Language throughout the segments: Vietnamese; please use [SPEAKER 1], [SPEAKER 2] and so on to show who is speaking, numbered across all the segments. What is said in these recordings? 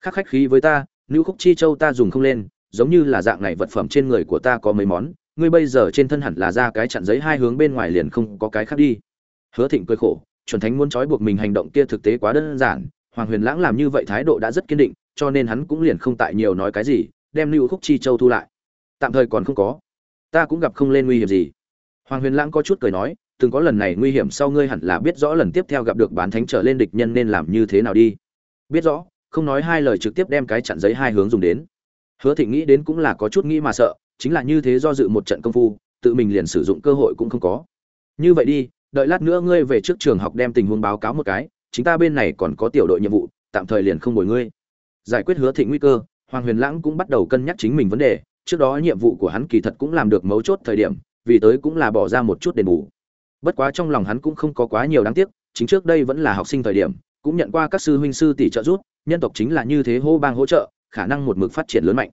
[SPEAKER 1] khắc khách khí với ta nữ khúc chi châu ta dùng không lên, giống như là dạng này vật phẩm trên người của ta có mấy món, ngươi bây giờ trên thân hẳn là ra cái chặn giấy hai hướng bên ngoài liền không có cái khác đi. Hứa thịnh cười khổ, chuẩn thánh muốn trói buộc mình hành động kia thực tế quá đơn giản, hoàng huyền lãng làm như vậy thái độ đã rất kiên định, cho nên hắn cũng liền không tại nhiều nói cái gì, đem lưu khúc chi châu thu lại. Tạm thời còn không có. Ta cũng gặp không lên nguy hiểm gì. Hoàng huyền lãng có chút cười nói, từng có lần này nguy hiểm sau ngươi hẳn là biết rõ lần tiếp theo gặp được bán thánh trở lên địch nhân nên làm như thế nào đi. Biết rõ không nói hai lời trực tiếp đem cái chặn giấy hai hướng dùng đến. Hứa thịnh nghĩ đến cũng là có chút nghĩ mà sợ, chính là như thế do dự một trận công phu, tự mình liền sử dụng cơ hội cũng không có. Như vậy đi, đợi lát nữa ngươi về trước trường học đem tình huống báo cáo một cái chúng ta bên này còn có tiểu đội nhiệm vụ, tạm thời liền không bồi ngươi. Giải quyết hứa thịnh nguy cơ, hoàng huyền lãng cũng bắt đầu cân nhắc chính mình vấn đề, trước đó nhiệm vụ của hắn kỳ thật cũng làm được mấu chốt thời điểm, vì tới cũng là bỏ ra một chút đền bù. Bất quá trong lòng hắn cũng không có quá nhiều đáng tiếc, chính trước đây vẫn là học sinh thời điểm, cũng nhận qua các sư huynh sư tỷ trợ giúp nhân tộc chính là như thế hô bang hỗ trợ, khả năng một mực phát triển lớn mạnh.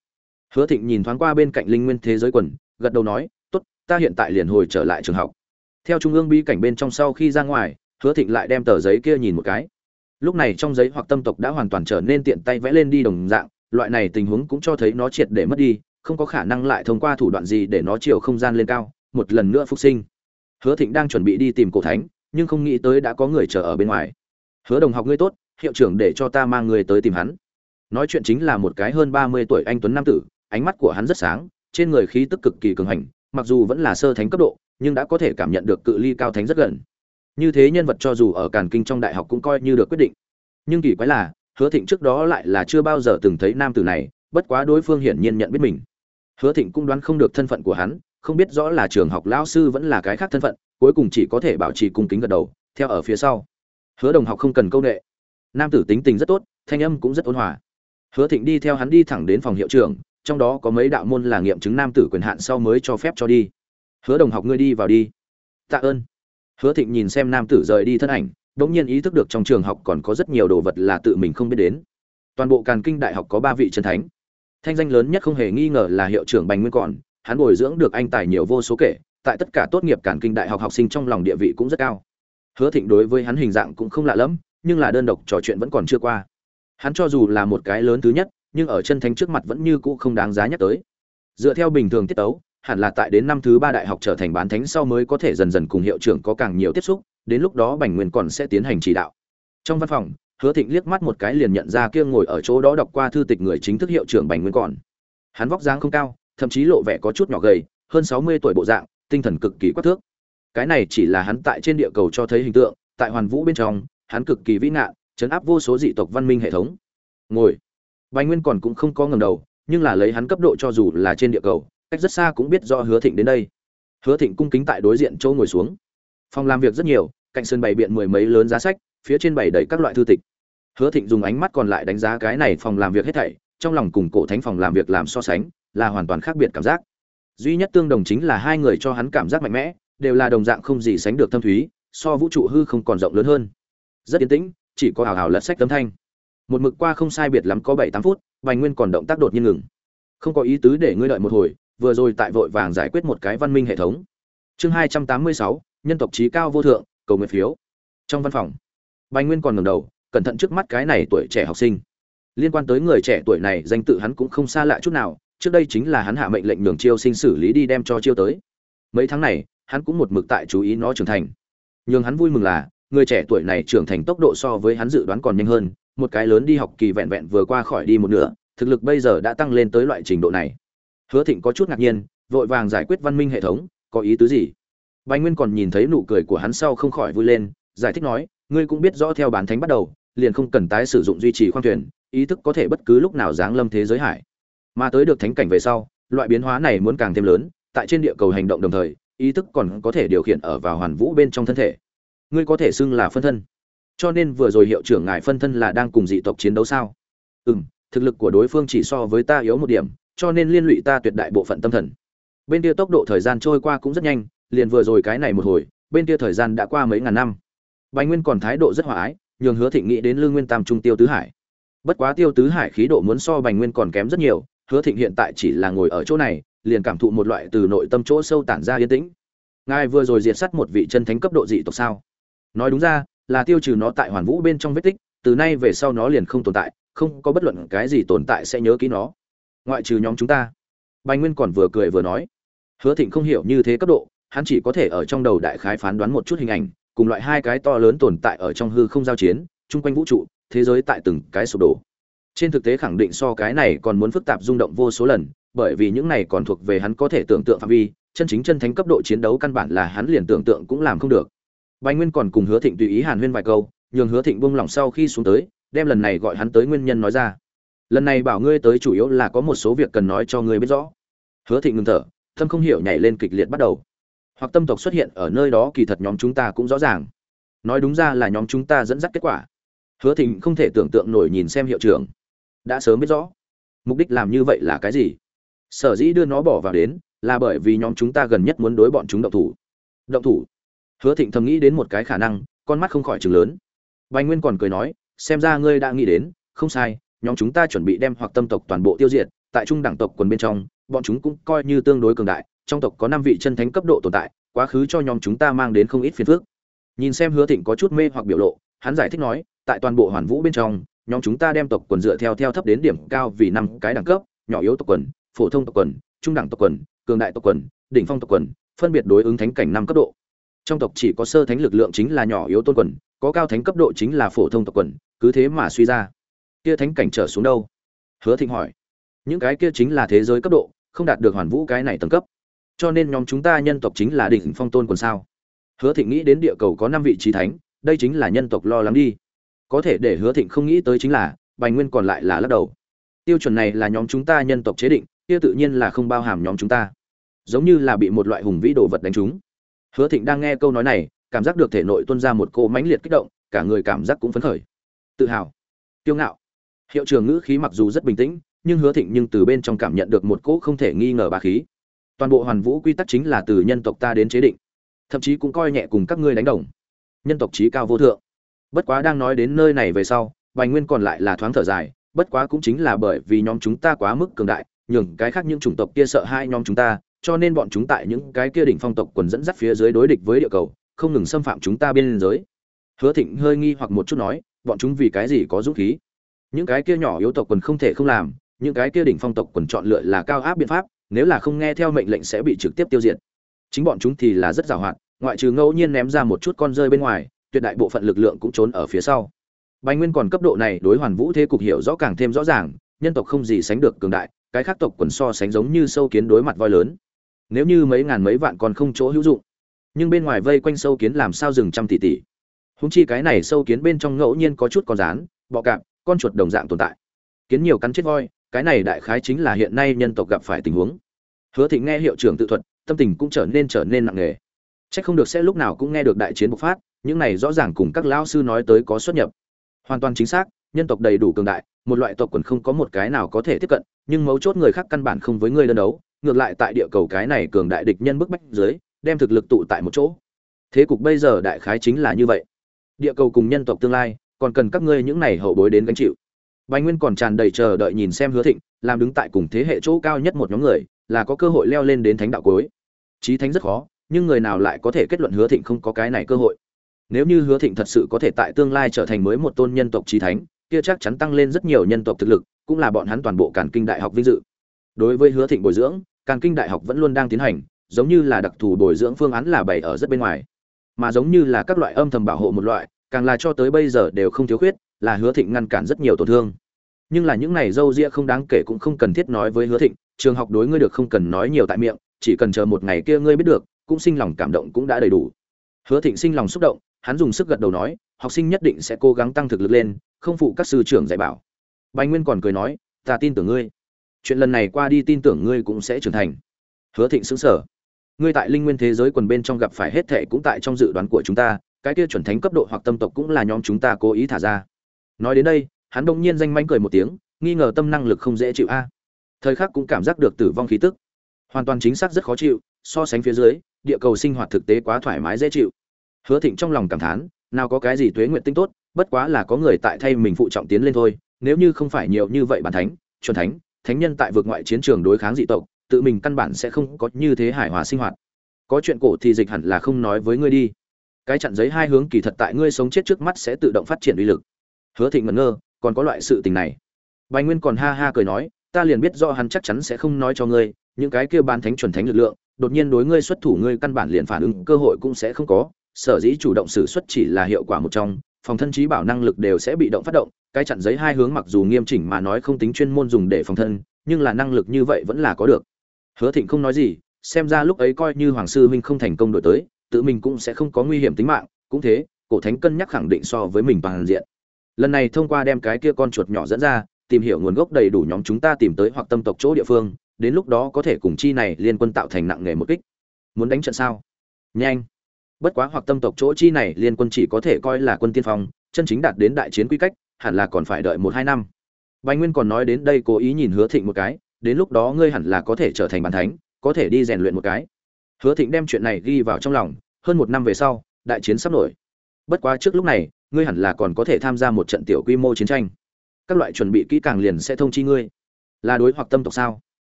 [SPEAKER 1] Hứa thịnh nhìn thoáng qua bên cạnh linh nguyên thế giới quần, gật đầu nói, tốt, ta hiện tại liền hồi trở lại trường học. Theo trung ương bi cảnh bên trong sau khi ra ngoài, hứa thịnh lại đem tờ giấy kia nhìn một cái. Lúc này trong giấy hoặc tâm tộc đã hoàn toàn trở nên tiện tay vẽ lên đi đồng dạng, loại này tình huống cũng cho thấy nó triệt để mất đi, không có khả năng lại thông qua thủ đoạn gì để nó chiều không gian lên cao, một lần nữa phục sinh. Hứa thịnh đang chuẩn bị đi tìm cổ thánh, nhưng không nghĩ tới đã có người chờ ở bên ngoài. Hứa đồng học ngươi tốt hiệu trưởng để cho ta mang người tới tìm hắn. Nói chuyện chính là một cái hơn ba mươi tuổi anh tuấn nam tử, ánh mắt của hắn rất sáng, trên người khí tức cực kỳ cường hành, mặc dù vẫn là sơ thánh cấp độ, nhưng đã có thể cảm nhận được cự ly cao thánh rất gần. Như thế nhân vật cho dù ở càn kinh trong đại học cũng coi như được quyết định. Nhưng kỳ quái là, hứa thịnh trước đó lại là chưa bao giờ từng thấy nam tử này, bất quá đối phương hiển nhiên nhận biết mình. Hứa thịnh cũng đoán không được thân phận của hắn, không biết rõ là trường học lão sư vẫn là cái khác thân phận, cuối cùng chỉ có thể bảo trì cung kính gật đầu, theo ở phía sau. Hứa đồng học không cần câu nệ nam tử tính tình rất tốt, thanh âm cũng rất ôn hòa. Hứa thịnh đi theo hắn đi thẳng đến phòng hiệu trưởng, trong đó có mấy đạo môn là nghiệm chứng nam tử quyền hạn sau mới cho phép cho đi. Hứa đồng học, ngươi đi vào đi. Tạ ơn. Hứa thịnh nhìn xem nam tử rời đi thân ảnh đ ỗ n g nhiên ý thức được trong trường học còn có rất nhiều đồ vật là tự mình không biết đến. Toàn bộ càn kinh đại học có ba vị chân thánh. Thanh danh lớn nhất không hề nghi ngờ là hiệu trưởng bành nguyên còn, hắn bồi dưỡng được anh tài nhiều vô số kể, tại tất cả tốt nghiệp càn kinh đại học học sinh trong lòng địa vị cũng rất cao. Hứa thịnh đối với hắn hình dạng cũng không lạ lẫm nhưng là đơn độc trò chuyện vẫn còn chưa qua. Hắn cho dù là một cái lớn thứ nhất, nhưng ở chân thánh trước mặt vẫn như cũ không đáng giá nhắc tới. Dựa theo bình thường tiết tấu, hẳn là tại đến năm thứ ba đại học trở thành bán thánh sau mới có thể dần dần cùng hiệu trưởng có càng nhiều tiếp xúc, đến lúc đó bành nguyên còn sẽ tiến hành chỉ đạo. Trong văn phòng, hứa thịnh liếc mắt một cái liền nhận ra kia ngồi ở chỗ đó đọc qua thư tịch người chính thức hiệu trưởng bành nguyên còn. Hắn vóc dáng không cao, thậm chí lộ vẻ có chút nhỏ gầy, hơn sáu mươi tuổi bộ dạng, tinh thần cực kỳ quắc thước. Cái này chỉ là hắn tại trên địa cầu cho thấy hình tượng, tại hoàn vũ bên trong hắn cực kỳ vĩ nạn chấn áp vô số dị tộc văn minh hệ thống. Ngồi. Bài nguyên còn cũng không có ngầm đầu, nhưng là lấy hắn cấp độ cho dù là trên địa cầu, cách rất xa cũng biết do hứa thịnh đến đây. Hứa thịnh cung kính tại đối diện chỗ ngồi xuống. Phòng làm việc rất nhiều, cạnh sân bày biện mười mấy lớn giá sách, phía trên bày đầy các loại thư tịch. Hứa thịnh dùng ánh mắt còn lại đánh giá cái này phòng làm việc hết thảy, trong lòng cùng cổ thánh phòng làm việc làm so sánh, là hoàn toàn khác biệt cảm giác. Duy nhất tương đồng chính là hai người cho hắn cảm giác mạnh mẽ, đều là đồng dạng không gì sánh được thâm thúy, so vũ trụ hư không còn rộng lớn hơn rất yên tĩnh, chỉ có hào hào lật sách tấm thanh. Một mực qua không sai biệt lắm có bảy tám phút vành nguyên còn động tác đột nhiên ngừng. Không có ý tứ để ngươi đợi một hồi, vừa rồi tại vội vàng giải quyết một cái văn minh hệ thống. Chương hai trăm tám mươi sáu, nhân tộc trí cao vô thượng, cầu nguyện phiếu. Trong văn phòng, bành nguyên còn ngẩng đầu, cẩn thận trước mắt cái này tuổi trẻ học sinh. Liên quan tới người trẻ tuổi này, danh tự hắn cũng không xa lạ chút nào, trước đây chính là hắn hạ mệnh lệnh nhường chiêu sinh xử lý đi đem cho chiêu tới. Mấy tháng này, hắn cũng một mực tại chú ý nó trưởng thành. Nhường hắn vui mừng là người trẻ tuổi này trưởng thành tốc độ so với hắn dự đoán còn nhanh hơn, một cái lớn đi học kỳ vẹn vẹn vừa qua khỏi đi một nửa, thực lực bây giờ đã tăng lên tới loại trình độ này. Hứa thịnh có chút ngạc nhiên, vội vàng giải quyết văn minh hệ thống, có ý tứ gì? Bạch nguyên còn nhìn thấy nụ cười của hắn sau không khỏi vui lên, giải thích nói, ngươi cũng biết rõ theo bản thánh bắt đầu, liền không cần tái sử dụng duy trì khoang thuyền, ý thức có thể bất cứ lúc nào giáng lâm thế giới hải. Mà tới được thánh cảnh về sau, loại biến hóa này muốn càng thêm lớn, tại trên địa cầu hành động đồng thời, ý thức còn có thể điều khiển ở vào hoàn vũ bên trong thân thể ngươi có thể xưng là phân thân. Cho nên vừa rồi hiệu trưởng ngài phân thân là đang cùng dị tộc chiến đấu sao? Ừ m thực lực của đối phương chỉ so với ta yếu một điểm, cho nên liên lụy ta tuyệt đại bộ phận tâm thần. Bên kia tốc độ thời gian trôi qua cũng rất nhanh, liền vừa rồi cái này một hồi, bên kia thời gian đã qua mấy ngàn năm. Bạch nguyên còn thái độ rất hòa ái, nhường hứa thịnh nghĩ đến lương nguyên tam trung tiêu tứ hải. Bất quá tiêu tứ hải khí độ muốn so Bành nguyên còn kém rất nhiều, hứa thịnh hiện tại chỉ là ngồi ở chỗ này, liền cảm thụ một loại từ nội tâm chỗ sâu tản ra yên tĩnh. Ngài vừa rồi diệt sát một vị chân thánh cấp độ dị tộc sao? Nói đúng ra, là tiêu trừ nó tại hoàn vũ bên trong vết tích, từ nay về sau nó liền không tồn tại, không có bất luận cái gì tồn tại sẽ nhớ kỹ nó. Ngoại trừ nhóm chúng ta. Bành nguyên còn vừa cười vừa nói. Hứa thịnh không hiểu như thế cấp độ, hắn chỉ có thể ở trong đầu đại khái phán đoán một chút hình ảnh, cùng loại hai cái to lớn tồn tại ở trong hư không giao chiến, chung quanh vũ trụ, thế giới tại từng cái sụp đổ. Trên thực tế khẳng định so cái này còn muốn phức tạp rung động vô số lần, bởi vì những này còn thuộc về hắn có thể tưởng tượng phạm vi, chân chính chân thánh cấp độ chiến đấu căn bản là hắn liền tưởng tượng cũng làm không được bành nguyên còn cùng hứa thịnh tùy ý hàn huyên vài câu, nhường hứa thịnh buông lỏng sau khi xuống tới, đem lần này gọi hắn tới nguyên nhân nói ra. Lần này bảo ngươi tới chủ yếu là có một số việc cần nói cho ngươi biết rõ. Hứa thịnh ngừng thở tâm không hiểu nhảy lên kịch liệt bắt đầu. Hoặc tâm tộc xuất hiện ở nơi đó kỳ thật nhóm chúng ta cũng rõ ràng. Nói đúng ra là nhóm chúng ta dẫn dắt kết quả. Hứa thịnh không thể tưởng tượng nổi nhìn xem hiệu trưởng. Đã sớm biết rõ. Mục đích làm như vậy là cái gì? Sở dĩ đưa nó bỏ vào đến, là bởi vì nhóm chúng ta gần nhất muốn đối bọn chúng động thủ. Động thủ? Hứa thịnh thầm nghĩ đến một cái khả năng, con mắt không khỏi chừng lớn. Bạch nguyên còn cười nói, xem ra ngươi đã nghĩ đến, không sai, nhóm chúng ta chuẩn bị đem hoặc tâm tộc toàn bộ tiêu diệt, tại trung đẳng tộc quần bên trong, bọn chúng cũng coi như tương đối cường đại, trong tộc có năm vị chân thánh cấp độ tồn tại, quá khứ cho nhóm chúng ta mang đến không ít phiền phức. Nhìn xem hứa thịnh có chút mê hoặc biểu lộ, hắn giải thích nói, tại toàn bộ hoàn vũ bên trong, nhóm chúng ta đem tộc quần dựa theo theo thấp đến điểm cao vì năm cái đẳng cấp, nhỏ yếu tộc quần, phổ thông tộc quần, trung đẳng tộc quần, cường đại tộc quần, đỉnh phong tộc quần, phân biệt đối ứng thánh cảnh năm cấp độ trong tộc chỉ có sơ thánh lực lượng chính là nhỏ yếu tôn quần, có cao thánh cấp độ chính là phổ thông tộc quần, cứ thế mà suy ra. Kia thánh cảnh trở xuống đâu? Hứa thịnh hỏi. Những cái kia chính là thế giới cấp độ, không đạt được hoàn vũ cái này tầng cấp. Cho nên nhóm chúng ta nhân tộc chính là đỉnh phong tôn quần sao? Hứa thịnh nghĩ đến địa cầu có năm vị trí thánh, đây chính là nhân tộc lo lắng đi. Có thể để hứa thịnh không nghĩ tới chính là, bành nguyên còn lại là lắc đầu. Tiêu chuẩn này là nhóm chúng ta nhân tộc chế định, kia tự nhiên là không bao hàm nhóm chúng ta. Giống như là bị một loại hùng vĩ đồ vật đánh trúng hứa thịnh đang nghe câu nói này, cảm giác được thể nội tuôn ra một cô mãnh liệt kích động, cả người cảm giác cũng phấn khởi. Tự hào. Kiêu ngạo. Hiệu trưởng ngữ khí mặc dù rất bình tĩnh, nhưng hứa thịnh nhưng từ bên trong cảm nhận được một cỗ không thể nghi ngờ bà khí. Toàn bộ hoàn vũ quy tắc chính là từ nhân tộc ta đến chế định, thậm chí cũng coi nhẹ cùng các ngươi đánh đồng. Nhân tộc trí cao vô thượng. Bất quá đang nói đến nơi này về sau, bành nguyên còn lại là thoáng thở dài, bất quá cũng chính là bởi vì nhóm chúng ta quá mức cường đại, nhường cái khác những chủng tộc kia sợ hai nhóm chúng ta cho nên bọn chúng tại những cái kia đỉnh phong tộc quần dẫn dắt phía dưới đối địch với địa cầu, không ngừng xâm phạm chúng ta bên giới. Hứa thịnh hơi nghi hoặc một chút nói, bọn chúng vì cái gì có dũng khí? Những cái kia nhỏ yếu tộc quần không thể không làm, những cái kia đỉnh phong tộc quần chọn lựa là cao áp biện pháp, nếu là không nghe theo mệnh lệnh sẽ bị trực tiếp tiêu diệt. Chính bọn chúng thì là rất giàu hoạt ngoại trừ ngẫu nhiên ném ra một chút con rơi bên ngoài, tuyệt đại bộ phận lực lượng cũng trốn ở phía sau. Bành nguyên còn cấp độ này đối hoàn vũ thế cục hiểu rõ càng thêm rõ ràng, nhân tộc không gì sánh được cường đại, cái khác tộc quần so sánh giống như sâu kiến đối mặt voi lớn nếu như mấy ngàn mấy vạn còn không chỗ hữu dụng nhưng bên ngoài vây quanh sâu kiến làm sao rừng trăm tỷ tỷ? Húng chi cái này sâu kiến bên trong ngẫu nhiên có chút con rán bọ cạp con chuột đồng dạng tồn tại. Kiến nhiều cắn chết voi cái này đại khái chính là hiện nay nhân tộc gặp phải tình huống. Hứa thịnh nghe hiệu trưởng tự thuật tâm tình cũng trở nên trở nên nặng nề. Chắc không được sẽ lúc nào cũng nghe được đại chiến bộc phát, những này rõ ràng cùng các lão sư nói tới có xuất nhập. Hoàn toàn chính xác, nhân tộc đầy đủ cường đại, một loại tộc quần không có một cái nào có thể tiếp cận, nhưng mấu chốt người khác căn bản không với người đơn đấu, ngược lại tại địa cầu cái này cường đại địch nhân bức bách dưới, đem thực lực tụ tại một chỗ. Thế cục bây giờ đại khái chính là như vậy. Địa cầu cùng nhân tộc tương lai, còn cần các ngươi những này hậu bối đến gánh chịu. Bành Nguyên còn tràn đầy chờ đợi nhìn xem Hứa Thịnh, làm đứng tại cùng thế hệ chỗ cao nhất một nhóm người, là có cơ hội leo lên đến thánh đạo cuối. Chí thánh rất khó, nhưng người nào lại có thể kết luận Hứa Thịnh không có cái này cơ hội. Nếu như Hứa Thịnh thật sự có thể tại tương lai trở thành mới một tôn nhân tộc chí thánh, kia chắc chắn tăng lên rất nhiều nhân tộc thực lực, cũng là bọn hắn toàn bộ Càn Kinh Đại học vinh dự. Đối với Hứa Thịnh bồi dưỡng, càng Kinh Đại học vẫn luôn đang tiến hành, giống như là đặc thù bồi dưỡng phương án là bày ở rất bên ngoài, mà giống như là các loại âm thầm bảo hộ một loại, càng là cho tới bây giờ đều không thiếu khuyết, là Hứa Thịnh ngăn cản rất nhiều tổn thương. Nhưng là những này dâu ria không đáng kể cũng không cần thiết nói với Hứa Thịnh, trường học đối ngươi được không cần nói nhiều tại miệng, chỉ cần chờ một ngày kia ngươi biết được, cũng sinh lòng cảm động cũng đã đầy đủ. Hứa thịnh sinh lòng xúc động hắn dùng sức gật đầu nói học sinh nhất định sẽ cố gắng tăng thực lực lên không phụ các sư trưởng dạy bảo. Bạch nguyên còn cười nói ta tin tưởng ngươi chuyện lần này qua đi tin tưởng ngươi cũng sẽ trưởng thành. Hứa thịnh xứng sờ. Ngươi tại linh nguyên thế giới quần bên trong gặp phải hết thệ cũng tại trong dự đoán của chúng ta, cái kia chuẩn thánh cấp độ hoặc tâm tộc cũng là nhóm chúng ta cố ý thả ra. Nói đến đây, hắn đông nhiên danh manh cười một tiếng, nghi ngờ tâm năng lực không dễ chịu a. À. Thời khắc cũng cảm giác được tử vong khí tức. Hoàn toàn chính xác rất khó chịu, so sánh phía dưới, địa cầu sinh hoạt thực tế quá thoải mái dễ chịu. Hứa thịnh trong lòng cảm thán, nào có cái gì tuế nguyện tinh tốt, bất quá là có người tại thay mình phụ trọng tiến lên thôi, nếu như không phải nhiều như vậy bản thánh, chuẩn thánh thánh nhân tại vượt ngoại chiến trường đối kháng dị tộc tự mình căn bản sẽ không có như thế hài hòa sinh hoạt. Có chuyện cổ thì dịch hẳn là không nói với ngươi đi. Cái chặn giấy hai hướng kỳ thật tại ngươi sống chết trước mắt sẽ tự động phát triển uy lực. Hứa thịnh ngẩn ngơ còn có loại sự tình này. Bành Nguyên còn ha ha cười nói, ta liền biết do hắn chắc chắn sẽ không nói cho ngươi, những cái kia bán thánh chuẩn thánh lực lượng, đột nhiên đối ngươi xuất thủ ngươi căn bản liền phản ứng cơ hội cũng sẽ không có, sở dĩ chủ động sử xuất chỉ là hiệu quả một trong, phòng thân trí bảo năng lực đều sẽ bị động phát động, cái chặn giấy hai hướng mặc dù nghiêm chỉnh mà nói không tính chuyên môn dùng để phòng thân, nhưng là năng lực như vậy vẫn là có được. Hứa Thịnh không nói gì, xem ra lúc ấy coi như hoàng sư huynh không thành công đổi tới, tự mình cũng sẽ không có nguy hiểm tính mạng, cũng thế, cổ thánh cân nhắc khẳng định so với mình bằng diện. Lần này thông qua đem cái kia con chuột nhỏ dẫn ra, tìm hiểu nguồn gốc đầy đủ nhóm chúng ta tìm tới hoặc tâm tộc chỗ địa phương, đến lúc đó có thể cùng chi này liên quân tạo thành nặng nghề một kích. Muốn đánh trận sao? Nhanh. Bất quá hoặc tâm tộc chỗ chi này liên quân chỉ có thể coi là quân tiên phong, chân chính đạt đến đại chiến quy cách, hẳn là còn phải đợi một hai năm. Bành Nguyên còn nói đến đây cố ý nhìn Hứa Thịnh một cái, đến lúc đó ngươi hẳn là có thể trở thành bàn thánh, có thể đi rèn luyện một cái. Hứa Thịnh đem chuyện này ghi vào trong lòng, hơn một năm về sau, đại chiến sắp nổi. Bất quá trước lúc này, ngươi hẳn là còn có thể tham gia một trận tiểu quy mô chiến tranh. Các loại chuẩn bị kỹ càng liền sẽ thông chi ngươi. Là đối hoặc tâm tộc sao?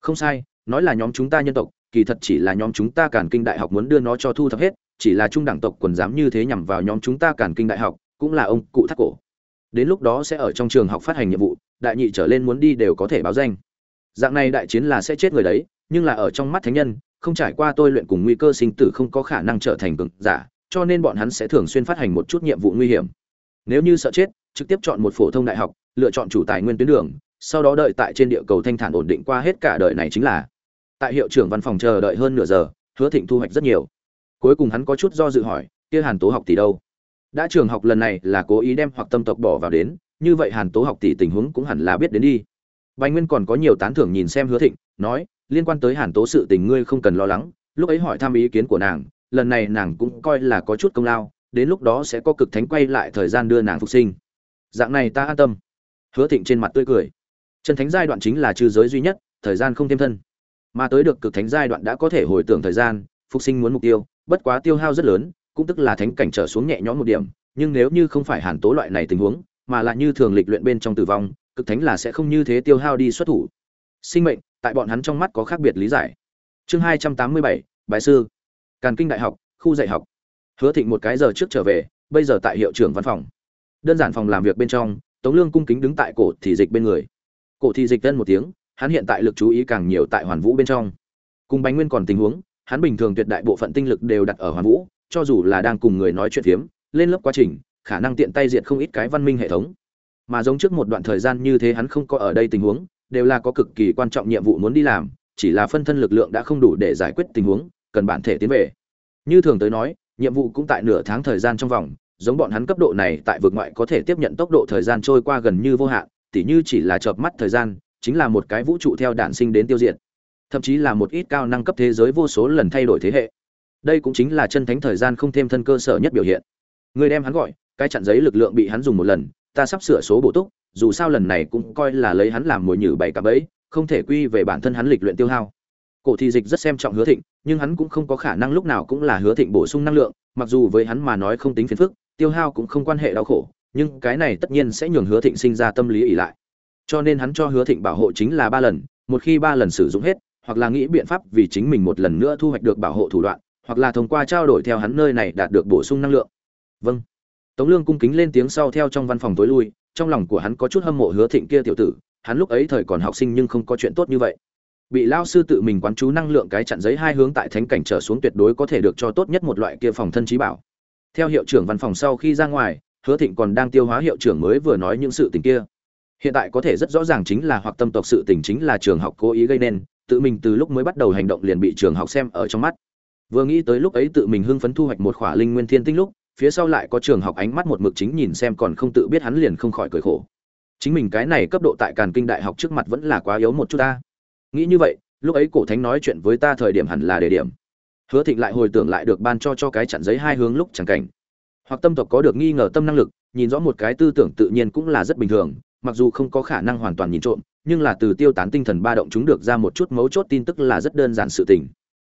[SPEAKER 1] Không sai, nói là nhóm chúng ta nhân tộc, kỳ thật chỉ là nhóm chúng ta Càn Kinh Đại học muốn đưa nó cho thu thập hết, chỉ là trung đẳng tộc quần dám như thế nhằm vào nhóm chúng ta cản Kinh Đại học, cũng là ông cụ thắt cổ. Đến lúc đó sẽ ở trong trường học phát hành nhiệm vụ, đại nhị trở lên muốn đi đều có thể báo danh. Dạng này đại chiến là sẽ chết người đấy, nhưng là ở trong mắt thánh nhân, không trải qua tôi luyện cùng nguy cơ sinh tử không có khả năng trở thành cường giả, cho nên bọn hắn sẽ thường xuyên phát hành một chút nhiệm vụ nguy hiểm. Nếu như sợ chết, trực tiếp chọn một phổ thông đại học, lựa chọn chủ tài nguyên tuyến đường, sau đó đợi tại trên địa cầu thanh thản ổn định qua hết cả đời này chính là. Tại hiệu trưởng văn phòng chờ đợi hơn nửa giờ, Hứa Thịnh thu hoạch rất nhiều. Cuối cùng hắn có chút do dự hỏi, kia Hàn Tố học tỷ đâu? Đã trường học lần này là cố ý đem hoặc tâm tộc bỏ vào đến, như vậy Hàn Tố học tỷ tình huống cũng hẳn là biết đến đi. Bành Nguyên còn có nhiều tán thưởng nhìn xem Hứa Thịnh, nói, liên quan tới Hàn Tố sự tình ngươi không cần lo lắng, lúc ấy hỏi thăm ý kiến của nàng, lần này nàng cũng coi là có chút công lao, đến lúc đó sẽ có cực thánh quay lại thời gian đưa nàng phục sinh. Dạng này ta an tâm. Hứa Thịnh trên mặt tươi cười. Chân thánh giai đoạn chính là trừ giới duy nhất, thời gian không thêm thân. Mà tới được cực thánh giai đoạn đã có thể hồi tưởng thời gian, phục sinh muốn mục tiêu, bất quá tiêu hao rất lớn, cũng tức là thánh cảnh trở xuống nhẹ nhõm một điểm, nhưng nếu như không phải Hàn Tố loại này tình huống, mà là như thường lịch luyện bên trong tử vong, cực thánh là sẽ không như thế tiêu hao đi xuất thủ. Sinh mệnh, tại bọn hắn trong mắt có khác biệt lý giải. Chương hai trăm tám mươi bảy, bài sư. Càn Kinh Đại học, khu dạy học. Hứa Thịnh một cái giờ trước trở về, bây giờ tại hiệu trưởng văn phòng. Đơn giản phòng làm việc bên trong, Tống Lương cung kính đứng tại cổ thị dịch bên người. Cổ thị dịch tên một tiếng, hắn hiện tại lực chú ý càng nhiều tại Hoàn Vũ bên trong. Cùng Bành Nguyên còn tình huống, hắn bình thường tuyệt đại bộ phận tinh lực đều đặt ở Hoàn Vũ, cho dù là đang cùng người nói chuyện phiếm, lên lớp quá trình, khả năng tiện tay diệt không ít cái văn minh hệ thống. Mà giống trước một đoạn thời gian như thế hắn không có ở đây tình huống, đều là có cực kỳ quan trọng nhiệm vụ muốn đi làm, chỉ là phân thân lực lượng đã không đủ để giải quyết tình huống, cần bản thể tiến về. Như thường tới nói, nhiệm vụ cũng tại nửa tháng thời gian trong vòng, giống bọn hắn cấp độ này tại vực ngoại có thể tiếp nhận tốc độ thời gian trôi qua gần như vô hạn, tỉ như chỉ là chợp mắt thời gian, chính là một cái vũ trụ theo đạn sinh đến tiêu diệt. Thậm chí là một ít cao năng cấp thế giới vô số lần thay đổi thế hệ. Đây cũng chính là chân thánh thời gian không thêm thân cơ sở nhất biểu hiện. Người đem hắn gọi, cái chặn giấy lực lượng bị hắn dùng một lần, ta sắp sửa số bổ túc, dù sao lần này cũng coi là lấy hắn làm mồi nhử bảy cả bẫy, không thể quy về bản thân hắn lịch luyện tiêu hao. Cổ Thị Dịch rất xem trọng Hứa Thịnh, nhưng hắn cũng không có khả năng lúc nào cũng là Hứa Thịnh bổ sung năng lượng, mặc dù với hắn mà nói không tính phiền phức, tiêu hao cũng không quan hệ đau khổ, nhưng cái này tất nhiên sẽ nhường Hứa Thịnh sinh ra tâm lý ỷ lại. Cho nên hắn cho Hứa Thịnh bảo hộ chính là ba lần, một khi ba lần sử dụng hết, hoặc là nghĩ biện pháp vì chính mình một lần nữa thu hoạch được bảo hộ thủ đoạn, hoặc là thông qua trao đổi theo hắn nơi này đạt được bổ sung năng lượng. Vâng. Tống Lương cung kính lên tiếng sau theo trong văn phòng tối lui, trong lòng của hắn có chút hâm mộ Hứa Thịnh kia tiểu tử, hắn lúc ấy thời còn học sinh nhưng không có chuyện tốt như vậy. Bị lao sư tự mình quán chú năng lượng cái chặn giấy hai hướng tại thánh cảnh trở xuống tuyệt đối có thể được cho tốt nhất một loại kia phòng thân trí bảo. Theo hiệu trưởng văn phòng sau khi ra ngoài, Hứa Thịnh còn đang tiêu hóa hiệu trưởng mới vừa nói những sự tình kia. Hiện tại có thể rất rõ ràng chính là hoặc tâm tộc sự tình chính là trường học cố ý gây nên, tự mình từ lúc mới bắt đầu hành động liền bị trường học xem ở trong mắt. Vừa nghĩ tới lúc ấy tự mình hưng phấn thu hoạch một khỏa linh nguyên thiên tinh lúc, phía sau lại có trường học ánh mắt một mực chính nhìn xem còn không tự biết hắn liền không khỏi cười khổ. Chính mình cái này cấp độ tại càn kinh đại học trước mặt vẫn là quá yếu một chút ta. Nghĩ như vậy lúc ấy cổ thánh nói chuyện với ta thời điểm hẳn là đề điểm. Hứa thịnh lại hồi tưởng lại được ban cho cho cái chặn giấy hai hướng lúc chẳng cảnh. Hoặc tâm tộc có được nghi ngờ tâm năng lực nhìn rõ một cái tư tưởng tự nhiên cũng là rất bình thường mặc dù không có khả năng hoàn toàn nhìn trộm nhưng là từ tiêu tán tinh thần ba động chúng được ra một chút mấu chốt tin tức là rất đơn giản sự tình.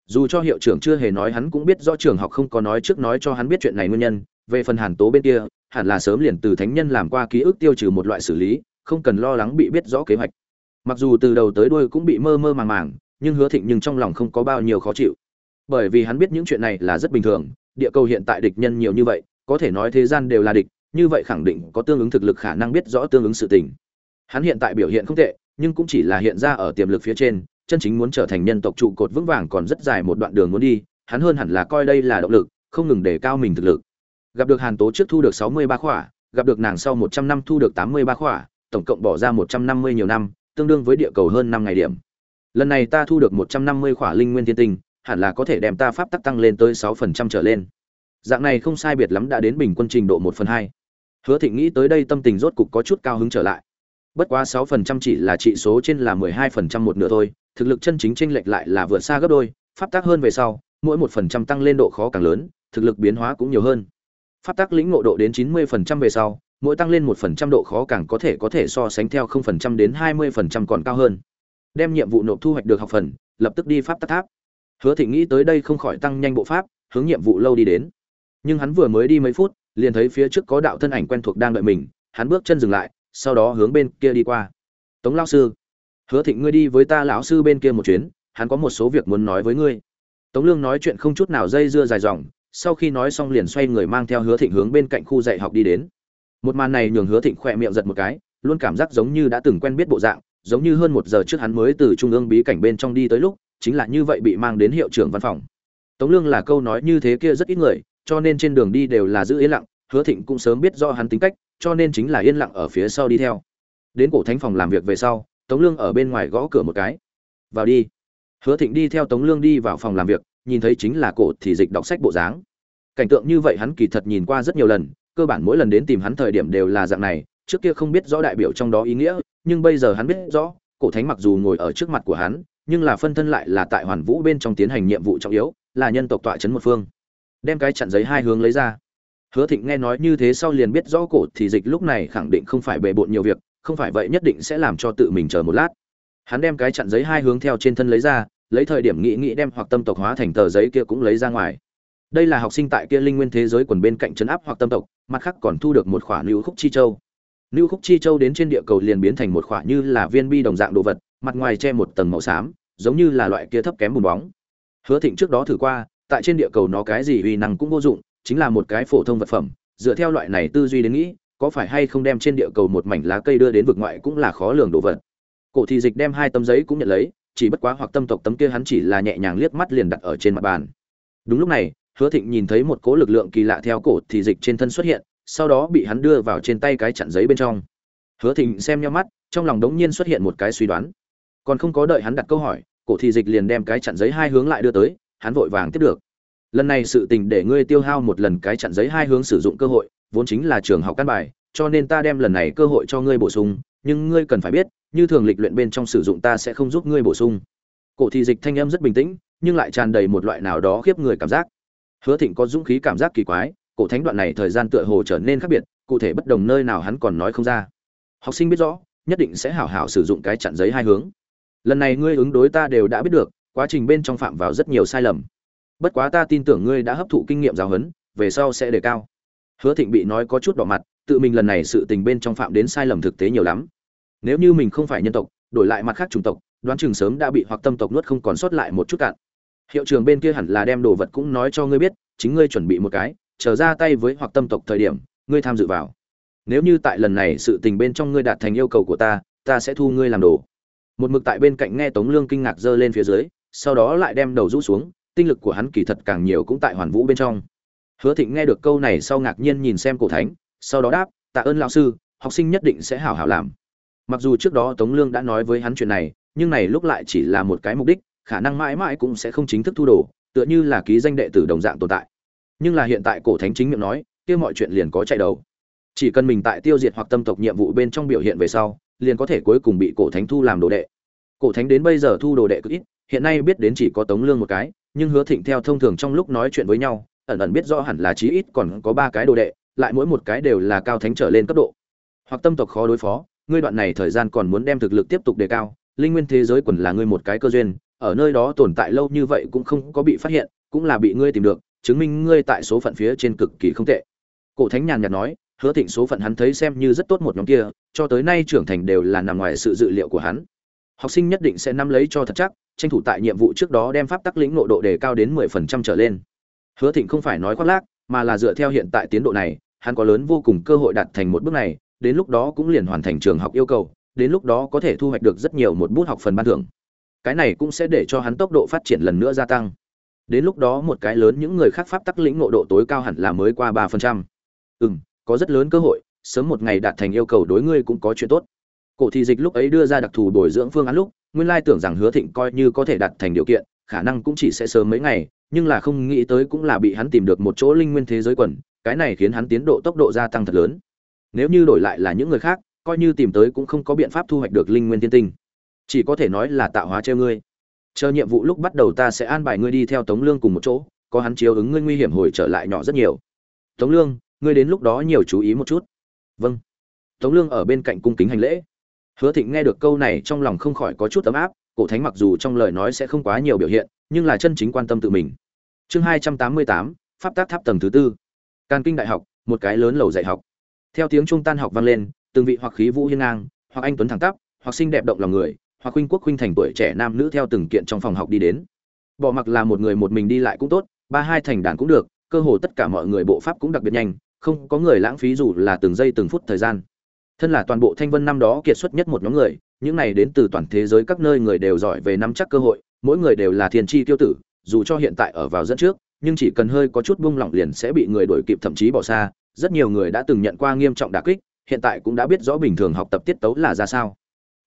[SPEAKER 1] Dù cho hiệu trưởng chưa hề nói hắn cũng biết rõ trường học không có nói trước nói cho hắn biết chuyện này nguyên nhân, về phần hàn tố bên kia, hẳn là sớm liền từ thánh nhân làm qua ký ức tiêu trừ một loại xử lý, không cần lo lắng bị biết rõ kế hoạch. Mặc dù từ đầu tới đuôi cũng bị mơ mơ màng màng, nhưng hứa thịnh nhưng trong lòng không có bao nhiêu khó chịu. Bởi vì hắn biết những chuyện này là rất bình thường, địa cầu hiện tại địch nhân nhiều như vậy, có thể nói thế gian đều là địch, như vậy khẳng định có tương ứng thực lực khả năng biết rõ tương ứng sự tình hắn hiện tại biểu hiện không tệ, nhưng cũng chỉ là hiện ra ở tiềm lực phía trên, chân chính muốn trở thành nhân tộc trụ cột vững vàng còn rất dài một đoạn đường muốn đi, hắn hơn hẳn là coi đây là động lực, không ngừng để cao mình thực lực. Gặp được hàn tố trước thu được sáu mươi ba khỏa, gặp được nàng sau một trăm năm thu được tám mươi ba khỏa, tổng cộng bỏ ra một trăm năm mươi nhiều năm, tương đương với địa cầu hơn năm ngày điểm. Lần này ta thu được một trăm năm mươi khỏa linh nguyên thiên tinh, hẳn là có thể đem ta pháp tắc tăng lên tới sáu phần trăm trở lên. Dạng này không sai biệt lắm đã đến bình quân trình độ một phần hai. Hứa thịnh nghĩ tới đây tâm tình rốt cục có chút cao hứng trở lại bất quá sáu phần trăm chỉ là trị số trên là mười hai phần trăm một nửa thôi, thực lực chân chính chênh lệch lại là vượt xa gấp đôi, pháp tắc hơn về sau, mỗi một phần trăm tăng lên độ khó càng lớn, thực lực biến hóa cũng nhiều hơn. Pháp tắc lĩnh ngộ độ đến chín mươi phần trăm về sau, mỗi tăng lên một phần trăm độ khó càng có thể có thể so sánh theo không phần trăm đến hai mươi phần trăm còn cao hơn. Đem nhiệm vụ nộp thu hoạch được học phần, lập tức đi pháp tắc tháp. Hứa thịnh nghĩ tới đây không khỏi tăng nhanh bộ pháp, hướng nhiệm vụ lâu đi đến. Nhưng hắn vừa mới đi mấy phút, liền thấy phía trước có đạo thân ảnh quen thuộc đang đợi mình, hắn bước chân dừng lại sau đó hướng bên kia đi qua. Tống lao sư, hứa thịnh ngươi đi với ta lão sư bên kia một chuyến, hắn có một số việc muốn nói với ngươi. Tống lương nói chuyện không chút nào dây dưa dài dòng, sau khi nói xong liền xoay người mang theo hứa thịnh hướng bên cạnh khu dạy học đi đến. Một màn này nhường hứa thịnh khỏe miệng giật một cái, luôn cảm giác giống như đã từng quen biết bộ dạng, giống như hơn một giờ trước hắn mới từ trung ương bí cảnh bên trong đi tới lúc, chính là như vậy bị mang đến hiệu trưởng văn phòng. Tống lương là câu nói như thế kia rất ít người, cho nên trên đường đi đều là giữ yên lặng, hứa thịnh cũng sớm biết do hắn tính cách cho nên chính là yên lặng ở phía sau đi theo. Đến cổ thánh phòng làm việc về sau, tống lương ở bên ngoài gõ cửa một cái. Vào đi. Hứa thịnh đi theo tống lương đi vào phòng làm việc, nhìn thấy chính là cổ thì dịch đọc sách bộ dáng. Cảnh tượng như vậy hắn kỳ thật nhìn qua rất nhiều lần, cơ bản mỗi lần đến tìm hắn thời điểm đều là dạng này, trước kia không biết rõ đại biểu trong đó ý nghĩa, nhưng bây giờ hắn biết rõ, cổ thánh mặc dù ngồi ở trước mặt của hắn, nhưng là phân thân lại là tại hoàn vũ bên trong tiến hành nhiệm vụ trọng yếu, là nhân tộc tọa chấn một phương. Đem cái chặn giấy hai hướng lấy ra hứa thịnh nghe nói như thế sau liền biết rõ cổ thì dịch lúc này khẳng định không phải bề bộn nhiều việc, không phải vậy nhất định sẽ làm cho tự mình chờ một lát. Hắn đem cái chặn giấy hai hướng theo trên thân lấy ra, lấy thời điểm nghĩ nghĩ đem hoặc tâm tộc hóa thành tờ giấy kia cũng lấy ra ngoài. Đây là học sinh tại kia linh nguyên thế giới quần bên cạnh trấn áp hoặc tâm tộc, mặt khác còn thu được một khoản lưu khúc chi châu. Lưu khúc chi châu đến trên địa cầu liền biến thành một khoản như là viên bi đồng dạng đồ vật, mặt ngoài che một tầng màu xám, giống như là loại kia thấp kém bùn bóng. Hứa thịnh trước đó thử qua, tại trên địa cầu nó cái gì uy năng cũng vô dụng chính là một cái phổ thông vật phẩm, dựa theo loại này tư duy đến nghĩ, có phải hay không đem trên địa cầu một mảnh lá cây đưa đến vực ngoại cũng là khó lường đồ vật. Cổ thị dịch đem hai tấm giấy cũng nhận lấy, chỉ bất quá hoặc tâm tộc tấm kia hắn chỉ là nhẹ nhàng liếc mắt liền đặt ở trên mặt bàn. Đúng lúc này, hứa thịnh nhìn thấy một cỗ lực lượng kỳ lạ theo cổ thị dịch trên thân xuất hiện, sau đó bị hắn đưa vào trên tay cái chặn giấy bên trong. Hứa thịnh xem nhau mắt, trong lòng đống nhiên xuất hiện một cái suy đoán. Còn không có đợi hắn đặt câu hỏi, cổ thị dịch liền đem cái chặn giấy hai hướng lại đưa tới, hắn vội vàng tiếp được lần này sự tình để ngươi tiêu hao một lần cái chặn giấy hai hướng sử dụng cơ hội, vốn chính là trường học căn bài, cho nên ta đem lần này cơ hội cho ngươi bổ sung. Nhưng ngươi cần phải biết, như thường lịch luyện bên trong sử dụng ta sẽ không giúp ngươi bổ sung. Cổ thị dịch thanh âm rất bình tĩnh, nhưng lại tràn đầy một loại nào đó khiếp người cảm giác. Hứa thịnh có dũng khí cảm giác kỳ quái, cổ thánh đoạn này thời gian tựa hồ trở nên khác biệt, cụ thể bất đồng nơi nào hắn còn nói không ra. Học sinh biết rõ, nhất định sẽ hảo hảo sử dụng cái chặn giấy hai hướng. Lần này ngươi ứng đối ta đều đã biết được, quá trình bên trong phạm vào rất nhiều sai lầm bất quá ta tin tưởng ngươi đã hấp thụ kinh nghiệm giáo huấn, về sau sẽ đề cao. Hứa thịnh bị nói có chút đỏ mặt, tự mình lần này sự tình bên trong phạm đến sai lầm thực tế nhiều lắm. Nếu như mình không phải nhân tộc, đổi lại mặt khác chủng tộc, đoán chừng sớm đã bị hoặc tâm tộc nuốt không còn sót lại một chút cạn. Hiệu trường bên kia hẳn là đem đồ vật cũng nói cho ngươi biết, chính ngươi chuẩn bị một cái trở ra tay với hoặc tâm tộc thời điểm, ngươi tham dự vào. Nếu như tại lần này sự tình bên trong ngươi đạt thành yêu cầu của ta ta sẽ thu ngươi làm đồ. Một mực tại bên cạnh nghe tống lương kinh ngạc giơ lên phía dưới, sau đó lại đem đầu rũ xuống tinh lực của hắn kỳ thật càng nhiều cũng tại hoàn vũ bên trong. Hứa thịnh nghe được câu này sau ngạc nhiên nhìn xem cổ thánh, sau đó đáp, tạ ơn lão sư, học sinh nhất định sẽ hảo hảo làm. Mặc dù trước đó tống lương đã nói với hắn chuyện này, nhưng này lúc lại chỉ là một cái mục đích, khả năng mãi mãi cũng sẽ không chính thức thu đồ, tựa như là ký danh đệ tử đồng dạng tồn tại. Nhưng là hiện tại cổ thánh chính miệng nói, kia mọi chuyện liền có chạy đầu. Chỉ cần mình tại tiêu diệt hoặc tâm tộc nhiệm vụ bên trong biểu hiện về sau, liền có thể cuối cùng bị cổ thánh thu làm đồ đệ. Cổ thánh đến bây giờ thu đồ đệ cực ít, hiện nay biết đến chỉ có tống lương một cái nhưng hứa thịnh theo thông thường trong lúc nói chuyện với nhau, ẩn ẩn biết rõ hẳn là chí ít còn có ba cái đồ đệ, lại mỗi một cái đều là cao thánh trở lên cấp độ. Hoặc tâm tộc khó đối phó, ngươi đoạn này thời gian còn muốn đem thực lực tiếp tục đề cao, linh nguyên thế giới quần là ngươi một cái cơ duyên, ở nơi đó tồn tại lâu như vậy cũng không có bị phát hiện, cũng là bị ngươi tìm được, chứng minh ngươi tại số phận phía trên cực kỳ không tệ. Cổ thánh nhàn nhạt nói, hứa thịnh số phận hắn thấy xem như rất tốt một nhóm kia, cho tới nay trưởng thành đều là nằm ngoài sự dự liệu của hắn học sinh nhất định sẽ nắm lấy cho thật chắc, tranh thủ tại nhiệm vụ trước đó đem pháp tắc lĩnh nộ độ đề cao đến mười phần trăm trở lên. Hứa thịnh không phải nói khoác lác, mà là dựa theo hiện tại tiến độ này, hắn có lớn vô cùng cơ hội đạt thành một bước này, đến lúc đó cũng liền hoàn thành trường học yêu cầu, đến lúc đó có thể thu hoạch được rất nhiều một bút học phần ban thưởng. Cái này cũng sẽ để cho hắn tốc độ phát triển lần nữa gia tăng. Đến lúc đó một cái lớn những người khác pháp tắc lĩnh ngộ độ tối cao hẳn là mới qua ba phần trăm. Ừ có rất lớn cơ hội, sớm một ngày đạt thành yêu cầu đối ngươi cũng có chuyện tốt cổ thị dịch lúc ấy đưa ra đặc thù bồi dưỡng phương án lúc, nguyên lai tưởng rằng hứa thịnh coi như có thể đạt thành điều kiện, khả năng cũng chỉ sẽ sớm mấy ngày, nhưng là không nghĩ tới cũng là bị hắn tìm được một chỗ linh nguyên thế giới quần, cái này khiến hắn tiến độ tốc độ gia tăng thật lớn. Nếu như đổi lại là những người khác, coi như tìm tới cũng không có biện pháp thu hoạch được linh nguyên tiên tinh. Chỉ có thể nói là tạo hóa treo ngươi. Chờ nhiệm vụ lúc bắt đầu ta sẽ an bài ngươi đi theo tống lương cùng một chỗ, có hắn chiếu ứng ngươi nguy hiểm hồi trở lại nhỏ rất nhiều. Tống lương, ngươi đến lúc đó nhiều chú ý một chút. Vâng. Tống lương ở bên cạnh cung kính hành lễ hứa thịnh nghe được câu này trong lòng không khỏi có chút ấm áp, cổ thánh mặc dù trong lời nói sẽ không quá nhiều biểu hiện, nhưng là chân chính quan tâm tự mình. Chương hai trăm tám mươi tám, pháp tác tháp tầng thứ tư. Can kinh đại học, một cái lớn lầu dạy học. Theo tiếng trung tan học vang lên, từng vị hoặc khí vũ hiên ngang, hoặc anh tuấn thẳng tắp, hoặc xinh đẹp động lòng người, hoặc huynh quốc huynh thành tuổi trẻ nam nữ theo từng kiện trong phòng học đi đến. Bỏ mặc là một người một mình đi lại cũng tốt, ba hai thành đàn cũng được, cơ hồ tất cả mọi người bộ pháp cũng đặc biệt nhanh, không có người lãng phí dù là từng giây từng phút thời gian thân là toàn bộ thanh vân năm đó kiệt xuất nhất một nhóm người, những này đến từ toàn thế giới các nơi người đều giỏi về nắm chắc cơ hội, mỗi người đều là thiên tri tiêu tử, dù cho hiện tại ở vào dẫn trước, nhưng chỉ cần hơi có chút buông lỏng liền sẽ bị người đuổi kịp thậm chí bỏ xa. Rất nhiều người đã từng nhận qua nghiêm trọng đả kích, hiện tại cũng đã biết rõ bình thường học tập tiết tấu là ra sao.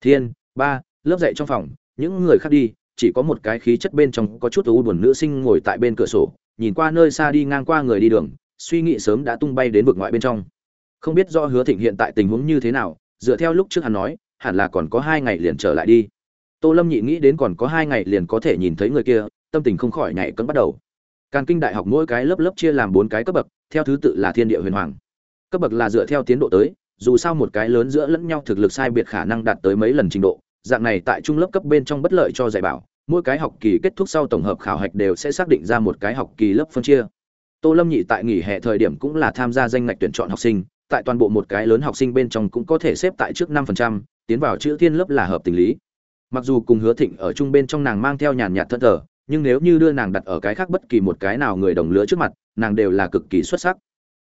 [SPEAKER 1] Thiên, ba, lớp dạy trong phòng, những người khác đi, chỉ có một cái khí chất bên trong có chút u buồn nữ sinh ngồi tại bên cửa sổ, nhìn qua nơi xa đi ngang qua người đi đường, suy nghĩ sớm đã tung bay đến vực ngoại bên trong không biết do hứa thịnh hiện tại tình huống như thế nào, dựa theo lúc trước hắn nói, hẳn là còn có hai ngày liền trở lại đi. Tô lâm nhị nghĩ đến còn có hai ngày liền có thể nhìn thấy người kia, tâm tình không khỏi nhảy cấm bắt đầu. Càn kinh đại học mỗi cái lớp lớp chia làm bốn cái cấp bậc, theo thứ tự là thiên địa huyền hoàng. Cấp bậc là dựa theo tiến độ tới, dù sao một cái lớn giữa lẫn nhau thực lực sai biệt khả năng đạt tới mấy lần trình độ, dạng này tại trung lớp cấp bên trong bất lợi cho dạy bảo, mỗi cái học kỳ kết thúc sau tổng hợp khảo hạch đều sẽ xác định ra một cái học kỳ lớp phân chia. Tô lâm nhị tại nghỉ hè thời điểm cũng là tham gia danh ngạch tuyển chọn học sinh tại toàn bộ một cái lớn học sinh bên trong cũng có thể xếp tại trước năm phần trăm, tiến vào chữ thiên lớp là hợp tình lý. Mặc dù cùng hứa thịnh ở chung bên trong nàng mang theo nhàn nhạt thân thờ, nhưng nếu như đưa nàng đặt ở cái khác bất kỳ một cái nào người đồng lứa trước mặt, nàng đều là cực kỳ xuất sắc.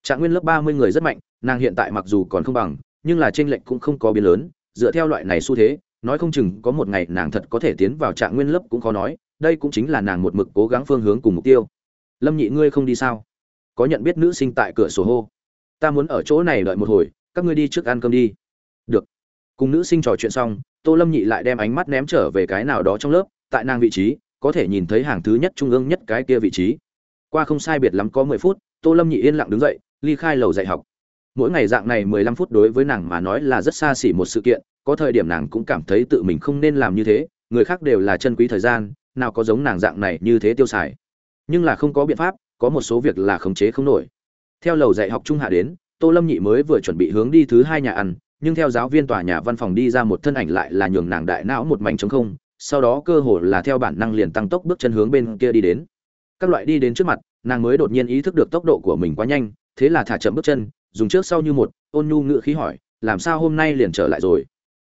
[SPEAKER 1] Trạng nguyên lớp ba mươi người rất mạnh, nàng hiện tại mặc dù còn không bằng, nhưng là chênh lệch cũng không có biến lớn, dựa theo loại này xu thế, nói không chừng có một ngày nàng thật có thể tiến vào trạng nguyên lớp cũng khó nói, đây cũng chính là nàng một mực cố gắng phương hướng cùng mục tiêu. Lâm nhị, ngươi không đi sao? Có nhận biết nữ sinh tại cửa sổ hô? Ta muốn ở chỗ này đợi một hồi, các ngươi đi trước ăn cơm đi. Được. Cùng nữ sinh trò chuyện xong, tô lâm nhị lại đem ánh mắt ném trở về cái nào đó trong lớp, tại nàng vị trí, có thể nhìn thấy hàng thứ nhất trung ương nhất cái kia vị trí. Qua không sai biệt lắm có mười phút, tô lâm nhị yên lặng đứng dậy, ly khai lầu dạy học. Mỗi ngày dạng này mười lăm phút đối với nàng mà nói là rất xa xỉ một sự kiện, có thời điểm nàng cũng cảm thấy tự mình không nên làm như thế, người khác đều là chân quý thời gian, nào có giống nàng dạng này như thế tiêu xài. Nhưng là không có biện pháp, có một số việc là khống chế không nổi theo lầu dạy học trung hạ đến, tô lâm nhị mới vừa chuẩn bị hướng đi thứ hai nhà ăn, nhưng theo giáo viên tòa nhà văn phòng đi ra một thân ảnh lại là nhường nàng đại não một mảnh trống không, sau đó cơ hồ là theo bản năng liền tăng tốc bước chân hướng bên kia đi đến. Các loại đi đến trước mặt, nàng mới đột nhiên ý thức được tốc độ của mình quá nhanh, thế là thả chậm bước chân, dùng trước sau như một, ôn nhu ngự khí hỏi, làm sao hôm nay liền trở lại rồi?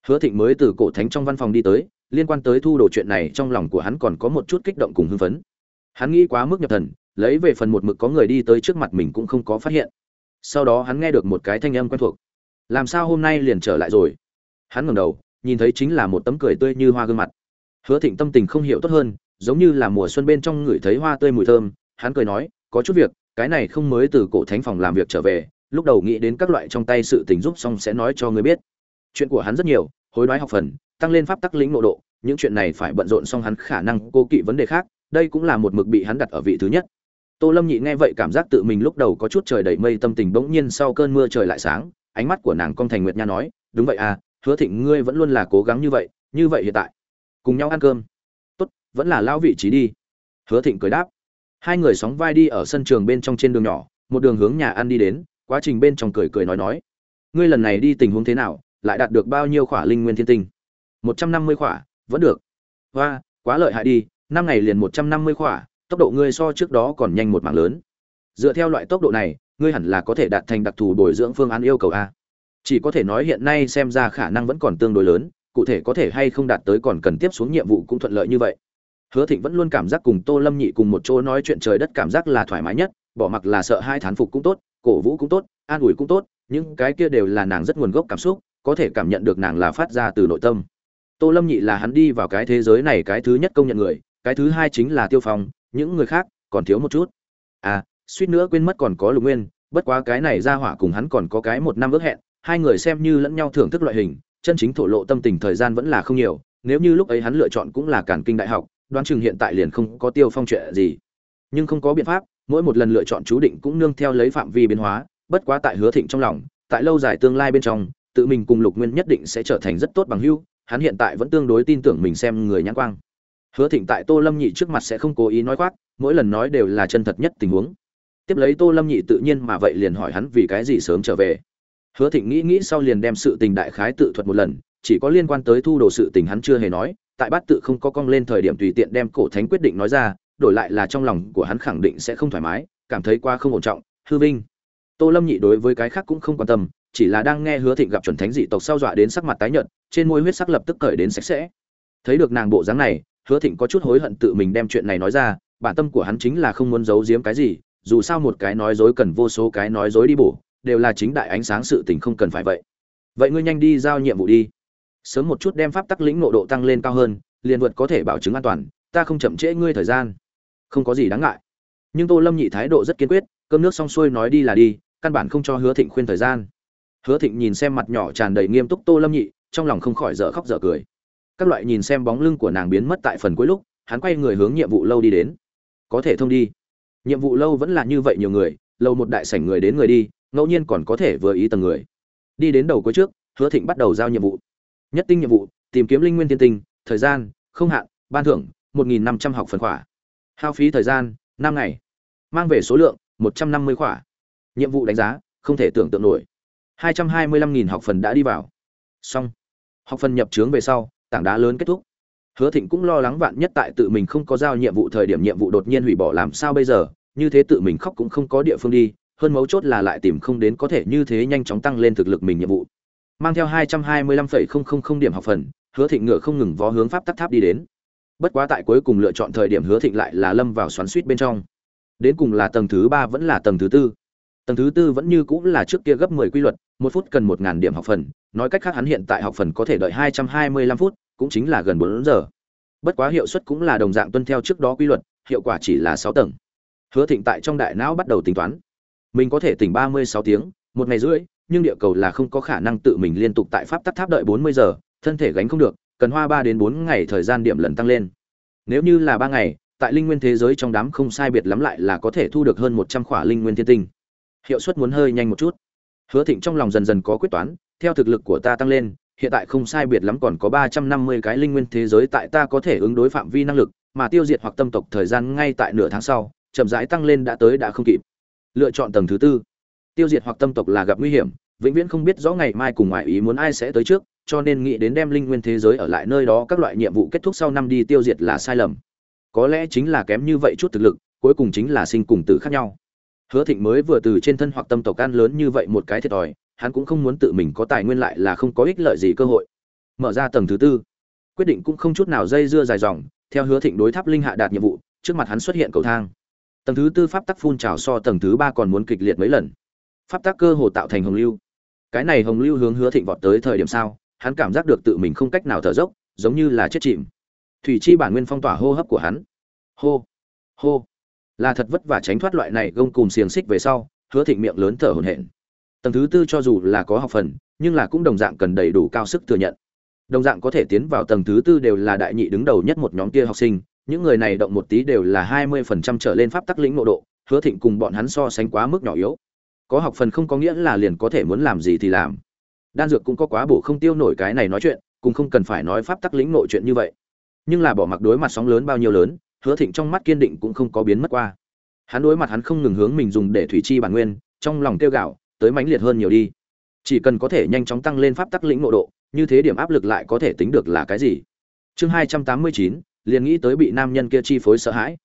[SPEAKER 1] Hứa thịnh mới từ cổ thánh trong văn phòng đi tới, liên quan tới thu đồ chuyện này trong lòng của hắn còn có một chút kích động cùng hưng phấn. Hắn nghĩ quá mức nhập thần lấy về phần một mực có người đi tới trước mặt mình cũng không có phát hiện. Sau đó hắn nghe được một cái thanh âm quen thuộc. Làm sao hôm nay liền trở lại rồi? Hắn ngẩng đầu, nhìn thấy chính là một tấm cười tươi như hoa gương mặt. Hứa thịnh tâm tình không hiểu tốt hơn, giống như là mùa xuân bên trong ngửi thấy hoa tươi mùi thơm, hắn cười nói, có chút việc, cái này không mới từ cổ thánh phòng làm việc trở về, lúc đầu nghĩ đến các loại trong tay sự tình giúp xong sẽ nói cho người biết. Chuyện của hắn rất nhiều, hối đoái học phần, tăng lên pháp tắc lĩnh nội độ, những chuyện này phải bận rộn xong hắn khả năng cô kỵ vấn đề khác, đây cũng là một mực bị hắn đặt ở vị thứ nhất tô lâm nhị nghe vậy cảm giác tự mình lúc đầu có chút trời đầy mây, tâm tình bỗng nhiên sau cơn mưa trời lại sáng, ánh mắt của nàng cong thành nguyệt nha nói, đúng vậy à hứa thịnh ngươi vẫn luôn là cố gắng như vậy như vậy hiện tại, cùng nhau ăn cơm. Tốt, vẫn là lao vị trí đi. Hứa thịnh cười đáp. Hai người sóng vai đi ở sân trường bên trong trên đường nhỏ, một đường hướng nhà ăn đi đến, quá trình bên trong cười cười nói nói, ngươi lần này đi tình huống thế nào, lại đạt được bao nhiêu khỏa linh nguyên thiên tinh? Một trăm năm mươi khỏa, vẫn được. Hoa, quá lợi hại đi, năm ngày liền một trăm năm mươi khỏa tốc độ ngươi so trước đó còn nhanh một mảng lớn. Dựa theo loại tốc độ này, ngươi hẳn là có thể đạt thành đặc thù bồi dưỡng phương án yêu cầu a. Chỉ có thể nói hiện nay xem ra khả năng vẫn còn tương đối lớn, cụ thể có thể hay không đạt tới còn cần tiếp xuống nhiệm vụ cũng thuận lợi như vậy. Hứa thịnh vẫn luôn cảm giác cùng tô lâm nhị cùng một chỗ nói chuyện trời đất cảm giác là thoải mái nhất, bỏ mặc là sợ hai thán phục cũng tốt, cổ vũ cũng tốt, an ủi cũng tốt, những cái kia đều là nàng rất nguồn gốc cảm xúc, có thể cảm nhận được nàng là phát ra từ nội tâm. Tô lâm nhị là hắn đi vào cái thế giới này cái thứ nhất công nhận người, cái thứ hai chính là tiêu phong những người khác còn thiếu một chút. À suýt nữa quên mất còn có lục nguyên, bất quá cái này ra hỏa cùng hắn còn có cái một năm ước hẹn, hai người xem như lẫn nhau thưởng thức loại hình, chân chính thổ lộ tâm tình thời gian vẫn là không nhiều, nếu như lúc ấy hắn lựa chọn cũng là cản kinh đại học, đoán chừng hiện tại liền không có tiêu phong chuyện gì. Nhưng không có biện pháp, mỗi một lần lựa chọn chú định cũng nương theo lấy phạm vi biến hóa, bất quá tại hứa thịnh trong lòng, tại lâu dài tương lai bên trong, tự mình cùng lục nguyên nhất định sẽ trở thành rất tốt bằng hưu hắn hiện tại vẫn tương đối tin tưởng mình xem người nhãn quang hứa thịnh tại tô lâm nhị trước mặt sẽ không cố ý nói khoác, mỗi lần nói đều là chân thật nhất tình huống. Tiếp lấy tô lâm nhị tự nhiên mà vậy liền hỏi hắn vì cái gì sớm trở về. Hứa thịnh nghĩ nghĩ sau liền đem sự tình đại khái tự thuật một lần, chỉ có liên quan tới thu đồ sự tình hắn chưa hề nói, tại bát tự không có cong lên thời điểm tùy tiện đem cổ thánh quyết định nói ra, đổi lại là trong lòng của hắn khẳng định sẽ không thoải mái, cảm thấy qua không ổn trọng, hư vinh. Tô lâm nhị đối với cái khác cũng không quan tâm, chỉ là đang nghe hứa thịnh gặp chuẩn thánh dị tộc sau dọa đến sắc mặt tái nhợt, trên môi huyết sắc lập tức cởi đến sạch sẽ. Thấy được nàng bộ dáng này hứa thịnh có chút hối hận tự mình đem chuyện này nói ra, bản tâm của hắn chính là không muốn giấu giếm cái gì, dù sao một cái nói dối cần vô số cái nói dối đi bổ, đều là chính đại ánh sáng sự tình không cần phải vậy. Vậy ngươi nhanh đi giao nhiệm vụ đi. Sớm một chút đem pháp tắc lĩnh nộ độ tăng lên cao hơn, liền vượt có thể bảo chứng an toàn, ta không chậm trễ ngươi thời gian. Không có gì đáng ngại. Nhưng tô lâm nhị thái độ rất kiên quyết, cơm nước xong xuôi nói đi là đi, căn bản không cho hứa thịnh khuyên thời gian. Hứa thịnh nhìn xem mặt nhỏ tràn đầy nghiêm túc tô lâm nhị, trong lòng không khỏi dở khóc dở cười các loại nhìn xem bóng lưng của nàng biến mất tại phần cuối lúc, hắn quay người hướng nhiệm vụ lâu đi đến. Có thể thông đi. Nhiệm vụ lâu vẫn là như vậy nhiều người, lâu một đại sảnh người đến người đi, ngẫu nhiên còn có thể vừa ý tầng người. Đi đến đầu cuối trước, hứa thịnh bắt đầu giao nhiệm vụ. Nhất tinh nhiệm vụ, tìm kiếm linh nguyên tiên tinh, thời gian, không hạn, ban thưởng, một nghìn năm trăm học phần khỏa. Hao phí thời gian, năm ngày. Mang về số lượng, một trăm năm mươi khỏa. Nhiệm vụ đánh giá, không thể tưởng tượng nổi. hai trăm hai mươi lăm nghìn học phần đã đi vào. Xong. Học phần nhập trướng về sau tảng đá lớn kết thúc. Hứa thịnh cũng lo lắng vạn nhất tại tự mình không có giao nhiệm vụ thời điểm nhiệm vụ đột nhiên hủy bỏ làm sao bây giờ, như thế tự mình khóc cũng không có địa phương đi, hơn mấu chốt là lại tìm không đến có thể như thế nhanh chóng tăng lên thực lực mình nhiệm vụ. Mang theo hai trăm hai mươi lăm phẩy không không không điểm học phần, hứa thịnh ngựa không ngừng vó hướng pháp tắc tháp đi đến. Bất quá tại cuối cùng lựa chọn thời điểm hứa thịnh lại là lâm vào xoắn suýt bên trong. Đến cùng là tầng thứ ba vẫn là tầng thứ tư. Tầng thứ tư vẫn như cũng là trước kia gấp mười quy luật, một phút cần một ngàn điểm học phần, nói cách khác hắn hiện tại học phần có thể đợi hai trăm hai mươi lăm phút cũng chính là gần bốn giờ. Bất quá hiệu suất cũng là đồng dạng tuân theo trước đó quy luật, hiệu quả chỉ là sáu tầng. Hứa thịnh tại trong đại não bắt đầu tính toán. Mình có thể tỉnh ba mươi sáu tiếng, một ngày rưỡi, nhưng địa cầu là không có khả năng tự mình liên tục tại pháp tắc tháp đợi bốn mươi giờ, thân thể gánh không được, cần hoa ba đến bốn ngày thời gian điểm lần tăng lên. Nếu như là ba ngày, tại linh nguyên thế giới trong đám không sai biệt lắm lại là có thể thu được hơn một trăm khỏa linh nguyên thiên tinh. Hiệu suất muốn hơi nhanh một chút. Hứa thịnh trong lòng dần dần có quyết toán, theo thực lực của ta tăng lên hiện tại không sai biệt lắm còn có ba trăm năm mươi cái linh nguyên thế giới tại ta có thể ứng đối phạm vi năng lực, mà tiêu diệt hoặc tâm tộc thời gian ngay tại nửa tháng sau, chậm rãi tăng lên đã tới đã không kịp. Lựa chọn tầng thứ tư. Tiêu diệt hoặc tâm tộc là gặp nguy hiểm, vĩnh viễn không biết rõ ngày mai cùng ngoại ý muốn ai sẽ tới trước, cho nên nghĩ đến đem linh nguyên thế giới ở lại nơi đó các loại nhiệm vụ kết thúc sau năm đi tiêu diệt là sai lầm. Có lẽ chính là kém như vậy chút thực lực, cuối cùng chính là sinh cùng tử khác nhau. Hứa thịnh mới vừa từ trên thân hoặc tâm tộc can lớn như vậy một cái thiệt thòi hắn cũng không muốn tự mình có tài nguyên lại là không có ích lợi gì cơ hội. Mở ra tầng thứ tư. Quyết định cũng không chút nào dây dưa dài dòng, theo hứa thịnh đối tháp linh hạ đạt nhiệm vụ, trước mặt hắn xuất hiện cầu thang. Tầng thứ tư pháp tắc phun trào so tầng thứ ba còn muốn kịch liệt mấy lần. Pháp tắc cơ hồ tạo thành hồng lưu. Cái này hồng lưu hướng hứa thịnh vọt tới thời điểm sao, hắn cảm giác được tự mình không cách nào thở dốc, giống như là chết chìm. Thủy chi bản nguyên phong tỏa hô hấp của hắn. Hô hô. Là thật vất vả tránh thoát loại này gông cùm xiềng xích về sau, hứa thịnh miệng lớn thở hổn hển tầng thứ tư cho dù là có học phần, nhưng là cũng đồng dạng cần đầy đủ cao sức thừa nhận. Đồng dạng có thể tiến vào tầng thứ tư đều là đại nhị đứng đầu nhất một nhóm kia học sinh, những người này động một tí đều là hai mươi phần trăm trở lên pháp tắc lĩnh nội độ, hứa thịnh cùng bọn hắn so sánh quá mức nhỏ yếu. Có học phần không có nghĩa là liền có thể muốn làm gì thì làm. Đan dược cũng có quá bổ không tiêu nổi cái này nói chuyện, cũng không cần phải nói pháp tắc lĩnh nội chuyện như vậy. Nhưng là bỏ mặc đối mặt sóng lớn bao nhiêu lớn, hứa thịnh trong mắt kiên định cũng không có biến mất qua. Hắn đối mặt hắn không ngừng hướng mình dùng để thủy chi bản nguyên, trong lòng tiêu gạo tới mãnh liệt hơn nhiều đi. Chỉ cần có thể nhanh chóng tăng lên pháp tắc lĩnh ngộ độ, như thế điểm áp lực lại có thể tính được là cái gì? Chương hai trăm tám mươi chín, liền nghĩ tới bị nam nhân kia chi phối sợ hãi.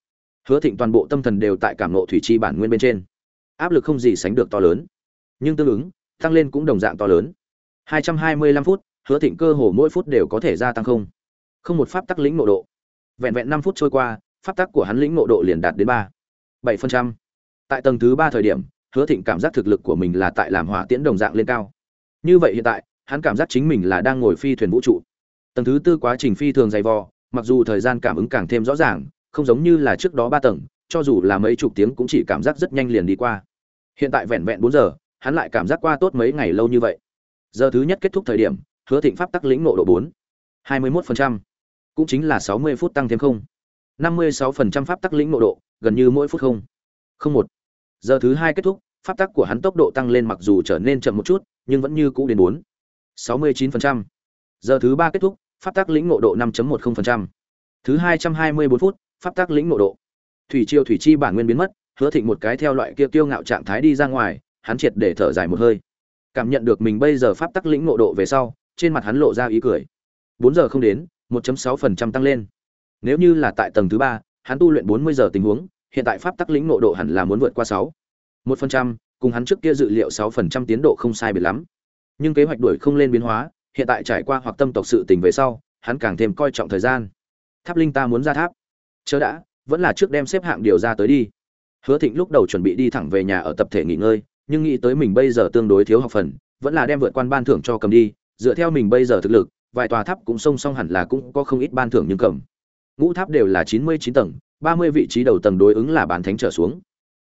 [SPEAKER 1] Hứa thịnh toàn bộ tâm thần đều tại cảm nộ thủy chi bản nguyên bên trên. Áp lực không gì sánh được to lớn, nhưng tương ứng, tăng lên cũng đồng dạng to lớn. 225 phút, hứa thịnh cơ hồ mỗi phút đều có thể gia tăng không. Không một pháp tắc lĩnh nộ độ. Vẹn vẹn năm phút trôi qua, pháp tắc của hắn lĩnh nộ độ liền đạt đến ba, bảy phần trăm. Tại tầng thứ ba thời điểm hứa thịnh cảm giác thực lực của mình là tại làm hỏa tiễn đồng dạng lên cao. Như vậy hiện tại, hắn cảm giác chính mình là đang ngồi phi thuyền vũ trụ. Tầng thứ tư quá trình phi thường dày vò, mặc dù thời gian cảm ứng càng thêm rõ ràng, không giống như là trước đó ba tầng, cho dù là mấy chục tiếng cũng chỉ cảm giác rất nhanh liền đi qua. Hiện tại vẹn vẹn bốn giờ, hắn lại cảm giác qua tốt mấy ngày lâu như vậy. Giờ thứ nhất kết thúc thời điểm, hứa thịnh pháp tắc lĩnh nộ độ bốn, hai mươi mốt phần trăm, cũng chính là sáu mươi phút tăng thêm không. năm mươi sáu phần trăm pháp tắc lĩnh nộ độ, gần như mỗi phút không. Không một giờ thứ hai kết thúc, pháp tắc của hắn tốc độ tăng lên mặc dù trở nên chậm một chút, nhưng vẫn như cũ đến bốn. Sáu mươi chín phần trăm. Giờ thứ ba kết thúc, pháp tắc lĩnh ngộ độ năm một không phần trăm. Thứ hai trăm hai mươi bốn phút, pháp tắc lĩnh ngộ độ. Thủy triều thủy chi bản nguyên biến mất, hứa thịnh một cái theo loại kia kiêu ngạo trạng thái đi ra ngoài, hắn triệt để thở dài một hơi. Cảm nhận được mình bây giờ pháp tắc lĩnh ngộ độ về sau, trên mặt hắn lộ ra ý cười. Bốn giờ không đến 1.6% tăng lên. Nếu như là tại tầng thứ ba, hắn tu luyện 40 giờ tình huống hiện tại pháp tắc lĩnh nộ độ hẳn là muốn vượt qua 6. 1%, cùng hắn trước kia dự liệu 6% tiến độ không sai biệt lắm. Nhưng kế hoạch đuổi không lên biến hóa, hiện tại trải qua hoặc tâm tộc sự tình về sau, hắn càng thêm coi trọng thời gian. Tháp linh ta muốn ra tháp. Chớ đã, vẫn là trước đem xếp hạng điều ra tới đi. Hứa Thịnh lúc đầu chuẩn bị đi thẳng về nhà ở tập thể nghỉ ngơi, nhưng nghĩ tới mình bây giờ tương đối thiếu học phần, vẫn là đem vượt quan ban thưởng cho cầm đi, dựa theo mình bây giờ thực lực, vài tòa tháp cũng song song hẳn là cũng có không ít ban thưởng nhưng cầm. Ngũ tháp đều là 99 tầng, 30 vị trí đầu tầng đối ứng là bán thánh trở xuống.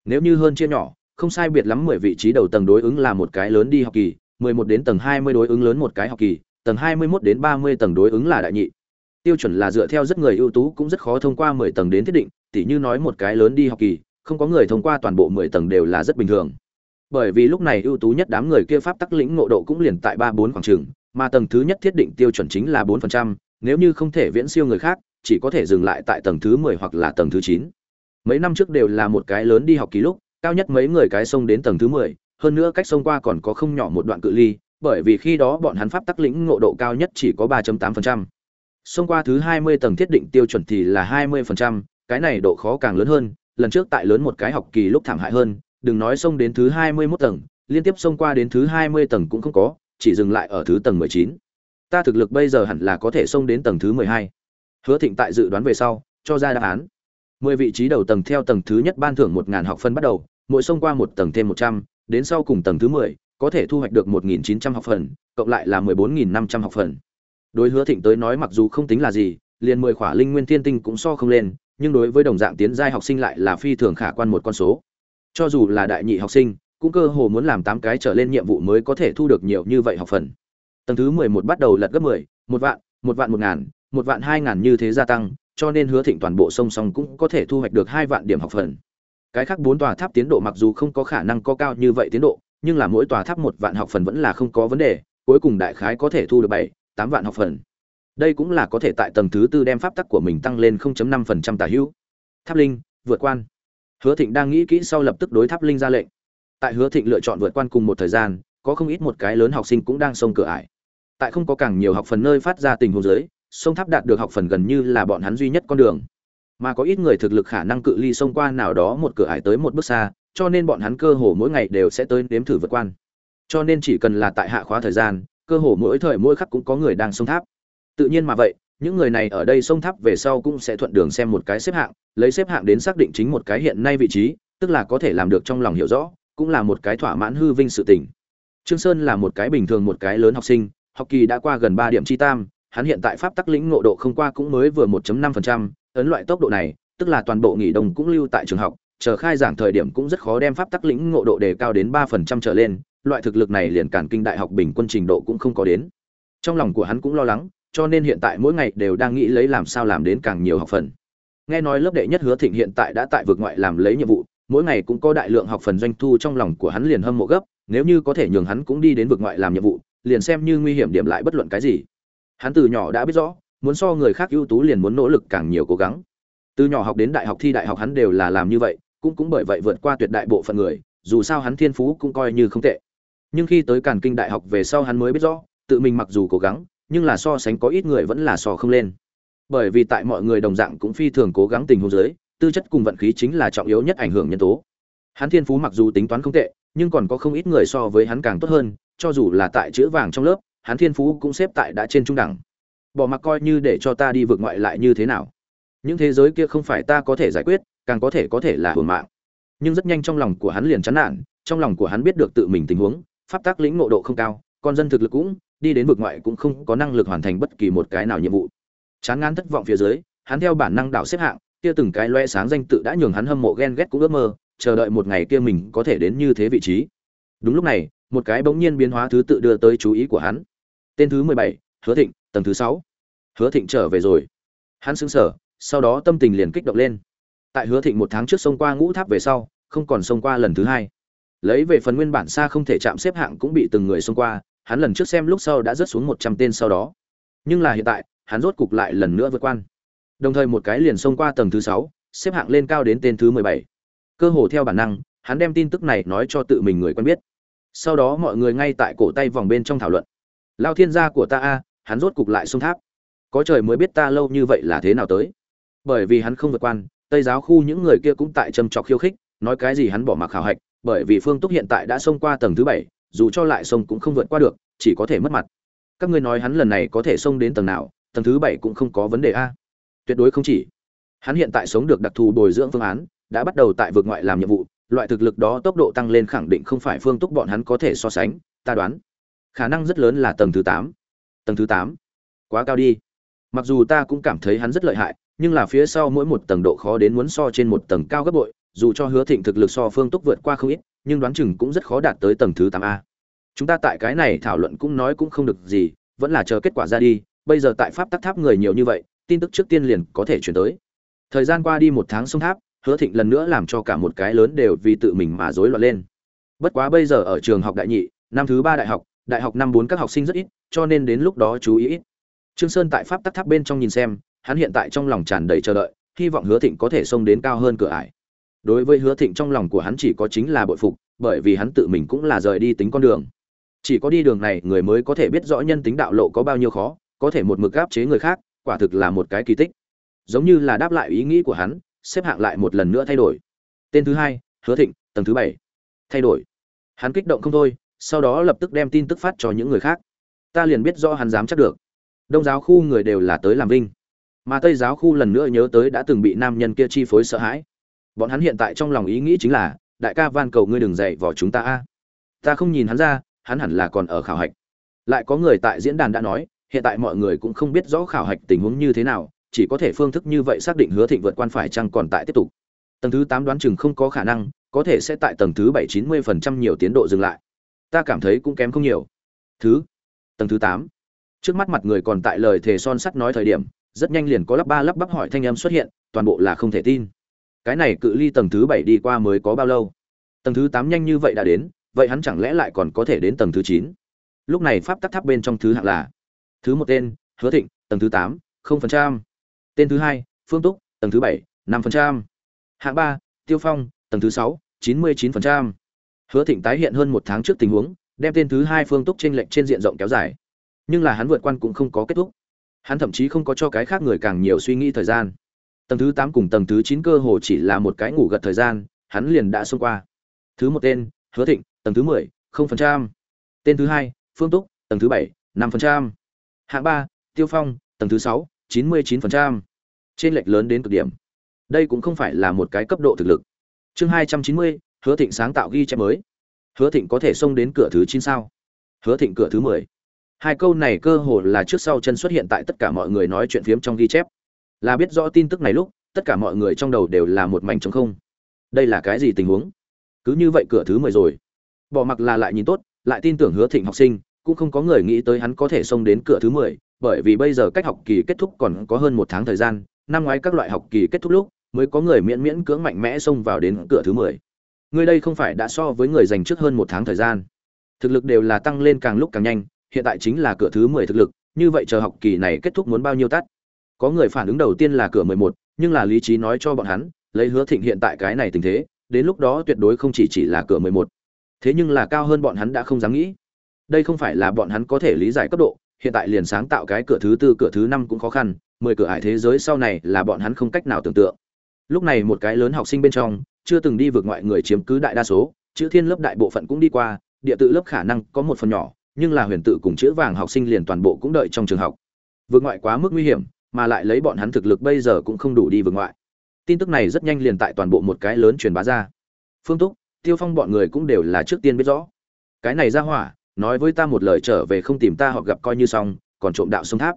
[SPEAKER 1] Nếu như hơn chia nhỏ, không sai biệt lắm 10 vị trí đầu tầng đối ứng là một cái lớn đi học kỳ, 11 đến tầng 20 đối ứng lớn một cái học kỳ, tầng 21 đến 30 tầng đối ứng là đại nhị. Tiêu chuẩn là dựa theo rất người ưu tú cũng rất khó thông qua 10 tầng đến thiết định, tỉ như nói một cái lớn đi học kỳ, không có người thông qua toàn bộ 10 tầng đều là rất bình thường. Bởi vì lúc này ưu tú nhất đám người kia pháp tắc lĩnh ngộ độ cũng liền tại 3 4 khoảng chừng, mà tầng thứ nhất thiết định tiêu chuẩn chính là 4%, nếu như không thể viễn siêu người khác, chỉ có thể dừng lại tại tầng thứ 10 hoặc là tầng thứ 9. Mấy năm trước đều là một cái lớn đi học kỳ lúc, cao nhất mấy người cái sông đến tầng thứ 10, hơn nữa cách sông qua còn có không nhỏ một đoạn cự ly, bởi vì khi đó bọn hắn pháp tắc lĩnh ngộ độ cao nhất chỉ có 3.8%. Sông qua thứ 20 tầng thiết định tiêu chuẩn thì là 20%, cái này độ khó càng lớn hơn, lần trước tại lớn một cái học kỳ lúc thảm hại hơn, đừng nói sông đến thứ 21 tầng, liên tiếp sông qua đến thứ 20 tầng cũng không có, chỉ dừng lại ở thứ tầng 19. Ta thực lực bây giờ hẳn là có thể xông đến tầng thứ 12. Hứa Thịnh tại dự đoán về sau, cho ra đáp án. 10 vị trí đầu tầng theo tầng thứ nhất ban thưởng 1000 học phân bắt đầu, mỗi xông qua một tầng thêm 100, đến sau cùng tầng thứ 10, có thể thu hoạch được 1900 học phần, cộng lại là 14500 học phần. Đối Hứa Thịnh tới nói mặc dù không tính là gì, liền 10 khỏa linh nguyên tiên tinh cũng so không lên, nhưng đối với đồng dạng tiến giai học sinh lại là phi thường khả quan một con số. Cho dù là đại nhị học sinh, cũng cơ hồ muốn làm 8 cái trở lên nhiệm vụ mới có thể thu được nhiều như vậy học phần. Tầng thứ 11 bắt đầu lật gấp 10, một vạn, một vạn một ngàn, một vạn hai ngàn như thế gia tăng, cho nên Hứa Thịnh toàn bộ song song cũng có thể thu hoạch được hai vạn điểm học phần. Cái khác bốn tòa tháp tiến độ mặc dù không có khả năng có cao như vậy tiến độ, nhưng là mỗi tòa tháp một vạn học phần vẫn là không có vấn đề, cuối cùng đại khái có thể thu được 7, 8 vạn học phần. Đây cũng là có thể tại tầng thứ tư đem pháp tắc của mình tăng lên 0.5% tả hữu. Tháp linh, vượt quan. Hứa Thịnh đang nghĩ kỹ sau lập tức đối Tháp linh ra lệnh. Tại Hứa Thịnh lựa chọn vượt quan cùng một thời gian, có không ít một cái lớn học sinh cũng đang xông cửa ải. Tại không có càng nhiều học phần nơi phát ra tình huống giới sông tháp đạt được học phần gần như là bọn hắn duy nhất con đường. Mà có ít người thực lực khả năng cự ly sông qua nào đó một cửa ải tới một bước xa, cho nên bọn hắn cơ hồ mỗi ngày đều sẽ tới nếm thử vượt quan. Cho nên chỉ cần là tại hạ khóa thời gian, cơ hồ mỗi thời mỗi khắc cũng có người đang sông tháp. Tự nhiên mà vậy, những người này ở đây sông tháp về sau cũng sẽ thuận đường xem một cái xếp hạng, lấy xếp hạng đến xác định chính một cái hiện nay vị trí, tức là có thể làm được trong lòng hiểu rõ, cũng là một cái thỏa mãn hư vinh sự tình. Trương Sơn là một cái bình thường một cái lớn học sinh, học kỳ đã qua gần ba điểm chi tam, hắn hiện tại pháp tắc lĩnh ngộ độ không qua cũng mới vừa 1.5%, ấn loại tốc độ này, tức là toàn bộ nghỉ đông cũng lưu tại trường học, chờ khai giảng thời điểm cũng rất khó đem pháp tắc lĩnh ngộ độ đề cao đến 3% trở lên, loại thực lực này liền cản kinh đại học bình quân trình độ cũng không có đến. Trong lòng của hắn cũng lo lắng, cho nên hiện tại mỗi ngày đều đang nghĩ lấy làm sao làm đến càng nhiều học phần. Nghe nói lớp đệ nhất Hứa Thịnh hiện tại đã tại vực ngoại làm lấy nhiệm vụ, mỗi ngày cũng có đại lượng học phần doanh thu trong lòng của hắn liền hâm mộ gấp, nếu như có thể nhường hắn cũng đi đến vực ngoại làm nhiệm vụ, liền xem như nguy hiểm điểm lại bất luận cái gì. Hắn từ nhỏ đã biết rõ, muốn so người khác ưu tú liền muốn nỗ lực càng nhiều cố gắng. Từ nhỏ học đến đại học thi đại học hắn đều là làm như vậy, cũng cũng bởi vậy vượt qua tuyệt đại bộ phận người, dù sao hắn thiên phú cũng coi như không tệ. Nhưng khi tới Càn Kinh đại học về sau hắn mới biết rõ, tự mình mặc dù cố gắng, nhưng là so sánh có ít người vẫn là so không lên. Bởi vì tại mọi người đồng dạng cũng phi thường cố gắng tình huống dưới, tư chất cùng vận khí chính là trọng yếu nhất ảnh hưởng nhân tố. Hắn thiên phú mặc dù tính toán không tệ, nhưng còn có không ít người so với hắn càng tốt hơn, cho dù là tại chữ vàng trong lớp, hắn thiên phú cũng xếp tại đã trên trung đẳng. Bỏ mặc coi như để cho ta đi vượt ngoại lại như thế nào. Những thế giới kia không phải ta có thể giải quyết, càng có thể có thể là hưởng mạng. Nhưng rất nhanh trong lòng của hắn liền chán nản, trong lòng của hắn biết được tự mình tình huống, pháp tác lĩnh ngộ độ không cao, con dân thực lực cũng, đi đến vực ngoại cũng không có năng lực hoàn thành bất kỳ một cái nào nhiệm vụ chán ngán thất vọng phía dưới hắn theo bản năng đảo xếp hạng kia từng cái loe sáng danh tự đã nhường hắn hâm mộ ghen ghét cũng ước mơ chờ đợi một ngày kia mình có thể đến như thế vị trí đúng lúc này một cái bỗng nhiên biến hóa thứ tự đưa tới chú ý của hắn tên thứ mười bảy, hứa thịnh, tầng thứ sáu. Hứa thịnh trở về rồi. Hắn xứng sở sau đó tâm tình liền kích động lên. Tại hứa thịnh một tháng trước xông qua ngũ tháp về sau, không còn xông qua lần thứ hai. Lấy về phần nguyên bản xa không thể chạm xếp hạng cũng bị từng người xông qua, hắn lần trước xem lúc sau đã rớt xuống một trăm tên sau đó. Nhưng là hiện tại, hắn rốt cục lại lần nữa vượt quan đồng thời một cái liền xông qua tầng thứ sáu, xếp hạng lên cao đến tên thứ mười bảy. Cơ hồ theo bản năng, hắn đem tin tức này nói cho tự mình người quen biết. Sau đó mọi người ngay tại cổ tay vòng bên trong thảo luận lao thiên gia của ta a, hắn rốt cục lại xông tháp. Có trời mới biết ta lâu như vậy là thế nào tới. Bởi vì hắn không vượt quan, tây giáo khu những người kia cũng tại châm trọc khiêu khích, nói cái gì hắn bỏ mặc khảo hạch, bởi vì phương túc hiện tại đã xông qua tầng thứ bảy, dù cho lại xông cũng không vượt qua được, chỉ có thể mất mặt. Các ngươi nói hắn lần này có thể xông đến tầng nào, tầng thứ bảy cũng không có vấn đề a. Tuyệt đối không chỉ. Hắn hiện tại sống được đặc thù bồi dưỡng phương án, đã bắt đầu tại vực ngoại làm nhiệm vụ, loại thực lực đó tốc độ tăng lên khẳng định không phải phương túc bọn hắn có thể so sánh, ta đoán khả năng rất lớn là tầng thứ tám. Tầng thứ tám? Quá cao đi. Mặc dù ta cũng cảm thấy hắn rất lợi hại, nhưng là phía sau mỗi một tầng độ khó đến muốn so trên một tầng cao gấp bội, dù cho hứa thịnh thực lực so phương túc vượt qua không ít, nhưng đoán chừng cũng rất khó đạt tới tầng thứ tám a. Chúng ta tại cái này thảo luận cũng nói cũng không được gì, vẫn là chờ kết quả ra đi, bây giờ tại pháp tắc tháp người nhiều như vậy, tin tức trước tiên liền có thể chuyển tới. Thời gian qua đi một tháng sông tháp, hứa thịnh lần nữa làm cho cả một cái lớn đều vì tự mình mà rối loạn lên. Bất quá bây giờ ở trường học đại nhị, năm thứ ba đại học đại học năm bốn các học sinh rất ít, cho nên đến lúc đó chú ý ít. Trương sơn tại pháp tắc tháp bên trong nhìn xem, hắn hiện tại trong lòng tràn đầy chờ đợi, hy vọng hứa thịnh có thể xông đến cao hơn cửa ải. Đối với hứa thịnh trong lòng của hắn chỉ có chính là bội phục, bởi vì hắn tự mình cũng là rời đi tính con đường. Chỉ có đi đường này, người mới có thể biết rõ nhân tính đạo lộ có bao nhiêu khó, có thể một mực áp chế người khác, quả thực là một cái kỳ tích. Giống như là đáp lại ý nghĩ của hắn, xếp hạng lại một lần nữa thay đổi. Tên thứ hai, hứa thịnh, tầng thứ bảy. Thay đổi. Hắn kích động không thôi sau đó lập tức đem tin tức phát cho những người khác. Ta liền biết rõ hắn dám chắc được. Đông giáo khu người đều là tới làm vinh. Mà tây giáo khu lần nữa nhớ tới đã từng bị nam nhân kia chi phối sợ hãi. Bọn hắn hiện tại trong lòng ý nghĩ chính là, đại ca van cầu ngươi đừng dạy vào chúng ta a. Ta không nhìn hắn ra, hắn hẳn là còn ở khảo hạch. Lại có người tại diễn đàn đã nói, hiện tại mọi người cũng không biết rõ khảo hạch tình huống như thế nào, chỉ có thể phương thức như vậy xác định hứa thịnh vượt quan phải chăng còn tại tiếp tục. Tầng thứ tám đoán chừng không có khả năng, có thể sẽ tại tầng thứ bảy chín mươi phần trăm nhiều tiến độ dừng lại ta cảm thấy cũng kém không nhiều. Thứ, tầng thứ tám. Trước mắt mặt người còn tại lời thề son sắt nói thời điểm, rất nhanh liền có lắp ba lắp bắp hỏi thanh âm xuất hiện, toàn bộ là không thể tin. Cái này cự ly tầng thứ bảy đi qua mới có bao lâu? Tầng thứ tám nhanh như vậy đã đến, vậy hắn chẳng lẽ lại còn có thể đến tầng thứ chín? Lúc này pháp tắc tháp bên trong thứ hạng là, thứ một tên, hứa thịnh, tầng thứ tám, không phần trăm. Tên thứ hai, phương túc, tầng thứ bảy, năm phần trăm. Hạng ba, tiêu phong, tầng thứ sáu, chín mươi chín phần trăm hứa thịnh tái hiện hơn một tháng trước tình huống, đem tên thứ hai phương túc trên lệnh trên diện rộng kéo dài. Nhưng là hắn vượt quan cũng không có kết thúc. Hắn thậm chí không có cho cái khác người càng nhiều suy nghĩ thời gian. Tầng thứ tám cùng tầng thứ chín cơ hồ chỉ là một cái ngủ gật thời gian, hắn liền đã xông qua. Thứ một tên, hứa thịnh, tầng thứ mười, không phần trăm. Tên thứ hai, phương túc, tầng thứ bảy, năm phần trăm. Hạng ba, tiêu phong, tầng thứ sáu, chín mươi chín phần trăm. Trên lệch lớn đến cực điểm. Đây cũng không phải là một cái cấp độ thực lực. Chương hai trăm chín mươi hứa thịnh sáng tạo ghi chép mới. Hứa thịnh có thể xông đến cửa thứ chín sao? Hứa thịnh cửa thứ mười. Hai câu này cơ hồ là trước sau chân xuất hiện tại tất cả mọi người nói chuyện phiếm trong ghi chép. Là biết rõ tin tức này lúc, tất cả mọi người trong đầu đều là một mảnh trống không. Đây là cái gì tình huống? Cứ như vậy cửa thứ mười rồi. Bỏ mặc là lại nhìn tốt, lại tin tưởng hứa thịnh học sinh, cũng không có người nghĩ tới hắn có thể xông đến cửa thứ mười, bởi vì bây giờ cách học kỳ kết thúc còn có hơn một tháng thời gian, năm ngoái các loại học kỳ kết thúc lúc, mới có người miễn miễn cưỡng mạnh mẽ xông vào đến cửa thứ mười người đây không phải đã so với người dành trước hơn một tháng thời gian. Thực lực đều là tăng lên càng lúc càng nhanh, hiện tại chính là cửa thứ mười thực lực, như vậy chờ học kỳ này kết thúc muốn bao nhiêu tắt? Có người phản ứng đầu tiên là cửa mười một, nhưng là lý trí nói cho bọn hắn, lấy hứa thịnh hiện tại cái này tình thế, đến lúc đó tuyệt đối không chỉ chỉ là cửa mười một. Thế nhưng là cao hơn bọn hắn đã không dám nghĩ. Đây không phải là bọn hắn có thể lý giải cấp độ, hiện tại liền sáng tạo cái cửa thứ tư, cửa thứ năm cũng khó khăn, mười cửa ải thế giới sau này là bọn hắn không cách nào tưởng tượng. Lúc này một cái lớn học sinh bên trong chưa từng đi vượt ngoại người chiếm cứ đại đa số, chữ thiên lớp đại bộ phận cũng đi qua, địa tự lớp khả năng có một phần nhỏ, nhưng là huyền tự cùng chữ vàng học sinh liền toàn bộ cũng đợi trong trường học. Vượt ngoại quá mức nguy hiểm, mà lại lấy bọn hắn thực lực bây giờ cũng không đủ đi vượt ngoại. Tin tức này rất nhanh liền tại toàn bộ một cái lớn truyền bá ra. Phương túc, tiêu phong bọn người cũng đều là trước tiên biết rõ. Cái này ra hỏa, nói với ta một lời trở về không tìm ta hoặc gặp coi như xong, còn trộm đạo sông tháp.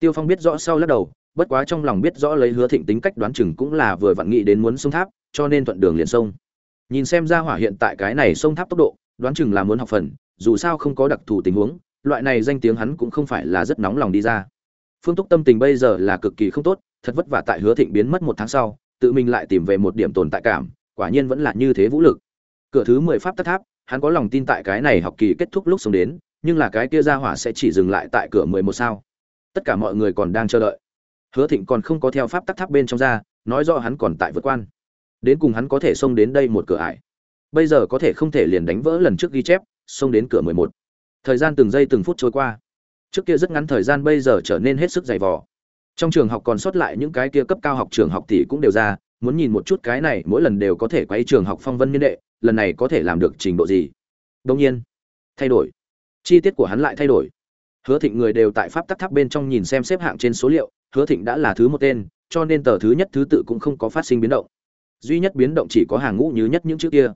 [SPEAKER 1] Tiêu phong biết rõ sau lắc đầu bất quá trong lòng biết rõ lấy hứa thịnh tính cách đoán chừng cũng là vừa vặn nghĩ đến muốn sông tháp, cho nên thuận đường liền sông. Nhìn xem ra hỏa hiện tại cái này sông tháp tốc độ, đoán chừng là muốn học phần, dù sao không có đặc thù tình huống, loại này danh tiếng hắn cũng không phải là rất nóng lòng đi ra. Phương túc tâm tình bây giờ là cực kỳ không tốt, thật vất vả tại hứa thịnh biến mất một tháng sau, tự mình lại tìm về một điểm tồn tại cảm, quả nhiên vẫn là như thế vũ lực. Cửa thứ mười pháp tắc tháp, hắn có lòng tin tại cái này học kỳ kết thúc lúc sống đến, nhưng là cái kia ra hỏa sẽ chỉ dừng lại tại cửa mười một sao. Tất cả mọi người còn đang chờ đợi hứa thịnh còn không có theo pháp tắc tháp bên trong ra, nói rõ hắn còn tại vượt quan. Đến cùng hắn có thể xông đến đây một cửa ải. Bây giờ có thể không thể liền đánh vỡ lần trước ghi chép, xông đến cửa mười một. Thời gian từng giây từng phút trôi qua. Trước kia rất ngắn thời gian bây giờ trở nên hết sức dày vò. Trong trường học còn sót lại những cái kia cấp cao học trường học tỷ cũng đều ra, muốn nhìn một chút cái này, mỗi lần đều có thể quay trường học phong vân niên đệ, lần này có thể làm được trình độ gì. Đông nhiên, thay đổi. Chi tiết của hắn lại thay đổi. Hứa thịnh người đều tại pháp tắc tháp bên trong nhìn xem xếp hạng trên số liệu hứa thịnh đã là thứ một tên, cho nên tờ thứ nhất thứ tự cũng không có phát sinh biến động. Duy nhất biến động chỉ có hàng ngũ như nhất những chữ kia.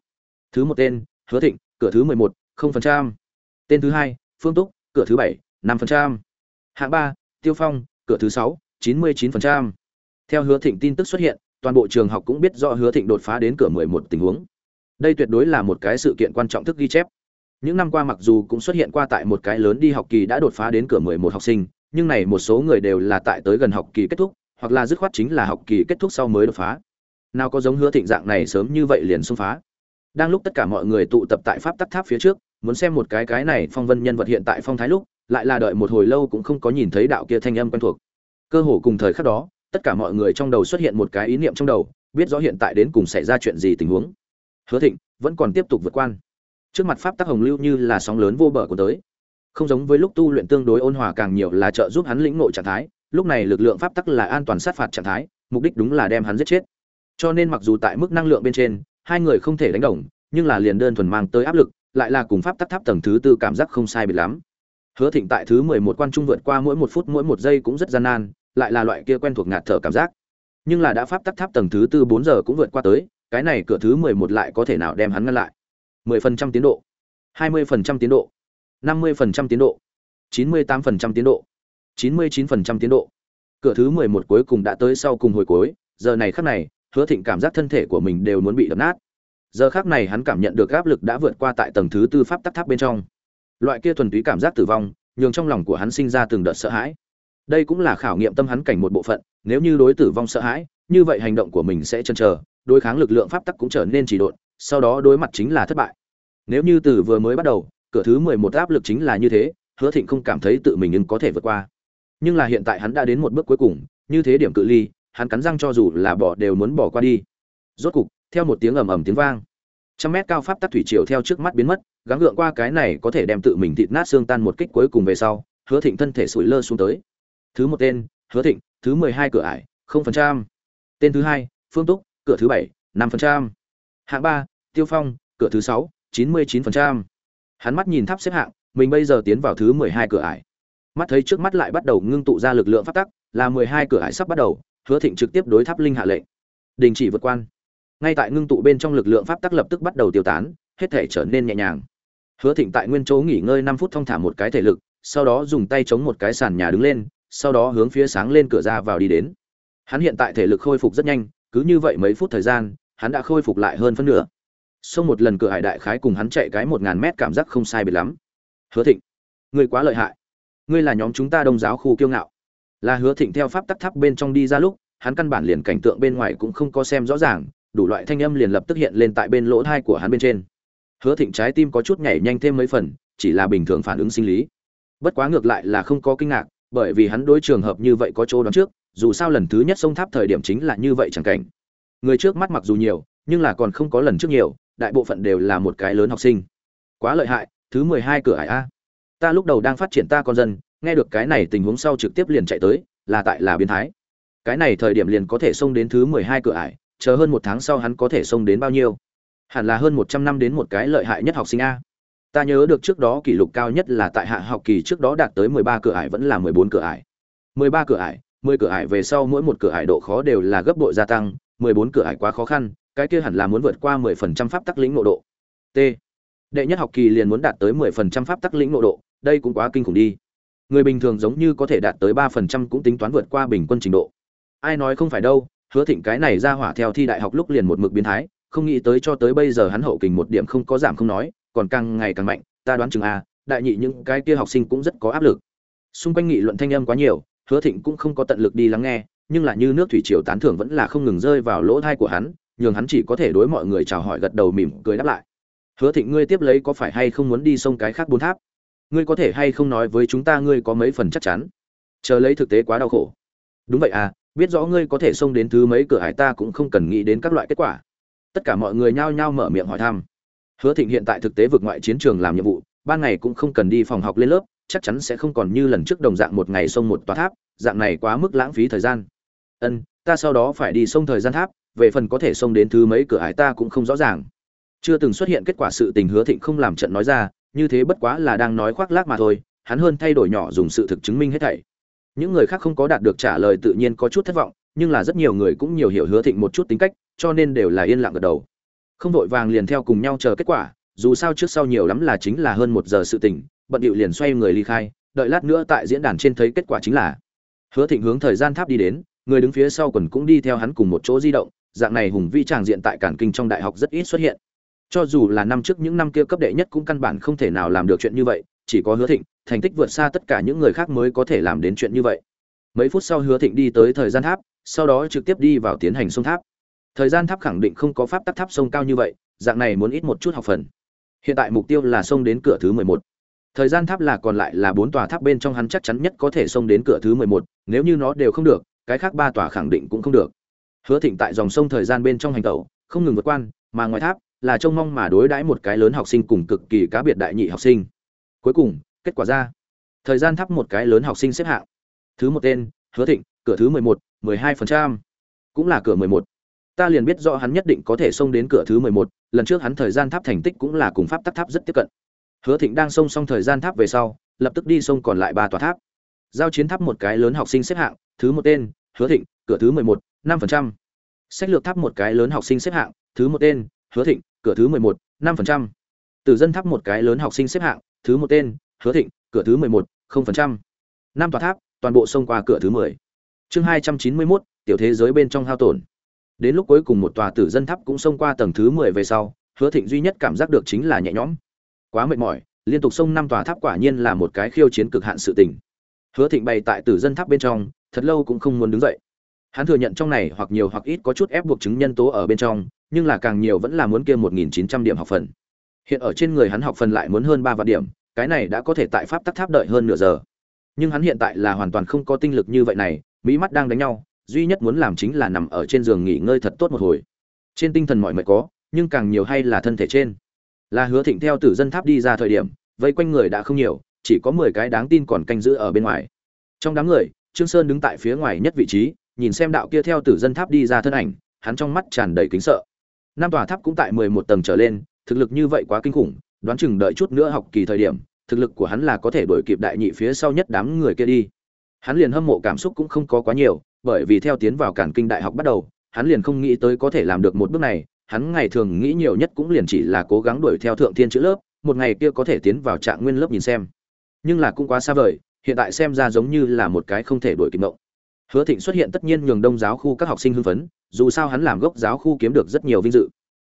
[SPEAKER 1] Thứ một tên, hứa thịnh, cửa thứ mười một, không phần trăm. Tên thứ hai, phương túc, cửa thứ bảy, năm phần trăm. Hạng ba, tiêu phong, cửa thứ sáu, chín mươi chín phần trăm. Theo hứa thịnh tin tức xuất hiện, toàn bộ trường học cũng biết rõ hứa thịnh đột phá đến cửa mười một tình huống. Đây tuyệt đối là một cái sự kiện quan trọng thức ghi chép. Những năm qua mặc dù cũng xuất hiện qua tại một cái lớn đi học kỳ đã đột phá đến cửa mười một học sinh nhưng này một số người đều là tại tới gần học kỳ kết thúc, hoặc là dứt khoát chính là học kỳ kết thúc sau mới đột phá. Nào có giống hứa thịnh dạng này sớm như vậy liền xông phá. Đang lúc tất cả mọi người tụ tập tại pháp tắc tháp phía trước, muốn xem một cái cái này phong vân nhân vật hiện tại phong thái lúc, lại là đợi một hồi lâu cũng không có nhìn thấy đạo kia thanh âm quen thuộc. Cơ hồ cùng thời khắc đó, tất cả mọi người trong đầu xuất hiện một cái ý niệm trong đầu, biết rõ hiện tại đến cùng xảy ra chuyện gì tình huống. Hứa thịnh vẫn còn tiếp tục vượt quan. Trước mặt pháp tắc hồng lưu như là sóng lớn vô bờ của tới không giống với lúc tu luyện tương đối ôn hòa càng nhiều là trợ giúp hắn lĩnh nội trạng thái, lúc này lực lượng pháp tắc là an toàn sát phạt trạng thái, mục đích đúng là đem hắn giết chết. Cho nên mặc dù tại mức năng lượng bên trên, hai người không thể đánh đồng, nhưng là liền đơn thuần mang tới áp lực, lại là cùng pháp tắc tháp tầng thứ tư cảm giác không sai biệt lắm. Hứa thịnh tại thứ mười một quan trung vượt qua mỗi một phút mỗi một giây cũng rất gian nan, lại là loại kia quen thuộc ngạt thở cảm giác. Nhưng là đã pháp tắc tháp tầng thứ tư bốn giờ cũng vượt qua tới, cái này cửa thứ mười một lại có thể nào đem hắn ngăn lại? mười phần trăm tiến độ. hai mươi phần trăm tiến độ năm mươi phần trăm tiến độ, chín mươi tám phần trăm tiến độ, chín mươi chín phần trăm tiến độ. Cửa thứ mười một cuối cùng đã tới sau cùng hồi cuối, giờ này khắc này, hứa thịnh cảm giác thân thể của mình đều muốn bị đập nát. Giờ khắc này hắn cảm nhận được áp lực đã vượt qua tại tầng thứ tư pháp tắc tháp bên trong. Loại kia thuần túy cảm giác tử vong, nhường trong lòng của hắn sinh ra từng đợt sợ hãi. Đây cũng là khảo nghiệm tâm hắn cảnh một bộ phận, nếu như đối tử vong sợ hãi, như vậy hành động của mình sẽ chần chờ, đối kháng lực lượng pháp tắc cũng trở nên trì độn, sau đó đối mặt chính là thất bại. Nếu như từ vừa mới bắt đầu cửa thứ mười một áp lực chính là như thế, hứa thịnh không cảm thấy tự mình nhưng có thể vượt qua. Nhưng là hiện tại hắn đã đến một bước cuối cùng, như thế điểm cự ly, hắn cắn răng cho dù là bỏ đều muốn bỏ qua đi. Rốt cục, theo một tiếng ầm ầm tiếng vang, trăm mét cao pháp tắc thủy triều theo trước mắt biến mất, gắng gượng qua cái này có thể đem tự mình thịt nát xương tan một kích cuối cùng về sau, hứa thịnh thân thể sủi lơ xuống tới. Thứ một tên, hứa thịnh, thứ mười hai cửa ải, không phần trăm. Tên thứ hai, phương túc, cửa thứ bảy, năm phần trăm. Hạng ba, tiêu phong, cửa thứ sáu, chín mươi chín phần trăm hắn mắt nhìn tháp xếp hạng, mình bây giờ tiến vào thứ mười hai cửa ải. Mắt thấy trước mắt lại bắt đầu ngưng tụ ra lực lượng pháp tắc, là mười hai cửa ải sắp bắt đầu, hứa thịnh trực tiếp đối tháp linh hạ lệnh. Đình chỉ vượt quan. Ngay tại ngưng tụ bên trong lực lượng pháp tắc lập tức bắt đầu tiêu tán, hết thể trở nên nhẹ nhàng. Hứa thịnh tại nguyên chỗ nghỉ ngơi năm phút thong thả một cái thể lực, sau đó dùng tay chống một cái sàn nhà đứng lên, sau đó hướng phía sáng lên cửa ra vào đi đến. Hắn hiện tại thể lực khôi phục rất nhanh, cứ như vậy mấy phút thời gian, hắn đã khôi phục lại hơn phân nửa xông một lần cửa hải đại khái cùng hắn chạy cái một ngàn mét cảm giác không sai biệt lắm. Hứa thịnh, ngươi quá lợi hại. Ngươi là nhóm chúng ta đông giáo khu kiêu ngạo. Là hứa thịnh theo pháp tắc tháp bên trong đi ra lúc, hắn căn bản liền cảnh tượng bên ngoài cũng không có xem rõ ràng, đủ loại thanh âm liền lập tức hiện lên tại bên lỗ thai của hắn bên trên. Hứa thịnh trái tim có chút nhảy nhanh thêm mấy phần, chỉ là bình thường phản ứng sinh lý. Bất quá ngược lại là không có kinh ngạc, bởi vì hắn đối trường hợp như vậy có chỗ đoán trước, dù sao lần thứ nhất sông tháp thời điểm chính là như vậy chẳng cảnh. Người trước mắt mặc dù nhiều, nhưng là còn không có lần trước nhiều đại bộ phận đều là một cái lớn học sinh. Quá lợi hại, thứ mười hai cửa ải a. Ta lúc đầu đang phát triển ta con dân, nghe được cái này tình huống sau trực tiếp liền chạy tới, là tại là biến thái. Cái này thời điểm liền có thể xông đến thứ mười hai cửa ải, chờ hơn một tháng sau hắn có thể xông đến bao nhiêu? Hẳn là hơn một trăm năm đến một cái lợi hại nhất học sinh a. Ta nhớ được trước đó kỷ lục cao nhất là tại hạ học kỳ trước đó đạt tới mười ba cửa ải vẫn là mười bốn cửa ải. Mười ba cửa ải, mười cửa ải về sau mỗi một cửa ải độ khó đều là gấp bội gia tăng, mười bốn cửa ải quá khó khăn cái kia hẳn là muốn vượt qua mười phần trăm pháp tắc lĩnh nội độ. T. Đệ nhất học kỳ liền muốn đạt tới mười phần trăm pháp tắc lĩnh nội độ, đây cũng quá kinh khủng đi. Người bình thường giống như có thể đạt tới 3% cũng tính toán vượt qua bình quân trình độ. Ai nói không phải đâu, hứa thịnh cái này ra hỏa theo thi đại học lúc liền một mực biến thái, không nghĩ tới cho tới bây giờ hắn hậu kình một điểm không có giảm không nói, còn càng ngày càng mạnh, ta đoán chừng a, đại nhị những cái kia học sinh cũng rất có áp lực. Xung quanh nghị luận thanh âm quá nhiều, hứa thịnh cũng không có tận lực đi lắng nghe, nhưng là như nước thủy triều tán thưởng vẫn là không ngừng rơi vào lỗ tai của hắn nhường hắn chỉ có thể đối mọi người chào hỏi gật đầu mỉm cười đáp lại. Hứa thịnh, ngươi tiếp lấy có phải hay không muốn đi sông cái khác bốn tháp? Ngươi có thể hay không nói với chúng ta ngươi có mấy phần chắc chắn? Chờ lấy thực tế quá đau khổ. Đúng vậy à biết rõ ngươi có thể xông đến thứ mấy cửa hải ta cũng không cần nghĩ đến các loại kết quả. Tất cả mọi người nhao nhao mở miệng hỏi thăm. Hứa thịnh hiện tại thực tế vượt ngoại chiến trường làm nhiệm vụ, ban ngày cũng không cần đi phòng học lên lớp, chắc chắn sẽ không còn như lần trước đồng dạng một ngày xông một tòa tháp, dạng này quá mức lãng phí thời gian. Ân, ta sau đó phải đi xông thời gian tháp về phần có thể xông đến thứ mấy cửa ải ta cũng không rõ ràng. Chưa từng xuất hiện kết quả sự tình hứa thịnh không làm trận nói ra, như thế bất quá là đang nói khoác lác mà thôi, hắn hơn thay đổi nhỏ dùng sự thực chứng minh hết thảy. Những người khác không có đạt được trả lời tự nhiên có chút thất vọng, nhưng là rất nhiều người cũng nhiều hiểu hứa thịnh một chút tính cách, cho nên đều là yên lặng gật đầu. Không vội vàng liền theo cùng nhau chờ kết quả, dù sao trước sau nhiều lắm là chính là hơn một giờ sự tình, bận điệu liền xoay người ly khai, đợi lát nữa tại diễn đàn trên thấy kết quả chính là. Hứa thịnh hướng thời gian tháp đi đến, người đứng phía sau quần cũng đi theo hắn cùng một chỗ di động dạng này hùng vi tràng diện tại cản kinh trong đại học rất ít xuất hiện. Cho dù là năm trước những năm kia cấp đệ nhất cũng căn bản không thể nào làm được chuyện như vậy, chỉ có hứa thịnh, thành tích vượt xa tất cả những người khác mới có thể làm đến chuyện như vậy. Mấy phút sau hứa thịnh đi tới thời gian tháp, sau đó trực tiếp đi vào tiến hành sông tháp. Thời gian tháp khẳng định không có pháp tắc tháp sông cao như vậy, dạng này muốn ít một chút học phần. Hiện tại mục tiêu là sông đến cửa thứ mười một. Thời gian tháp là còn lại là bốn tòa tháp bên trong hắn chắc chắn nhất có thể sông đến cửa thứ mười một, nếu như nó đều không được, cái khác ba tòa khẳng định cũng không được hứa thịnh tại dòng sông thời gian bên trong hành tẩu, không ngừng vượt quan, mà ngoài tháp là trông mong mà đối đãi một cái lớn học sinh cùng cực kỳ cá biệt đại nhị học sinh. Cuối cùng, kết quả ra. Thời gian thắp một cái lớn học sinh xếp hạng. Thứ một tên, hứa thịnh, cửa thứ mười một, mười hai phần trăm. Cũng là cửa mười một. Ta liền biết rõ hắn nhất định có thể xông đến cửa thứ mười một, lần trước hắn thời gian tháp thành tích cũng là cùng pháp tắc tháp rất tiếp cận. Hứa thịnh đang xông xong thời gian tháp về sau, lập tức đi xông còn lại ba tòa tháp. Giao chiến tháp một cái lớn học sinh xếp hạng, thứ một tên, hứa thịnh, cửa thứ mười một năm phần trăm. Sách lược tháp một cái lớn học sinh xếp hạng, thứ một tên, hứa thịnh, cửa thứ mười một, năm phần trăm. Tử dân tháp một cái lớn học sinh xếp hạng, thứ một tên, hứa thịnh, cửa thứ mười một, không phần trăm. Năm tòa tháp, toàn bộ xông qua cửa thứ mười. Chương hai trăm chín mươi mốt, tiểu thế giới bên trong hao tổn. Đến lúc cuối cùng một tòa tử dân tháp cũng xông qua tầng thứ mười về sau, hứa thịnh duy nhất cảm giác được chính là nhẹ nhõm. Quá mệt mỏi, liên tục xông năm tòa tháp quả nhiên là một cái khiêu chiến cực hạn sự tình. Hứa thịnh bày tại tử dân tháp bên trong, thật lâu cũng không muốn đứng dậy hắn thừa nhận trong này hoặc nhiều hoặc ít có chút ép buộc chứng nhân tố ở bên trong, nhưng là càng nhiều vẫn là muốn kia một nghìn chín trăm điểm học phần. Hiện ở trên người hắn học phần lại muốn hơn ba vạn điểm, cái này đã có thể tại pháp tắc tháp đợi hơn nửa giờ. Nhưng hắn hiện tại là hoàn toàn không có tinh lực như vậy này, mỹ mắt đang đánh nhau, duy nhất muốn làm chính là nằm ở trên giường nghỉ ngơi thật tốt một hồi. Trên tinh thần mọi mệt có, nhưng càng nhiều hay là thân thể trên. Là hứa thịnh theo tử dân tháp đi ra thời điểm, vây quanh người đã không nhiều, chỉ có mười cái đáng tin còn canh giữ ở bên ngoài. Trong đám người, trương sơn đứng tại phía ngoài nhất vị trí nhìn xem đạo kia theo tử dân tháp đi ra thân ảnh, hắn trong mắt tràn đầy kính sợ. Năm tòa tháp cũng tại mười một tầng trở lên, thực lực như vậy quá kinh khủng, đoán chừng đợi chút nữa học kỳ thời điểm, thực lực của hắn là có thể đuổi kịp đại nhị phía sau nhất đám người kia đi. Hắn liền hâm mộ cảm xúc cũng không có quá nhiều, bởi vì theo tiến vào cản kinh đại học bắt đầu, hắn liền không nghĩ tới có thể làm được một bước này, hắn ngày thường nghĩ nhiều nhất cũng liền chỉ là cố gắng đuổi theo thượng thiên chữ lớp, một ngày kia có thể tiến vào trạng nguyên lớp nhìn xem. Nhưng là cũng quá xa vời, hiện tại xem ra giống như là một cái không thể đuổi kịp mộng hứa thịnh xuất hiện tất nhiên nhường đông giáo khu các học sinh hưng phấn, dù sao hắn làm gốc giáo khu kiếm được rất nhiều vinh dự.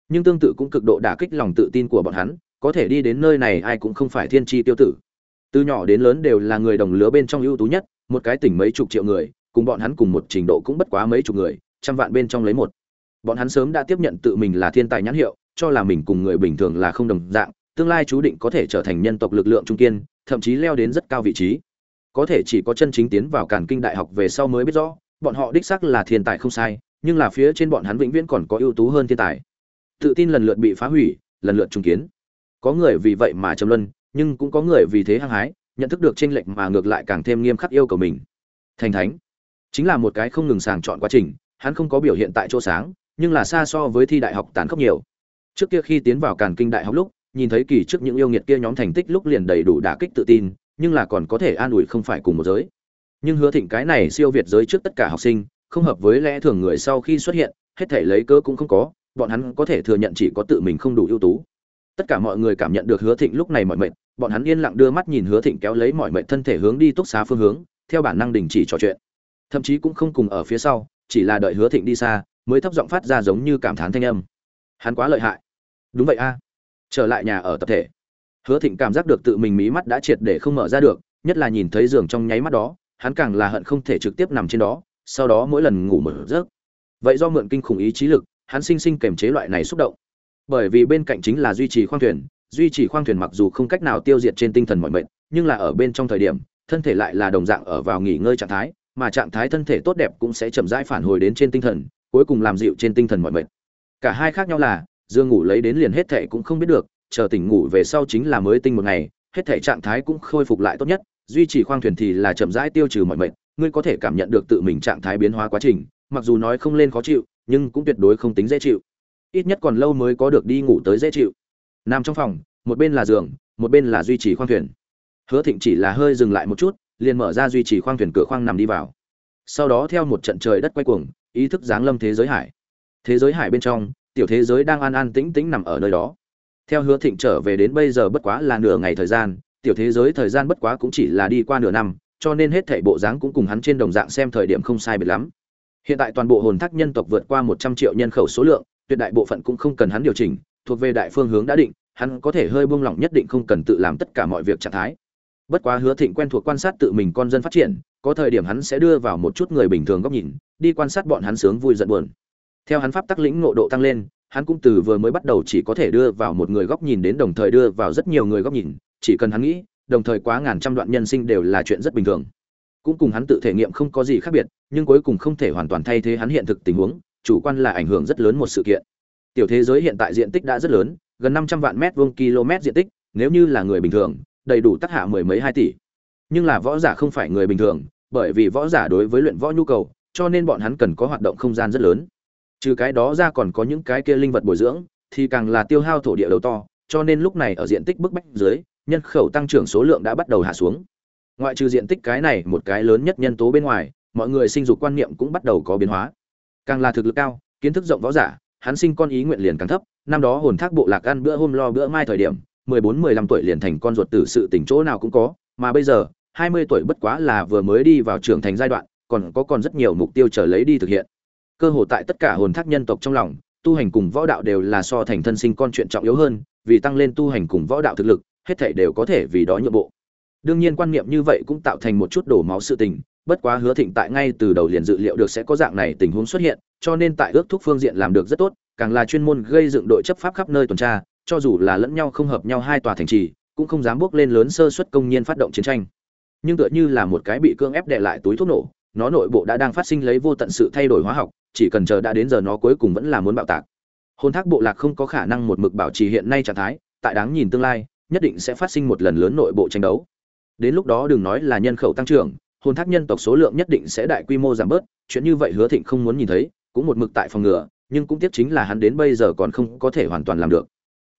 [SPEAKER 1] Nhưng tương tự cũng cực độ đả kích lòng tự tin của bọn hắn, có thể đi đến nơi này ai cũng không phải thiên tri tiêu tử. Từ nhỏ đến lớn đều là người đồng lứa bên trong ưu tú nhất, một cái tỉnh mấy chục triệu người, cùng bọn hắn cùng một trình độ cũng bất quá mấy chục người, trăm vạn bên trong lấy một. Bọn hắn sớm đã tiếp nhận tự mình là thiên tài nhãn hiệu, cho là mình cùng người bình thường là không đồng dạng, tương lai chú định có thể trở thành nhân tộc lực lượng trung kiên, thậm chí leo đến rất cao vị trí có thể chỉ có chân chính tiến vào càn kinh đại học về sau mới biết rõ, bọn họ đích xác là thiên tài không sai, nhưng là phía trên bọn hắn vĩnh viễn còn có ưu tú hơn thiên tài. Tự tin lần lượt bị phá hủy, lần lượt trùng kiến. Có người vì vậy mà trầm luân, nhưng cũng có người vì thế hăng hái, nhận thức được tranh lệch mà ngược lại càng thêm nghiêm khắc yêu cầu mình. Thành thánh chính là một cái không ngừng sàng chọn quá trình, hắn không có biểu hiện tại chỗ sáng, nhưng là xa so với thi đại học tàn khốc nhiều. Trước kia khi tiến vào càn kinh đại học lúc, nhìn thấy kỳ trước những yêu nghiệt kia nhóm thành tích lúc liền đầy đủ đả kích tự tin nhưng là còn có thể an ủi không phải cùng một giới. Nhưng hứa thịnh cái này siêu việt giới trước tất cả học sinh, không hợp với lẽ thường người sau khi xuất hiện, hết thể lấy cớ cũng không có, bọn hắn có thể thừa nhận chỉ có tự mình không đủ ưu tú. Tất cả mọi người cảm nhận được hứa thịnh lúc này mọi mệt, bọn hắn yên lặng đưa mắt nhìn hứa thịnh kéo lấy mọi mệt thân thể hướng đi túc xá phương hướng, theo bản năng đình chỉ trò chuyện. Thậm chí cũng không cùng ở phía sau, chỉ là đợi hứa thịnh đi xa, mới thấp giọng phát ra giống như cảm thán thanh âm. Hắn quá lợi hại. Đúng vậy a. Trở lại nhà ở tập thể hứa thịnh cảm giác được tự mình mí mắt đã triệt để không mở ra được, nhất là nhìn thấy giường trong nháy mắt đó, hắn càng là hận không thể trực tiếp nằm trên đó, sau đó mỗi lần ngủ mở rớt vậy do mượn kinh khủng ý trí lực, hắn sinh sinh kềm chế loại này xúc động. Bởi vì bên cạnh chính là duy trì khoang thuyền, duy trì khoang thuyền mặc dù không cách nào tiêu diệt trên tinh thần mọi mệnh, nhưng là ở bên trong thời điểm, thân thể lại là đồng dạng ở vào nghỉ ngơi trạng thái, mà trạng thái thân thể tốt đẹp cũng sẽ chậm rãi phản hồi đến trên tinh thần, cuối cùng làm dịu trên tinh thần mọi mệnh. Cả hai khác nhau là dương ngủ lấy đến liền hết thể cũng không biết được chờ tỉnh ngủ về sau chính là mới tinh một ngày, hết thể trạng thái cũng khôi phục lại tốt nhất, duy trì khoang thuyền thì là chậm rãi tiêu trừ mọi mệnh ngươi có thể cảm nhận được tự mình trạng thái biến hóa quá trình, mặc dù nói không lên khó chịu, nhưng cũng tuyệt đối không tính dễ chịu. Ít nhất còn lâu mới có được đi ngủ tới dễ chịu. Nằm trong phòng, một bên là giường, một bên là duy trì khoang thuyền. Hứa thịnh chỉ là hơi dừng lại một chút, liền mở ra duy trì khoang thuyền cửa khoang nằm đi vào. Sau đó theo một trận trời đất quay cuồng, ý thức giáng lâm thế giới hải. Thế giới hải bên trong, tiểu thế giới đang an an tĩnh tĩnh nằm ở nơi đó theo hứa thịnh trở về đến bây giờ bất quá là nửa ngày thời gian, tiểu thế giới thời gian bất quá cũng chỉ là đi qua nửa năm, cho nên hết thảy bộ dáng cũng cùng hắn trên đồng dạng xem thời điểm không sai biệt lắm. Hiện tại toàn bộ hồn thác nhân tộc vượt qua một trăm triệu nhân khẩu số lượng, tuyệt đại bộ phận cũng không cần hắn điều chỉnh, thuộc về đại phương hướng đã định, hắn có thể hơi buông lỏng nhất định không cần tự làm tất cả mọi việc trạng thái. Bất quá hứa thịnh quen thuộc quan sát tự mình con dân phát triển, có thời điểm hắn sẽ đưa vào một chút người bình thường góc nhìn, đi quan sát bọn hắn sướng vui giận buồn. Theo hắn pháp tắc lĩnh ngộ độ tăng lên hắn cũng từ vừa mới bắt đầu chỉ có thể đưa vào một người góc nhìn đến đồng thời đưa vào rất nhiều người góc nhìn, chỉ cần hắn nghĩ, đồng thời quá ngàn trăm đoạn nhân sinh đều là chuyện rất bình thường. Cũng cùng hắn tự thể nghiệm không có gì khác biệt, nhưng cuối cùng không thể hoàn toàn thay thế hắn hiện thực tình huống, chủ quan là ảnh hưởng rất lớn một sự kiện. Tiểu thế giới hiện tại diện tích đã rất lớn, gần năm trăm vạn mét vuông km diện tích, nếu như là người bình thường, đầy đủ tác hạ mười mấy hai tỷ. Nhưng là võ giả không phải người bình thường, bởi vì võ giả đối với luyện võ nhu cầu, cho nên bọn hắn cần có hoạt động không gian rất lớn trừ cái đó ra còn có những cái kia linh vật bồi dưỡng, thì càng là tiêu hao thổ địa đầu to, cho nên lúc này ở diện tích bức bách dưới, nhân khẩu tăng trưởng số lượng đã bắt đầu hạ xuống. Ngoại trừ diện tích cái này một cái lớn nhất nhân tố bên ngoài, mọi người sinh dục quan niệm cũng bắt đầu có biến hóa. Càng là thực lực cao, kiến thức rộng võ giả, hắn sinh con ý nguyện liền càng thấp, năm đó hồn thác bộ lạc ăn bữa hôm lo bữa mai thời điểm, mười bốn mười lăm tuổi liền thành con ruột tử sự tỉnh chỗ nào cũng có, mà bây giờ, hai mươi tuổi bất quá là vừa mới đi vào trưởng thành giai đoạn, còn có còn rất nhiều mục tiêu trở lấy đi thực hiện cơ hội tại tất cả hồn thác nhân tộc trong lòng, tu hành cùng võ đạo đều là so thành thân sinh con chuyện trọng yếu hơn, vì tăng lên tu hành cùng võ đạo thực lực, hết thảy đều có thể vì đó nhượng bộ. Đương nhiên quan niệm như vậy cũng tạo thành một chút đổ máu sự tình, bất quá hứa thịnh tại ngay từ đầu liền dự liệu được sẽ có dạng này tình huống xuất hiện, cho nên tại ước thúc phương diện làm được rất tốt, càng là chuyên môn gây dựng đội chấp pháp khắp nơi tuần tra, cho dù là lẫn nhau không hợp nhau hai tòa thành trì, cũng không dám bước lên lớn sơ suất công nhiên phát động chiến tranh. Nhưng tựa như là một cái bị cương ép đè lại túi thuốc nổ, nó nội bộ đã đang phát sinh lấy vô tận sự thay đổi hóa học chỉ cần chờ đã đến giờ nó cuối cùng vẫn là muốn bạo tạc. Hôn thác bộ lạc không có khả năng một mực bảo trì hiện nay trạng thái, tại đáng nhìn tương lai, nhất định sẽ phát sinh một lần lớn nội bộ tranh đấu. Đến lúc đó đừng nói là nhân khẩu tăng trưởng hôn thác nhân tộc số lượng nhất định sẽ đại quy mô giảm bớt, chuyện như vậy hứa thịnh không muốn nhìn thấy, cũng một mực tại phòng ngừa, nhưng cũng tiếc chính là hắn đến bây giờ còn không có thể hoàn toàn làm được.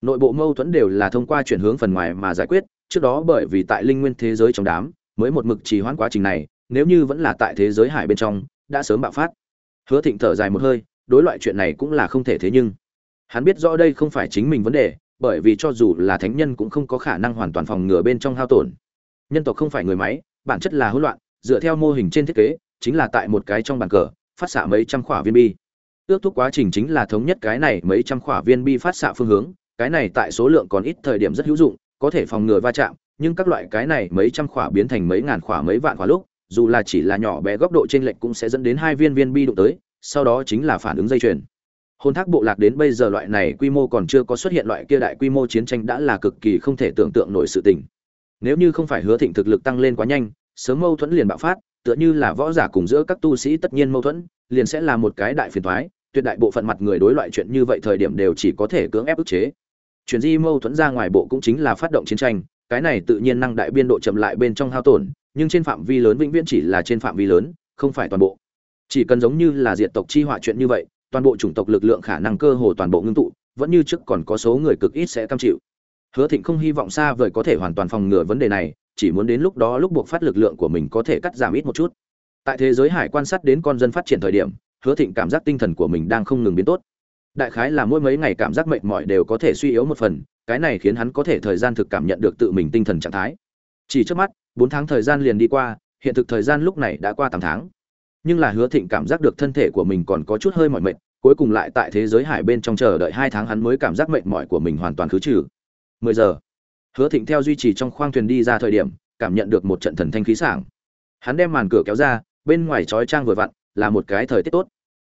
[SPEAKER 1] Nội bộ mâu thuẫn đều là thông qua chuyển hướng phần ngoài mà giải quyết, trước đó bởi vì tại linh nguyên thế giới trong đám, mới một mực trì hoãn quá trình này, nếu như vẫn là tại thế giới hải bên trong, đã sớm bạo phát hứa thịnh thở dài một hơi, đối loại chuyện này cũng là không thể thế nhưng. Hắn biết rõ đây không phải chính mình vấn đề, bởi vì cho dù là thánh nhân cũng không có khả năng hoàn toàn phòng ngừa bên trong hao tổn. Nhân tộc không phải người máy, bản chất là hỗn loạn, dựa theo mô hình trên thiết kế, chính là tại một cái trong bàn cờ, phát xạ mấy trăm khỏa viên bi. Ước thúc quá trình chính là thống nhất cái này mấy trăm khỏa viên bi phát xạ phương hướng, cái này tại số lượng còn ít thời điểm rất hữu dụng, có thể phòng ngừa va chạm, nhưng các loại cái này mấy trăm khỏa biến thành mấy ngàn khỏa mấy vạn khỏa lúc dù là chỉ là nhỏ bé góc độ trên lệnh cũng sẽ dẫn đến hai viên viên bi đụng tới, sau đó chính là phản ứng dây chuyền. Hôn thác bộ lạc đến bây giờ loại này quy mô còn chưa có xuất hiện loại kia đại quy mô chiến tranh đã là cực kỳ không thể tưởng tượng nổi sự tình. Nếu như không phải hứa thịnh thực lực tăng lên quá nhanh, sớm mâu thuẫn liền bạo phát, tựa như là võ giả cùng giữa các tu sĩ tất nhiên mâu thuẫn, liền sẽ là một cái đại phiền thoái tuyệt đại bộ phận mặt người đối loại chuyện như vậy thời điểm đều chỉ có thể cưỡng ép ức chế. Chuyện di mâu thuẫn ra ngoài bộ cũng chính là phát động chiến tranh, cái này tự nhiên năng đại biên độ chậm lại bên trong hao tổn nhưng trên phạm vi lớn vĩnh viễn chỉ là trên phạm vi lớn, không phải toàn bộ. Chỉ cần giống như là diệt tộc chi họa chuyện như vậy, toàn bộ chủng tộc lực lượng khả năng cơ hồ toàn bộ ngưng tụ, vẫn như trước còn có số người cực ít sẽ cam chịu. Hứa thịnh không hy vọng xa vời có thể hoàn toàn phòng ngừa vấn đề này, chỉ muốn đến lúc đó lúc buộc phát lực lượng của mình có thể cắt giảm ít một chút. Tại thế giới hải quan sát đến con dân phát triển thời điểm, hứa thịnh cảm giác tinh thần của mình đang không ngừng biến tốt. Đại khái là mỗi mấy ngày cảm giác mệt mỏi đều có thể suy yếu một phần, cái này khiến hắn có thể thời gian thực cảm nhận được tự mình tinh thần trạng thái. Chỉ trước mắt bốn tháng thời gian liền đi qua, hiện thực thời gian lúc này đã qua tám tháng. Nhưng là hứa thịnh cảm giác được thân thể của mình còn có chút hơi mỏi mệt, cuối cùng lại tại thế giới hải bên trong chờ đợi hai tháng hắn mới cảm giác mệt mỏi của mình hoàn toàn khứ trừ. Mười giờ, hứa thịnh theo duy trì trong khoang thuyền đi ra thời điểm, cảm nhận được một trận thần thanh khí sảng. Hắn đem màn cửa kéo ra, bên ngoài trói trang vừa vặn, là một cái thời tiết tốt.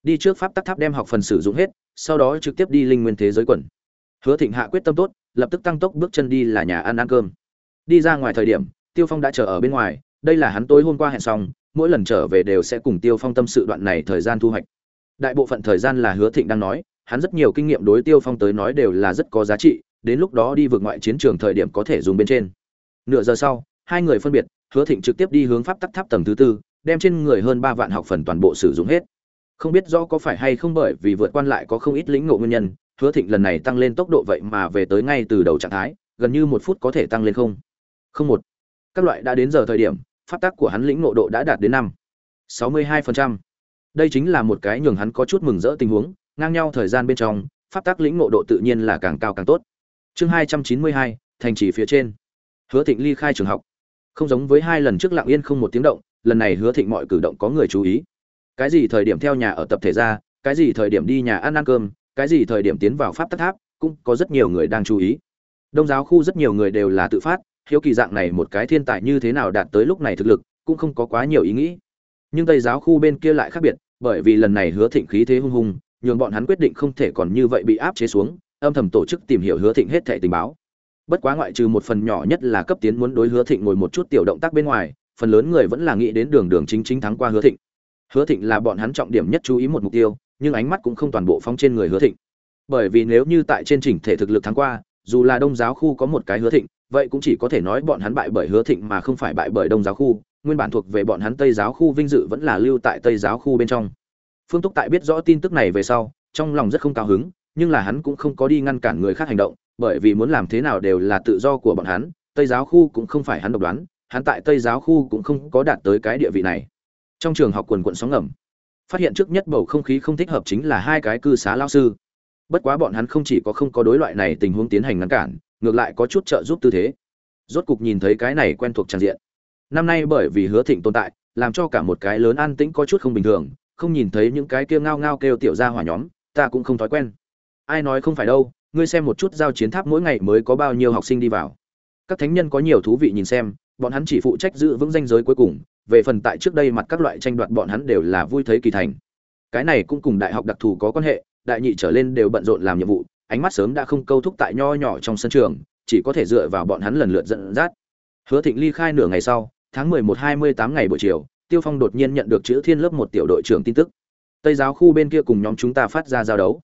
[SPEAKER 1] Đi trước pháp tắc tháp đem học phần sử dụng hết, sau đó trực tiếp đi linh nguyên thế giới quần. Hứa thịnh hạ quyết tâm tốt, lập tức tăng tốc bước chân đi là nhà ăn ăn cơm. Đi ra ngoài thời điểm tiêu phong đã chờ ở bên ngoài, đây là hắn tối hôm qua hẹn xong, mỗi lần trở về đều sẽ cùng tiêu phong tâm sự đoạn này thời gian thu hoạch. Đại bộ phận thời gian là hứa thịnh đang nói, hắn rất nhiều kinh nghiệm đối tiêu phong tới nói đều là rất có giá trị, đến lúc đó đi vượt ngoại chiến trường thời điểm có thể dùng bên trên. Nửa giờ sau, hai người phân biệt, hứa thịnh trực tiếp đi hướng pháp tắc tháp tầng thứ tư, đem trên người hơn ba vạn học phần toàn bộ sử dụng hết. Không biết rõ có phải hay không bởi vì vượt quan lại có không ít lĩnh ngộ nguyên nhân, hứa thịnh lần này tăng lên tốc độ vậy mà về tới ngay từ đầu trạng thái, gần như một phút có thể tăng lên không. Không một các loại đã đến giờ thời điểm, pháp tắc của hắn lĩnh ngộ độ đã đạt đến năm. Sáu mươi hai phần trăm. Đây chính là một cái nhường hắn có chút mừng rỡ tình huống, ngang nhau thời gian bên trong, pháp tắc lĩnh ngộ độ tự nhiên là càng cao càng tốt. Chương hai trăm chín mươi hai, thành trì phía trên. Hứa thịnh ly khai trường học. Không giống với hai lần trước lặng yên không một tiếng động, lần này hứa thịnh mọi cử động có người chú ý. Cái gì thời điểm theo nhà ở tập thể ra, cái gì thời điểm đi nhà ăn ăn cơm, cái gì thời điểm tiến vào pháp tắc tháp, cũng có rất nhiều người đang chú ý. Đông giáo khu rất nhiều người đều là tự phát hiếu kỳ dạng này một cái thiên tài như thế nào đạt tới lúc này thực lực, cũng không có quá nhiều ý nghĩ. Nhưng tây giáo khu bên kia lại khác biệt, bởi vì lần này hứa thịnh khí thế hung hùng nhường bọn hắn quyết định không thể còn như vậy bị áp chế xuống, âm thầm tổ chức tìm hiểu hứa thịnh hết thẻ tình báo. Bất quá ngoại trừ một phần nhỏ nhất là cấp tiến muốn đối hứa thịnh ngồi một chút tiểu động tác bên ngoài, phần lớn người vẫn là nghĩ đến đường đường chính chính thắng qua hứa thịnh. Hứa thịnh là bọn hắn trọng điểm nhất chú ý một mục tiêu, nhưng ánh mắt cũng không toàn bộ phóng trên người hứa thịnh. Bởi vì nếu như tại trên chỉnh thể thực lực thắng qua, dù là đông giáo khu có một cái hứa thịnh vậy cũng chỉ có thể nói bọn hắn bại bởi hứa thịnh mà không phải bại bởi đông giáo khu, nguyên bản thuộc về bọn hắn tây giáo khu vinh dự vẫn là lưu tại tây giáo khu bên trong. Phương túc tại biết rõ tin tức này về sau, trong lòng rất không cao hứng, nhưng là hắn cũng không có đi ngăn cản người khác hành động, bởi vì muốn làm thế nào đều là tự do của bọn hắn, tây giáo khu cũng không phải hắn độc đoán, hắn tại tây giáo khu cũng không có đạt tới cái địa vị này. Trong trường học quần quận sóng ngầm, phát hiện trước nhất bầu không khí không thích hợp chính là hai cái cư xá lao sư. Bất quá bọn hắn không chỉ có không có đối loại này tình huống tiến hành ngăn cản ngược lại có chút trợ giúp tư thế. Rốt cục nhìn thấy cái này quen thuộc trang diện. Năm nay bởi vì hứa thịnh tồn tại, làm cho cả một cái lớn an tĩnh có chút không bình thường, không nhìn thấy những cái kia ngao ngao kêu tiểu ra hỏa nhóm, ta cũng không thói quen. Ai nói không phải đâu, ngươi xem một chút giao chiến tháp mỗi ngày mới có bao nhiêu học sinh đi vào. Các thánh nhân có nhiều thú vị nhìn xem, bọn hắn chỉ phụ trách giữ vững danh giới cuối cùng, về phần tại trước đây mặt các loại tranh đoạt bọn hắn đều là vui thấy kỳ thành. Cái này cũng cùng đại học đặc thù có quan hệ, đại nhị trở lên đều bận rộn làm nhiệm vụ ánh mắt sớm đã không câu thúc tại nho nhỏ trong sân trường, chỉ có thể dựa vào bọn hắn lần lượt dẫn dắt. Hứa thịnh ly khai nửa ngày sau, tháng mười một, hai mươi tám ngày buổi chiều, tiêu phong đột nhiên nhận được chữ thiên lớp một tiểu đội trưởng tin tức. Tây giáo khu bên kia cùng nhóm chúng ta phát ra giao đấu.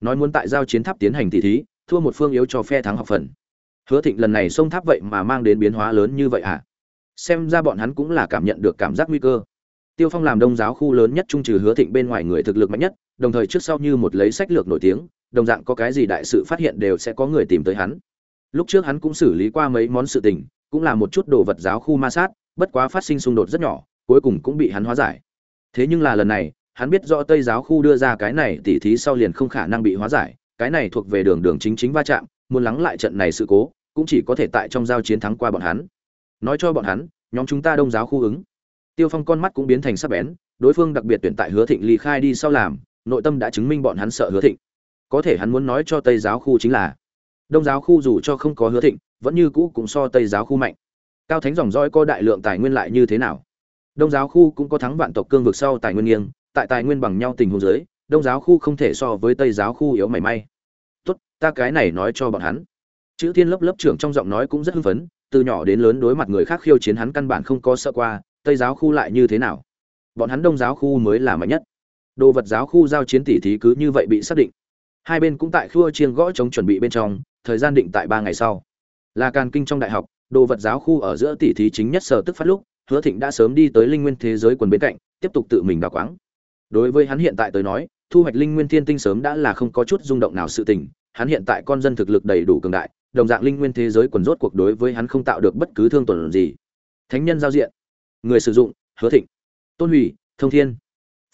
[SPEAKER 1] Nói muốn tại giao chiến tháp tiến hành tỉ thí, thua một phương yếu cho phe thắng học phần. Hứa thịnh lần này xông tháp vậy mà mang đến biến hóa lớn như vậy à xem ra bọn hắn cũng là cảm nhận được cảm giác nguy cơ. Tiêu phong làm đông giáo khu lớn nhất trung trừ hứa thịnh bên ngoài người thực lực mạnh nhất, đồng thời trước sau như một lấy sách lược nổi tiếng đồng dạng có cái gì đại sự phát hiện đều sẽ có người tìm tới hắn. Lúc trước hắn cũng xử lý qua mấy món sự tình, cũng là một chút đồ vật giáo khu ma sát, bất quá phát sinh xung đột rất nhỏ, cuối cùng cũng bị hắn hóa giải. Thế nhưng là lần này, hắn biết rõ tây giáo khu đưa ra cái này tỉ thí sau liền không khả năng bị hóa giải, cái này thuộc về đường đường chính chính va chạm, muốn lắng lại trận này sự cố, cũng chỉ có thể tại trong giao chiến thắng qua bọn hắn. Nói cho bọn hắn, nhóm chúng ta đông giáo khu ứng. Tiêu phong con mắt cũng biến thành sắc bén, đối phương đặc biệt tuyển tại hứa thịnh ly khai đi sau làm, nội tâm đã chứng minh bọn hắn sợ hứa thịnh có thể hắn muốn nói cho tây giáo khu chính là, đông giáo khu dù cho không có hứa thịnh, vẫn như cũ cũng so tây giáo khu mạnh. Cao thánh dòng dõi có đại lượng tài nguyên lại như thế nào? Đông giáo khu cũng có thắng vạn tộc cương vực sau tài nguyên nghiêng, tại tài nguyên bằng nhau tình huống dưới, đông giáo khu không thể so với tây giáo khu yếu mảy may. Tốt, ta cái này nói cho bọn hắn. Chữ thiên lớp lớp trưởng trong giọng nói cũng rất hưng phấn, từ nhỏ đến lớn đối mặt người khác khiêu chiến hắn căn bản không có sợ qua, tây giáo khu lại như thế nào? Bọn hắn đông giáo khu mới là mạnh nhất. Đồ vật giáo khu giao chiến tỷ thí cứ như vậy bị xác định hai bên cũng tại khua chiêng gõ chống chuẩn bị bên trong, thời gian định tại ba ngày sau. Là càn kinh trong đại học, đồ vật giáo khu ở giữa tỷ thí chính nhất sở tức phát lúc, hứa thịnh đã sớm đi tới linh nguyên thế giới quần bên cạnh, tiếp tục tự mình đào quáng. Đối với hắn hiện tại tới nói, thu hoạch linh nguyên thiên tinh sớm đã là không có chút rung động nào sự tình, hắn hiện tại con dân thực lực đầy đủ cường đại, đồng dạng linh nguyên thế giới quần rốt cuộc đối với hắn không tạo được bất cứ thương tổn gì. Thánh nhân giao diện. Người sử dụng, hứa thịnh. Tôn hủy, thông thiên.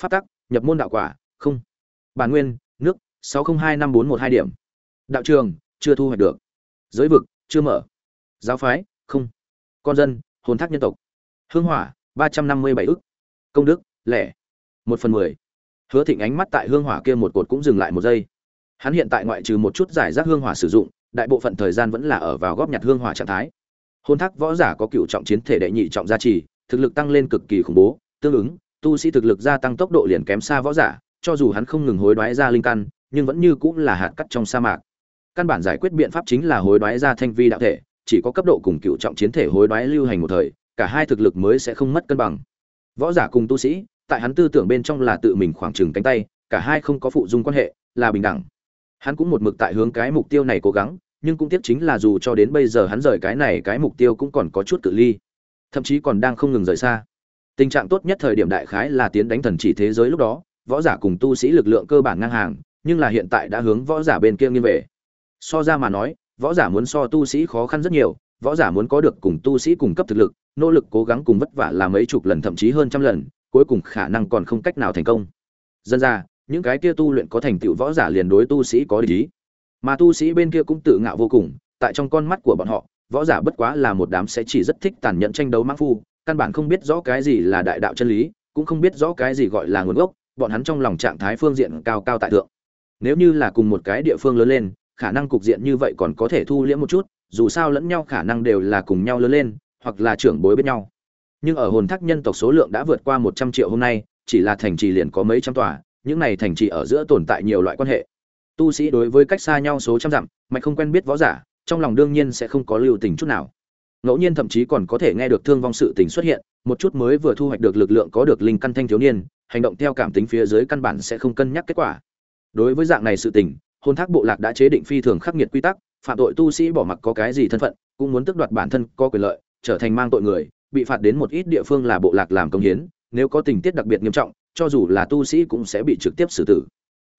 [SPEAKER 1] Phát tắc, nhập môn đạo quả, không. Bản nguyên sáu không hai năm bốn một hai điểm. Đạo trường, chưa thu hoạch được. Giới vực, chưa mở. Giáo phái, không. Con dân, hồn thác nhân tộc. Hương hỏa, ba trăm năm mươi bảy ức. Công đức, lẻ. Một phần mười. Hứa thịnh ánh mắt tại hương hỏa kia một cột cũng dừng lại một giây. Hắn hiện tại ngoại trừ một chút giải rác hương hỏa sử dụng, đại bộ phận thời gian vẫn là ở vào góp nhặt hương hỏa trạng thái. Hôn thác võ giả có cựu trọng chiến thể đệ nhị trọng gia trì, thực lực tăng lên cực kỳ khủng bố, tương ứng, tu sĩ thực lực gia tăng tốc độ liền kém xa võ giả, cho dù hắn không ngừng hối đoái ra linh căn nhưng vẫn như cũng là hạt cắt trong sa mạc. Căn bản giải quyết biện pháp chính là hối đoái ra thanh vi đạo thể, chỉ có cấp độ cùng cựu trọng chiến thể hối đoái lưu hành một thời, cả hai thực lực mới sẽ không mất cân bằng. Võ giả cùng tu sĩ, tại hắn tư tưởng bên trong là tự mình khoảng trừng cánh tay, cả hai không có phụ dung quan hệ, là bình đẳng. Hắn cũng một mực tại hướng cái mục tiêu này cố gắng, nhưng cũng tiếc chính là dù cho đến bây giờ hắn rời cái này, cái mục tiêu cũng còn có chút cự ly. Thậm chí còn đang không ngừng rời xa. Tình trạng tốt nhất thời điểm đại khái là tiến đánh thần chỉ thế giới lúc đó, võ giả cùng tu sĩ lực lượng cơ bản ngang hàng nhưng là hiện tại đã hướng võ giả bên kia nghiêng về. So ra mà nói, võ giả muốn so tu sĩ khó khăn rất nhiều, võ giả muốn có được cùng tu sĩ cùng cấp thực lực, nỗ lực cố gắng cùng vất vả là mấy chục lần thậm chí hơn trăm lần, cuối cùng khả năng còn không cách nào thành công. Dân ra, những cái kia tu luyện có thành tựu võ giả liền đối tu sĩ có lý mà tu sĩ bên kia cũng tự ngạo vô cùng, tại trong con mắt của bọn họ, võ giả bất quá là một đám sẽ chỉ rất thích tàn nhẫn tranh đấu mãng phu, căn bản không biết rõ cái gì là đại đạo chân lý, cũng không biết rõ cái gì gọi là nguồn gốc, bọn hắn trong lòng trạng thái phương diện cao cao tại thượng nếu như là cùng một cái địa phương lớn lên, khả năng cục diện như vậy còn có thể thu liễm một chút, dù sao lẫn nhau khả năng đều là cùng nhau lớn lên, hoặc là trưởng bối bên nhau. Nhưng ở hồn thác nhân tộc số lượng đã vượt qua một trăm triệu hôm nay, chỉ là thành trì liền có mấy trăm tòa, những này thành trì ở giữa tồn tại nhiều loại quan hệ. Tu sĩ đối với cách xa nhau số trăm dặm, mạch không quen biết võ giả, trong lòng đương nhiên sẽ không có lưu tình chút nào. Ngẫu nhiên thậm chí còn có thể nghe được thương vong sự tình xuất hiện, một chút mới vừa thu hoạch được lực lượng có được linh căn thanh thiếu niên, hành động theo cảm tính phía dưới căn bản sẽ không cân nhắc kết quả đối với dạng này sự tình, hôn thác bộ lạc đã chế định phi thường khắc nghiệt quy tắc, phạm tội tu sĩ bỏ mặc có cái gì thân phận, cũng muốn tước đoạt bản thân có quyền lợi, trở thành mang tội người, bị phạt đến một ít địa phương là bộ lạc làm công hiến, nếu có tình tiết đặc biệt nghiêm trọng, cho dù là tu sĩ cũng sẽ bị trực tiếp xử tử.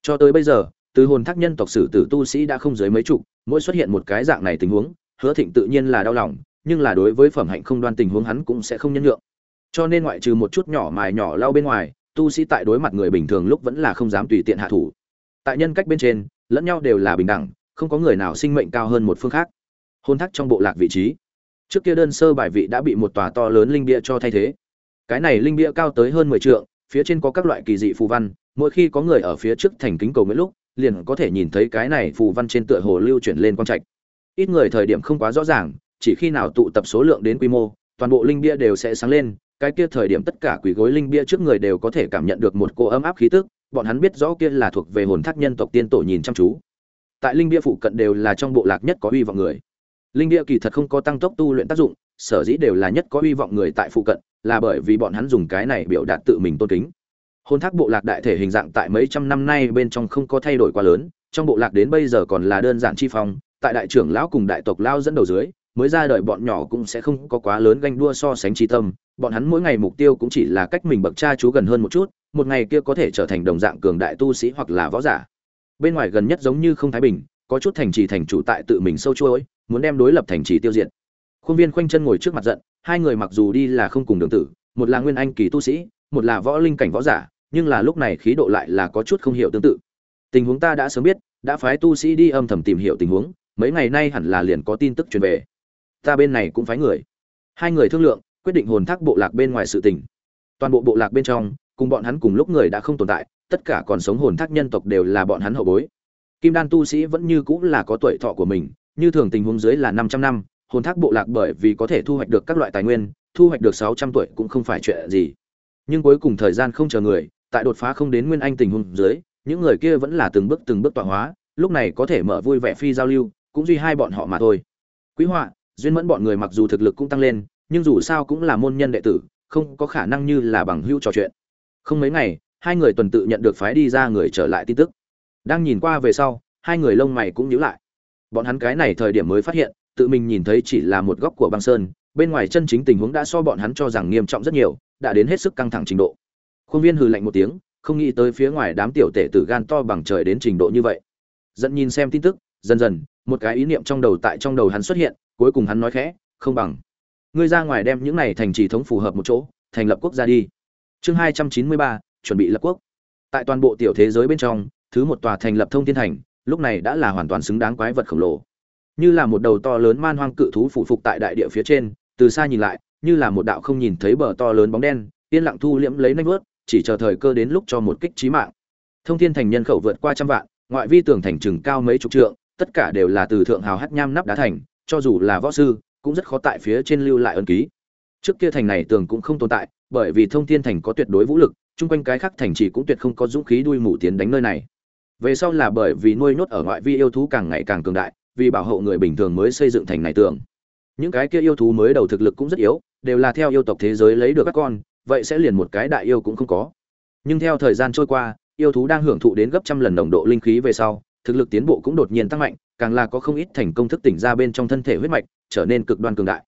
[SPEAKER 1] Cho tới bây giờ, từ hồn thác nhân tộc xử tử tu sĩ đã không dưới mấy chục, mỗi xuất hiện một cái dạng này tình huống, hứa thịnh tự nhiên là đau lòng, nhưng là đối với phẩm hạnh không đoan tình huống hắn cũng sẽ không nhân nhượng. Cho nên ngoại trừ một chút nhỏ mài nhỏ lao bên ngoài, tu sĩ tại đối mặt người bình thường lúc vẫn là không dám tùy tiện hạ thủ tại nhân cách bên trên, lẫn nhau đều là bình đẳng, không có người nào sinh mệnh cao hơn một phương khác. Hôn thác trong bộ lạc vị trí. Trước kia đơn sơ bài vị đã bị một tòa to lớn linh bia cho thay thế. Cái này linh bia cao tới hơn mười trượng, phía trên có các loại kỳ dị phù văn, mỗi khi có người ở phía trước thành kính cầu nguyện lúc, liền có thể nhìn thấy cái này phù văn trên tựa hồ lưu chuyển lên quang trạch. Ít người thời điểm không quá rõ ràng, chỉ khi nào tụ tập số lượng đến quy mô, toàn bộ linh bia đều sẽ sáng lên, cái kia thời điểm tất cả quỷ gối linh bia trước người đều có thể cảm nhận được một cô ấm áp khí tức bọn hắn biết rõ kia là thuộc về hồn thác nhân tộc tiên tổ nhìn chăm chú. Tại linh bia phụ cận đều là trong bộ lạc nhất có uy vọng người. Linh bia kỳ thật không có tăng tốc tu luyện tác dụng, sở dĩ đều là nhất có uy vọng người tại phụ cận, là bởi vì bọn hắn dùng cái này biểu đạt tự mình tôn kính. Hồn thác bộ lạc đại thể hình dạng tại mấy trăm năm nay bên trong không có thay đổi quá lớn, trong bộ lạc đến bây giờ còn là đơn giản chi phong, tại đại trưởng lão cùng đại tộc lao dẫn đầu dưới mới ra đời bọn nhỏ cũng sẽ không có quá lớn ganh đua so sánh trí tâm, bọn hắn mỗi ngày mục tiêu cũng chỉ là cách mình bậc cha chú gần hơn một chút, một ngày kia có thể trở thành đồng dạng cường đại tu sĩ hoặc là võ giả. Bên ngoài gần nhất giống như không thái bình, có chút thành trì thành chủ tại tự mình sâu chuỗi, muốn đem đối lập thành trì tiêu diệt. Khuôn viên khoanh chân ngồi trước mặt giận, hai người mặc dù đi là không cùng đường tử, một là nguyên anh kỳ tu sĩ, một là võ linh cảnh võ giả, nhưng là lúc này khí độ lại là có chút không hiểu tương tự. Tình huống ta đã sớm biết, đã phái tu sĩ đi âm thầm tìm hiểu tình huống, mấy ngày nay hẳn là liền có tin tức truyền về ta bên này cũng phái người. Hai người thương lượng, quyết định hồn thác bộ lạc bên ngoài sự tình. Toàn bộ bộ lạc bên trong, cùng bọn hắn cùng lúc người đã không tồn tại, tất cả còn sống hồn thác nhân tộc đều là bọn hắn hậu bối. Kim đan tu sĩ vẫn như cũng là có tuổi thọ của mình, như thường tình huống dưới là 500 năm, hồn thác bộ lạc bởi vì có thể thu hoạch được các loại tài nguyên, thu hoạch được 600 tuổi cũng không phải chuyện gì. Nhưng cuối cùng thời gian không chờ người, tại đột phá không đến nguyên anh tình huống dưới, những người kia vẫn là từng bước từng bước tọa hóa, lúc này có thể mở vui vẻ phi giao lưu, cũng duy hai bọn họ mà thôi. Quý họa duyên mẫn bọn người mặc dù thực lực cũng tăng lên, nhưng dù sao cũng là môn nhân đệ tử, không có khả năng như là bằng hữu trò chuyện. Không mấy ngày, hai người tuần tự nhận được phái đi ra người trở lại tin tức. Đang nhìn qua về sau, hai người lông mày cũng nhíu lại. Bọn hắn cái này thời điểm mới phát hiện, tự mình nhìn thấy chỉ là một góc của băng sơn, bên ngoài chân chính tình huống đã so bọn hắn cho rằng nghiêm trọng rất nhiều, đã đến hết sức căng thẳng trình độ. Khuôn viên hừ lạnh một tiếng, không nghĩ tới phía ngoài đám tiểu tể tử gan to bằng trời đến trình độ như vậy. Dẫn nhìn xem tin tức, dần dần, một cái ý niệm trong đầu tại trong đầu hắn xuất hiện cuối cùng hắn nói khẽ, không bằng. Ngươi ra ngoài đem những này thành trì thống phù hợp một chỗ, thành lập quốc gia đi. Chương hai trăm chín mươi ba, chuẩn bị lập quốc. Tại toàn bộ tiểu thế giới bên trong, thứ một tòa thành lập thông thiên thành, lúc này đã là hoàn toàn xứng đáng quái vật khổng lồ. Như là một đầu to lớn man hoang cự thú phủ phục tại đại địa phía trên, từ xa nhìn lại, như là một đạo không nhìn thấy bờ to lớn bóng đen, yên lặng thu liễm lấy nanh vớt, chỉ chờ thời cơ đến lúc cho một kích trí mạng. Thông thiên thành nhân khẩu vượt qua trăm vạn, ngoại vi tường thành chừng cao mấy chục trượng, tất cả đều là từ thượng hào hát nham nắp đá thành cho dù là võ sư, cũng rất khó tại phía trên lưu lại ân ký. Trước kia thành này tường cũng không tồn tại, bởi vì thông thiên thành có tuyệt đối vũ lực, chung quanh cái khác thành chỉ cũng tuyệt không có dũng khí đuôi mù tiến đánh nơi này. Về sau là bởi vì nuôi nhốt ở ngoại vi yêu thú càng ngày càng cường đại, vì bảo hộ người bình thường mới xây dựng thành này tường. Những cái kia yêu thú mới đầu thực lực cũng rất yếu, đều là theo yêu tộc thế giới lấy được các con, vậy sẽ liền một cái đại yêu cũng không có. Nhưng theo thời gian trôi qua, yêu thú đang hưởng thụ đến gấp trăm lần nồng độ linh khí về sau, thực lực tiến bộ cũng đột nhiên tăng mạnh càng là có không ít thành công thức tỉnh ra bên trong thân thể huyết mạch, trở nên cực đoan cường đại.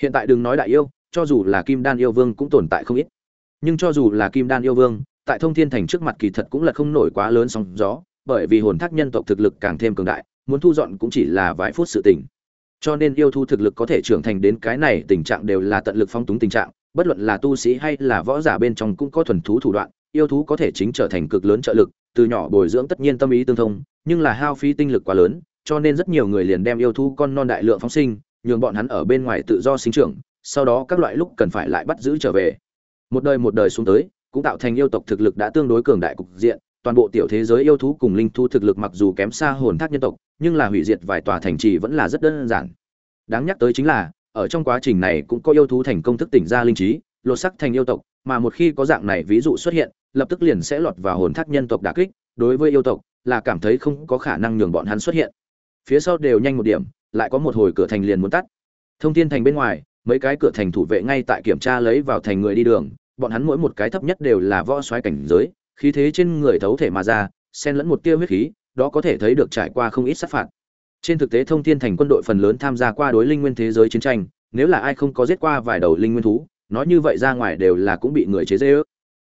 [SPEAKER 1] Hiện tại đừng nói đại yêu, cho dù là kim đan yêu vương cũng tồn tại không ít. Nhưng cho dù là kim đan yêu vương, tại thông thiên thành trước mặt kỳ thật cũng là không nổi quá lớn sóng gió, bởi vì hồn thác nhân tộc thực lực càng thêm cường đại, muốn thu dọn cũng chỉ là vài phút sự tỉnh cho nên yêu thú thực lực có thể trưởng thành đến cái này tình trạng đều là tận lực phong túng tình trạng, bất luận là tu sĩ hay là võ giả bên trong cũng có thuần thú thủ đoạn, yêu thú có thể chính trở thành cực lớn trợ lực, từ nhỏ bồi dưỡng tất nhiên tâm ý tương thông, nhưng là hao phí tinh lực quá lớn cho nên rất nhiều người liền đem yêu thú con non đại lượng phóng sinh, nhường bọn hắn ở bên ngoài tự do sinh trưởng, sau đó các loại lúc cần phải lại bắt giữ trở về. Một đời một đời xuống tới, cũng tạo thành yêu tộc thực lực đã tương đối cường đại cục diện, toàn bộ tiểu thế giới yêu thú cùng linh thú thực lực mặc dù kém xa hồn thác nhân tộc, nhưng là hủy diệt vài tòa thành trì vẫn là rất đơn giản. Đáng nhắc tới chính là, ở trong quá trình này cũng có yêu thú thành công thức tỉnh ra linh trí, lột sắc thành yêu tộc, mà một khi có dạng này ví dụ xuất hiện, lập tức liền sẽ lọt vào hồn thác nhân tộc đả kích, đối với yêu tộc là cảm thấy không có khả năng nhường bọn hắn xuất hiện phía sau đều nhanh một điểm, lại có một hồi cửa thành liền muốn tắt. Thông thiên thành bên ngoài, mấy cái cửa thành thủ vệ ngay tại kiểm tra lấy vào thành người đi đường, bọn hắn mỗi một cái thấp nhất đều là võ xoáy cảnh giới, khí thế trên người thấu thể mà ra, xen lẫn một tia huyết khí, đó có thể thấy được trải qua không ít sát phạt. Trên thực tế thông thiên thành quân đội phần lớn tham gia qua đối linh nguyên thế giới chiến tranh, nếu là ai không có giết qua vài đầu linh nguyên thú, nói như vậy ra ngoài đều là cũng bị người chế dễ ước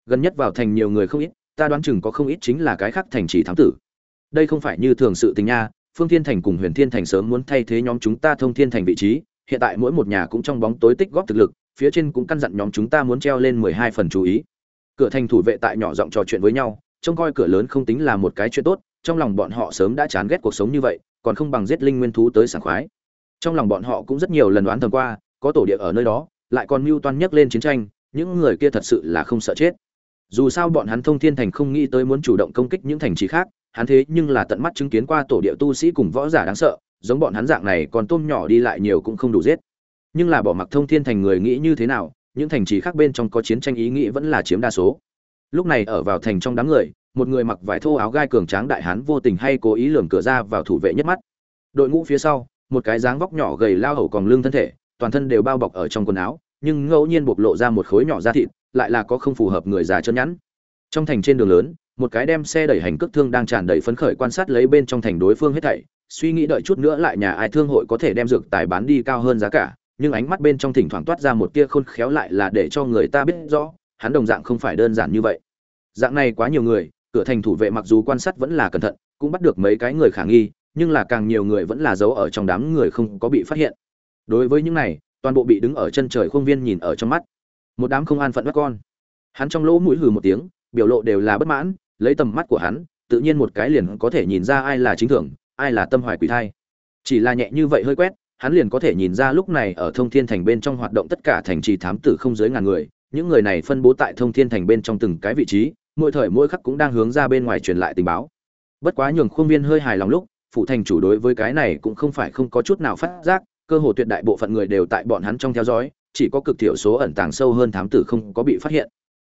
[SPEAKER 1] gần nhất vào thành nhiều người không ít, ta đoán chừng có không ít chính là cái khác thành chỉ thám tử. Đây không phải như thường sự tình nha phương thiên thành cùng huyền thiên thành sớm muốn thay thế nhóm chúng ta thông thiên thành vị trí, hiện tại mỗi một nhà cũng trong bóng tối tích góp thực lực, phía trên cũng căn dặn nhóm chúng ta muốn treo lên mười hai phần chú ý. Cửa thành thủ vệ tại nhỏ giọng trò chuyện với nhau, trông coi cửa lớn không tính là một cái chuyện tốt, trong lòng bọn họ sớm đã chán ghét cuộc sống như vậy, còn không bằng giết linh nguyên thú tới sảng khoái. Trong lòng bọn họ cũng rất nhiều lần đoán thầm qua, có tổ địa ở nơi đó, lại còn mưu toan nhắc lên chiến tranh, những người kia thật sự là không sợ chết. Dù sao bọn hắn thông thiên thành không nghĩ tới muốn chủ động công kích những thành trì khác hắn thế nhưng là tận mắt chứng kiến qua tổ địa tu sĩ cùng võ giả đáng sợ, giống bọn hắn dạng này còn tôm nhỏ đi lại nhiều cũng không đủ giết. Nhưng là bỏ mặc thông thiên thành người nghĩ như thế nào, những thành trì khác bên trong có chiến tranh ý nghĩ vẫn là chiếm đa số. Lúc này ở vào thành trong đám người, một người mặc vải thô áo gai cường tráng đại hán vô tình hay cố ý lườm cửa ra vào thủ vệ nhất mắt. Đội ngũ phía sau, một cái dáng vóc nhỏ gầy lao hầu còn lưng thân thể, toàn thân đều bao bọc ở trong quần áo, nhưng ngẫu nhiên bộc lộ ra một khối nhỏ da thịt, lại là có không phù hợp người già chân nhẵn trong thành trên đường lớn một cái đem xe đẩy hành cước thương đang tràn đầy phấn khởi quan sát lấy bên trong thành đối phương hết thảy, suy nghĩ đợi chút nữa lại nhà ai thương hội có thể đem dược tài bán đi cao hơn giá cả, nhưng ánh mắt bên trong thỉnh thoảng toát ra một tia khôn khéo lại là để cho người ta biết rõ, hắn đồng dạng không phải đơn giản như vậy. Dạng này quá nhiều người, cửa thành thủ vệ mặc dù quan sát vẫn là cẩn thận, cũng bắt được mấy cái người khả nghi, nhưng là càng nhiều người vẫn là giấu ở trong đám người không có bị phát hiện. Đối với những này, toàn bộ bị đứng ở chân trời khuôn viên nhìn ở trong mắt. Một đám không an phận mắt con. Hắn trong lỗ mũi hừ một tiếng, biểu lộ đều là bất mãn lấy tầm mắt của hắn, tự nhiên một cái liền có thể nhìn ra ai là chính thưởng ai là tâm hoài quỷ thai. Chỉ là nhẹ như vậy hơi quét, hắn liền có thể nhìn ra lúc này ở thông thiên thành bên trong hoạt động tất cả thành trì thám tử không dưới ngàn người, những người này phân bố tại thông thiên thành bên trong từng cái vị trí, mỗi thời mỗi khắc cũng đang hướng ra bên ngoài truyền lại tình báo. Bất quá nhường khuôn viên hơi hài lòng lúc phụ thành chủ đối với cái này cũng không phải không có chút nào phát giác, cơ hồ tuyệt đại bộ phận người đều tại bọn hắn trong theo dõi, chỉ có cực thiểu số ẩn tàng sâu hơn thám tử không có bị phát hiện.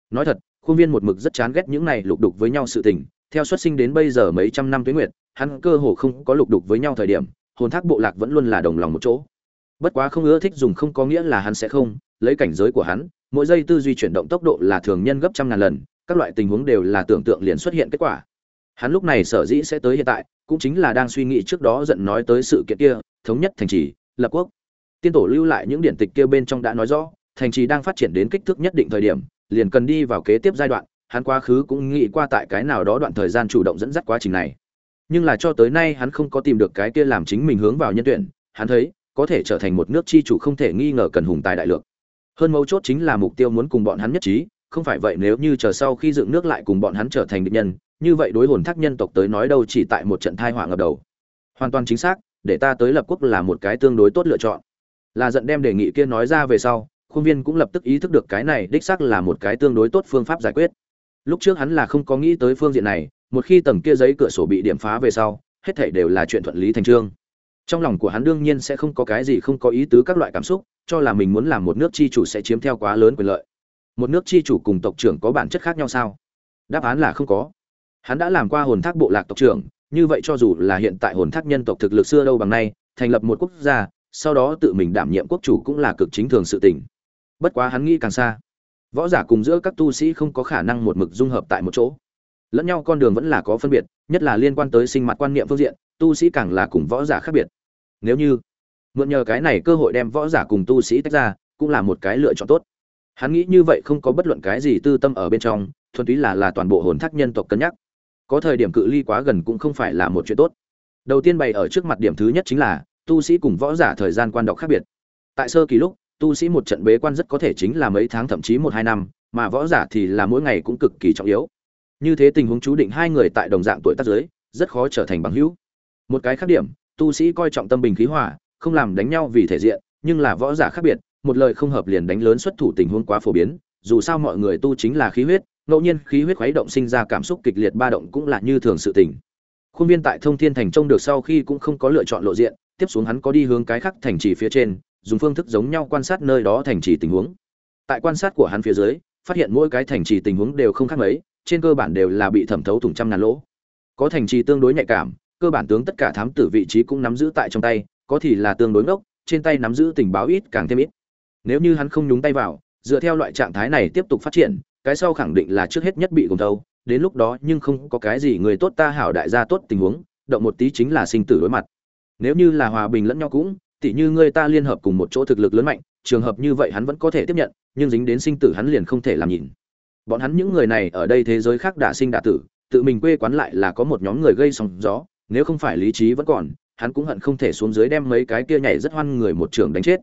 [SPEAKER 1] Nói thật khuôn viên một mực rất chán ghét những này lục đục với nhau sự tình, theo xuất sinh đến bây giờ mấy trăm năm tuế nguyệt, hắn cơ hồ không có lục đục với nhau thời điểm, hồn thác bộ lạc vẫn luôn là đồng lòng một chỗ. Bất quá không ưa thích dùng không có nghĩa là hắn sẽ không, lấy cảnh giới của hắn, mỗi giây tư duy chuyển động tốc độ là thường nhân gấp trăm ngàn lần, các loại tình huống đều là tưởng tượng liền xuất hiện kết quả. Hắn lúc này sở dĩ sẽ tới hiện tại, cũng chính là đang suy nghĩ trước đó giận nói tới sự kiện kia, thống nhất thành trì, lập quốc. Tiên tổ lưu lại những điển tịch kia bên trong đã nói rõ, thành trì đang phát triển đến kích thước nhất định thời điểm liền cần đi vào kế tiếp giai đoạn, hắn quá khứ cũng nghĩ qua tại cái nào đó đoạn thời gian chủ động dẫn dắt quá trình này. Nhưng là cho tới nay hắn không có tìm được cái kia làm chính mình hướng vào nhân tuyển, hắn thấy, có thể trở thành một nước chi chủ không thể nghi ngờ cần hùng tài đại lượng hơn mấu chốt chính là mục tiêu muốn cùng bọn hắn nhất trí, không phải vậy nếu như chờ sau khi dựng nước lại cùng bọn hắn trở thành địch nhân, như vậy đối hồn thác nhân tộc tới nói đâu chỉ tại một trận thai hỏa ngập đầu. Hoàn toàn chính xác, để ta tới lập quốc là một cái tương đối tốt lựa chọn. Là giận đem đề nghị kia nói ra về sau khuôn viên cũng lập tức ý thức được cái này đích xác là một cái tương đối tốt phương pháp giải quyết. Lúc trước hắn là không có nghĩ tới phương diện này, một khi tầng kia giấy cửa sổ bị điểm phá về sau, hết thảy đều là chuyện thuận lý thành trương. Trong lòng của hắn đương nhiên sẽ không có cái gì không có ý tứ các loại cảm xúc, cho là mình muốn làm một nước chi chủ sẽ chiếm theo quá lớn quyền lợi. Một nước chi chủ cùng tộc trưởng có bản chất khác nhau sao? Đáp án là không có. Hắn đã làm qua hồn thác bộ lạc tộc trưởng, như vậy cho dù là hiện tại hồn thác nhân tộc thực lực xưa đâu bằng nay, thành lập một quốc gia, sau đó tự mình đảm nhiệm quốc chủ cũng là cực chính thường sự tình bất quá hắn nghĩ càng xa. Võ giả cùng giữa các tu sĩ không có khả năng một mực dung hợp tại một chỗ. Lẫn nhau con đường vẫn là có phân biệt, nhất là liên quan tới sinh mặt quan niệm phương diện, tu sĩ càng là cùng võ giả khác biệt. Nếu như mượn nhờ cái này cơ hội đem võ giả cùng tu sĩ tách ra, cũng là một cái lựa chọn tốt. Hắn nghĩ như vậy không có bất luận cái gì tư tâm ở bên trong, thuần túy là là toàn bộ hồn thác nhân tộc cân nhắc. Có thời điểm cự ly quá gần cũng không phải là một chuyện tốt. Đầu tiên bày ở trước mặt điểm thứ nhất chính là tu sĩ cùng võ giả thời gian quan đọc khác biệt. Tại sơ kỳ lúc tu sĩ một trận bế quan rất có thể chính là mấy tháng, thậm chí một, hai năm, mà võ giả thì là mỗi ngày cũng cực kỳ trọng yếu. Như thế tình huống chú định hai người tại đồng dạng tuổi tác giới rất khó trở thành bằng hữu. Một cái khác điểm, tu sĩ coi trọng tâm bình khí hỏa không làm đánh nhau vì thể diện, nhưng là võ giả khác biệt, một lời không hợp liền đánh lớn xuất thủ tình huống quá phổ biến, dù sao mọi người tu chính là khí huyết, ngẫu nhiên khí huyết khuấy động sinh ra cảm xúc kịch liệt ba động cũng là như thường sự tình. Khuôn viên tại thông thiên thành trông được sau khi cũng không có lựa chọn lộ diện, tiếp xuống hắn có đi hướng cái khác thành trì phía trên dùng phương thức giống nhau quan sát nơi đó thành trì tình huống. Tại quan sát của hắn phía dưới, phát hiện mỗi cái thành trì tình huống đều không khác mấy, trên cơ bản đều là bị thẩm thấu thủng trăm ngàn lỗ. Có thành trì tương đối nhạy cảm, cơ bản tướng tất cả thám tử vị trí cũng nắm giữ tại trong tay, có thì là tương đối ngốc, trên tay nắm giữ tình báo ít càng thêm ít. Nếu như hắn không nhúng tay vào, dựa theo loại trạng thái này tiếp tục phát triển, cái sau khẳng định là trước hết nhất bị gồm thâu, đến lúc đó nhưng không có cái gì người tốt ta hảo đại gia tốt tình huống, động một tí chính là sinh tử đối mặt. Nếu như là hòa bình lẫn nhau cũng tỉ như người ta liên hợp cùng một chỗ thực lực lớn mạnh, trường hợp như vậy hắn vẫn có thể tiếp nhận, nhưng dính đến sinh tử hắn liền không thể làm nhìn. Bọn hắn những người này ở đây thế giới khác đã sinh đã tử, tự mình quê quán lại là có một nhóm người gây sóng gió, nếu không phải lý trí vẫn còn, hắn cũng hận không thể xuống dưới đem mấy cái kia nhảy rất hoan người một trường đánh chết.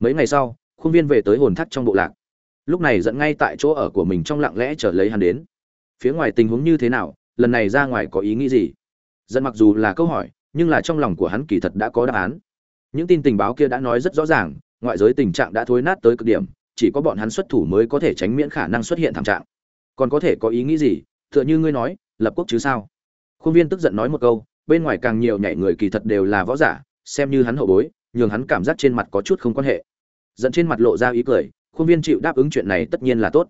[SPEAKER 1] Mấy ngày sau, khuôn viên về tới hồn thắt trong bộ lạc. Lúc này dẫn ngay tại chỗ ở của mình trong lặng lẽ chờ lấy hắn đến. Phía ngoài tình huống như thế nào, lần này ra ngoài có ý nghĩ gì? Dẫn mặc dù là câu hỏi, nhưng là trong lòng của hắn kỳ thật đã có đáp án những tin tình báo kia đã nói rất rõ ràng, ngoại giới tình trạng đã thối nát tới cực điểm, chỉ có bọn hắn xuất thủ mới có thể tránh miễn khả năng xuất hiện thảm trạng. Còn có thể có ý nghĩ gì? Tựa như ngươi nói, lập quốc chứ sao? Khuôn viên tức giận nói một câu, bên ngoài càng nhiều nhảy người kỳ thật đều là võ giả, xem như hắn hậu bối, nhường hắn cảm giác trên mặt có chút không quan hệ. Dẫn trên mặt lộ ra ý cười, khuôn viên chịu đáp ứng chuyện này tất nhiên là tốt.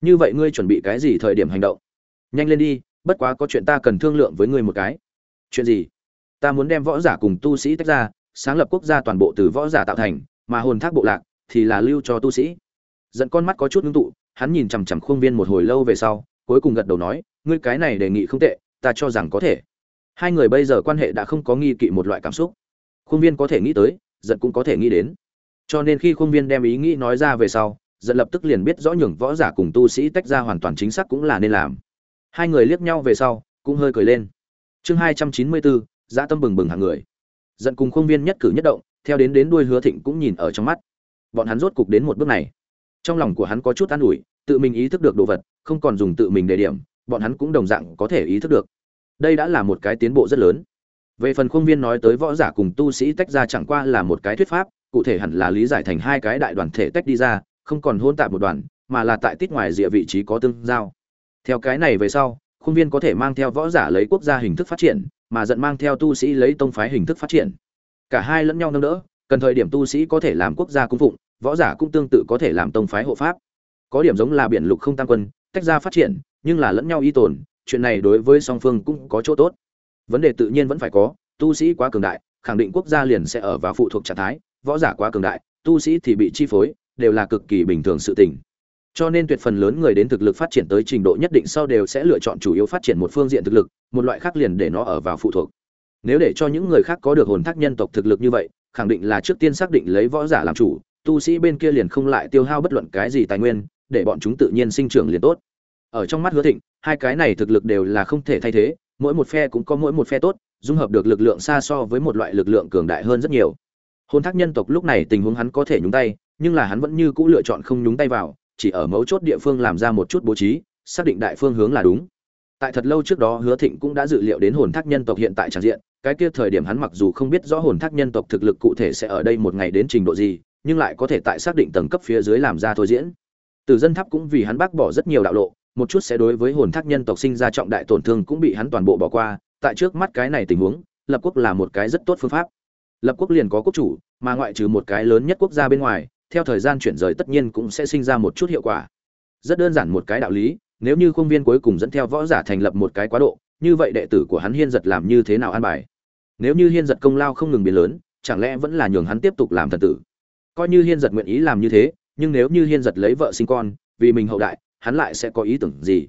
[SPEAKER 1] Như vậy ngươi chuẩn bị cái gì thời điểm hành động? Nhanh lên đi, bất quá có chuyện ta cần thương lượng với ngươi một cái. Chuyện gì? Ta muốn đem võ giả cùng tu sĩ tách ra sáng lập quốc gia toàn bộ từ võ giả tạo thành, mà hồn thác bộ lạc thì là lưu cho tu sĩ. Dẫn con mắt có chút ngưng tụ, hắn nhìn chằm chằm khuôn viên một hồi lâu về sau, cuối cùng gật đầu nói, ngươi cái này đề nghị không tệ, ta cho rằng có thể. Hai người bây giờ quan hệ đã không có nghi kỵ một loại cảm xúc. Khuôn viên có thể nghĩ tới, giận cũng có thể nghĩ đến. Cho nên khi khuôn viên đem ý nghĩ nói ra về sau, giận lập tức liền biết rõ nhường võ giả cùng tu sĩ tách ra hoàn toàn chính xác cũng là nên làm. Hai người liếc nhau về sau, cũng hơi cười lên. Chương hai trăm chín mươi bốn, dã tâm bừng bừng hàng người giận cùng khuôn viên nhất cử nhất động, theo đến đến đuôi hứa thịnh cũng nhìn ở trong mắt. Bọn hắn rốt cục đến một bước này. Trong lòng của hắn có chút an ủi, tự mình ý thức được đồ vật, không còn dùng tự mình đề điểm, bọn hắn cũng đồng dạng có thể ý thức được. Đây đã là một cái tiến bộ rất lớn. Về phần khuôn viên nói tới võ giả cùng tu sĩ tách ra chẳng qua là một cái thuyết pháp, cụ thể hẳn là lý giải thành hai cái đại đoàn thể tách đi ra, không còn hôn tạp một đoàn, mà là tại tít ngoài rìa vị trí có tương giao. Theo cái này về sau, khuôn viên có thể mang theo võ giả lấy quốc gia hình thức phát triển mà giận mang theo tu sĩ lấy tông phái hình thức phát triển. Cả hai lẫn nhau nâng đỡ, cần thời điểm tu sĩ có thể làm quốc gia cung phụng, võ giả cũng tương tự có thể làm tông phái hộ pháp. Có điểm giống là biển lục không tăng quân, tách ra phát triển, nhưng là lẫn nhau y tồn, chuyện này đối với song phương cũng có chỗ tốt. Vấn đề tự nhiên vẫn phải có, tu sĩ quá cường đại, khẳng định quốc gia liền sẽ ở vào phụ thuộc trạng thái, võ giả quá cường đại, tu sĩ thì bị chi phối, đều là cực kỳ bình thường sự tình cho nên tuyệt phần lớn người đến thực lực phát triển tới trình độ nhất định sau đều sẽ lựa chọn chủ yếu phát triển một phương diện thực lực, một loại khác liền để nó ở vào phụ thuộc. Nếu để cho những người khác có được hồn thác nhân tộc thực lực như vậy, khẳng định là trước tiên xác định lấy võ giả làm chủ, tu sĩ bên kia liền không lại tiêu hao bất luận cái gì tài nguyên, để bọn chúng tự nhiên sinh trưởng liền tốt. Ở trong mắt hứa thịnh, hai cái này thực lực đều là không thể thay thế, mỗi một phe cũng có mỗi một phe tốt, dung hợp được lực lượng xa so với một loại lực lượng cường đại hơn rất nhiều. Hồn thác nhân tộc lúc này tình huống hắn có thể nhúng tay, nhưng là hắn vẫn như cũ lựa chọn không nhúng tay vào chỉ ở mấu chốt địa phương làm ra một chút bố trí, xác định đại phương hướng là đúng. Tại thật lâu trước đó, hứa thịnh cũng đã dự liệu đến hồn thác nhân tộc hiện tại tràn diện, cái kia thời điểm hắn mặc dù không biết rõ hồn thác nhân tộc thực lực cụ thể sẽ ở đây một ngày đến trình độ gì, nhưng lại có thể tại xác định tầng cấp phía dưới làm ra thôi diễn. Từ dân tháp cũng vì hắn bác bỏ rất nhiều đạo lộ, một chút sẽ đối với hồn thác nhân tộc sinh ra trọng đại tổn thương cũng bị hắn toàn bộ bỏ qua. Tại trước mắt cái này tình huống, lập quốc là một cái rất tốt phương pháp. Lập quốc liền có quốc chủ, mà ngoại trừ một cái lớn nhất quốc gia bên ngoài theo thời gian chuyển rời tất nhiên cũng sẽ sinh ra một chút hiệu quả. Rất đơn giản một cái đạo lý, nếu như khuôn viên cuối cùng dẫn theo võ giả thành lập một cái quá độ, như vậy đệ tử của hắn hiên giật làm như thế nào an bài? Nếu như hiên giật công lao không ngừng biến lớn, chẳng lẽ vẫn là nhường hắn tiếp tục làm thần tử? Coi như hiên giật nguyện ý làm như thế, nhưng nếu như hiên giật lấy vợ sinh con, vì mình hậu đại, hắn lại sẽ có ý tưởng gì?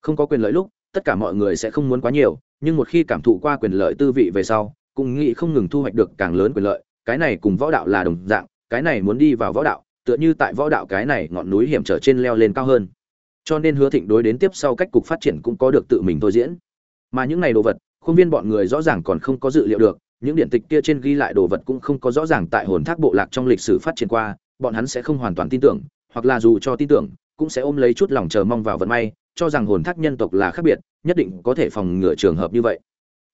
[SPEAKER 1] Không có quyền lợi lúc, tất cả mọi người sẽ không muốn quá nhiều, nhưng một khi cảm thụ qua quyền lợi tư vị về sau, cũng nghĩ không ngừng thu hoạch được càng lớn quyền lợi, cái này cùng võ đạo là đồng dạng cái này muốn đi vào võ đạo, tựa như tại võ đạo cái này ngọn núi hiểm trở trên leo lên cao hơn. Cho nên hứa thịnh đối đến tiếp sau cách cục phát triển cũng có được tự mình thôi diễn. Mà những này đồ vật, khuôn viên bọn người rõ ràng còn không có dự liệu được, những điện tịch kia trên ghi lại đồ vật cũng không có rõ ràng tại hồn thác bộ lạc trong lịch sử phát triển qua, bọn hắn sẽ không hoàn toàn tin tưởng, hoặc là dù cho tin tưởng, cũng sẽ ôm lấy chút lòng chờ mong vào vận may, cho rằng hồn thác nhân tộc là khác biệt, nhất định có thể phòng ngừa trường hợp như vậy.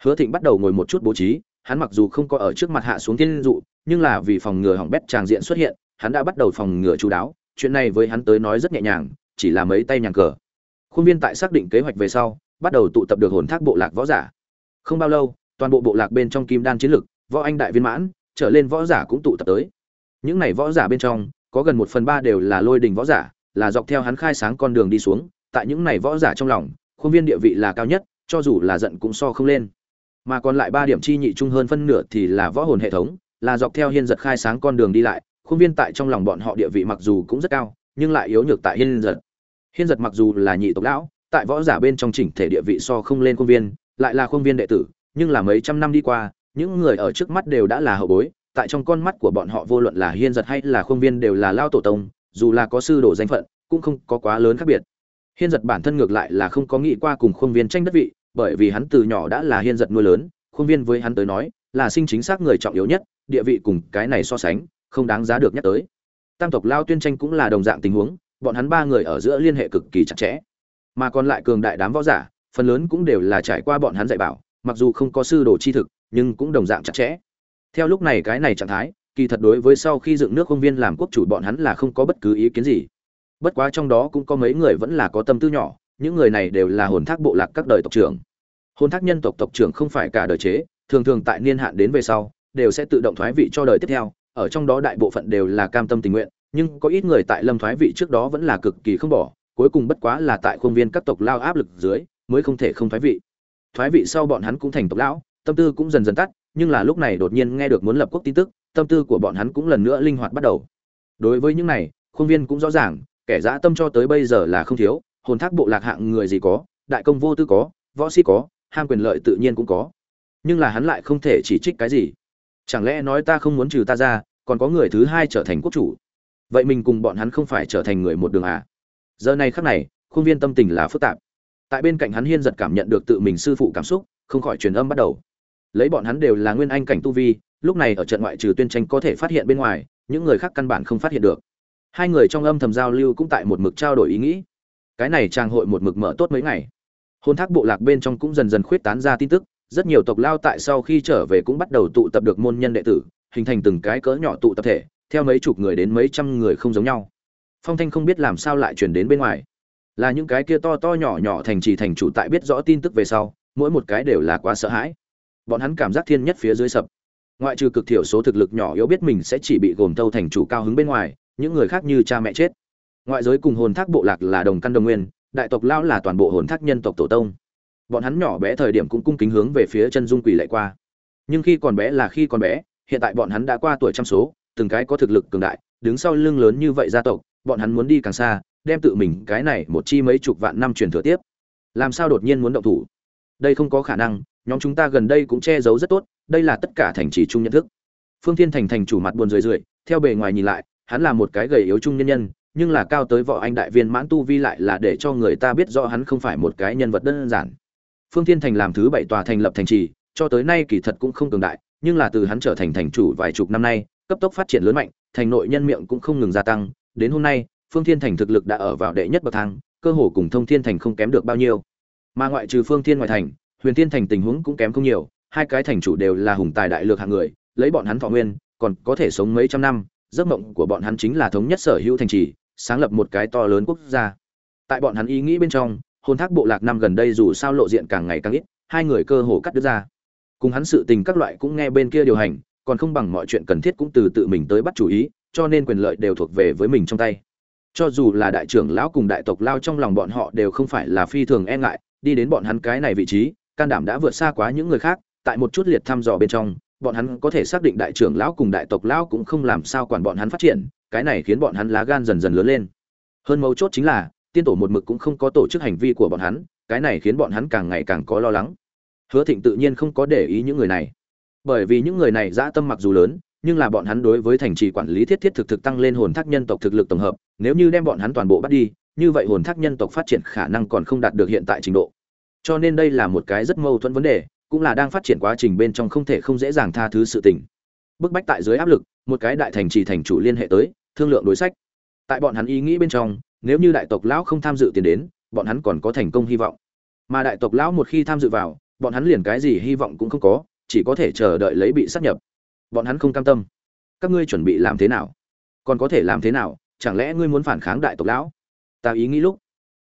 [SPEAKER 1] Hứa thịnh bắt đầu ngồi một chút bố trí hắn mặc dù không có ở trước mặt hạ xuống thiên dụ, nhưng là vì phòng ngừa hỏng bét tràng diện xuất hiện, hắn đã bắt đầu phòng ngừa chú đáo. Chuyện này với hắn tới nói rất nhẹ nhàng, chỉ là mấy tay nhàng cờ. Khuôn viên tại xác định kế hoạch về sau, bắt đầu tụ tập được hồn thác bộ lạc võ giả. Không bao lâu, toàn bộ bộ lạc bên trong kim đan chiến lực, võ anh đại viên mãn, trở lên võ giả cũng tụ tập tới. Những này võ giả bên trong, có gần một phần ba đều là lôi đình võ giả, là dọc theo hắn khai sáng con đường đi xuống. Tại những này võ giả trong lòng, khuôn viên địa vị là cao nhất, cho dù là giận cũng so không lên mà còn lại ba điểm chi nhị trung hơn phân nửa thì là võ hồn hệ thống, là dọc theo hiên giật khai sáng con đường đi lại, khuôn viên tại trong lòng bọn họ địa vị mặc dù cũng rất cao, nhưng lại yếu nhược tại hiên giật. Hiên giật mặc dù là nhị tộc lão, tại võ giả bên trong chỉnh thể địa vị so không lên khuôn viên, lại là khuôn viên đệ tử, nhưng là mấy trăm năm đi qua, những người ở trước mắt đều đã là hậu bối, tại trong con mắt của bọn họ vô luận là hiên giật hay là khuôn viên đều là lao tổ tông, dù là có sư đồ danh phận, cũng không có quá lớn khác biệt. Hiên giật bản thân ngược lại là không có nghĩ qua cùng khuôn viên tranh đất vị bởi vì hắn từ nhỏ đã là hiên giật nuôi lớn, khuôn viên với hắn tới nói, là sinh chính xác người trọng yếu nhất, địa vị cùng cái này so sánh, không đáng giá được nhắc tới. Tam tộc lao tuyên tranh cũng là đồng dạng tình huống, bọn hắn ba người ở giữa liên hệ cực kỳ chặt chẽ. Mà còn lại cường đại đám võ giả, phần lớn cũng đều là trải qua bọn hắn dạy bảo, mặc dù không có sư đồ chi thực, nhưng cũng đồng dạng chặt chẽ. Theo lúc này cái này trạng thái, kỳ thật đối với sau khi dựng nước công viên làm quốc chủ bọn hắn là không có bất cứ ý kiến gì. Bất quá trong đó cũng có mấy người vẫn là có tâm tư nhỏ những người này đều là hồn thác bộ lạc các đời tộc trưởng. Hồn thác nhân tộc tộc trưởng không phải cả đời chế, thường thường tại niên hạn đến về sau, đều sẽ tự động thoái vị cho đời tiếp theo, ở trong đó đại bộ phận đều là cam tâm tình nguyện, nhưng có ít người tại lâm thoái vị trước đó vẫn là cực kỳ không bỏ, cuối cùng bất quá là tại khuôn viên các tộc lao áp lực dưới, mới không thể không thoái vị. Thoái vị sau bọn hắn cũng thành tộc lão, tâm tư cũng dần dần tắt, nhưng là lúc này đột nhiên nghe được muốn lập quốc tin tức, tâm tư của bọn hắn cũng lần nữa linh hoạt bắt đầu. Đối với những này, khuôn viên cũng rõ ràng, kẻ dã tâm cho tới bây giờ là không thiếu hồn thác bộ lạc hạng người gì có, đại công vô tư có, võ sĩ có, ham quyền lợi tự nhiên cũng có. Nhưng là hắn lại không thể chỉ trích cái gì. Chẳng lẽ nói ta không muốn trừ ta ra, còn có người thứ hai trở thành quốc chủ? Vậy mình cùng bọn hắn không phải trở thành người một đường à? Giờ này khắc này, khuôn viên tâm tình là phức tạp. Tại bên cạnh hắn hiên giật cảm nhận được tự mình sư phụ cảm xúc, không khỏi truyền âm bắt đầu. Lấy bọn hắn đều là nguyên anh cảnh tu vi, lúc này ở trận ngoại trừ tuyên tranh có thể phát hiện bên ngoài, những người khác căn bản không phát hiện được. Hai người trong âm thầm giao lưu cũng tại một mực trao đổi ý nghĩ cái này trang hội một mực mở tốt mấy ngày. Hôn thác bộ lạc bên trong cũng dần dần khuyết tán ra tin tức, rất nhiều tộc lao tại sau khi trở về cũng bắt đầu tụ tập được môn nhân đệ tử, hình thành từng cái cỡ nhỏ tụ tập thể, theo mấy chục người đến mấy trăm người không giống nhau. Phong thanh không biết làm sao lại chuyển đến bên ngoài. Là những cái kia to to nhỏ nhỏ thành trì thành chủ tại biết rõ tin tức về sau, mỗi một cái đều là quá sợ hãi. Bọn hắn cảm giác thiên nhất phía dưới sập. Ngoại trừ cực thiểu số thực lực nhỏ yếu biết mình sẽ chỉ bị gồm thâu thành chủ cao hứng bên ngoài, những người khác như cha mẹ chết ngoại giới cùng hồn thác bộ lạc là đồng căn đồng nguyên, đại tộc lao là toàn bộ hồn thác nhân tộc tổ tông. Bọn hắn nhỏ bé thời điểm cũng cung kính hướng về phía chân dung quỷ lại qua. Nhưng khi còn bé là khi còn bé, hiện tại bọn hắn đã qua tuổi trăm số, từng cái có thực lực cường đại, đứng sau lưng lớn như vậy gia tộc, bọn hắn muốn đi càng xa, đem tự mình cái này một chi mấy chục vạn năm truyền thừa tiếp. Làm sao đột nhiên muốn động thủ? Đây không có khả năng, nhóm chúng ta gần đây cũng che giấu rất tốt, đây là tất cả thành trì chung nhận thức. Phương thiên thành thành chủ mặt buồn rười rượi, theo bề ngoài nhìn lại, hắn là một cái gầy yếu trung nhân nhân nhưng là cao tới võ anh đại viên mãn tu vi lại là để cho người ta biết rõ hắn không phải một cái nhân vật đơn giản. Phương thiên thành làm thứ bảy tòa thành lập thành trì, cho tới nay kỳ thật cũng không cường đại, nhưng là từ hắn trở thành thành chủ vài chục năm nay, cấp tốc phát triển lớn mạnh, thành nội nhân miệng cũng không ngừng gia tăng. Đến hôm nay, phương thiên thành thực lực đã ở vào đệ nhất bậc thang, cơ hồ cùng thông thiên thành không kém được bao nhiêu. Mà ngoại trừ phương thiên ngoại thành, huyền thiên thành tình huống cũng kém không nhiều, hai cái thành chủ đều là hùng tài đại lược hạng người, lấy bọn hắn thọ nguyên, còn có thể sống mấy trăm năm, giấc mộng của bọn hắn chính là thống nhất sở hữu thành trì sáng lập một cái to lớn quốc gia. Tại bọn hắn ý nghĩ bên trong, hồn thác bộ lạc năm gần đây dù sao lộ diện càng ngày càng ít, hai người cơ hồ cắt đứt ra. Cùng hắn sự tình các loại cũng nghe bên kia điều hành, còn không bằng mọi chuyện cần thiết cũng từ tự mình tới bắt chủ ý, cho nên quyền lợi đều thuộc về với mình trong tay. Cho dù là đại trưởng lão cùng đại tộc lao trong lòng bọn họ đều không phải là phi thường e ngại, đi đến bọn hắn cái này vị trí, can đảm đã vượt xa quá những người khác, tại một chút liệt thăm dò bên trong, bọn hắn có thể xác định đại trưởng lão cùng đại tộc lão cũng không làm sao quản bọn hắn phát triển cái này khiến bọn hắn lá gan dần dần lớn lên. Hơn mấu chốt chính là, tiên tổ một mực cũng không có tổ chức hành vi của bọn hắn, cái này khiến bọn hắn càng ngày càng có lo lắng. Hứa thịnh tự nhiên không có để ý những người này. Bởi vì những người này dã tâm mặc dù lớn, nhưng là bọn hắn đối với thành trì quản lý thiết thiết thực thực tăng lên hồn thác nhân tộc thực lực tổng hợp, nếu như đem bọn hắn toàn bộ bắt đi, như vậy hồn thác nhân tộc phát triển khả năng còn không đạt được hiện tại trình độ. Cho nên đây là một cái rất mâu thuẫn vấn đề, cũng là đang phát triển quá trình bên trong không thể không dễ dàng tha thứ sự tình. Bức bách tại dưới áp lực, một cái đại thành trì thành chủ liên hệ tới thương lượng đối sách. Tại bọn hắn ý nghĩ bên trong, nếu như đại tộc lão không tham dự tiền đến, bọn hắn còn có thành công hy vọng. Mà đại tộc lão một khi tham dự vào, bọn hắn liền cái gì hy vọng cũng không có, chỉ có thể chờ đợi lấy bị sát nhập. Bọn hắn không cam tâm. Các ngươi chuẩn bị làm thế nào? Còn có thể làm thế nào? Chẳng lẽ ngươi muốn phản kháng đại tộc lão? Ta ý nghĩ lúc,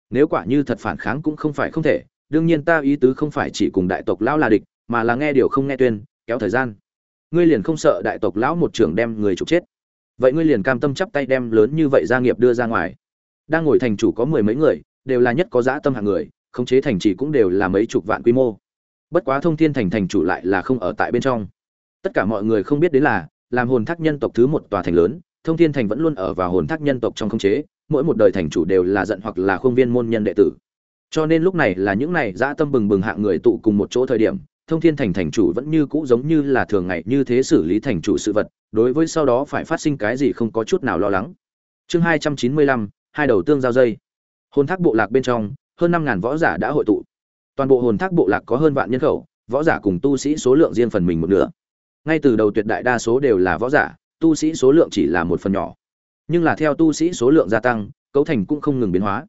[SPEAKER 1] nếu quả như thật phản kháng cũng không phải không thể, đương nhiên ta ý tứ không phải chỉ cùng đại tộc lão là địch, mà là nghe điều không nghe tuyên, kéo thời gian. Ngươi liền không sợ đại tộc lão một trưởng đem người trục chết vậy ngươi liền cam tâm chắp tay đem lớn như vậy gia nghiệp đưa ra ngoài. Đang ngồi thành chủ có mười mấy người, đều là nhất có dã tâm hạng người, khống chế thành trì cũng đều là mấy chục vạn quy mô. Bất quá thông thiên thành thành chủ lại là không ở tại bên trong. Tất cả mọi người không biết đến là, làm hồn thác nhân tộc thứ một tòa thành lớn, thông thiên thành vẫn luôn ở vào hồn thác nhân tộc trong khống chế, mỗi một đời thành chủ đều là giận hoặc là khuôn viên môn nhân đệ tử. Cho nên lúc này là những này dã tâm bừng bừng hạng người tụ cùng một chỗ thời điểm thông thiên thành thành chủ vẫn như cũ giống như là thường ngày như thế xử lý thành chủ sự vật, đối với sau đó phải phát sinh cái gì không có chút nào lo lắng. Chương hai trăm chín mươi lăm, hai đầu tương giao dây. Hồn thác bộ lạc bên trong, hơn năm ngàn võ giả đã hội tụ. Toàn bộ hồn thác bộ lạc có hơn vạn nhân khẩu, võ giả cùng tu sĩ số lượng riêng phần mình một nửa. Ngay từ đầu tuyệt đại đa số đều là võ giả, tu sĩ số lượng chỉ là một phần nhỏ. Nhưng là theo tu sĩ số lượng gia tăng, cấu thành cũng không ngừng biến hóa.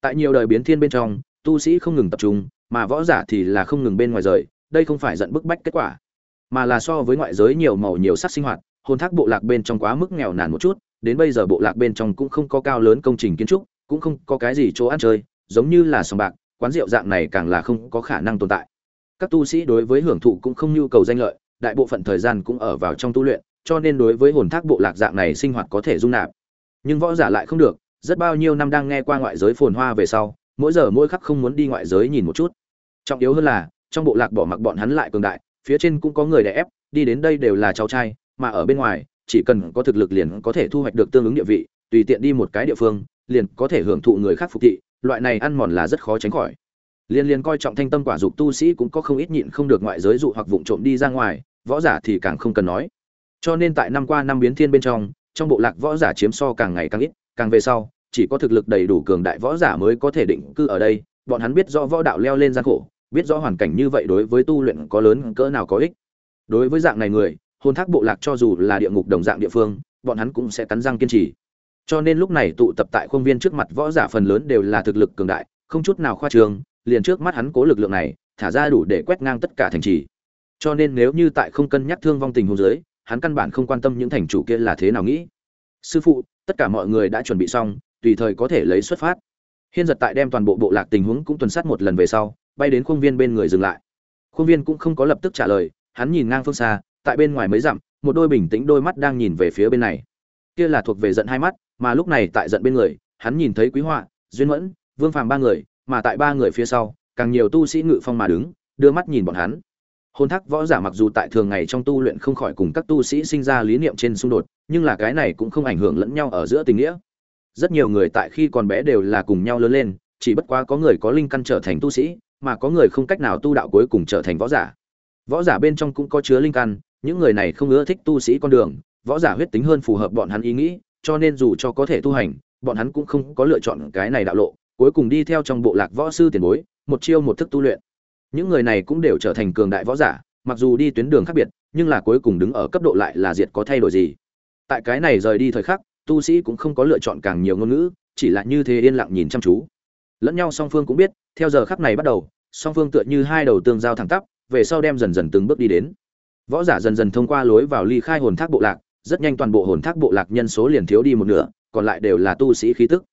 [SPEAKER 1] Tại nhiều đời biến thiên bên trong, tu sĩ không ngừng tập trung, mà võ giả thì là không ngừng bên ngoài rời đây không phải giận bức bách kết quả, mà là so với ngoại giới nhiều màu nhiều sắc sinh hoạt, hồn thác bộ lạc bên trong quá mức nghèo nàn một chút, đến bây giờ bộ lạc bên trong cũng không có cao lớn công trình kiến trúc, cũng không có cái gì chỗ ăn chơi, giống như là sòng bạc, quán rượu dạng này càng là không có khả năng tồn tại. Các tu sĩ đối với hưởng thụ cũng không nhu cầu danh lợi, đại bộ phận thời gian cũng ở vào trong tu luyện, cho nên đối với hồn thác bộ lạc dạng này sinh hoạt có thể dung nạp. Nhưng võ giả lại không được, rất bao nhiêu năm đang nghe qua ngoại giới phồn hoa về sau, mỗi giờ mỗi khắc không muốn đi ngoại giới nhìn một chút. Trọng yếu hơn là trong bộ lạc bỏ mặc bọn hắn lại cường đại, phía trên cũng có người đè ép, đi đến đây đều là cháu trai, mà ở bên ngoài, chỉ cần có thực lực liền có thể thu hoạch được tương ứng địa vị, tùy tiện đi một cái địa phương, liền có thể hưởng thụ người khác phục thị, loại này ăn mòn là rất khó tránh khỏi. Liên liên coi trọng thanh tâm quả dục tu sĩ cũng có không ít nhịn không được ngoại giới dụ hoặc vụng trộm đi ra ngoài, võ giả thì càng không cần nói. Cho nên tại năm qua năm biến thiên bên trong trong bộ lạc võ giả chiếm so càng ngày càng ít, càng về sau, chỉ có thực lực đầy đủ cường đại võ giả mới có thể định cư ở đây, bọn hắn biết rõ võ đạo leo lên gian khổ biết rõ hoàn cảnh như vậy đối với tu luyện có lớn cỡ nào có ích. Đối với dạng này người hôn thác bộ lạc cho dù là địa ngục đồng dạng địa phương, bọn hắn cũng sẽ cắn răng kiên trì. Cho nên lúc này tụ tập tại khuôn viên trước mặt võ giả phần lớn đều là thực lực cường đại, không chút nào khoa trương, liền trước mắt hắn cố lực lượng này, thả ra đủ để quét ngang tất cả thành trì. Cho nên nếu như tại không cân nhắc thương vong tình huống dưới, hắn căn bản không quan tâm những thành chủ kia là thế nào nghĩ. Sư phụ, tất cả mọi người đã chuẩn bị xong, tùy thời có thể lấy xuất phát. Hiên giật tại đem toàn bộ bộ lạc tình huống cũng tuần sát một lần về sau bay đến khuôn viên bên người dừng lại. Khuôn viên cũng không có lập tức trả lời, hắn nhìn ngang phương xa, tại bên ngoài mấy dặm, một đôi bình tĩnh đôi mắt đang nhìn về phía bên này. Kia là thuộc về giận hai mắt, mà lúc này tại giận bên người, hắn nhìn thấy quý họa, duyên mẫn, vương phàm ba người, mà tại ba người phía sau, càng nhiều tu sĩ ngự phong mà đứng, đưa mắt nhìn bọn hắn. Hôn thác võ giả mặc dù tại thường ngày trong tu luyện không khỏi cùng các tu sĩ sinh ra lý niệm trên xung đột, nhưng là cái này cũng không ảnh hưởng lẫn nhau ở giữa tình nghĩa. Rất nhiều người tại khi còn bé đều là cùng nhau lớn lên, chỉ bất quá có người có linh căn trở thành tu sĩ mà có người không cách nào tu đạo cuối cùng trở thành võ giả. Võ giả bên trong cũng có chứa linh căn, những người này không ưa thích tu sĩ con đường, võ giả huyết tính hơn phù hợp bọn hắn ý nghĩ, cho nên dù cho có thể tu hành, bọn hắn cũng không có lựa chọn cái này đạo lộ, cuối cùng đi theo trong bộ lạc võ sư tiền bối, một chiêu một thức tu luyện. Những người này cũng đều trở thành cường đại võ giả, mặc dù đi tuyến đường khác biệt, nhưng là cuối cùng đứng ở cấp độ lại là diệt có thay đổi gì. Tại cái này rời đi thời khắc, tu sĩ cũng không có lựa chọn càng nhiều ngôn ngữ, chỉ là như thế yên lặng nhìn chăm chú lẫn nhau song phương cũng biết, theo giờ khắc này bắt đầu, song phương tựa như hai đầu tương giao thẳng tắp, về sau đem dần dần từng bước đi đến. Võ giả dần dần thông qua lối vào ly khai hồn thác bộ lạc, rất nhanh toàn bộ hồn thác bộ lạc nhân số liền thiếu đi một nửa, còn lại đều là tu sĩ khí tức.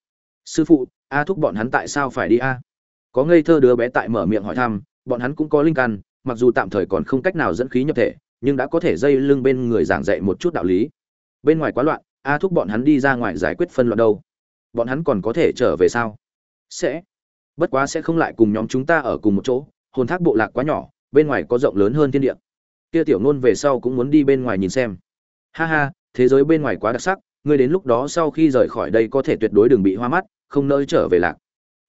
[SPEAKER 1] Sư phụ, a thúc bọn hắn tại sao phải đi a? Có ngây thơ đứa bé tại mở miệng hỏi thăm, bọn hắn cũng có linh căn, mặc dù tạm thời còn không cách nào dẫn khí nhập thể, nhưng đã có thể dây lưng bên người giảng dạy một chút đạo lý. Bên ngoài quá loạn, a thúc bọn hắn đi ra ngoài giải quyết phân loạn đâu? Bọn hắn còn có thể trở về sao? Sẽ. Bất quá sẽ không lại cùng nhóm chúng ta ở cùng một chỗ hồn thác bộ lạc quá nhỏ bên ngoài có rộng lớn hơn thiên địa. Kia tiểu nôn về sau cũng muốn đi bên ngoài nhìn xem. Ha ha thế giới bên ngoài quá đặc sắc ngươi đến lúc đó sau khi rời khỏi đây có thể tuyệt đối đừng bị hoa mắt không nơi trở về lạc.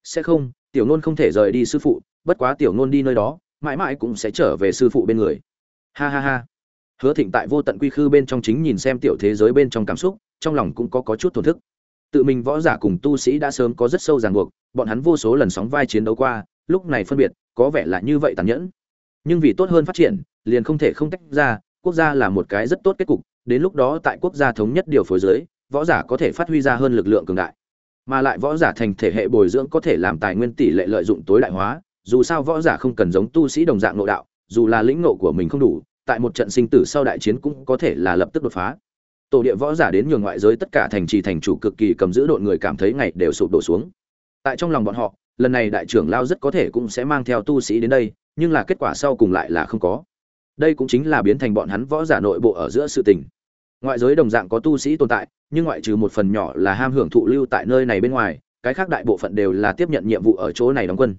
[SPEAKER 1] Sẽ không tiểu nôn không thể rời đi sư phụ bất quá tiểu nôn đi nơi đó mãi mãi cũng sẽ trở về sư phụ bên người. Ha ha ha. Hứa thịnh tại vô tận quy khư bên trong chính nhìn xem tiểu thế giới bên trong cảm xúc trong lòng cũng có, có chút thổn thức tự mình võ giả cùng tu sĩ đã sớm có rất sâu ràng buộc, bọn hắn vô số lần sóng vai chiến đấu qua, lúc này phân biệt, có vẻ là như vậy tàn nhẫn. Nhưng vì tốt hơn phát triển, liền không thể không tách ra, quốc gia là một cái rất tốt kết cục, đến lúc đó tại quốc gia thống nhất điều phối giới võ giả có thể phát huy ra hơn lực lượng cường đại. Mà lại võ giả thành thể hệ bồi dưỡng có thể làm tài nguyên tỷ lệ lợi dụng tối đại hóa, dù sao võ giả không cần giống tu sĩ đồng dạng nội đạo, dù là lĩnh ngộ của mình không đủ, tại một trận sinh tử sau đại chiến cũng có thể là lập tức đột phá tổ địa võ giả đến nhường ngoại giới tất cả thành trì thành chủ cực kỳ cầm giữ đội người cảm thấy ngày đều sụp đổ xuống. Tại trong lòng bọn họ, lần này đại trưởng lao rất có thể cũng sẽ mang theo tu sĩ đến đây, nhưng là kết quả sau cùng lại là không có. Đây cũng chính là biến thành bọn hắn võ giả nội bộ ở giữa sự tình. Ngoại giới đồng dạng có tu sĩ tồn tại, nhưng ngoại trừ một phần nhỏ là ham hưởng thụ lưu tại nơi này bên ngoài, cái khác đại bộ phận đều là tiếp nhận nhiệm vụ ở chỗ này đóng quân.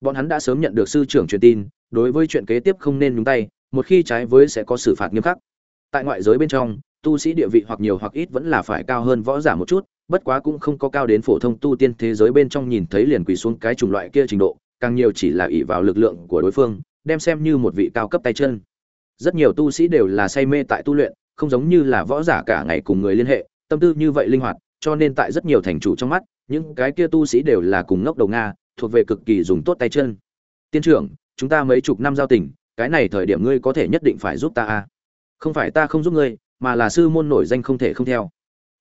[SPEAKER 1] Bọn hắn đã sớm nhận được sư trưởng truyền tin, đối với chuyện kế tiếp không nên nhúng tay, một khi trái với sẽ có xử phạt nghiêm khắc. Tại ngoại giới bên trong tu sĩ địa vị hoặc nhiều hoặc ít vẫn là phải cao hơn võ giả một chút, bất quá cũng không có cao đến phổ thông tu tiên thế giới bên trong nhìn thấy liền quỳ xuống cái chủng loại kia trình độ, càng nhiều chỉ là ỷ vào lực lượng của đối phương, đem xem như một vị cao cấp tay chân. Rất nhiều tu sĩ đều là say mê tại tu luyện, không giống như là võ giả cả ngày cùng người liên hệ, tâm tư như vậy linh hoạt, cho nên tại rất nhiều thành chủ trong mắt, những cái kia tu sĩ đều là cùng ngốc đầu nga, thuộc về cực kỳ dùng tốt tay chân. Tiên trưởng, chúng ta mấy chục năm giao tình, cái này thời điểm ngươi có thể nhất định phải giúp ta a không phải ta không giúp ngươi mà là sư môn nổi danh không thể không theo.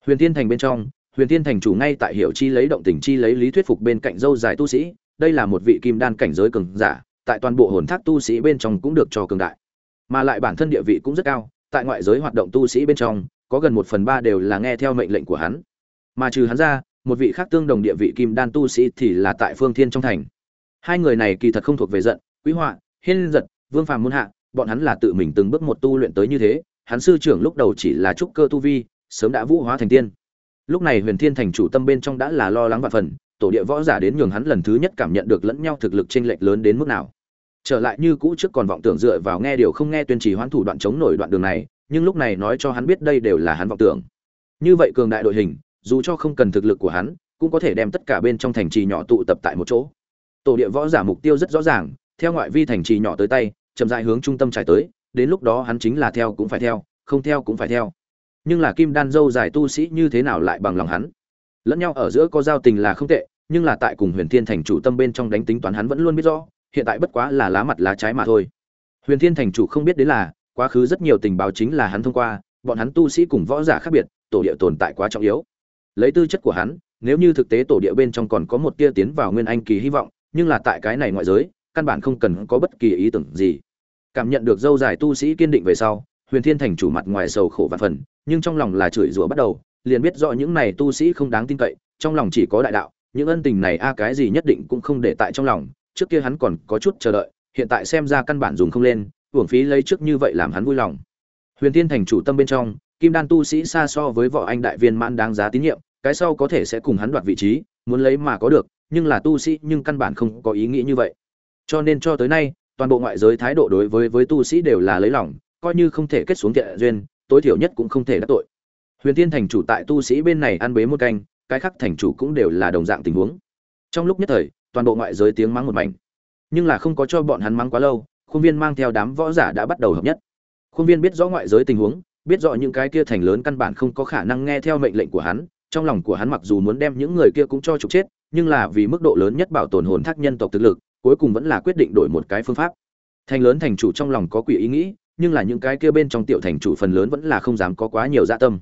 [SPEAKER 1] Huyền tiên thành bên trong, huyền tiên thành chủ ngay tại hiểu chi lấy động tình chi lấy lý thuyết phục bên cạnh dâu dài tu sĩ, đây là một vị kim đan cảnh giới cường giả, tại toàn bộ hồn thác tu sĩ bên trong cũng được cho cường đại. Mà lại bản thân địa vị cũng rất cao, tại ngoại giới hoạt động tu sĩ bên trong, có gần một phần ba đều là nghe theo mệnh lệnh của hắn. Mà trừ hắn ra, một vị khác tương đồng địa vị kim đan tu sĩ thì là tại phương thiên trong thành. Hai người này kỳ thật không thuộc về giận, quý họa, hiên giật, vương phàm muôn hạ, bọn hắn là tự mình từng bước một tu luyện tới như thế hắn sư trưởng lúc đầu chỉ là trúc cơ tu vi, sớm đã vũ hóa thành tiên. Lúc này huyền thiên thành chủ tâm bên trong đã là lo lắng và phần, tổ địa võ giả đến nhường hắn lần thứ nhất cảm nhận được lẫn nhau thực lực chênh lệch lớn đến mức nào. Trở lại như cũ trước còn vọng tưởng dựa vào nghe điều không nghe tuyên trì hoán thủ đoạn chống nổi đoạn đường này, nhưng lúc này nói cho hắn biết đây đều là hắn vọng tưởng. Như vậy cường đại đội hình, dù cho không cần thực lực của hắn, cũng có thể đem tất cả bên trong thành trì nhỏ tụ tập tại một chỗ. Tổ địa võ giả mục tiêu rất rõ ràng, theo ngoại vi thành trì nhỏ tới tay, chậm rãi hướng trung tâm trải tới đến lúc đó hắn chính là theo cũng phải theo, không theo cũng phải theo. Nhưng là kim đan dâu dài tu sĩ như thế nào lại bằng lòng hắn? Lẫn nhau ở giữa có giao tình là không tệ, nhưng là tại cùng huyền thiên thành chủ tâm bên trong đánh tính toán hắn vẫn luôn biết rõ, hiện tại bất quá là lá mặt lá trái mà thôi. Huyền thiên thành chủ không biết đến là, quá khứ rất nhiều tình báo chính là hắn thông qua, bọn hắn tu sĩ cùng võ giả khác biệt, tổ địa tồn tại quá trọng yếu. Lấy tư chất của hắn, nếu như thực tế tổ địa bên trong còn có một tia tiến vào nguyên anh kỳ hy vọng, nhưng là tại cái này ngoại giới, căn bản không cần có bất kỳ ý tưởng gì cảm nhận được dâu dài tu sĩ kiên định về sau, huyền thiên thành chủ mặt ngoài sầu khổ và phần, nhưng trong lòng là chửi rủa bắt đầu, liền biết rõ những này tu sĩ không đáng tin cậy, trong lòng chỉ có đại đạo, những ân tình này a à cái gì nhất định cũng không để tại trong lòng, trước kia hắn còn có chút chờ đợi, hiện tại xem ra căn bản dùng không lên uổng phí lấy trước như vậy làm hắn vui lòng. Huyền thiên thành chủ tâm bên trong, kim đan tu sĩ xa so với võ anh đại viên mãn đáng giá tín nhiệm, cái sau có thể sẽ cùng hắn đoạt vị trí, muốn lấy mà có được, nhưng là tu sĩ nhưng căn bản không có ý nghĩ như vậy. Cho nên cho tới nay toàn bộ ngoại giới thái độ đối với với tu sĩ đều là lấy lòng, coi như không thể kết xuống thiện duyên, tối thiểu nhất cũng không thể đắc tội. Huyền tiên thành chủ tại tu sĩ bên này ăn bế một canh, cái khác thành chủ cũng đều là đồng dạng tình huống. Trong lúc nhất thời, toàn bộ ngoại giới tiếng mắng một mảnh. Nhưng là không có cho bọn hắn mắng quá lâu, khuôn viên mang theo đám võ giả đã bắt đầu hợp nhất. Khuôn viên biết rõ ngoại giới tình huống, biết rõ những cái kia thành lớn căn bản không có khả năng nghe theo mệnh lệnh của hắn, trong lòng của hắn mặc dù muốn đem những người kia cũng cho trục chết, nhưng là vì mức độ lớn nhất bảo tồn hồn thác nhân tộc thực lực cuối cùng vẫn là quyết định đổi một cái phương pháp. Thành lớn thành chủ trong lòng có quỷ ý nghĩ, nhưng là những cái kia bên trong tiểu thành chủ phần lớn vẫn là không dám có quá nhiều dạ tâm.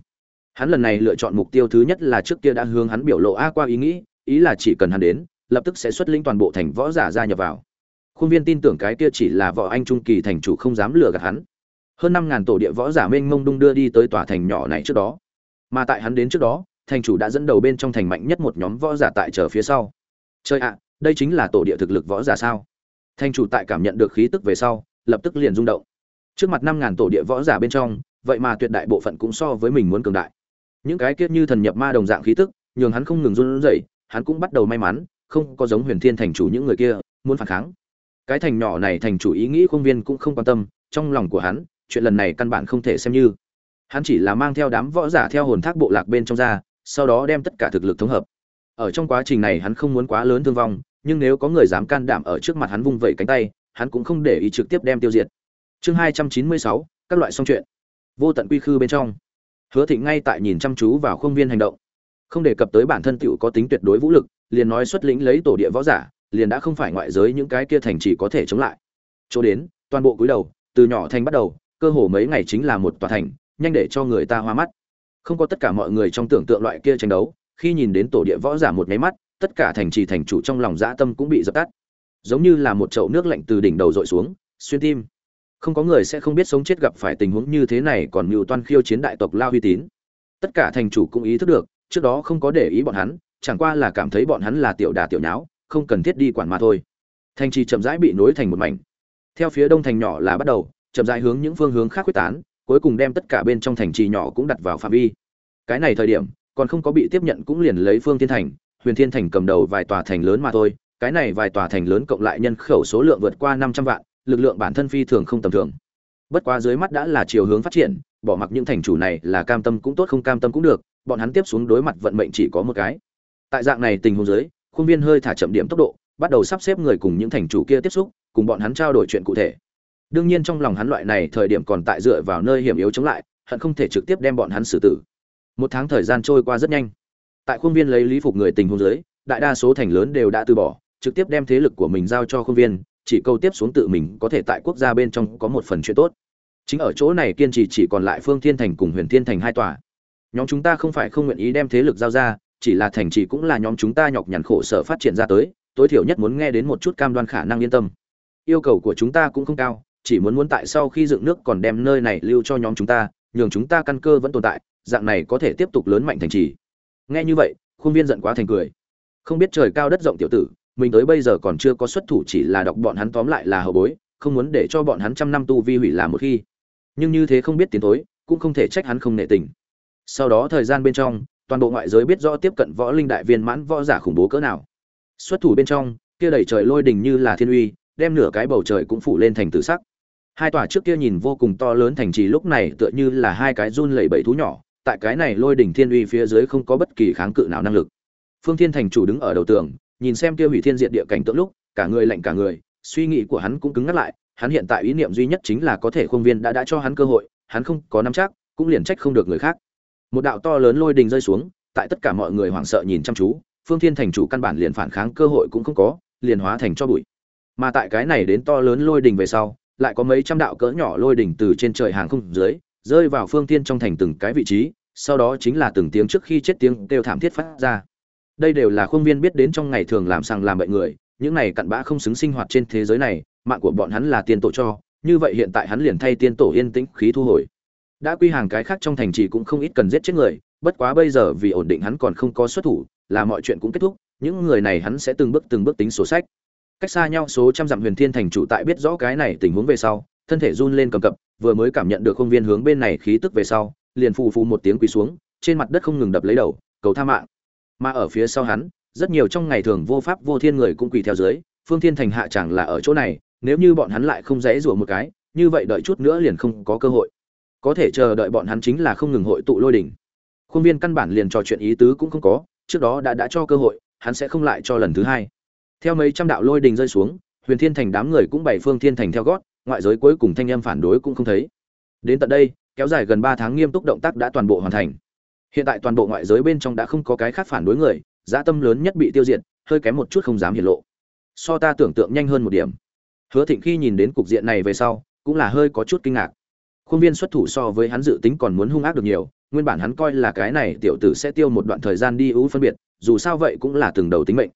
[SPEAKER 1] Hắn lần này lựa chọn mục tiêu thứ nhất là trước kia đã hướng hắn biểu lộ a qua ý nghĩ, ý là chỉ cần hắn đến, lập tức sẽ xuất linh toàn bộ thành võ giả gia nhập vào. Khuôn viên tin tưởng cái kia chỉ là võ anh trung kỳ thành chủ không dám lừa gạt hắn. Hơn năm ngàn tổ địa võ giả mênh mông đung đưa đi tới tòa thành nhỏ này trước đó. Mà tại hắn đến trước đó, thành chủ đã dẫn đầu bên trong thành mạnh nhất một nhóm võ giả tại chờ phía sau. Chơi ạ đây chính là tổ địa thực lực võ giả sao? Thành chủ tại cảm nhận được khí tức về sau, lập tức liền rung động. Trước mặt năm ngàn tổ địa võ giả bên trong, vậy mà tuyệt đại bộ phận cũng so với mình muốn cường đại. Những cái kiết như thần nhập ma đồng dạng khí tức, nhường hắn không ngừng run rẩy, hắn cũng bắt đầu may mắn, không có giống huyền thiên thành chủ những người kia, muốn phản kháng. Cái thành nhỏ này thành chủ ý nghĩ khuôn viên cũng không quan tâm, trong lòng của hắn, chuyện lần này căn bản không thể xem như. Hắn chỉ là mang theo đám võ giả theo hồn thác bộ lạc bên trong ra, sau đó đem tất cả thực lực thống hợp. Ở trong quá trình này hắn không muốn quá lớn thương vong nhưng nếu có người dám can đảm ở trước mặt hắn vung vẩy cánh tay, hắn cũng không để ý trực tiếp đem tiêu diệt. Chương hai trăm chín mươi sáu, các loại xong chuyện. Vô tận quy khư bên trong. Hứa thịnh ngay tại nhìn chăm chú vào khuôn viên hành động. Không đề cập tới bản thân tựu có tính tuyệt đối vũ lực, liền nói xuất lĩnh lấy tổ địa võ giả, liền đã không phải ngoại giới những cái kia thành chỉ có thể chống lại. Chỗ đến, toàn bộ cúi đầu, từ nhỏ thành bắt đầu, cơ hồ mấy ngày chính là một tòa thành, nhanh để cho người ta hoa mắt. Không có tất cả mọi người trong tưởng tượng loại kia tranh đấu, khi nhìn đến tổ địa võ giả một cái mắt tất cả thành trì thành chủ trong lòng dã tâm cũng bị dập tắt. Giống như là một chậu nước lạnh từ đỉnh đầu dội xuống, xuyên tim. Không có người sẽ không biết sống chết gặp phải tình huống như thế này còn mưu toan khiêu chiến đại tộc lao uy tín. Tất cả thành chủ cũng ý thức được, trước đó không có để ý bọn hắn, chẳng qua là cảm thấy bọn hắn là tiểu đà tiểu nháo, không cần thiết đi quản mà thôi. Thành trì chậm rãi bị nối thành một mảnh. Theo phía đông thành nhỏ là bắt đầu, chậm rãi hướng những phương hướng khác quyết tán, cuối cùng đem tất cả bên trong thành trì nhỏ cũng đặt vào phạm vi. Cái này thời điểm, còn không có bị tiếp nhận cũng liền lấy phương thiên thành huyền thiên thành cầm đầu vài tòa thành lớn mà thôi, cái này vài tòa thành lớn cộng lại nhân khẩu số lượng vượt qua năm trăm vạn, lực lượng bản thân phi thường không tầm thường. Bất quá dưới mắt đã là chiều hướng phát triển, bỏ mặc những thành chủ này là cam tâm cũng tốt, không cam tâm cũng được, bọn hắn tiếp xuống đối mặt vận mệnh chỉ có một cái. Tại dạng này tình huống dưới, khuôn viên hơi thả chậm điểm tốc độ, bắt đầu sắp xếp người cùng những thành chủ kia tiếp xúc, cùng bọn hắn trao đổi chuyện cụ thể. Đương nhiên trong lòng hắn loại này thời điểm còn tại dựa vào nơi hiểm yếu chống lại, hận không thể trực tiếp đem bọn hắn xử tử. Một tháng thời gian trôi qua rất nhanh tại khuôn viên lấy lý phục người tình huống dưới, đại đa số thành lớn đều đã từ bỏ, trực tiếp đem thế lực của mình giao cho khuôn viên, chỉ câu tiếp xuống tự mình có thể tại quốc gia bên trong có một phần chuyện tốt. Chính ở chỗ này kiên trì chỉ còn lại phương thiên thành cùng huyền thiên thành hai tòa. Nhóm chúng ta không phải không nguyện ý đem thế lực giao ra, chỉ là thành trì cũng là nhóm chúng ta nhọc nhằn khổ sở phát triển ra tới, tối thiểu nhất muốn nghe đến một chút cam đoan khả năng yên tâm. Yêu cầu của chúng ta cũng không cao, chỉ muốn muốn tại sau khi dựng nước còn đem nơi này lưu cho nhóm chúng ta, nhường chúng ta căn cơ vẫn tồn tại, dạng này có thể tiếp tục lớn mạnh thành trì nghe như vậy, khuôn viên giận quá thành cười. Không biết trời cao đất rộng tiểu tử, mình tới bây giờ còn chưa có xuất thủ chỉ là đọc bọn hắn tóm lại là hậu bối, không muốn để cho bọn hắn trăm năm tu vi hủy là một khi. Nhưng như thế không biết tiến tối cũng không thể trách hắn không nệ tình. Sau đó thời gian bên trong, toàn bộ ngoại giới biết rõ tiếp cận võ linh đại viên mãn võ giả khủng bố cỡ nào. Xuất thủ bên trong, kia đẩy trời lôi đình như là thiên uy, đem nửa cái bầu trời cũng phủ lên thành tử sắc. Hai tòa trước kia nhìn vô cùng to lớn thành trì lúc này tựa như là hai cái run lẩy bẩy thú nhỏ tại cái này lôi đỉnh thiên uy phía dưới không có bất kỳ kháng cự nào năng lực. Phương thiên thành chủ đứng ở đầu tường, nhìn xem kia hủy thiên diệt địa cảnh tượng lúc, cả người lạnh cả người, suy nghĩ của hắn cũng cứng ngắt lại, hắn hiện tại ý niệm duy nhất chính là có thể khuôn viên đã đã cho hắn cơ hội, hắn không có nắm chắc, cũng liền trách không được người khác. Một đạo to lớn lôi đình rơi xuống, tại tất cả mọi người hoảng sợ nhìn chăm chú, phương thiên thành chủ căn bản liền phản kháng cơ hội cũng không có, liền hóa thành cho bụi. Mà tại cái này đến to lớn lôi đình về sau, lại có mấy trăm đạo cỡ nhỏ lôi đỉnh từ trên trời hàng không dưới, rơi vào phương thiên trong thành từng cái vị trí sau đó chính là từng tiếng trước khi chết tiếng kêu thảm thiết phát ra. Đây đều là khuôn viên biết đến trong ngày thường làm sằng làm bệnh người, những này cặn bã không xứng sinh hoạt trên thế giới này, mạng của bọn hắn là tiên tổ cho, như vậy hiện tại hắn liền thay tiên tổ yên tĩnh khí thu hồi. Đã quy hàng cái khác trong thành trì cũng không ít cần giết chết người, bất quá bây giờ vì ổn định hắn còn không có xuất thủ, là mọi chuyện cũng kết thúc, những người này hắn sẽ từng bước từng bước tính sổ sách. Cách xa nhau số trăm dặm huyền thiên thành chủ tại biết rõ cái này tình huống về sau, thân thể run lên cầm cập, vừa mới cảm nhận được không viên hướng bên này khí tức về sau liền phù phù một tiếng quỳ xuống, trên mặt đất không ngừng đập lấy đầu, cầu tha mạng. Mà ở phía sau hắn, rất nhiều trong ngày thường vô pháp vô thiên người cũng quỳ theo dưới, phương thiên thành hạ chẳng là ở chỗ này, nếu như bọn hắn lại không dễ rủa một cái, như vậy đợi chút nữa liền không có cơ hội. Có thể chờ đợi bọn hắn chính là không ngừng hội tụ lôi đỉnh. Khuôn viên căn bản liền trò chuyện ý tứ cũng không có, trước đó đã đã cho cơ hội, hắn sẽ không lại cho lần thứ hai. Theo mấy trăm đạo lôi đình rơi xuống, huyền thiên thành đám người cũng bày phương thiên thành theo gót, ngoại giới cuối cùng thanh âm phản đối cũng không thấy. Đến tận đây kéo dài gần ba tháng nghiêm túc động tác đã toàn bộ hoàn thành. Hiện tại toàn bộ ngoại giới bên trong đã không có cái khác phản đối người dã tâm lớn nhất bị tiêu diệt, hơi kém một chút không dám hiện lộ. So ta tưởng tượng nhanh hơn một điểm. Hứa thịnh khi nhìn đến cục diện này về sau, cũng là hơi có chút kinh ngạc. Khuôn viên xuất thủ so với hắn dự tính còn muốn hung ác được nhiều, nguyên bản hắn coi là cái này tiểu tử sẽ tiêu một đoạn thời gian đi ưu phân biệt, dù sao vậy cũng là từng đầu tính mệnh.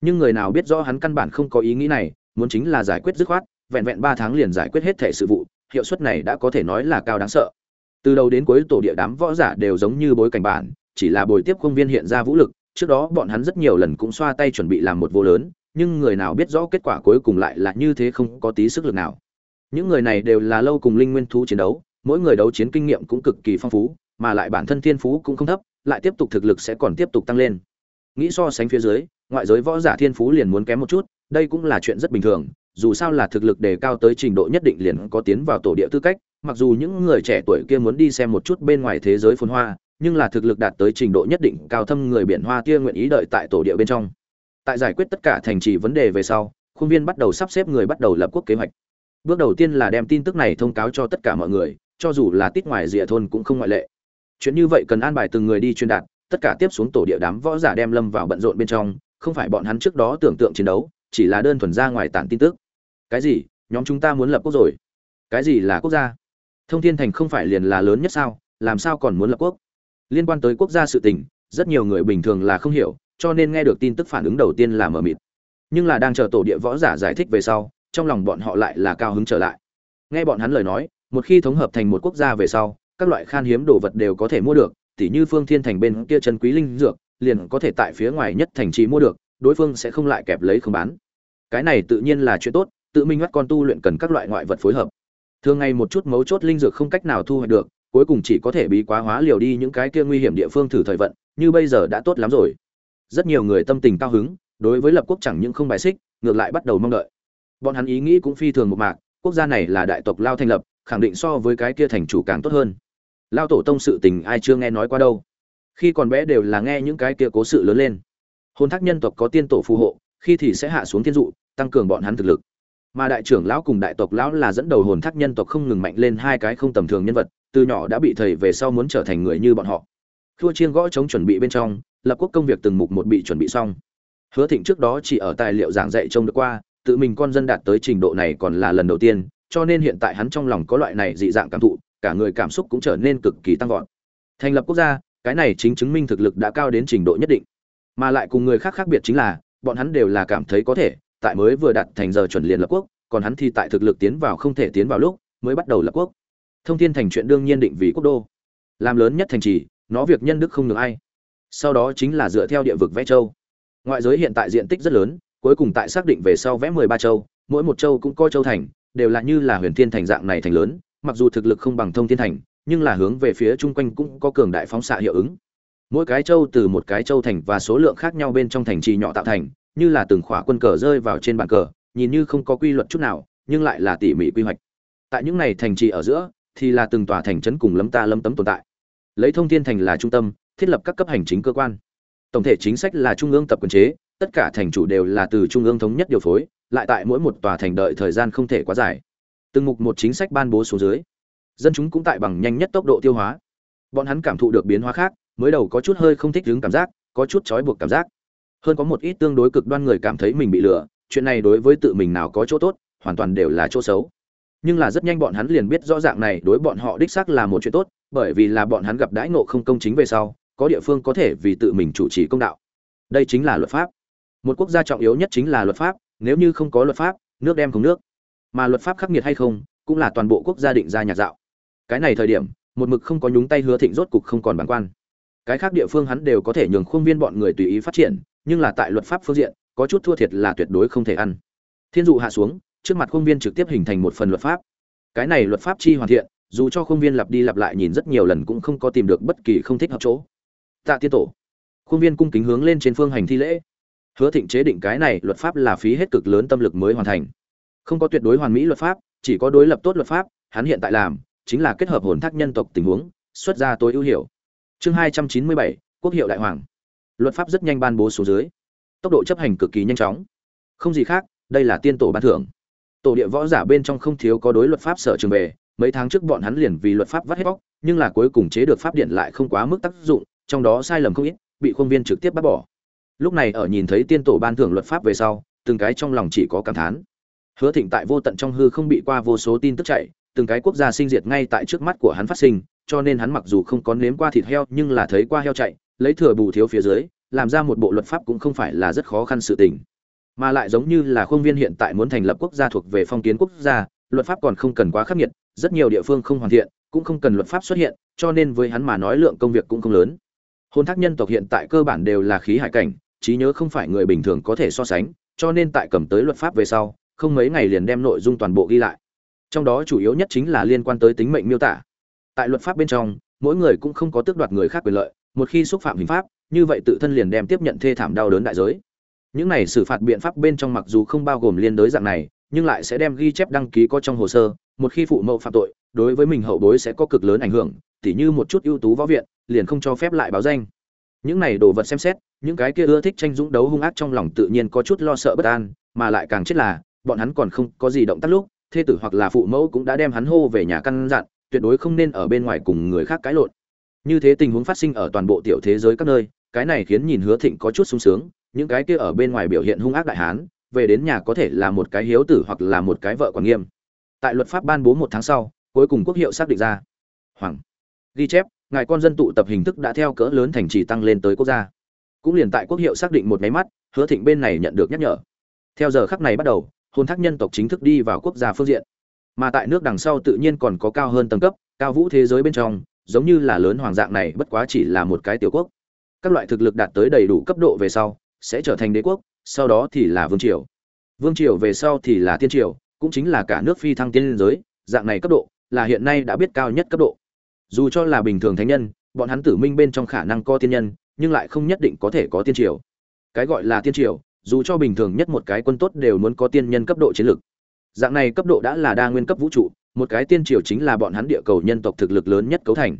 [SPEAKER 1] Nhưng người nào biết rõ hắn căn bản không có ý nghĩ này, muốn chính là giải quyết dứt khoát, vẹn vẹn ba tháng liền giải quyết hết thể sự vụ, hiệu suất này đã có thể nói là cao đáng sợ từ đầu đến cuối tổ địa đám võ giả đều giống như bối cảnh bản, chỉ là bồi tiếp công viên hiện ra vũ lực, trước đó bọn hắn rất nhiều lần cũng xoa tay chuẩn bị làm một vô lớn, nhưng người nào biết rõ kết quả cuối cùng lại là như thế không có tí sức lực nào. Những người này đều là lâu cùng linh nguyên thú chiến đấu, mỗi người đấu chiến kinh nghiệm cũng cực kỳ phong phú, mà lại bản thân thiên phú cũng không thấp, lại tiếp tục thực lực sẽ còn tiếp tục tăng lên. Nghĩ so sánh phía dưới, ngoại giới võ giả thiên phú liền muốn kém một chút, đây cũng là chuyện rất bình thường, dù sao là thực lực đề cao tới trình độ nhất định liền có tiến vào tổ địa tư cách mặc dù những người trẻ tuổi kia muốn đi xem một chút bên ngoài thế giới phồn hoa, nhưng là thực lực đạt tới trình độ nhất định cao thâm người biển hoa kia nguyện ý đợi tại tổ địa bên trong. Tại giải quyết tất cả thành trì vấn đề về sau, khuôn viên bắt đầu sắp xếp người bắt đầu lập quốc kế hoạch. Bước đầu tiên là đem tin tức này thông cáo cho tất cả mọi người, cho dù là tít ngoài rìa thôn cũng không ngoại lệ. Chuyện như vậy cần an bài từng người đi truyền đạt, tất cả tiếp xuống tổ địa đám võ giả đem lâm vào bận rộn bên trong, không phải bọn hắn trước đó tưởng tượng chiến đấu, chỉ là đơn thuần ra ngoài tản tin tức. Cái gì? Nhóm chúng ta muốn lập quốc rồi. Cái gì là quốc gia? Thông thiên thành không phải liền là lớn nhất sao, làm sao còn muốn lập quốc? Liên quan tới quốc gia sự tình, rất nhiều người bình thường là không hiểu, cho nên nghe được tin tức phản ứng đầu tiên là mờ mịt. Nhưng là đang chờ tổ địa võ giả giải thích về sau, trong lòng bọn họ lại là cao hứng trở lại. Nghe bọn hắn lời nói, một khi thống hợp thành một quốc gia về sau, các loại khan hiếm đồ vật đều có thể mua được, tỉ như phương thiên thành bên kia chân quý linh dược, liền có thể tại phía ngoài nhất thành trì mua được, đối phương sẽ không lại kẹp lấy không bán. Cái này tự nhiên là chuyện tốt, tự minh mắt con tu luyện cần các loại ngoại vật phối hợp thường ngày một chút mấu chốt linh dược không cách nào thu hoạch được, cuối cùng chỉ có thể bí quá hóa liều đi những cái kia nguy hiểm địa phương thử thời vận, như bây giờ đã tốt lắm rồi. Rất nhiều người tâm tình cao hứng, đối với lập quốc chẳng những không bài xích, ngược lại bắt đầu mong đợi. Bọn hắn ý nghĩ cũng phi thường một mạc, quốc gia này là đại tộc lao thành lập, khẳng định so với cái kia thành chủ càng tốt hơn. Lao tổ tông sự tình ai chưa nghe nói qua đâu. Khi còn bé đều là nghe những cái kia cố sự lớn lên. Hôn thác nhân tộc có tiên tổ phù hộ, khi thì sẽ hạ xuống thiên dụ, tăng cường bọn hắn thực lực mà đại trưởng lão cùng đại tộc lão là dẫn đầu hồn thác nhân tộc không ngừng mạnh lên hai cái không tầm thường nhân vật, từ nhỏ đã bị thầy về sau muốn trở thành người như bọn họ. Thua chiên gõ chống chuẩn bị bên trong, lập quốc công việc từng mục một bị chuẩn bị xong. Hứa thịnh trước đó chỉ ở tài liệu giảng dạy trông được qua, tự mình con dân đạt tới trình độ này còn là lần đầu tiên, cho nên hiện tại hắn trong lòng có loại này dị dạng cảm thụ, cả người cảm xúc cũng trở nên cực kỳ tăng vọt. Thành lập quốc gia, cái này chính chứng minh thực lực đã cao đến trình độ nhất định. Mà lại cùng người khác khác biệt chính là, bọn hắn đều là cảm thấy có thể tại mới vừa đạt thành giờ chuẩn liền lập quốc, còn hắn thì tại thực lực tiến vào không thể tiến vào lúc, mới bắt đầu lập quốc. Thông thiên thành chuyện đương nhiên định vì quốc đô. Làm lớn nhất thành trì, nó việc nhân đức không được ai. Sau đó chính là dựa theo địa vực vẽ châu. Ngoại giới hiện tại diện tích rất lớn, cuối cùng tại xác định về sau vẽ mười ba châu, mỗi một châu cũng có châu thành, đều là như là huyền thiên thành dạng này thành lớn, mặc dù thực lực không bằng thông thiên thành, nhưng là hướng về phía chung quanh cũng có cường đại phóng xạ hiệu ứng. Mỗi cái châu từ một cái châu thành và số lượng khác nhau bên trong thành trì nhỏ tạo thành như là từng khỏa quân cờ rơi vào trên bàn cờ, nhìn như không có quy luật chút nào, nhưng lại là tỉ mỉ quy hoạch. Tại những này thành trì ở giữa, thì là từng tòa thành trấn cùng lấm ta lấm tấm tồn tại. Lấy thông thiên thành là trung tâm, thiết lập các cấp hành chính cơ quan. Tổng thể chính sách là trung ương tập quyền chế, tất cả thành chủ đều là từ trung ương thống nhất điều phối, lại tại mỗi một tòa thành đợi thời gian không thể quá dài. Từng mục một chính sách ban bố xuống dưới. Dân chúng cũng tại bằng nhanh nhất tốc độ tiêu hóa. Bọn hắn cảm thụ được biến hóa khác, mới đầu có chút hơi không thích đứng cảm giác, có chút trói buộc cảm giác hơn có một ít tương đối cực đoan người cảm thấy mình bị lừa, chuyện này đối với tự mình nào có chỗ tốt, hoàn toàn đều là chỗ xấu. Nhưng là rất nhanh bọn hắn liền biết rõ ràng này đối bọn họ đích xác là một chuyện tốt, bởi vì là bọn hắn gặp đãi ngộ không công chính về sau, có địa phương có thể vì tự mình chủ trì công đạo. Đây chính là luật pháp. Một quốc gia trọng yếu nhất chính là luật pháp, nếu như không có luật pháp, nước đem không nước. Mà luật pháp khắc nghiệt hay không, cũng là toàn bộ quốc gia định ra nhạc dạo. Cái này thời điểm, một mực không có nhúng tay hứa thịnh rốt cục không còn bản quan. Cái khác địa phương hắn đều có thể nhường khuôn viên bọn người tùy ý phát triển nhưng là tại luật pháp phương diện, có chút thua thiệt là tuyệt đối không thể ăn. Thiên dụ hạ xuống, trước mặt khuôn viên trực tiếp hình thành một phần luật pháp. Cái này luật pháp chi hoàn thiện, dù cho khuôn viên lặp đi lặp lại nhìn rất nhiều lần cũng không có tìm được bất kỳ không thích hợp chỗ. Tạ tiên tổ. Khuôn viên cung kính hướng lên trên phương hành thi lễ. Hứa thịnh chế định cái này luật pháp là phí hết cực lớn tâm lực mới hoàn thành. Không có tuyệt đối hoàn mỹ luật pháp, chỉ có đối lập tốt luật pháp, hắn hiện tại làm chính là kết hợp hồn thác nhân tộc tình huống, xuất ra tối ưu hiểu chương hai trăm chín mươi bảy, quốc hiệu đại hoàng luật pháp rất nhanh ban bố số dưới. Tốc độ chấp hành cực kỳ nhanh chóng. Không gì khác, đây là tiên tổ ban thưởng. Tổ địa võ giả bên trong không thiếu có đối luật pháp sở trường về, mấy tháng trước bọn hắn liền vì luật pháp vắt hết bóc nhưng là cuối cùng chế được pháp điện lại không quá mức tác dụng, trong đó sai lầm không ít, bị khuôn viên trực tiếp bắt bỏ. Lúc này ở nhìn thấy tiên tổ ban thưởng luật pháp về sau, từng cái trong lòng chỉ có cảm thán. Hứa thịnh tại vô tận trong hư không bị qua vô số tin tức chạy, từng cái quốc gia sinh diệt ngay tại trước mắt của hắn phát sinh, cho nên hắn mặc dù không có nếm qua thịt heo, nhưng là thấy qua heo chạy lấy thừa bù thiếu phía dưới, làm ra một bộ luật pháp cũng không phải là rất khó khăn sự tình. Mà lại giống như là khuôn viên hiện tại muốn thành lập quốc gia thuộc về phong kiến quốc gia, luật pháp còn không cần quá khắc nghiệt, rất nhiều địa phương không hoàn thiện, cũng không cần luật pháp xuất hiện, cho nên với hắn mà nói lượng công việc cũng không lớn. Hôn thác nhân tộc hiện tại cơ bản đều là khí hải cảnh, trí nhớ không phải người bình thường có thể so sánh, cho nên tại cầm tới luật pháp về sau, không mấy ngày liền đem nội dung toàn bộ ghi lại. Trong đó chủ yếu nhất chính là liên quan tới tính mệnh miêu tả. Tại luật pháp bên trong, mỗi người cũng không có tước đoạt người khác quyền lợi một khi xúc phạm hình pháp, như vậy tự thân liền đem tiếp nhận thê thảm đau đớn đại giới. Những này xử phạt biện pháp bên trong mặc dù không bao gồm liên đối dạng này, nhưng lại sẽ đem ghi chép đăng ký có trong hồ sơ, một khi phụ mẫu phạm tội, đối với mình hậu bối sẽ có cực lớn ảnh hưởng, tỉ như một chút ưu tú võ viện, liền không cho phép lại báo danh. Những này đồ vật xem xét, những cái kia ưa thích tranh dũng đấu hung ác trong lòng tự nhiên có chút lo sợ bất an, mà lại càng chết là, bọn hắn còn không có gì động tác lúc, thê tử hoặc là phụ mẫu cũng đã đem hắn hô về nhà căn dặn, tuyệt đối không nên ở bên ngoài cùng người khác cãi lộn như thế tình huống phát sinh ở toàn bộ tiểu thế giới các nơi, cái này khiến nhìn hứa thịnh có chút sung sướng, những cái kia ở bên ngoài biểu hiện hung ác đại hán, về đến nhà có thể là một cái hiếu tử hoặc là một cái vợ quản nghiêm. Tại luật pháp ban bố một tháng sau, cuối cùng quốc hiệu xác định ra. Hoàng. Ghi chép, ngài con dân tụ tập hình thức đã theo cỡ lớn thành trì tăng lên tới quốc gia. Cũng liền tại quốc hiệu xác định một máy mắt, hứa thịnh bên này nhận được nhắc nhở. Theo giờ khắc này bắt đầu hôn thác nhân tộc chính thức đi vào quốc gia phương diện. Mà tại nước đằng sau tự nhiên còn có cao hơn tầng cấp, cao vũ thế giới bên trong giống như là lớn hoàng dạng này, bất quá chỉ là một cái tiểu quốc. Các loại thực lực đạt tới đầy đủ cấp độ về sau, sẽ trở thành đế quốc, sau đó thì là vương triều. Vương triều về sau thì là tiên triều, cũng chính là cả nước phi thăng tiên liên giới, dạng này cấp độ, là hiện nay đã biết cao nhất cấp độ. Dù cho là bình thường thánh nhân, bọn hắn tử minh bên trong khả năng có tiên nhân, nhưng lại không nhất định có thể có tiên triều. Cái gọi là tiên triều, dù cho bình thường nhất một cái quân tốt đều muốn có tiên nhân cấp độ chiến lược. Dạng này cấp độ đã là đa nguyên cấp vũ trụ một cái tiên triều chính là bọn hắn địa cầu nhân tộc thực lực lớn nhất cấu thành.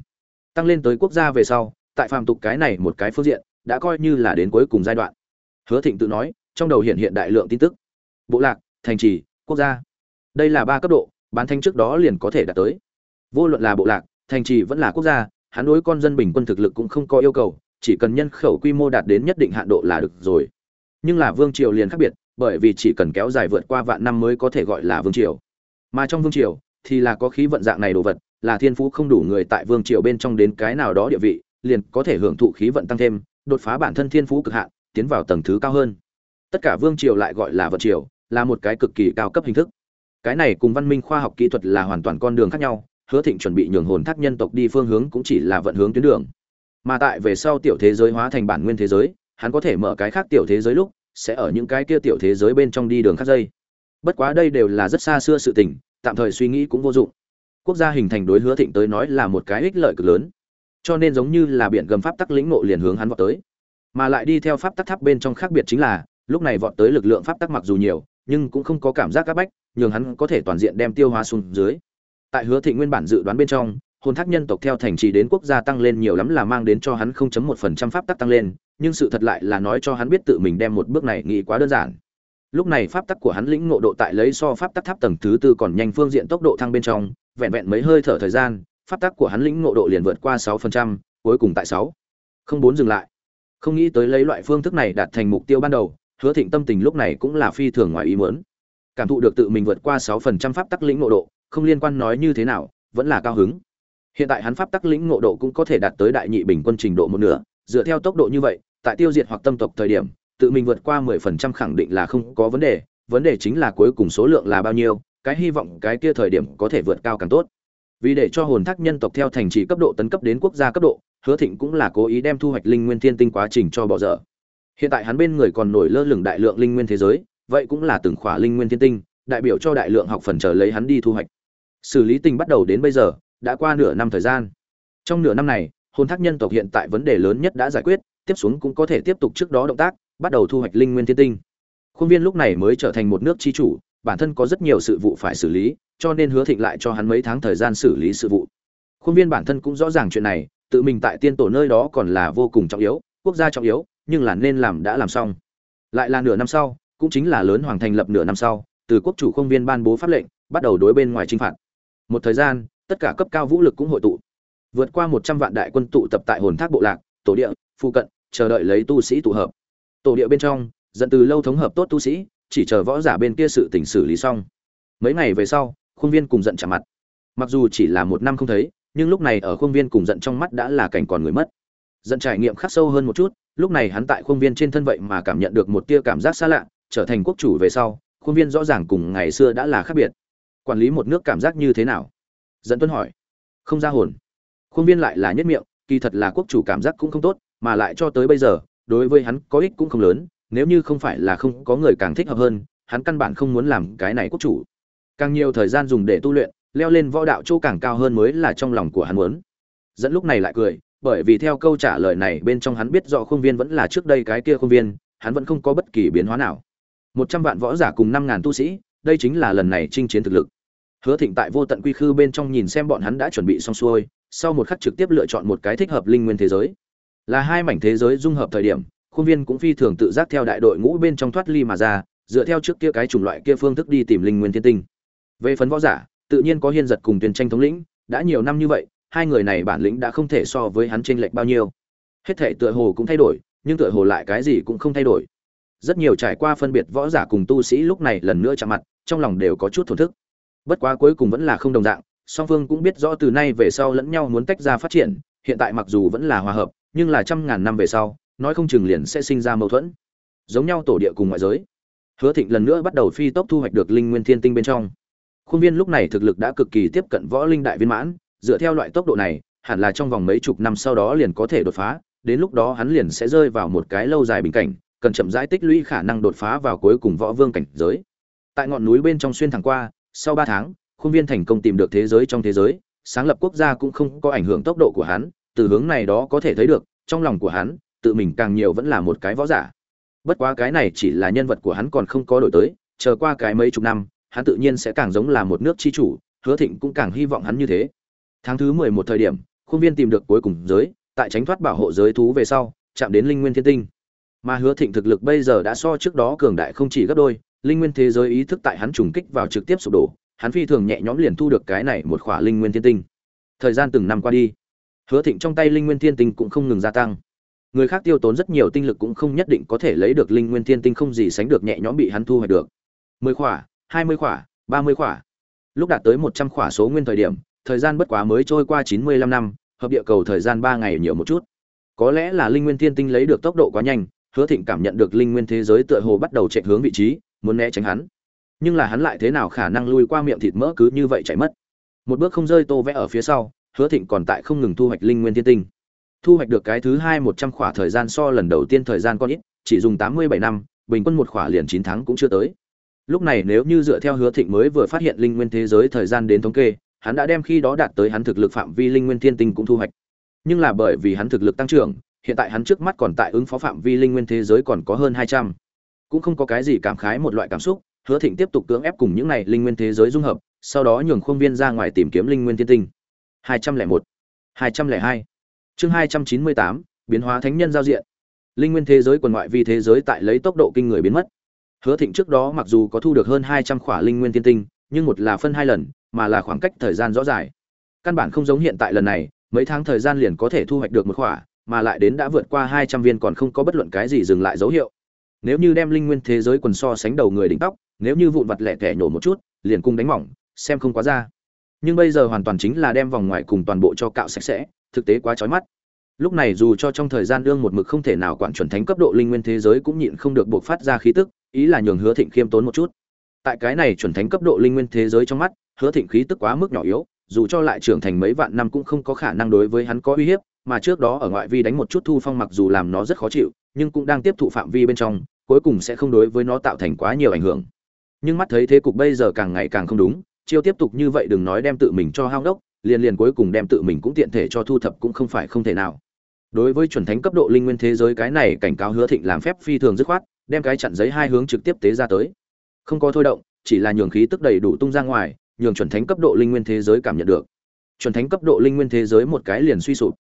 [SPEAKER 1] Tăng lên tới quốc gia về sau, tại phàm tục cái này một cái phương diện, đã coi như là đến cuối cùng giai đoạn. Hứa thịnh tự nói, trong đầu hiện hiện đại lượng tin tức. Bộ lạc, thành trì, quốc gia. Đây là ba cấp độ, bán thanh trước đó liền có thể đạt tới. Vô luận là bộ lạc, thành trì vẫn là quốc gia, hắn đối con dân bình quân thực lực cũng không có yêu cầu, chỉ cần nhân khẩu quy mô đạt đến nhất định hạn độ là được rồi. Nhưng là vương triều liền khác biệt, bởi vì chỉ cần kéo dài vượt qua vạn năm mới có thể gọi là vương triều. Mà trong vương triều thì là có khí vận dạng này đồ vật, là thiên phú không đủ người tại vương triều bên trong đến cái nào đó địa vị, liền có thể hưởng thụ khí vận tăng thêm, đột phá bản thân thiên phú cực hạn, tiến vào tầng thứ cao hơn. Tất cả vương triều lại gọi là vận triều, là một cái cực kỳ cao cấp hình thức. Cái này cùng văn minh khoa học kỹ thuật là hoàn toàn con đường khác nhau, hứa thịnh chuẩn bị nhường hồn thác nhân tộc đi phương hướng cũng chỉ là vận hướng tuyến đường. Mà tại về sau tiểu thế giới hóa thành bản nguyên thế giới, hắn có thể mở cái khác tiểu thế giới lúc, sẽ ở những cái kia tiểu thế giới bên trong đi đường khác dây. Bất quá đây đều là rất xa xưa sự tình tạm thời suy nghĩ cũng vô dụng. Quốc gia hình thành đối hứa thịnh tới nói là một cái ích lợi cực lớn. Cho nên giống như là biển gầm pháp tắc lĩnh ngộ liền hướng hắn vọt tới. Mà lại đi theo pháp tắc tháp bên trong khác biệt chính là, lúc này vọt tới lực lượng pháp tắc mặc dù nhiều, nhưng cũng không có cảm giác áp bách, nhường hắn có thể toàn diện đem tiêu hóa xuống dưới. Tại hứa thịnh nguyên bản dự đoán bên trong, hồn thác nhân tộc theo thành trì đến quốc gia tăng lên nhiều lắm là mang đến cho hắn 0.1% pháp tắc tăng lên, nhưng sự thật lại là nói cho hắn biết tự mình đem một bước này nghĩ quá đơn giản lúc này pháp tắc của hắn lĩnh ngộ độ tại lấy so pháp tắc tháp tầng thứ tư còn nhanh phương diện tốc độ thăng bên trong vẹn vẹn mấy hơi thở thời gian pháp tắc của hắn lĩnh ngộ độ liền vượt qua sáu phần trăm cuối cùng tại sáu Không bốn dừng lại. Không nghĩ tới lấy loại phương thức này đạt thành mục tiêu ban đầu, Hứa Thịnh tâm tình lúc này cũng là phi thường ngoài ý muốn. Cảm thụ được tự mình vượt qua sáu phần trăm pháp tắc lĩnh ngộ độ, không liên quan nói như thế nào, vẫn là cao hứng. Hiện tại hắn pháp tắc lĩnh ngộ độ cũng có thể đạt tới đại nhị bình quân trình độ một nửa, dựa theo tốc độ như vậy, tại tiêu diệt hoặc tâm tộc thời điểm, tự mình vượt qua 10% khẳng định là không có vấn đề, vấn đề chính là cuối cùng số lượng là bao nhiêu, cái hy vọng cái kia thời điểm có thể vượt cao càng tốt. Vì để cho hồn thác nhân tộc theo thành trì cấp độ tấn cấp đến quốc gia cấp độ, Hứa Thịnh cũng là cố ý đem thu hoạch linh nguyên thiên tinh quá trình cho bỏ dở. Hiện tại hắn bên người còn nổi lơ lửng đại lượng linh nguyên thế giới, vậy cũng là từng khỏa linh nguyên thiên tinh, đại biểu cho đại lượng học phần chờ lấy hắn đi thu hoạch. Xử lý tình bắt đầu đến bây giờ, đã qua nửa năm thời gian. Trong nửa năm này, hồn thác nhân tộc hiện tại vấn đề lớn nhất đã giải quyết, tiếp xuống cũng có thể tiếp tục trước đó động tác, bắt đầu thu hoạch linh nguyên thiên tinh. Khuôn viên lúc này mới trở thành một nước chi chủ, bản thân có rất nhiều sự vụ phải xử lý, cho nên Hứa Thịnh lại cho hắn mấy tháng thời gian xử lý sự vụ. Khuôn viên bản thân cũng rõ ràng chuyện này, tự mình tại tiên tổ nơi đó còn là vô cùng trọng yếu, quốc gia trọng yếu, nhưng là nên làm đã làm xong. Lại là nửa năm sau, cũng chính là lớn hoàng thành lập nửa năm sau, từ quốc chủ khuôn viên ban bố pháp lệnh, bắt đầu đối bên ngoài chinh phạt. Một thời gian, tất cả cấp cao vũ lực cũng hội tụ. Vượt qua 100 vạn đại quân tụ tập tại hồn thác bộ lạc, tổ địa, phụ cận, chờ đợi lấy tu sĩ tụ hợp. Tổ địa bên trong, dẫn từ lâu thống hợp tốt tu sĩ, chỉ chờ võ giả bên kia sự tình xử lý xong. Mấy ngày về sau, khuôn viên cùng giận chạm mặt. Mặc dù chỉ là một năm không thấy, nhưng lúc này ở khuôn viên cùng giận trong mắt đã là cảnh còn người mất. Giận trải nghiệm khắc sâu hơn một chút, lúc này hắn tại khuôn viên trên thân vậy mà cảm nhận được một tia cảm giác xa lạ, trở thành quốc chủ về sau khuôn viên rõ ràng cùng ngày xưa đã là khác biệt quản lý một nước cảm giác như thế nào dẫn tuân hỏi không ra hồn khuôn viên lại là nhất miệng kỳ thật là quốc chủ cảm giác cũng không tốt mà lại cho tới bây giờ đối với hắn có ích cũng không lớn, nếu như không phải là không có người càng thích hợp hơn, hắn căn bản không muốn làm cái này quốc chủ. Càng nhiều thời gian dùng để tu luyện, leo lên võ đạo chỗ càng cao hơn mới là trong lòng của hắn muốn. Dẫn lúc này lại cười, bởi vì theo câu trả lời này bên trong hắn biết rõ khuôn viên vẫn là trước đây cái kia khuôn viên, hắn vẫn không có bất kỳ biến hóa nào. Một trăm vạn võ giả cùng năm ngàn tu sĩ, đây chính là lần này chinh chiến thực lực. Hứa thịnh tại vô tận quy khư bên trong nhìn xem bọn hắn đã chuẩn bị xong xuôi, sau một khắc trực tiếp lựa chọn một cái thích hợp linh nguyên thế giới là hai mảnh thế giới dung hợp thời điểm, khuôn viên cũng phi thường tự giác theo đại đội ngũ bên trong thoát ly mà ra, dựa theo trước kia cái chủng loại kia phương thức đi tìm linh nguyên thiên tinh. Về phấn võ giả, tự nhiên có hiên giật cùng tuyển tranh thống lĩnh, đã nhiều năm như vậy, hai người này bản lĩnh đã không thể so với hắn chênh lệch bao nhiêu. Hết thể tựa hồ cũng thay đổi, nhưng tựa hồ lại cái gì cũng không thay đổi. Rất nhiều trải qua phân biệt võ giả cùng tu sĩ lúc này lần nữa chạm mặt, trong lòng đều có chút thổn thức. Bất quá cuối cùng vẫn là không đồng dạng, song phương cũng biết rõ từ nay về sau lẫn nhau muốn tách ra phát triển, hiện tại mặc dù vẫn là hòa hợp nhưng là trăm ngàn năm về sau, nói không chừng liền sẽ sinh ra mâu thuẫn. Giống nhau tổ địa cùng ngoại giới. Hứa thịnh lần nữa bắt đầu phi tốc thu hoạch được linh nguyên thiên tinh bên trong. Khuôn viên lúc này thực lực đã cực kỳ tiếp cận võ linh đại viên mãn, dựa theo loại tốc độ này, hẳn là trong vòng mấy chục năm sau đó liền có thể đột phá, đến lúc đó hắn liền sẽ rơi vào một cái lâu dài bình cảnh, cần chậm rãi tích lũy khả năng đột phá vào cuối cùng võ vương cảnh giới. Tại ngọn núi bên trong xuyên thẳng qua, sau ba tháng, khuôn viên thành công tìm được thế giới trong thế giới, sáng lập quốc gia cũng không có ảnh hưởng tốc độ của hắn từ hướng này đó có thể thấy được, trong lòng của hắn, tự mình càng nhiều vẫn là một cái võ giả. Bất quá cái này chỉ là nhân vật của hắn còn không có đổi tới, chờ qua cái mấy chục năm, hắn tự nhiên sẽ càng giống là một nước chi chủ, hứa thịnh cũng càng hy vọng hắn như thế. Tháng thứ mười một thời điểm, khuôn viên tìm được cuối cùng giới, tại tránh thoát bảo hộ giới thú về sau, chạm đến linh nguyên thiên tinh. Mà hứa thịnh thực lực bây giờ đã so trước đó cường đại không chỉ gấp đôi, linh nguyên thế giới ý thức tại hắn trùng kích vào trực tiếp sụp đổ, hắn phi thường nhẹ nhõm liền thu được cái này một khỏa linh nguyên thiên tinh. Thời gian từng năm qua đi hứa thịnh trong tay linh nguyên thiên tinh cũng không ngừng gia tăng. Người khác tiêu tốn rất nhiều tinh lực cũng không nhất định có thể lấy được linh nguyên thiên tinh không gì sánh được nhẹ nhõm bị hắn thu hoạch được. Mười khỏa, hai mươi khỏa, ba mươi khỏa. Lúc đạt tới một trăm khỏa số nguyên thời điểm, thời gian bất quá mới trôi qua chín mươi lăm năm, hợp địa cầu thời gian ba ngày nhiều một chút. Có lẽ là linh nguyên thiên tinh lấy được tốc độ quá nhanh, hứa thịnh cảm nhận được linh nguyên thế giới tựa hồ bắt đầu chạy hướng vị trí, muốn né tránh hắn. Nhưng là hắn lại thế nào khả năng lui qua miệng thịt mỡ cứ như vậy chạy mất? Một bước không rơi tô vẽ ở phía sau hứa thịnh còn tại không ngừng thu hoạch linh nguyên thiên tinh. Thu hoạch được cái thứ hai một trăm khỏa thời gian so lần đầu tiên thời gian con ít, chỉ dùng tám mươi bảy năm, bình quân một khỏa liền chín tháng cũng chưa tới. Lúc này nếu như dựa theo hứa thịnh mới vừa phát hiện linh nguyên thế giới thời gian đến thống kê, hắn đã đem khi đó đạt tới hắn thực lực phạm vi linh nguyên thiên tinh cũng thu hoạch. Nhưng là bởi vì hắn thực lực tăng trưởng, hiện tại hắn trước mắt còn tại ứng phó phạm vi linh nguyên thế giới còn có hơn hai trăm. Cũng không có cái gì cảm khái một loại cảm xúc, hứa thịnh tiếp tục cưỡng ép cùng những này linh nguyên thế giới dung hợp, sau đó nhường khuôn viên ra ngoài tìm kiếm linh nguyên thiên tinh hai trăm lẻ một, hai trăm lẻ hai. Chương hai trăm chín mươi tám, biến hóa thánh nhân giao diện. Linh nguyên thế giới quần ngoại vi thế giới tại lấy tốc độ kinh người biến mất. Hứa thịnh trước đó mặc dù có thu được hơn hai trăm khỏa linh nguyên thiên tinh, nhưng một là phân hai lần, mà là khoảng cách thời gian rõ dài căn bản không giống hiện tại lần này, mấy tháng thời gian liền có thể thu hoạch được một khỏa, mà lại đến đã vượt qua hai trăm viên còn không có bất luận cái gì dừng lại dấu hiệu. Nếu như đem linh nguyên thế giới quần so sánh đầu người đỉnh tóc, nếu như vụn vặt lẻ tẻ nhổ một chút, liền cung đánh mỏng, xem không quá ra nhưng bây giờ hoàn toàn chính là đem vòng ngoài cùng toàn bộ cho cạo sạch sẽ, thực tế quá chói mắt. Lúc này dù cho trong thời gian đương một mực không thể nào quản chuẩn thánh cấp độ linh nguyên thế giới cũng nhịn không được buộc phát ra khí tức, ý là nhường hứa thịnh khiêm tốn một chút. Tại cái này chuẩn thánh cấp độ linh nguyên thế giới trong mắt, hứa thịnh khí tức quá mức nhỏ yếu, dù cho lại trưởng thành mấy vạn năm cũng không có khả năng đối với hắn có uy hiếp, mà trước đó ở ngoại vi đánh một chút thu phong mặc dù làm nó rất khó chịu, nhưng cũng đang tiếp thụ phạm vi bên trong, cuối cùng sẽ không đối với nó tạo thành quá nhiều ảnh hưởng. Nhưng mắt thấy thế cục bây giờ càng ngày càng không đúng chiêu tiếp tục như vậy đừng nói đem tự mình cho hao đốc liền liền cuối cùng đem tự mình cũng tiện thể cho thu thập cũng không phải không thể nào. Đối với chuẩn thánh cấp độ linh nguyên thế giới cái này cảnh cáo hứa thịnh làm phép phi thường dứt khoát, đem cái chặn giấy hai hướng trực tiếp tế ra tới. Không có thôi động, chỉ là nhường khí tức đầy đủ tung ra ngoài, nhường chuẩn thánh cấp độ linh nguyên thế giới cảm nhận được. Chuẩn thánh cấp độ linh nguyên thế giới một cái liền suy sụp.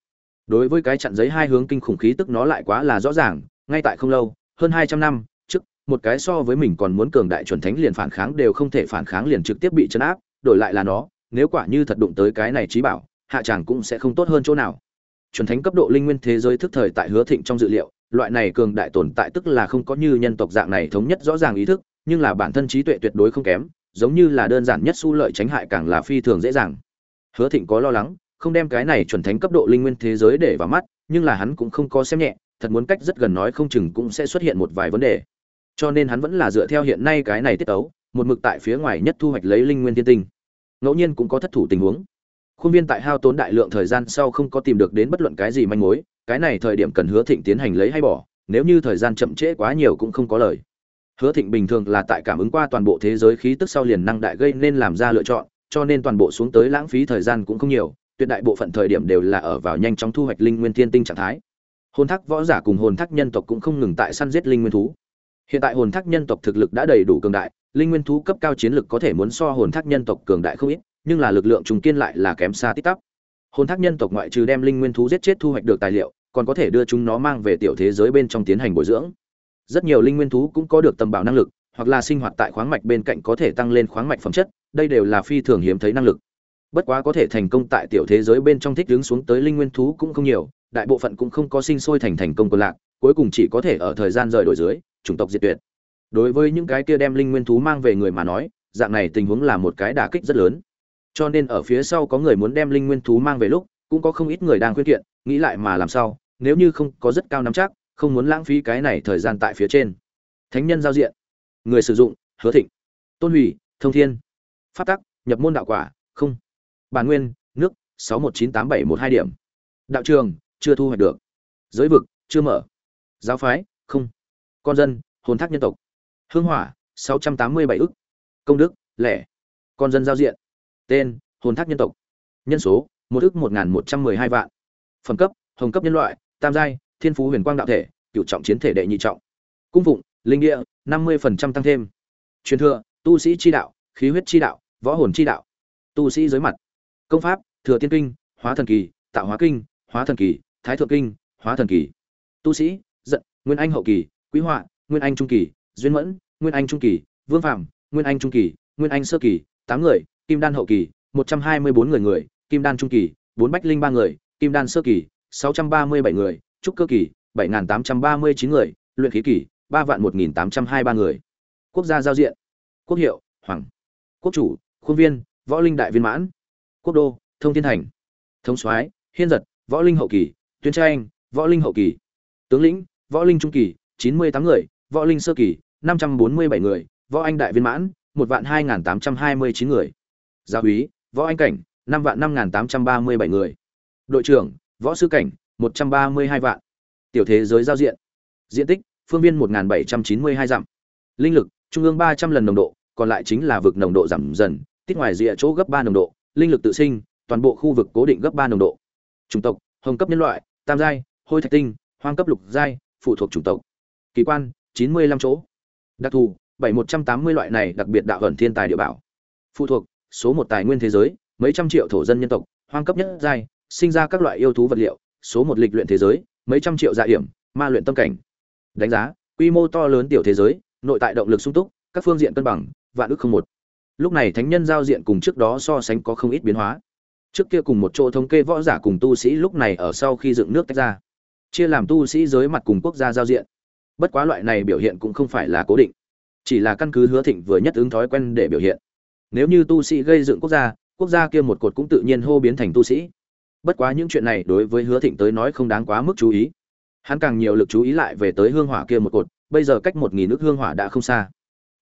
[SPEAKER 1] Đối với cái chặn giấy hai hướng kinh khủng khí tức nó lại quá là rõ ràng, ngay tại không lâu, hơn hai trăm năm một cái so với mình còn muốn cường đại chuẩn thánh liền phản kháng đều không thể phản kháng liền trực tiếp bị chấn áp, đổi lại là nó, nếu quả như thật đụng tới cái này trí bảo, hạ tràng cũng sẽ không tốt hơn chỗ nào. Chuẩn thánh cấp độ linh nguyên thế giới thức thời tại hứa thịnh trong dự liệu, loại này cường đại tồn tại tức là không có như nhân tộc dạng này thống nhất rõ ràng ý thức, nhưng là bản thân trí tuệ tuyệt đối không kém, giống như là đơn giản nhất su lợi tránh hại càng là phi thường dễ dàng. Hứa thịnh có lo lắng, không đem cái này chuẩn thánh cấp độ linh nguyên thế giới để vào mắt, nhưng là hắn cũng không có xem nhẹ, thật muốn cách rất gần nói không chừng cũng sẽ xuất hiện một vài vấn đề cho nên hắn vẫn là dựa theo hiện nay cái này tiết tấu, một mực tại phía ngoài nhất thu hoạch lấy linh nguyên thiên tinh. Ngẫu nhiên cũng có thất thủ tình huống. Khuôn viên tại hao tốn đại lượng thời gian sau không có tìm được đến bất luận cái gì manh mối, cái này thời điểm cần hứa thịnh tiến hành lấy hay bỏ, nếu như thời gian chậm trễ quá nhiều cũng không có lời. Hứa thịnh bình thường là tại cảm ứng qua toàn bộ thế giới khí tức sau liền năng đại gây nên làm ra lựa chọn, cho nên toàn bộ xuống tới lãng phí thời gian cũng không nhiều, tuyệt đại bộ phận thời điểm đều là ở vào nhanh chóng thu hoạch linh nguyên thiên tinh trạng thái. Hồn thác võ giả cùng hồn thác nhân tộc cũng không ngừng tại săn giết linh nguyên thú hiện tại hồn thác nhân tộc thực lực đã đầy đủ cường đại, linh nguyên thú cấp cao chiến lực có thể muốn so hồn thác nhân tộc cường đại không ít, nhưng là lực lượng trùng kiên lại là kém xa tích tắp. Hồn thác nhân tộc ngoại trừ đem linh nguyên thú giết chết thu hoạch được tài liệu, còn có thể đưa chúng nó mang về tiểu thế giới bên trong tiến hành bồi dưỡng. Rất nhiều linh nguyên thú cũng có được tầm bảo năng lực, hoặc là sinh hoạt tại khoáng mạch bên cạnh có thể tăng lên khoáng mạch phẩm chất, đây đều là phi thường hiếm thấy năng lực. Bất quá có thể thành công tại tiểu thế giới bên trong thích ứng xuống tới linh nguyên thú cũng không nhiều, đại bộ phận cũng không có sinh sôi thành thành công của lạc, cuối cùng chỉ có thể ở thời gian rời đổi dưới chủng tộc diệt tuyệt. Đối với những cái kia đem linh nguyên thú mang về người mà nói, dạng này tình huống là một cái đả kích rất lớn. Cho nên ở phía sau có người muốn đem linh nguyên thú mang về lúc, cũng có không ít người đang khuyên kiện, nghĩ lại mà làm sao, nếu như không có rất cao nắm chắc, không muốn lãng phí cái này thời gian tại phía trên. Thánh nhân giao diện. Người sử dụng, hứa thịnh. Tôn hủy, thông thiên. Phát tắc, nhập môn đạo quả, không. Bản nguyên, nước, sáu một chín tám bảy một hai điểm. Đạo trường, chưa thu hoạch được. Giới vực, chưa mở. Giáo phái, không con dân, hồn thác nhân tộc. Hương hỏa, sáu trăm tám mươi bảy ức. Công đức, lẻ. Con dân giao diện. Tên, hồn thác nhân tộc. Nhân số, một ức một nghìn một trăm mười hai vạn. Phẩm cấp, hồng cấp nhân loại, tam giai, thiên phú huyền quang đạo thể cựu trọng chiến thể đệ nhị trọng. Cung phụng, linh địa, năm mươi phần trăm tăng thêm. Truyền thừa, tu sĩ chi đạo, khí huyết chi đạo, võ hồn chi đạo. Tu sĩ giới mặt. Công pháp, thừa tiên kinh, hóa thần kỳ, tạo hóa kinh, hóa thần kỳ, thái thượng kinh, hóa thần kỳ. Tu sĩ, giận, nguyên anh hậu kỳ quý họa, nguyên anh trung kỳ, duyên mẫn, nguyên anh trung kỳ, vương phạm nguyên anh trung kỳ, nguyên anh sơ kỳ, tám người, kim đan hậu kỳ, một trăm hai mươi bốn người người, kim đan trung kỳ, bốn bách linh ba người, kim đan sơ kỳ, sáu trăm ba mươi bảy người, trúc cơ kỳ, bảy nghìn tám trăm ba mươi chín người, luyện khí kỳ, ba vạn một nghìn tám trăm hai ba người. Quốc gia giao diện. Quốc hiệu, hoàng. Quốc chủ, khuôn viên, võ linh đại viên mãn. Quốc đô, thông thiên thành. Thống soái, hiên giật, võ linh hậu kỳ, tuyên tranh võ linh hậu kỳ. Tướng lĩnh, võ linh trung kỳ chín mươi tám người, võ linh sơ kỳ, năm trăm bốn mươi bảy người, võ anh đại viên mãn, một vạn hai nghìn tám trăm hai mươi chín người. Gia úy, võ anh cảnh, năm vạn năm nghìn tám trăm ba mươi bảy người. Đội trưởng, võ sư cảnh, một trăm ba mươi hai vạn. Tiểu thế giới giao diện. Diện tích, phương viên một nghìn bảy trăm chín mươi hai dặm. Linh lực, trung ương ba trăm lần nồng độ, còn lại chính là vực nồng độ giảm dần tích ngoài rìa chỗ gấp ba nồng độ, linh lực tự sinh, toàn bộ khu vực cố định gấp ba nồng độ. Chủng tộc, hồng cấp nhân loại, tam giai, hôi thạch tinh, hoang cấp lục giai, phụ thuộc chủng tộc kỳ quan, chín mươi lăm chỗ. Đặc thù, bảy một trăm tám mươi loại này đặc biệt đạo ẩn thiên tài địa bảo. Phụ thuộc, số một tài nguyên thế giới, mấy trăm triệu thổ dân nhân tộc, hoang cấp nhất giai, sinh ra các loại yêu thú vật liệu, số một lịch luyện thế giới, mấy trăm triệu dạ hiểm, ma luyện tâm cảnh. Đánh giá, quy mô to lớn tiểu thế giới, nội tại động lực sung túc, các phương diện cân bằng, vạn ước không một. Lúc này thánh nhân giao diện cùng trước đó so sánh có không ít biến hóa. Trước kia cùng một chỗ thống kê võ giả cùng tu sĩ lúc này ở sau khi dựng nước tách ra. Chia làm tu sĩ giới mặt cùng quốc gia giao diện bất quá loại này biểu hiện cũng không phải là cố định. Chỉ là căn cứ hứa thịnh vừa nhất ứng thói quen để biểu hiện. Nếu như tu sĩ gây dựng quốc gia quốc gia kia một cột cũng tự nhiên hô biến thành tu sĩ. Bất quá những chuyện này đối với hứa thịnh tới nói không đáng quá mức chú ý. Hắn càng nhiều lực chú ý lại về tới hương hỏa kia một cột, bây giờ cách một nghìn nước hương hỏa đã không xa.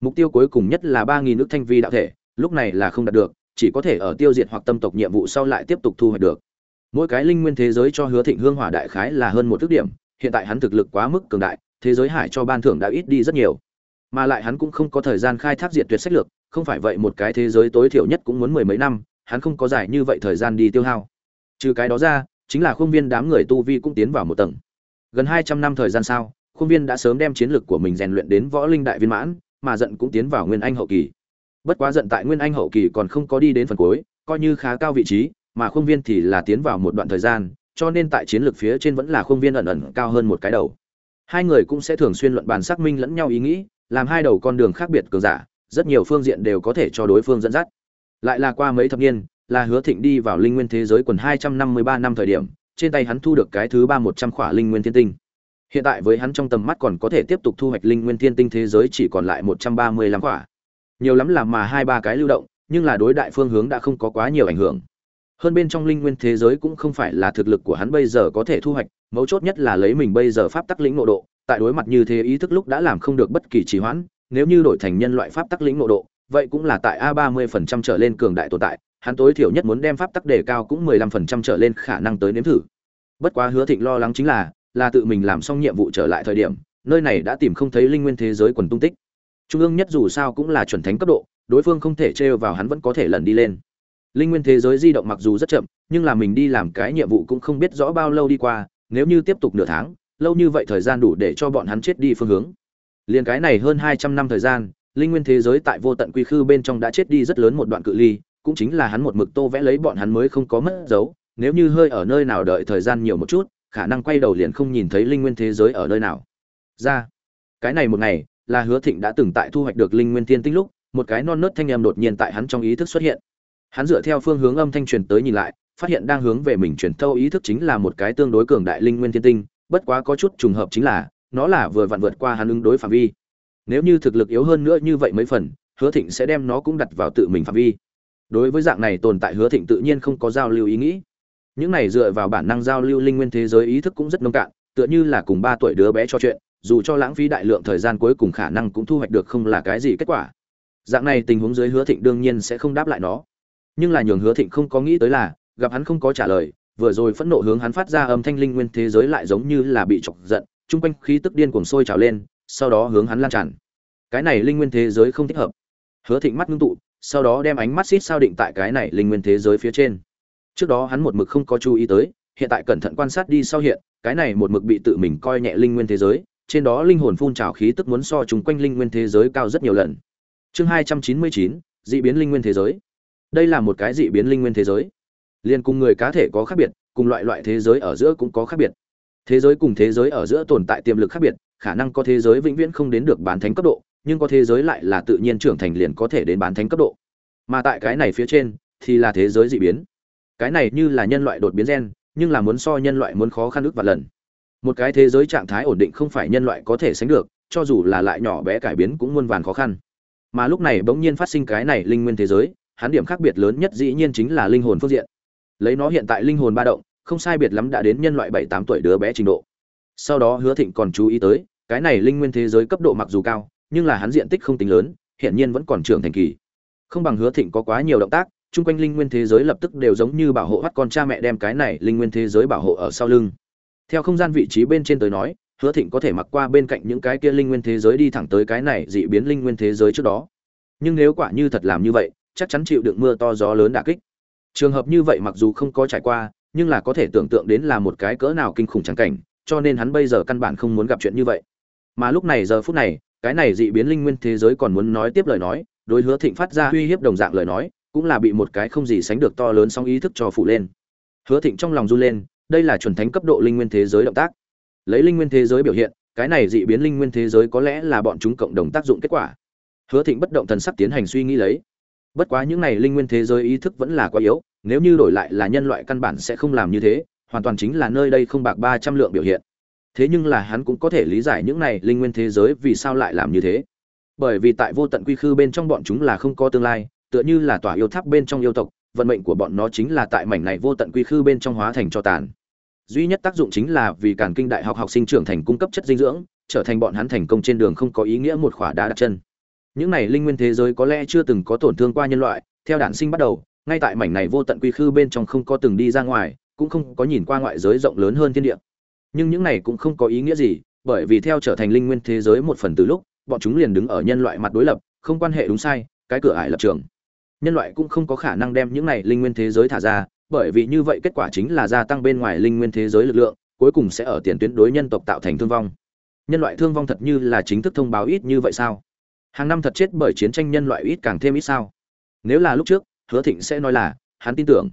[SPEAKER 1] Mục tiêu cuối cùng nhất là ba nghìn nước thanh vi đạo thể, lúc này là không đạt được, chỉ có thể ở tiêu diệt hoặc tâm tộc nhiệm vụ sau lại tiếp tục thu hoạch được. Mỗi cái linh nguyên thế giới cho hứa thịnh hương hỏa đại khái là hơn một thức điểm, hiện tại hắn thực lực quá mức cường đại thế giới hải cho ban thưởng đã ít đi rất nhiều. Mà lại hắn cũng không có thời gian khai thác diệt tuyệt sách lược, không phải vậy một cái thế giới tối thiểu nhất cũng muốn mười mấy năm, hắn không có giải như vậy thời gian đi tiêu hao. Trừ cái đó ra, chính là khuôn viên đám người tu vi cũng tiến vào một tầng. Gần hai trăm năm thời gian sau, khuôn viên đã sớm đem chiến lược của mình rèn luyện đến võ linh đại viên mãn, mà giận cũng tiến vào nguyên anh hậu kỳ. Bất quá giận tại nguyên anh hậu kỳ còn không có đi đến phần cuối, coi như khá cao vị trí, mà khuôn viên thì là tiến vào một đoạn thời gian, cho nên tại chiến lược phía trên vẫn là khuôn viên ẩn ẩn cao hơn một cái đầu hai người cũng sẽ thường xuyên luận bàn xác minh lẫn nhau ý nghĩ, làm hai đầu con đường khác biệt cường giả, rất nhiều phương diện đều có thể cho đối phương dẫn dắt. Lại là qua mấy thập niên, là hứa thịnh đi vào linh nguyên thế giới quần hai trăm năm mươi ba năm thời điểm, trên tay hắn thu được cái thứ ba một trăm khỏa linh nguyên thiên tinh. Hiện tại với hắn trong tầm mắt còn có thể tiếp tục thu hoạch linh nguyên thiên tinh thế giới chỉ còn lại một trăm ba mươi lăm khỏa. Nhiều lắm là mà hai ba cái lưu động, nhưng là đối đại phương hướng đã không có quá nhiều ảnh hưởng hơn bên trong linh nguyên thế giới cũng không phải là thực lực của hắn bây giờ có thể thu hoạch, mấu chốt nhất là lấy mình bây giờ pháp tắc lĩnh nội độ, tại đối mặt như thế ý thức lúc đã làm không được bất kỳ trì hoãn, nếu như đổi thành nhân loại pháp tắc lĩnh nội độ, vậy cũng là tại a ba mươi phần trăm trở lên cường đại tồn tại, hắn tối thiểu nhất muốn đem pháp tắc đề cao cũng mười lăm phần trăm trở lên khả năng tới nếm thử. Bất quá hứa thịnh lo lắng chính là là tự mình làm xong nhiệm vụ trở lại thời điểm, nơi này đã tìm không thấy linh nguyên thế giới quần tung tích. Trung ương nhất dù sao cũng là chuẩn thánh cấp độ, đối phương không thể trêu vào hắn vẫn có thể lần đi lên linh nguyên thế giới di động mặc dù rất chậm, nhưng là mình đi làm cái nhiệm vụ cũng không biết rõ bao lâu đi qua, nếu như tiếp tục nửa tháng, lâu như vậy thời gian đủ để cho bọn hắn chết đi phương hướng. Liền cái này hơn hai trăm năm thời gian, linh nguyên thế giới tại vô tận quy khư bên trong đã chết đi rất lớn một đoạn cự ly, cũng chính là hắn một mực tô vẽ lấy bọn hắn mới không có mất dấu. Nếu như hơi ở nơi nào đợi thời gian nhiều một chút, khả năng quay đầu liền không nhìn thấy linh nguyên thế giới ở nơi nào. Ra, cái này một ngày, là hứa thịnh đã từng tại thu hoạch được linh nguyên tiên tinh lúc, một cái non nớt thanh em đột nhiên tại hắn trong ý thức xuất hiện hắn dựa theo phương hướng âm thanh truyền tới nhìn lại, phát hiện đang hướng về mình truyền thâu ý thức chính là một cái tương đối cường đại linh nguyên thiên tinh, bất quá có chút trùng hợp chính là, nó là vừa vặn vượt qua hắn ứng đối phạm vi. Nếu như thực lực yếu hơn nữa như vậy mấy phần, hứa thịnh sẽ đem nó cũng đặt vào tự mình phạm vi. Đối với dạng này tồn tại hứa thịnh tự nhiên không có giao lưu ý nghĩ. Những này dựa vào bản năng giao lưu linh nguyên thế giới ý thức cũng rất nông cạn, tựa như là cùng ba tuổi đứa bé trò chuyện, dù cho lãng phí đại lượng thời gian cuối cùng khả năng cũng thu hoạch được không là cái gì kết quả. Dạng này tình huống dưới hứa thịnh đương nhiên sẽ không đáp lại nó nhưng là nhường hứa thịnh không có nghĩ tới là, gặp hắn không có trả lời, vừa rồi phẫn nộ hướng hắn phát ra âm thanh linh nguyên thế giới lại giống như là bị chọc giận, chung quanh khí tức điên cuồng sôi trào lên, sau đó hướng hắn lan tràn. Cái này linh nguyên thế giới không thích hợp. Hứa thịnh mắt ngưng tụ, sau đó đem ánh mắt xít sao định tại cái này linh nguyên thế giới phía trên. Trước đó hắn một mực không có chú ý tới, hiện tại cẩn thận quan sát đi sau hiện, cái này một mực bị tự mình coi nhẹ linh nguyên thế giới, trên đó linh hồn phun trào khí tức muốn so chung quanh linh nguyên thế giới cao rất nhiều lần. Chương hai trăm chín mươi chín, dị biến linh nguyên thế giới đây là một cái dị biến linh nguyên thế giới. Liên cùng người cá thể có khác biệt, cùng loại loại thế giới ở giữa cũng có khác biệt. Thế giới cùng thế giới ở giữa tồn tại tiềm lực khác biệt, khả năng có thế giới vĩnh viễn không đến được bán thánh cấp độ, nhưng có thế giới lại là tự nhiên trưởng thành liền có thể đến bán thánh cấp độ. Mà tại cái này phía trên, thì là thế giới dị biến. Cái này như là nhân loại đột biến gen, nhưng là muốn so nhân loại muốn khó khăn ước và lần. Một cái thế giới trạng thái ổn định không phải nhân loại có thể sánh được, cho dù là lại nhỏ bé cải biến cũng muôn vàn khó khăn. Mà lúc này bỗng nhiên phát sinh cái này linh nguyên thế giới hắn điểm khác biệt lớn nhất dĩ nhiên chính là linh hồn phương diện. Lấy nó hiện tại linh hồn ba động, không sai biệt lắm đã đến nhân loại bảy tám tuổi đứa bé trình độ. Sau đó hứa thịnh còn chú ý tới, cái này linh nguyên thế giới cấp độ mặc dù cao, nhưng là hắn diện tích không tính lớn hiện nhiên vẫn còn trưởng thành kỳ. Không bằng hứa thịnh có quá nhiều động tác, chung quanh linh nguyên thế giới lập tức đều giống như bảo hộ hắt con cha mẹ đem cái này linh nguyên thế giới bảo hộ ở sau lưng. Theo không gian vị trí bên trên tới nói, hứa thịnh có thể mặc qua bên cạnh những cái kia linh nguyên thế giới đi thẳng tới cái này dị biến linh nguyên thế giới trước đó. Nhưng nếu quả như thật làm như vậy chắc chắn chịu đựng mưa to gió lớn đả kích. Trường hợp như vậy mặc dù không có trải qua, nhưng là có thể tưởng tượng đến là một cái cỡ nào kinh khủng chẳng cảnh, cho nên hắn bây giờ căn bản không muốn gặp chuyện như vậy. Mà lúc này giờ phút này, cái này dị biến linh nguyên thế giới còn muốn nói tiếp lời nói, đối hứa thịnh phát ra uy hiếp đồng dạng lời nói, cũng là bị một cái không gì sánh được to lớn song ý thức cho phụ lên. Hứa thịnh trong lòng run lên, đây là chuẩn thánh cấp độ linh nguyên thế giới động tác. Lấy linh nguyên thế giới biểu hiện, cái này dị biến linh nguyên thế giới có lẽ là bọn chúng cộng đồng tác dụng kết quả. Hứa thịnh bất động thần sắc tiến hành suy nghĩ lấy bất quá những này linh nguyên thế giới ý thức vẫn là quá yếu, nếu như đổi lại là nhân loại căn bản sẽ không làm như thế, hoàn toàn chính là nơi đây không bạc ba trăm lượng biểu hiện. Thế nhưng là hắn cũng có thể lý giải những này linh nguyên thế giới vì sao lại làm như thế. Bởi vì tại vô tận quy khư bên trong bọn chúng là không có tương lai, tựa như là tòa yêu tháp bên trong yêu tộc, vận mệnh của bọn nó chính là tại mảnh này vô tận quy khư bên trong hóa thành cho tàn. Duy nhất tác dụng chính là vì cản kinh đại học học sinh trưởng thành cung cấp chất dinh dưỡng, trở thành bọn hắn thành công trên đường không có ý nghĩa một khỏa đá đặt chân những này linh nguyên thế giới có lẽ chưa từng có tổn thương qua nhân loại, theo đản sinh bắt đầu, ngay tại mảnh này vô tận quy khư bên trong không có từng đi ra ngoài, cũng không có nhìn qua ngoại giới rộng lớn hơn thiên địa. Nhưng những này cũng không có ý nghĩa gì, bởi vì theo trở thành linh nguyên thế giới một phần từ lúc, bọn chúng liền đứng ở nhân loại mặt đối lập, không quan hệ đúng sai, cái cửa ải lập trường. Nhân loại cũng không có khả năng đem những này linh nguyên thế giới thả ra, bởi vì như vậy kết quả chính là gia tăng bên ngoài linh nguyên thế giới lực lượng, cuối cùng sẽ ở tiền tuyến đối nhân tộc tạo thành thương vong. Nhân loại thương vong thật như là chính thức thông báo ít như vậy sao? Hàng năm thật chết bởi chiến tranh nhân loại ít càng thêm ít sao. Nếu là lúc trước, hứa thịnh sẽ nói là, hắn tin tưởng.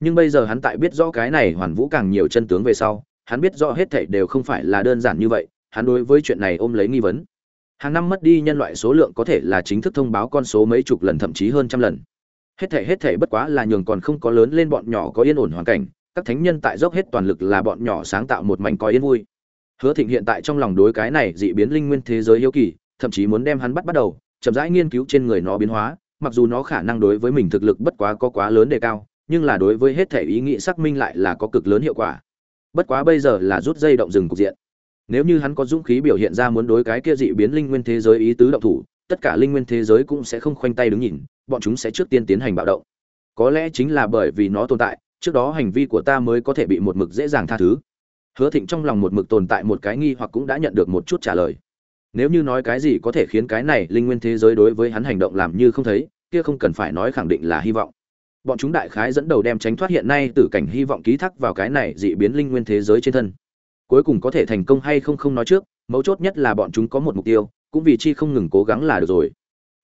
[SPEAKER 1] Nhưng bây giờ hắn tại biết rõ cái này hoàn vũ càng nhiều chân tướng về sau, hắn biết rõ hết thảy đều không phải là đơn giản như vậy, hắn đối với chuyện này ôm lấy nghi vấn. Hàng năm mất đi nhân loại số lượng có thể là chính thức thông báo con số mấy chục lần thậm chí hơn trăm lần. Hết thảy hết thảy bất quá là nhường còn không có lớn lên bọn nhỏ có yên ổn hoàn cảnh, các thánh nhân tại dốc hết toàn lực là bọn nhỏ sáng tạo một mảnh có yên vui. Hứa thịnh hiện tại trong lòng đối cái này dị biến linh nguyên thế giới hiếu kỳ thậm chí muốn đem hắn bắt bắt đầu, chậm rãi nghiên cứu trên người nó biến hóa, mặc dù nó khả năng đối với mình thực lực bất quá có quá lớn đề cao, nhưng là đối với hết thể ý nghĩ xác minh lại là có cực lớn hiệu quả. Bất quá bây giờ là rút dây động rừng cục diện. Nếu như hắn có dũng khí biểu hiện ra muốn đối cái kia dị biến linh nguyên thế giới ý tứ động thủ, tất cả linh nguyên thế giới cũng sẽ không khoanh tay đứng nhìn, bọn chúng sẽ trước tiên tiến hành bạo động. Có lẽ chính là bởi vì nó tồn tại, trước đó hành vi của ta mới có thể bị một mực dễ dàng tha thứ. Hứa thịnh trong lòng một mực tồn tại một cái nghi hoặc cũng đã nhận được một chút trả lời nếu như nói cái gì có thể khiến cái này linh nguyên thế giới đối với hắn hành động làm như không thấy, kia không cần phải nói khẳng định là hy vọng. Bọn chúng đại khái dẫn đầu đem tránh thoát hiện nay từ cảnh hy vọng ký thác vào cái này dị biến linh nguyên thế giới trên thân. Cuối cùng có thể thành công hay không không nói trước, mấu chốt nhất là bọn chúng có một mục tiêu, cũng vì chi không ngừng cố gắng là được rồi.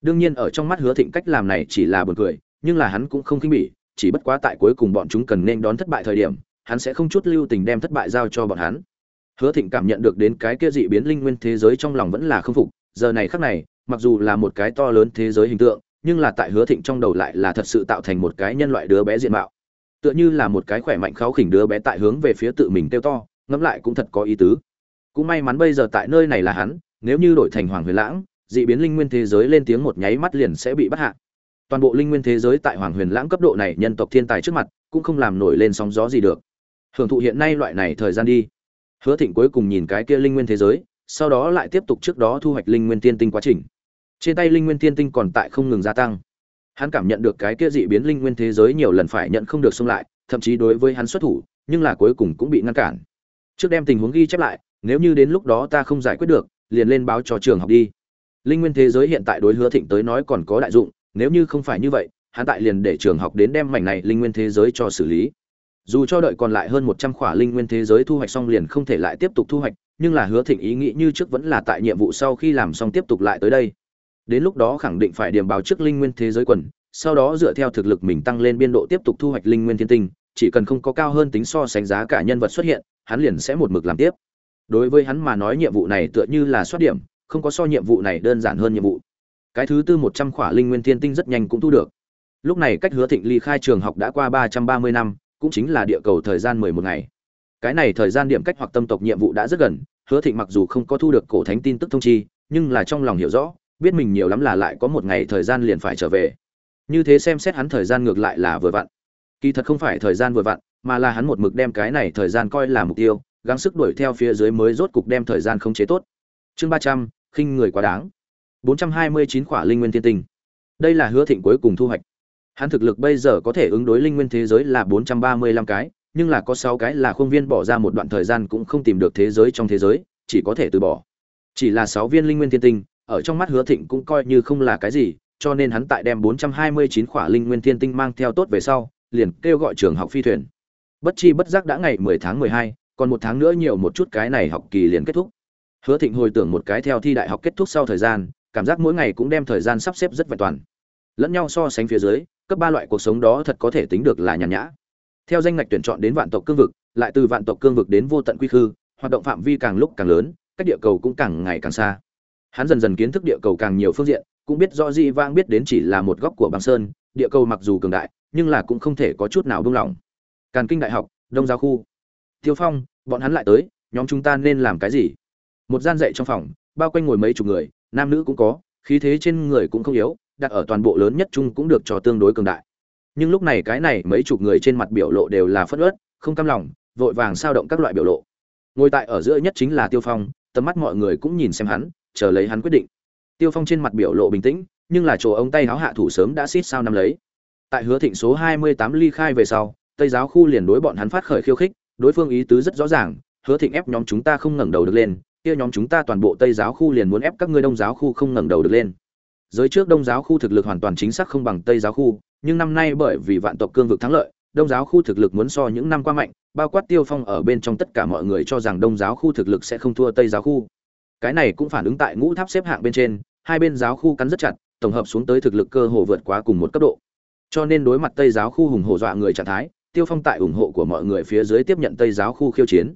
[SPEAKER 1] Đương nhiên ở trong mắt hứa thịnh cách làm này chỉ là buồn cười, nhưng là hắn cũng không khinh bỉ, chỉ bất quá tại cuối cùng bọn chúng cần nên đón thất bại thời điểm, hắn sẽ không chút lưu tình đem thất bại giao cho bọn hắn hứa thịnh cảm nhận được đến cái kia dị biến linh nguyên thế giới trong lòng vẫn là không phục, giờ này khắc này, mặc dù là một cái to lớn thế giới hình tượng, nhưng là tại hứa thịnh trong đầu lại là thật sự tạo thành một cái nhân loại đứa bé diện mạo. Tựa như là một cái khỏe mạnh kháo khỉnh đứa bé tại hướng về phía tự mình tiêu to, ngẫm lại cũng thật có ý tứ. Cũng may mắn bây giờ tại nơi này là hắn, nếu như đổi thành hoàng huyền lãng, dị biến linh nguyên thế giới lên tiếng một nháy mắt liền sẽ bị bắt hạ. Toàn bộ linh nguyên thế giới tại hoàng huyền lãng cấp độ này nhân tộc thiên tài trước mặt, cũng không làm nổi lên sóng gió gì được. Hưởng thụ hiện nay loại này thời gian đi hứa thịnh cuối cùng nhìn cái kia linh nguyên thế giới, sau đó lại tiếp tục trước đó thu hoạch linh nguyên tiên tinh quá trình. Trên tay linh nguyên tiên tinh còn tại không ngừng gia tăng. Hắn cảm nhận được cái kia dị biến linh nguyên thế giới nhiều lần phải nhận không được xung lại, thậm chí đối với hắn xuất thủ, nhưng là cuối cùng cũng bị ngăn cản. Trước đem tình huống ghi chép lại, nếu như đến lúc đó ta không giải quyết được, liền lên báo cho trường học đi. Linh nguyên thế giới hiện tại đối hứa thịnh tới nói còn có đại dụng, nếu như không phải như vậy, hắn tại liền để trường học đến đem mảnh này linh nguyên thế giới cho xử lý dù cho đợi còn lại hơn một trăm khỏa linh nguyên thế giới thu hoạch xong liền không thể lại tiếp tục thu hoạch, nhưng là hứa thịnh ý nghĩ như trước vẫn là tại nhiệm vụ sau khi làm xong tiếp tục lại tới đây. Đến lúc đó khẳng định phải điểm báo trước linh nguyên thế giới quần, sau đó dựa theo thực lực mình tăng lên biên độ tiếp tục thu hoạch linh nguyên thiên tinh, chỉ cần không có cao hơn tính so sánh giá cả nhân vật xuất hiện, hắn liền sẽ một mực làm tiếp. Đối với hắn mà nói nhiệm vụ này tựa như là soát điểm, không có so nhiệm vụ này đơn giản hơn nhiệm vụ. Cái thứ tư một trăm khỏa linh nguyên thiên tinh rất nhanh cũng thu được. Lúc này cách hứa thịnh ly khai trường học đã qua ba trăm ba mươi năm cũng chính là địa cầu thời gian mười một ngày. Cái này thời gian điểm cách hoặc tâm tộc nhiệm vụ đã rất gần, hứa thịnh mặc dù không có thu được cổ thánh tin tức thông chi, nhưng là trong lòng hiểu rõ, biết mình nhiều lắm là lại có một ngày thời gian liền phải trở về. Như thế xem xét hắn thời gian ngược lại là vừa vặn. Kỳ thật không phải thời gian vừa vặn, mà là hắn một mực đem cái này thời gian coi là mục tiêu, gắng sức đuổi theo phía dưới mới rốt cục đem thời gian không chế tốt. Chương ba trăm, khinh người quá đáng. Bốn trăm hai mươi chín khỏa linh nguyên thiên tinh. Đây là hứa thịnh cuối cùng thu hoạch hắn thực lực bây giờ có thể ứng đối linh nguyên thế giới là bốn trăm ba mươi lăm cái, nhưng là có sáu cái là khuôn viên bỏ ra một đoạn thời gian cũng không tìm được thế giới trong thế giới, chỉ có thể từ bỏ. Chỉ là sáu viên linh nguyên thiên tinh, ở trong mắt hứa thịnh cũng coi như không là cái gì, cho nên hắn tại đem bốn trăm hai mươi chín khỏa linh nguyên thiên tinh mang theo tốt về sau, liền kêu gọi trường học phi thuyền. Bất chi bất giác đã ngày mười tháng mười hai, còn một tháng nữa nhiều một chút cái này học kỳ liền kết thúc. Hứa thịnh hồi tưởng một cái theo thi đại học kết thúc sau thời gian, cảm giác mỗi ngày cũng đem thời gian sắp xếp rất vẹn toàn. Lẫn nhau so sánh phía dưới cấp ba loại cuộc sống đó thật có thể tính được là nhàn nhã. Theo danh ngạch tuyển chọn đến vạn tộc cương vực, lại từ vạn tộc cương vực đến vô tận quy khư, hoạt động phạm vi càng lúc càng lớn, cách địa cầu cũng càng ngày càng xa. Hắn dần dần kiến thức địa cầu càng nhiều phương diện, cũng biết rõ di vang biết đến chỉ là một góc của băng sơn, địa cầu mặc dù cường đại, nhưng là cũng không thể có chút nào buông lỏng. Càn kinh đại học, đông giao khu. Tiêu phong, bọn hắn lại tới, nhóm chúng ta nên làm cái gì? Một gian dạy trong phòng, bao quanh ngồi mấy chục người, nam nữ cũng có, khí thế trên người cũng không yếu đặt ở toàn bộ lớn nhất chung cũng được cho tương đối cường đại. Nhưng lúc này cái này mấy chục người trên mặt biểu lộ đều là phất ớt không cam lòng, vội vàng sao động các loại biểu lộ. Ngồi tại ở giữa nhất chính là tiêu phong, tầm mắt mọi người cũng nhìn xem hắn, chờ lấy hắn quyết định. Tiêu phong trên mặt biểu lộ bình tĩnh, nhưng là chỗ ông tay háo hạ thủ sớm đã xít sao năm lấy. Tại hứa thịnh số hai mươi tám ly khai về sau, tây giáo khu liền đối bọn hắn phát khởi khiêu khích, đối phương ý tứ rất rõ ràng, hứa thịnh ép nhóm chúng ta không ngẩng đầu được lên, kia nhóm chúng ta toàn bộ tây giáo khu liền muốn ép các ngươi đông giáo khu không ngẩng đầu được lên giới trước đông giáo khu thực lực hoàn toàn chính xác không bằng tây giáo khu, nhưng năm nay bởi vì vạn tộc cương vực thắng lợi, đông giáo khu thực lực muốn so những năm qua mạnh, bao quát tiêu phong ở bên trong tất cả mọi người cho rằng đông giáo khu thực lực sẽ không thua tây giáo khu. Cái này cũng phản ứng tại ngũ tháp xếp hạng bên trên, hai bên giáo khu cắn rất chặt, tổng hợp xuống tới thực lực cơ hồ vượt quá cùng một cấp độ. Cho nên đối mặt tây giáo khu hùng hổ dọa người trạng thái, tiêu phong tại ủng hộ của mọi người phía dưới tiếp nhận tây giáo khu khiêu chiến.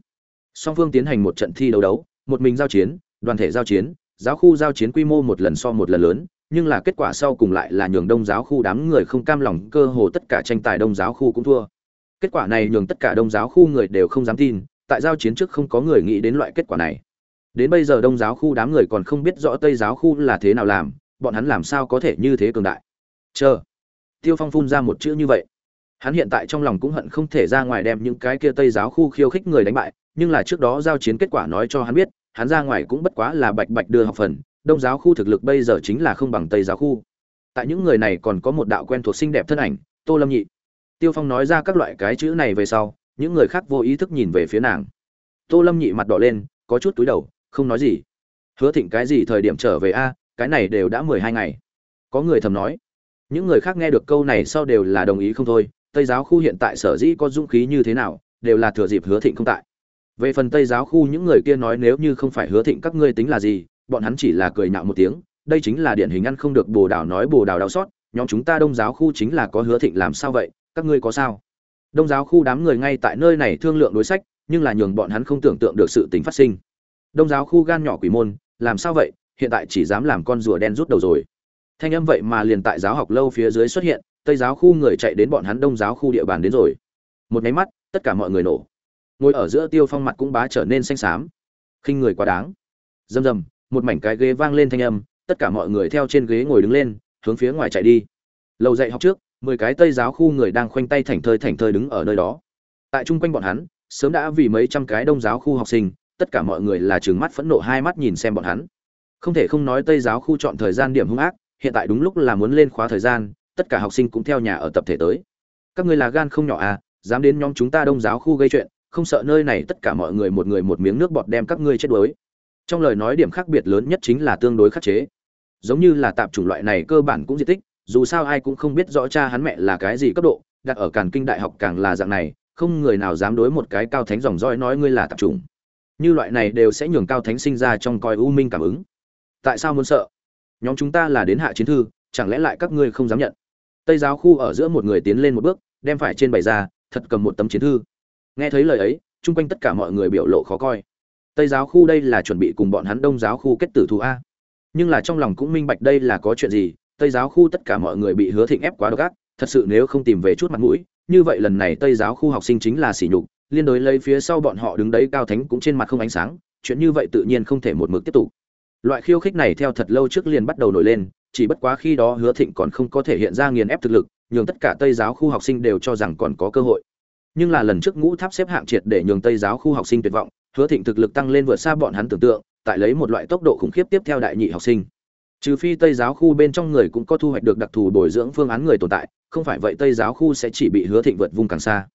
[SPEAKER 1] Song phương tiến hành một trận thi đấu đấu, một mình giao chiến, đoàn thể giao chiến, giáo khu giao chiến quy mô một lần so một lần lớn nhưng là kết quả sau cùng lại là nhường đông giáo khu đám người không cam lòng, cơ hồ tất cả tranh tài đông giáo khu cũng thua. Kết quả này nhường tất cả đông giáo khu người đều không dám tin, tại giao chiến trước không có người nghĩ đến loại kết quả này. Đến bây giờ đông giáo khu đám người còn không biết rõ tây giáo khu là thế nào làm, bọn hắn làm sao có thể như thế cường đại. Chờ, tiêu phong phun ra một chữ như vậy. Hắn hiện tại trong lòng cũng hận không thể ra ngoài đem những cái kia tây giáo khu khiêu khích người đánh bại, nhưng là trước đó giao chiến kết quả nói cho hắn biết, hắn ra ngoài cũng bất quá là bạch bạch đưa học phần đông giáo khu thực lực bây giờ chính là không bằng tây giáo khu. Tại những người này còn có một đạo quen thuộc xinh đẹp thân ảnh, tô lâm nhị. Tiêu phong nói ra các loại cái chữ này về sau, những người khác vô ý thức nhìn về phía nàng. Tô lâm nhị mặt đỏ lên, có chút túi đầu, không nói gì. Hứa thịnh cái gì thời điểm trở về a? Cái này đều đã mười hai ngày. Có người thầm nói. Những người khác nghe được câu này sau đều là đồng ý không thôi. Tây giáo khu hiện tại sở dĩ có dũng khí như thế nào, đều là thừa dịp hứa thịnh không tại. Về phần tây giáo khu những người kia nói nếu như không phải hứa thịnh các ngươi tính là gì bọn hắn chỉ là cười nhạo một tiếng, đây chính là điển hình ăn không được bồ đào nói bồ đào đau xót, nhóm chúng ta đông giáo khu chính là có hứa thịnh làm sao vậy, các ngươi có sao? Đông giáo khu đám người ngay tại nơi này thương lượng đối sách, nhưng là nhường bọn hắn không tưởng tượng được sự tính phát sinh. Đông giáo khu gan nhỏ quỷ môn, làm sao vậy, hiện tại chỉ dám làm con rùa đen rút đầu rồi. Thanh âm vậy mà liền tại giáo học lâu phía dưới xuất hiện, tây giáo khu người chạy đến bọn hắn đông giáo khu địa bàn đến rồi. Một máy mắt, tất cả mọi người nổ. Ngồi ở giữa tiêu phong mặt cũng bá trở nên xanh xám. Khinh người quá đáng. Rầm rầm một mảnh cái ghế vang lên thanh âm, tất cả mọi người theo trên ghế ngồi đứng lên, hướng phía ngoài chạy đi. Lầu dạy học trước, mười cái tây giáo khu người đang khoanh tay thảnh thơi thảnh thơi đứng ở nơi đó. Tại chung quanh bọn hắn, sớm đã vì mấy trăm cái đông giáo khu học sinh, tất cả mọi người là trừng mắt phẫn nộ hai mắt nhìn xem bọn hắn. Không thể không nói tây giáo khu chọn thời gian điểm hung ác, hiện tại đúng lúc là muốn lên khóa thời gian, tất cả học sinh cũng theo nhà ở tập thể tới. Các ngươi là gan không nhỏ à dám đến nhóm chúng ta đông giáo khu gây chuyện, không sợ nơi này tất cả mọi người một người một miếng nước bọt đem các ngươi chết đuối trong lời nói điểm khác biệt lớn nhất chính là tương đối khắc chế. Giống như là tạp chủng loại này cơ bản cũng di tích, dù sao ai cũng không biết rõ cha hắn mẹ là cái gì cấp độ, đặt ở càn kinh đại học càng là dạng này, không người nào dám đối một cái cao thánh dòng roi nói ngươi là tạp chủng. Như loại này đều sẽ nhường cao thánh sinh ra trong coi u minh cảm ứng. Tại sao muốn sợ? Nhóm chúng ta là đến hạ chiến thư, chẳng lẽ lại các ngươi không dám nhận? Tây giáo khu ở giữa một người tiến lên một bước, đem phải trên bày ra, thật cầm một tấm chiến thư. Nghe thấy lời ấy, chung quanh tất cả mọi người biểu lộ khó coi tây giáo khu đây là chuẩn bị cùng bọn hắn đông giáo khu kết tử thù a. Nhưng là trong lòng cũng minh bạch đây là có chuyện gì, tây giáo khu tất cả mọi người bị hứa thịnh ép quá độc ác, thật sự nếu không tìm về chút mặt mũi, như vậy lần này tây giáo khu học sinh chính là sỉ nhục, liên đối lấy phía sau bọn họ đứng đấy cao thánh cũng trên mặt không ánh sáng, chuyện như vậy tự nhiên không thể một mực tiếp tục. Loại khiêu khích này theo thật lâu trước liền bắt đầu nổi lên, chỉ bất quá khi đó hứa thịnh còn không có thể hiện ra nghiền ép thực lực, nhường tất cả tây giáo khu học sinh đều cho rằng còn có cơ hội nhưng là lần trước ngũ tháp xếp hạng triệt để nhường tây giáo khu học sinh tuyệt vọng, hứa thịnh thực lực tăng lên vượt xa bọn hắn tưởng tượng, tại lấy một loại tốc độ khủng khiếp tiếp theo đại nhị học sinh. Trừ phi tây giáo khu bên trong người cũng có thu hoạch được đặc thù bồi dưỡng phương án người tồn tại, không phải vậy tây giáo khu sẽ chỉ bị hứa thịnh vượt vùng càng xa.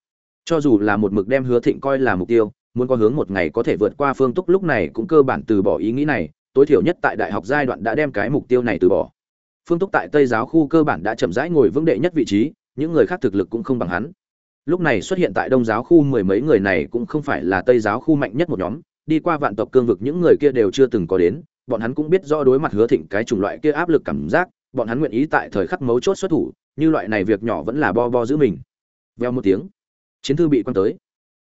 [SPEAKER 1] Cho dù là một mực đem hứa thịnh coi là mục tiêu, muốn có hướng một ngày có thể vượt qua phương túc lúc này cũng cơ bản từ bỏ ý nghĩ này, tối thiểu nhất tại đại học giai đoạn đã đem cái mục tiêu này từ bỏ. Phương túc tại tây giáo khu cơ bản đã chậm rãi ngồi vững đệ nhất vị trí, những người khác thực lực cũng không bằng hắn lúc này xuất hiện tại đông giáo khu mười mấy người này cũng không phải là tây giáo khu mạnh nhất một nhóm. Đi qua vạn tộc cương vực những người kia đều chưa từng có đến. Bọn hắn cũng biết rõ đối mặt hứa thịnh cái chủng loại kia áp lực cảm giác. Bọn hắn nguyện ý tại thời khắc mấu chốt xuất thủ, như loại này việc nhỏ vẫn là bo bo giữ mình. Veo một tiếng, chiến thư bị quan tới.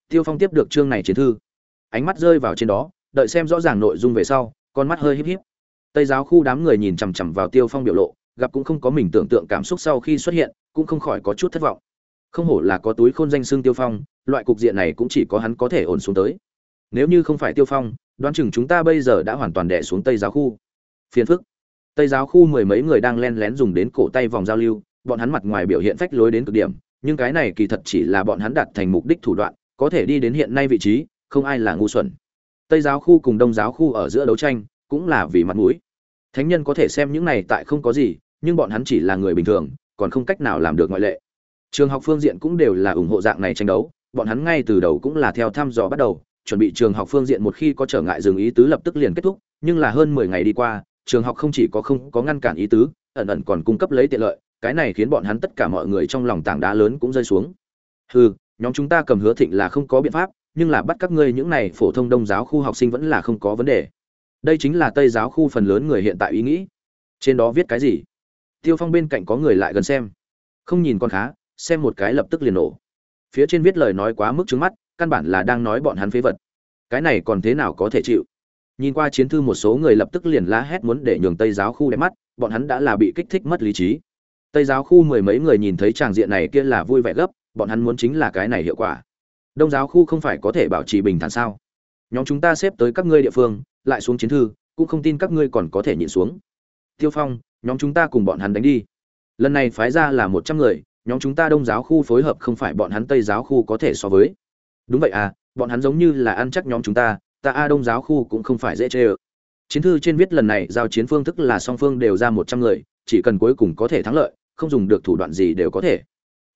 [SPEAKER 1] Tiêu phong tiếp được chương này chiến thư. Ánh mắt rơi vào trên đó, đợi xem rõ ràng nội dung về sau, con mắt hơi híp híp. Tây giáo khu đám người nhìn chằm chằm vào tiêu phong biểu lộ, gặp cũng không có mình tưởng tượng cảm xúc sau khi xuất hiện, cũng không khỏi có chút thất vọng không hổ là có túi khôn danh xương tiêu phong, loại cục diện này cũng chỉ có hắn có thể ổn xuống tới. Nếu như không phải tiêu phong, đoán chừng chúng ta bây giờ đã hoàn toàn đẻ xuống tây giáo khu. Phiền phức. Tây giáo khu mười mấy người đang len lén dùng đến cổ tay vòng giao lưu, bọn hắn mặt ngoài biểu hiện phách lối đến cực điểm, nhưng cái này kỳ thật chỉ là bọn hắn đặt thành mục đích thủ đoạn, có thể đi đến hiện nay vị trí, không ai là ngu xuẩn. Tây giáo khu cùng đông giáo khu ở giữa đấu tranh, cũng là vì mặt mũi. Thánh nhân có thể xem những này tại không có gì, nhưng bọn hắn chỉ là người bình thường, còn không cách nào làm được ngoại lệ trường học phương diện cũng đều là ủng hộ dạng này tranh đấu, bọn hắn ngay từ đầu cũng là theo thăm dò bắt đầu, chuẩn bị trường học phương diện một khi có trở ngại dừng ý tứ lập tức liền kết thúc, nhưng là hơn mười ngày đi qua, trường học không chỉ có không có ngăn cản ý tứ, ẩn ẩn còn cung cấp lấy tiện lợi, cái này khiến bọn hắn tất cả mọi người trong lòng tảng đá lớn cũng rơi xuống. Hừ, nhóm chúng ta cầm hứa thịnh là không có biện pháp, nhưng là bắt các ngươi những này phổ thông đông giáo khu học sinh vẫn là không có vấn đề. Đây chính là tây giáo khu phần lớn người hiện tại ý nghĩ. Trên đó viết cái gì? Tiêu phong bên cạnh có người lại gần xem. Không nhìn con khá xem một cái lập tức liền nổ. Phía trên viết lời nói quá mức trứng mắt, căn bản là đang nói bọn hắn phế vật. Cái này còn thế nào có thể chịu? Nhìn qua chiến thư một số người lập tức liền la hét muốn để nhường tây giáo khu đẹp mắt, bọn hắn đã là bị kích thích mất lý trí. Tây giáo khu mười mấy người nhìn thấy tràng diện này kia là vui vẻ gấp, bọn hắn muốn chính là cái này hiệu quả. Đông giáo khu không phải có thể bảo trì bình thản sao? Nhóm chúng ta xếp tới các ngươi địa phương, lại xuống chiến thư, cũng không tin các ngươi còn có thể nhịn xuống. Tiêu phong, nhóm chúng ta cùng bọn hắn đánh đi. Lần này phái ra là một trăm người nhóm chúng ta đông giáo khu phối hợp không phải bọn hắn tây giáo khu có thể so với. Đúng vậy à bọn hắn giống như là ăn chắc nhóm chúng ta ta a đông giáo khu cũng không phải dễ chê ơ. Chiến thư trên viết lần này giao chiến phương thức là song phương đều ra một trăm người, chỉ cần cuối cùng có thể thắng lợi, không dùng được thủ đoạn gì đều có thể.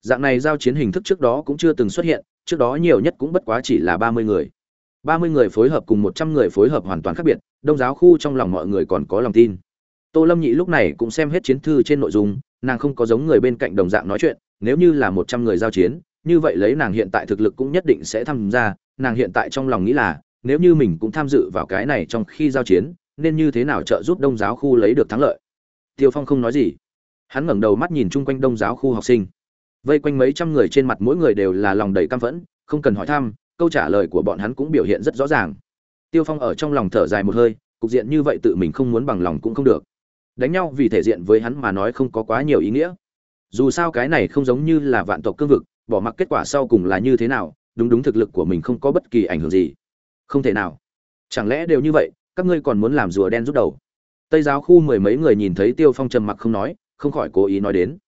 [SPEAKER 1] Dạng này giao chiến hình thức trước đó cũng chưa từng xuất hiện, trước đó nhiều nhất cũng bất quá chỉ là ba mươi người. Ba mươi người phối hợp cùng một trăm người phối hợp hoàn toàn khác biệt, đông giáo khu trong lòng mọi người còn có lòng tin. Tô lâm nhị lúc này cũng xem hết chiến thư trên nội dung nàng không có giống người bên cạnh đồng dạng nói chuyện, nếu như là một trăm người giao chiến, như vậy lấy nàng hiện tại thực lực cũng nhất định sẽ tham gia, nàng hiện tại trong lòng nghĩ là, nếu như mình cũng tham dự vào cái này trong khi giao chiến, nên như thế nào trợ giúp đông giáo khu lấy được thắng lợi? Tiêu phong không nói gì. Hắn ngẩng đầu mắt nhìn chung quanh đông giáo khu học sinh. Vây quanh mấy trăm người trên mặt mỗi người đều là lòng đầy căm phẫn, không cần hỏi thăm, câu trả lời của bọn hắn cũng biểu hiện rất rõ ràng. Tiêu phong ở trong lòng thở dài một hơi, cục diện như vậy tự mình không muốn bằng lòng cũng không được đánh nhau vì thể diện với hắn mà nói không có quá nhiều ý nghĩa. Dù sao cái này không giống như là vạn tộc cương vực, bỏ mặc kết quả sau cùng là như thế nào, đúng đúng thực lực của mình không có bất kỳ ảnh hưởng gì. Không thể nào. Chẳng lẽ đều như vậy, các ngươi còn muốn làm rùa đen rút đầu? Tây giáo khu mười mấy người nhìn thấy tiêu phong trầm mặc không nói, không khỏi cố ý nói đến.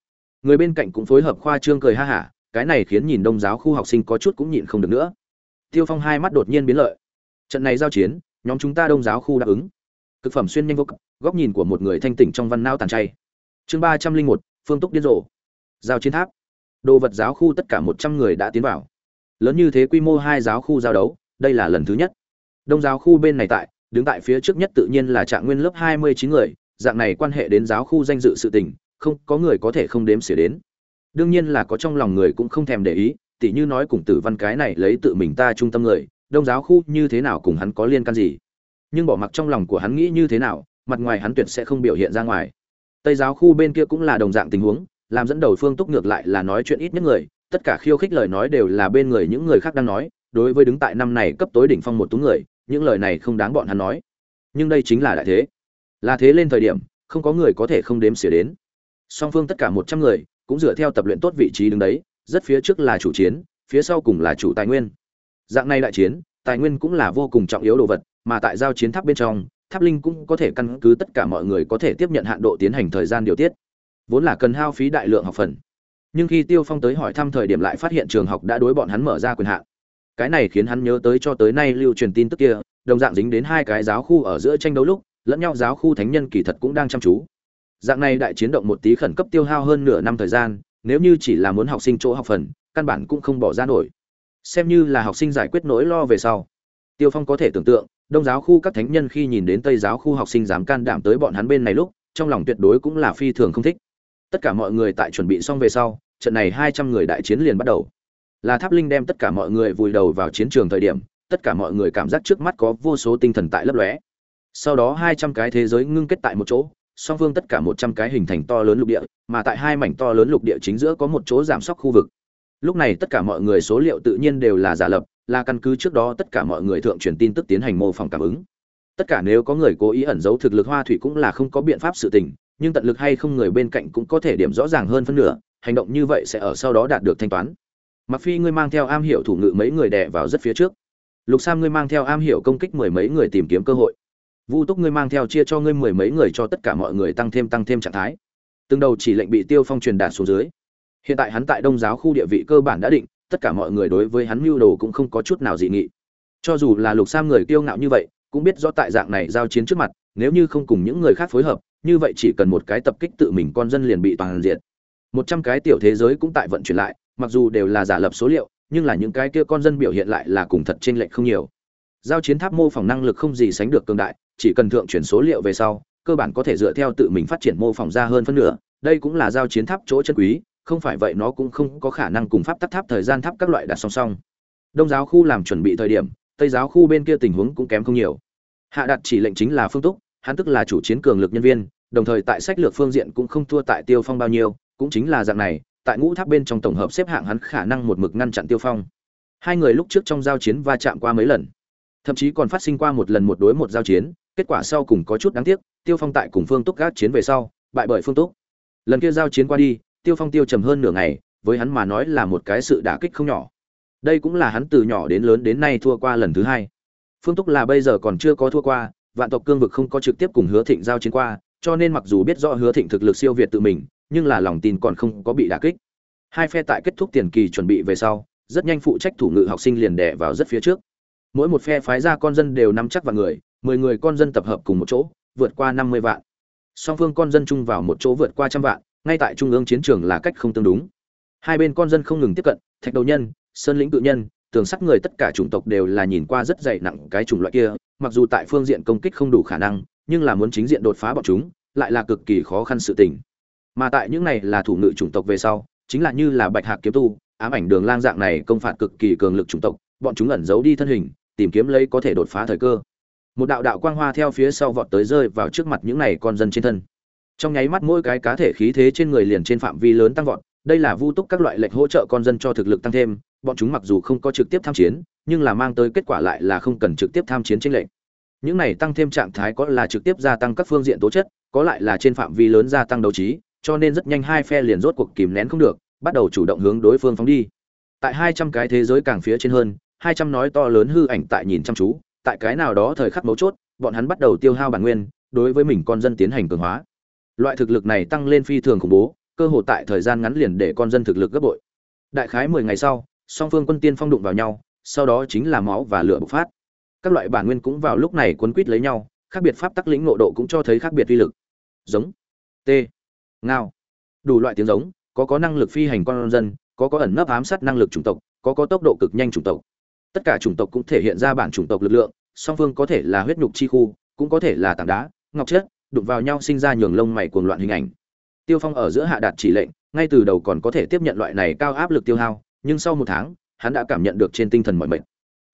[SPEAKER 1] Người bên cạnh cũng phối hợp khoa trương cười ha hả, cái này khiến nhìn đông giáo khu học sinh có chút cũng nhịn không được nữa. Tiêu phong hai mắt đột nhiên biến lợi. Trận này giao chiến, nhóm chúng ta đông giáo khu đáp ứng cực phẩm xuyên nhanh vô cực, góc nhìn của một người thanh tỉnh trong văn nao tàn chay. Chương ba trăm linh một, phương túc điên rồ. Giao chiến tháp. Đồ vật giáo khu tất cả một trăm người đã tiến vào. Lớn như thế quy mô hai giáo khu giao đấu, đây là lần thứ nhất. Đông giáo khu bên này tại, đứng tại phía trước nhất tự nhiên là trạng nguyên lớp hai mươi chín người, dạng này quan hệ đến giáo khu danh dự sự tình, không có người có thể không đếm xỉa đến. Đương nhiên là có trong lòng người cũng không thèm để ý, tỉ như nói cùng tử văn cái này lấy tự mình ta trung tâm người, đông giáo khu như thế nào cùng hắn có liên can gì nhưng bỏ mặc trong lòng của hắn nghĩ như thế nào, mặt ngoài hắn tuyệt sẽ không biểu hiện ra ngoài. Tây giáo khu bên kia cũng là đồng dạng tình huống, làm dẫn đầu phương túc ngược lại là nói chuyện ít nhất người, tất cả khiêu khích lời nói đều là bên người những người khác đang nói, đối với đứng tại năm này cấp tối đỉnh phong một tú người, những lời này không đáng bọn hắn nói. Nhưng đây chính là đại thế. Là thế lên thời điểm, không có người có thể không đếm xỉa đến. Song phương tất cả một trăm người, cũng dựa theo tập luyện tốt vị trí đứng đấy, rất phía trước là chủ chiến, phía sau cùng là chủ tài nguyên. Dạng này đại chiến, tài nguyên cũng là vô cùng trọng yếu đồ vật mà tại giao chiến tháp bên trong, tháp linh cũng có thể căn cứ tất cả mọi người có thể tiếp nhận hạn độ tiến hành thời gian điều tiết. Vốn là cần hao phí đại lượng học phần. Nhưng khi tiêu phong tới hỏi thăm thời điểm lại phát hiện trường học đã đối bọn hắn mở ra quyền hạn. Cái này khiến hắn nhớ tới cho tới nay lưu truyền tin tức kia, đồng dạng dính đến hai cái giáo khu ở giữa tranh đấu lúc, lẫn nhau giáo khu thánh nhân kỳ thật cũng đang chăm chú. Dạng này đại chiến động một tí khẩn cấp tiêu hao hơn nửa năm thời gian, nếu như chỉ là muốn học sinh chỗ học phần, căn bản cũng không bỏ ra nổi. Xem như là học sinh giải quyết nỗi lo về sau. Tiêu phong có thể tưởng tượng đông giáo khu các thánh nhân khi nhìn đến tây giáo khu học sinh dám can đảm tới bọn hắn bên này lúc, trong lòng tuyệt đối cũng là phi thường không thích. Tất cả mọi người tại chuẩn bị xong về sau, trận này hai trăm người đại chiến liền bắt đầu. Là tháp linh đem tất cả mọi người vùi đầu vào chiến trường thời điểm, tất cả mọi người cảm giác trước mắt có vô số tinh thần tại lấp lóe. Sau đó hai trăm cái thế giới ngưng kết tại một chỗ, song phương tất cả một trăm cái hình thành to lớn lục địa, mà tại hai mảnh to lớn lục địa chính giữa có một chỗ giảm sóc khu vực. Lúc này tất cả mọi người số liệu tự nhiên đều là giả lập là căn cứ trước đó tất cả mọi người thượng truyền tin tức tiến hành mô phỏng cảm ứng. Tất cả nếu có người cố ý ẩn giấu thực lực hoa thủy cũng là không có biện pháp sự tình, nhưng tận lực hay không người bên cạnh cũng có thể điểm rõ ràng hơn phân nửa, hành động như vậy sẽ ở sau đó đạt được thanh toán. Mặc phi, ngươi mang theo am hiểu thủ ngự mấy người đè vào rất phía trước. Lục sam, ngươi mang theo am hiểu công kích mười mấy người tìm kiếm cơ hội. Vu túc, ngươi mang theo chia cho ngươi mười mấy người cho tất cả mọi người tăng thêm tăng thêm trạng thái. Từng đầu chỉ lệnh bị tiêu phong truyền đạt xuống dưới. Hiện tại hắn tại đông giáo khu địa vị cơ bản đã định tất cả mọi người đối với hắn mưu đồ cũng không có chút nào dị nghị. Cho dù là lục sam người kiêu ngạo như vậy, cũng biết rõ tại dạng này giao chiến trước mặt, nếu như không cùng những người khác phối hợp, như vậy chỉ cần một cái tập kích tự mình con dân liền bị toàn diện một trăm cái tiểu thế giới cũng tại vận chuyển lại, mặc dù đều là giả lập số liệu, nhưng là những cái kia con dân biểu hiện lại là cùng thật trên lệch không nhiều. Giao chiến tháp mô phỏng năng lực không gì sánh được cường đại, chỉ cần thượng chuyển số liệu về sau, cơ bản có thể dựa theo tự mình phát triển mô phỏng ra hơn phân nửa, đây cũng là giao chiến tháp chỗ chân quý không phải vậy nó cũng không có khả năng cùng pháp tắc tháp thời gian tháp các loại đặt song song. Đông giáo khu làm chuẩn bị thời điểm, tây giáo khu bên kia tình huống cũng kém không nhiều. Hạ đặt chỉ lệnh chính là phương túc, hắn tức là chủ chiến cường lực nhân viên, đồng thời tại sách lược phương diện cũng không thua tại tiêu phong bao nhiêu, cũng chính là dạng này, tại ngũ tháp bên trong tổng hợp xếp hạng hắn khả năng một mực ngăn chặn tiêu phong. Hai người lúc trước trong giao chiến va chạm qua mấy lần, thậm chí còn phát sinh qua một lần một đối một giao chiến, kết quả sau cùng có chút đáng tiếc, tiêu phong tại cùng phương túc gác chiến về sau, bại bởi phương túc. Lần kia giao chiến qua đi tiêu phong tiêu trầm hơn nửa ngày, với hắn mà nói là một cái sự đả kích không nhỏ. Đây cũng là hắn từ nhỏ đến lớn đến nay thua qua lần thứ hai. Phương túc là bây giờ còn chưa có thua qua, vạn tộc cương vực không có trực tiếp cùng hứa thịnh giao chiến qua, cho nên mặc dù biết rõ hứa thịnh thực lực siêu việt tự mình, nhưng là lòng tin còn không có bị đả kích. Hai phe tại kết thúc tiền kỳ chuẩn bị về sau, rất nhanh phụ trách thủ ngự học sinh liền đè vào rất phía trước. Mỗi một phe phái ra con dân đều nắm chắc vào người, mười người con dân tập hợp cùng một chỗ, vượt qua năm mươi vạn. Song phương con dân chung vào một chỗ vượt qua trăm vạn ngay tại trung ương chiến trường là cách không tương đúng. Hai bên con dân không ngừng tiếp cận, thạch đầu nhân, sơn lĩnh tự nhân, tường sắt người tất cả chủng tộc đều là nhìn qua rất dày nặng cái chủng loại kia, mặc dù tại phương diện công kích không đủ khả năng, nhưng là muốn chính diện đột phá bọn chúng, lại là cực kỳ khó khăn sự tình. Mà tại những này là thủ ngự chủng tộc về sau, chính là như là bạch hạc kiếm tu, ám ảnh đường lang dạng này công phạt cực kỳ cường lực chủng tộc, bọn chúng ẩn giấu đi thân hình, tìm kiếm lấy có thể đột phá thời cơ. Một đạo đạo quang hoa theo phía sau vọt tới rơi vào trước mặt những này con dân trên thân trong nháy mắt mỗi cái cá thể khí thế trên người liền trên phạm vi lớn tăng vọt, đây là vu túc các loại lệnh hỗ trợ con dân cho thực lực tăng thêm, bọn chúng mặc dù không có trực tiếp tham chiến, nhưng là mang tới kết quả lại là không cần trực tiếp tham chiến tranh lệnh những này tăng thêm trạng thái có là trực tiếp gia tăng các phương diện tố chất, có lại là trên phạm vi lớn gia tăng đấu trí, cho nên rất nhanh hai phe liền rốt cuộc kìm nén không được, bắt đầu chủ động hướng đối phương phóng đi. Tại hai trăm cái thế giới càng phía trên hơn, hai trăm nói to lớn hư ảnh tại nhìn chăm chú, tại cái nào đó thời khắc mấu chốt, bọn hắn bắt đầu tiêu hao bản nguyên, đối với mình con dân tiến hành cường hóa loại thực lực này tăng lên phi thường khủng bố, cơ hội tại thời gian ngắn liền để con dân thực lực gấp bội. Đại khái mười ngày sau, song phương quân tiên phong đụng vào nhau, sau đó chính là máu và lửa bộc phát. Các loại bản nguyên cũng vào lúc này cuốn quýt lấy nhau, khác biệt pháp tắc lĩnh nộ độ cũng cho thấy khác biệt uy lực. Giống, t, ngao. Đủ loại tiếng giống, có có năng lực phi hành con dân, có có ẩn nấp ám sát năng lực chủng tộc, có có tốc độ cực nhanh chủng tộc. Tất cả chủng tộc cũng thể hiện ra bản chủng tộc lực lượng, song phương có thể là huyết nhục chi khu, cũng có thể là tảng đá, ngọc chất đụng vào nhau sinh ra nhường lông mày cuồng loạn hình ảnh. Tiêu phong ở giữa hạ đạt chỉ lệnh, ngay từ đầu còn có thể tiếp nhận loại này cao áp lực tiêu hao, nhưng sau một tháng, hắn đã cảm nhận được trên tinh thần mọi mệt.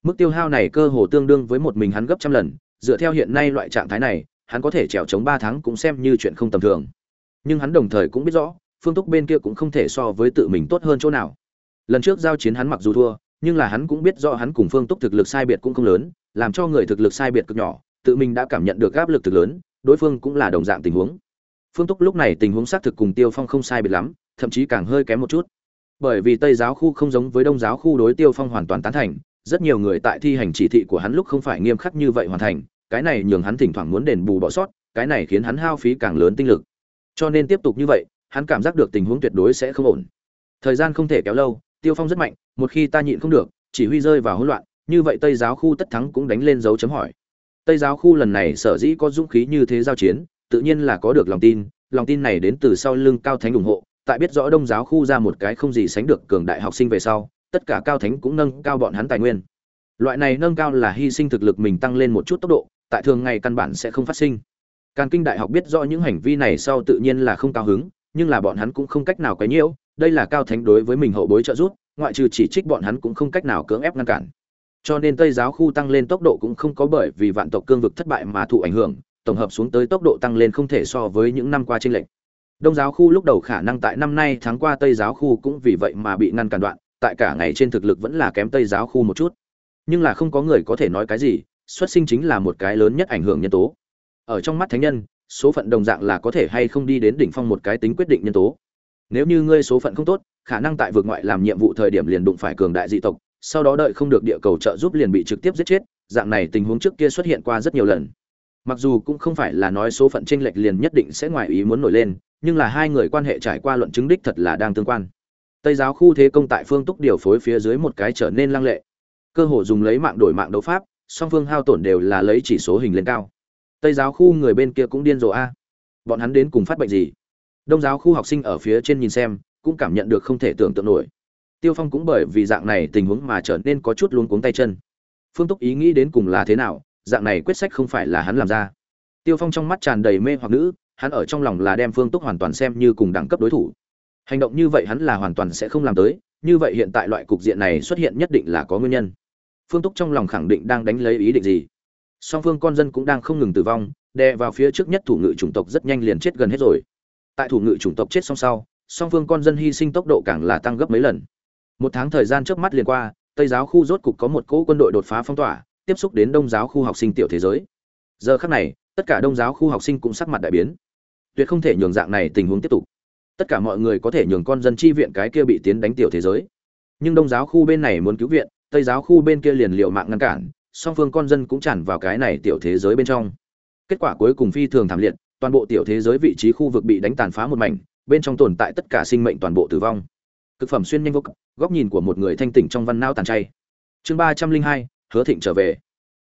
[SPEAKER 1] Mức tiêu hao này cơ hồ tương đương với một mình hắn gấp trăm lần, dựa theo hiện nay loại trạng thái này, hắn có thể trèo chống ba tháng cũng xem như chuyện không tầm thường. Nhưng hắn đồng thời cũng biết rõ, phương túc bên kia cũng không thể so với tự mình tốt hơn chỗ nào. Lần trước giao chiến hắn mặc dù thua, nhưng là hắn cũng biết rõ hắn cùng phương túc thực lực sai biệt cũng không lớn, làm cho người thực lực sai biệt cực nhỏ, tự mình đã cảm nhận được áp lực thực lớn đối phương cũng là đồng dạng tình huống. Phương túc lúc này tình huống xác thực cùng tiêu phong không sai biệt lắm, thậm chí càng hơi kém một chút. Bởi vì tây giáo khu không giống với đông giáo khu đối tiêu phong hoàn toàn tán thành, rất nhiều người tại thi hành chỉ thị của hắn lúc không phải nghiêm khắc như vậy hoàn thành, cái này nhường hắn thỉnh thoảng muốn đền bù bỏ sót, cái này khiến hắn hao phí càng lớn tinh lực. Cho nên tiếp tục như vậy, hắn cảm giác được tình huống tuyệt đối sẽ không ổn. Thời gian không thể kéo lâu, tiêu phong rất mạnh, một khi ta nhịn không được, chỉ huy rơi vào hỗn loạn, như vậy tây giáo khu tất thắng cũng đánh lên dấu chấm hỏi tây giáo khu lần này sở dĩ có dũng khí như thế giao chiến, tự nhiên là có được lòng tin lòng tin này đến từ sau lưng cao thánh ủng hộ. Tại biết rõ đông giáo khu ra một cái không gì sánh được cường đại học sinh về sau, tất cả cao thánh cũng nâng cao bọn hắn tài nguyên. Loại này nâng cao là hy sinh thực lực mình tăng lên một chút tốc độ, tại thường ngày căn bản sẽ không phát sinh. Càn kinh đại học biết rõ những hành vi này sau tự nhiên là không cao hứng, nhưng là bọn hắn cũng không cách nào quấy nhiễu, đây là cao thánh đối với mình hậu bối trợ giúp, ngoại trừ chỉ trích bọn hắn cũng không cách nào cưỡng ép ngăn cản cho nên tây giáo khu tăng lên tốc độ cũng không có bởi vì vạn tộc cương vực thất bại mà thụ ảnh hưởng, tổng hợp xuống tới tốc độ tăng lên không thể so với những năm qua trên lệnh đông giáo khu lúc đầu khả năng tại năm nay tháng qua tây giáo khu cũng vì vậy mà bị ngăn cản đoạn, tại cả ngày trên thực lực vẫn là kém tây giáo khu một chút. Nhưng là không có người có thể nói cái gì, xuất sinh chính là một cái lớn nhất ảnh hưởng nhân tố. Ở trong mắt thánh nhân, số phận đồng dạng là có thể hay không đi đến đỉnh phong một cái tính quyết định nhân tố. Nếu như ngươi số phận không tốt, khả năng tại vượt ngoại làm nhiệm vụ thời điểm liền đụng phải cường đại dị tộc sau đó đợi không được địa cầu trợ giúp liền bị trực tiếp giết chết, dạng này tình huống trước kia xuất hiện qua rất nhiều lần. Mặc dù cũng không phải là nói số phận tranh lệch liền nhất định sẽ ngoài ý muốn nổi lên, nhưng là hai người quan hệ trải qua luận chứng đích thật là đang tương quan. Tây giáo khu thế công tại phương túc điều phối phía dưới một cái trở nên lăng lệ. Cơ hội dùng lấy mạng đổi mạng đấu pháp, song phương hao tổn đều là lấy chỉ số hình lên cao. Tây giáo khu người bên kia cũng điên rồ a. Bọn hắn đến cùng phát bệnh gì? Đông giáo khu học sinh ở phía trên nhìn xem, cũng cảm nhận được không thể tưởng tượng nổi tiêu phong cũng bởi vì dạng này tình huống mà trở nên có chút luống cuống tay chân. Phương túc ý nghĩ đến cùng là thế nào, dạng này quyết sách không phải là hắn làm ra. Tiêu phong trong mắt tràn đầy mê hoặc nữ, hắn ở trong lòng là đem phương túc hoàn toàn xem như cùng đẳng cấp đối thủ. Hành động như vậy hắn là hoàn toàn sẽ không làm tới, như vậy hiện tại loại cục diện này xuất hiện nhất định là có nguyên nhân. Phương túc trong lòng khẳng định đang đánh lấy ý định gì. Song phương con dân cũng đang không ngừng tử vong, đè vào phía trước nhất thủ ngự chủng tộc rất nhanh liền chết gần hết rồi. Tại thủ ngự chủng tộc chết xong sau, song phương con dân hy sinh tốc độ càng là tăng gấp mấy lần một tháng thời gian trước mắt liền qua, tây giáo khu rốt cục có một cỗ quân đội đột phá phong tỏa, tiếp xúc đến đông giáo khu học sinh tiểu thế giới. Giờ khắc này, tất cả đông giáo khu học sinh cũng sắc mặt đại biến. Tuyệt không thể nhường dạng này tình huống tiếp tục. Tất cả mọi người có thể nhường con dân chi viện cái kia bị tiến đánh tiểu thế giới. Nhưng đông giáo khu bên này muốn cứu viện, tây giáo khu bên kia liền liều mạng ngăn cản, song phương con dân cũng tràn vào cái này tiểu thế giới bên trong. Kết quả cuối cùng phi thường thảm liệt, toàn bộ tiểu thế giới vị trí khu vực bị đánh tàn phá một mảnh, bên trong tồn tại tất cả sinh mệnh toàn bộ tử vong. Cực phẩm xuyên nhanh vô cực, góc nhìn của một người thanh tỉnh trong văn não tàn chay. Chương ba trăm linh hai Hứa Thịnh trở về.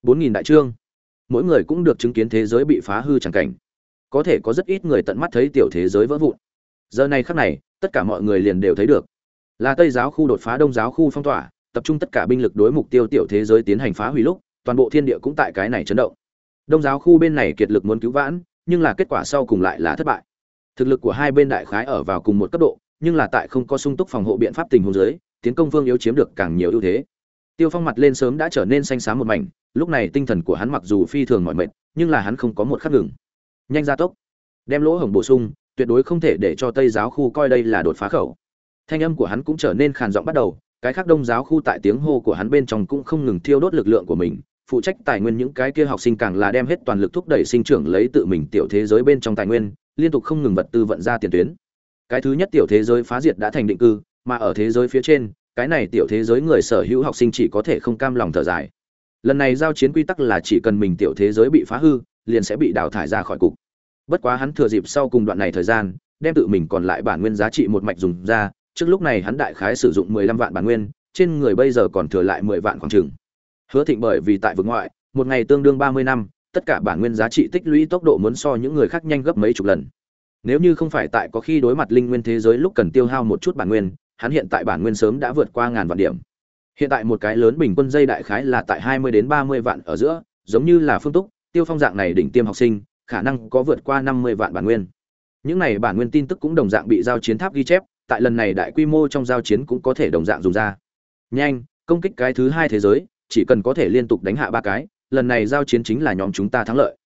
[SPEAKER 1] bốn nghìn đại trương Mỗi người cũng được chứng kiến thế giới bị phá hư chẳng cảnh. Có thể có rất ít người tận mắt thấy tiểu thế giới vỡ vụn. Giờ này khắc này, tất cả mọi người liền đều thấy được. Là Tây giáo khu đột phá Đông giáo khu phong tỏa, tập trung tất cả binh lực đối mục tiêu tiểu thế giới tiến hành phá hủy lúc, toàn bộ thiên địa cũng tại cái này chấn động. Đông giáo khu bên này kiệt lực muốn cứu vãn, nhưng là kết quả sau cùng lại là thất bại. Thực lực của hai bên đại khái ở vào cùng một cấp độ, nhưng là tại không có sung túc phòng hộ biện pháp tình huống dưới, tiến công vương yếu chiếm được càng nhiều ưu thế. Tiêu Phong mặt lên sớm đã trở nên xanh xám một mảnh, lúc này tinh thần của hắn mặc dù phi thường mỏi mệt, nhưng là hắn không có một khắc ngừng. Nhanh ra tốc, đem lỗ hổng bổ sung, tuyệt đối không thể để cho Tây giáo khu coi đây là đột phá khẩu. Thanh âm của hắn cũng trở nên khàn giọng bắt đầu, cái khác Đông giáo khu tại tiếng hô của hắn bên trong cũng không ngừng thiêu đốt lực lượng của mình, phụ trách tài nguyên những cái kia học sinh càng là đem hết toàn lực thúc đẩy sinh trưởng lấy tự mình tiểu thế giới bên trong tài nguyên, liên tục không ngừng vật tư vận ra tiền tuyến. Cái thứ nhất tiểu thế giới phá diệt đã thành định cư, mà ở thế giới phía trên, cái này tiểu thế giới người sở hữu học sinh chỉ có thể không cam lòng thở dài. Lần này giao chiến quy tắc là chỉ cần mình tiểu thế giới bị phá hư, liền sẽ bị đào thải ra khỏi cục. Bất quá hắn thừa dịp sau cùng đoạn này thời gian, đem tự mình còn lại bản nguyên giá trị một mạch dùng ra, trước lúc này hắn đại khái sử dụng 15 vạn bản nguyên, trên người bây giờ còn thừa lại 10 vạn khoảng chừng. Hứa Thịnh bởi vì tại vực ngoại, một ngày tương đương 30 năm, tất cả bản nguyên giá trị tích lũy tốc độ muốn so những người khác nhanh gấp mấy chục lần. Nếu như không phải tại có khi đối mặt linh nguyên thế giới lúc cần tiêu hao một chút bản nguyên, hắn hiện tại bản nguyên sớm đã vượt qua ngàn vạn điểm. Hiện tại một cái lớn bình quân dây đại khái là tại 20 đến 30 vạn ở giữa, giống như là Phương Túc, Tiêu Phong dạng này đỉnh tiêm học sinh, khả năng có vượt qua 50 vạn bản nguyên. Những này bản nguyên tin tức cũng đồng dạng bị giao chiến tháp ghi chép, tại lần này đại quy mô trong giao chiến cũng có thể đồng dạng dùng ra. Nhanh, công kích cái thứ hai thế giới, chỉ cần có thể liên tục đánh hạ ba cái, lần này giao chiến chính là nhóm chúng ta thắng lợi.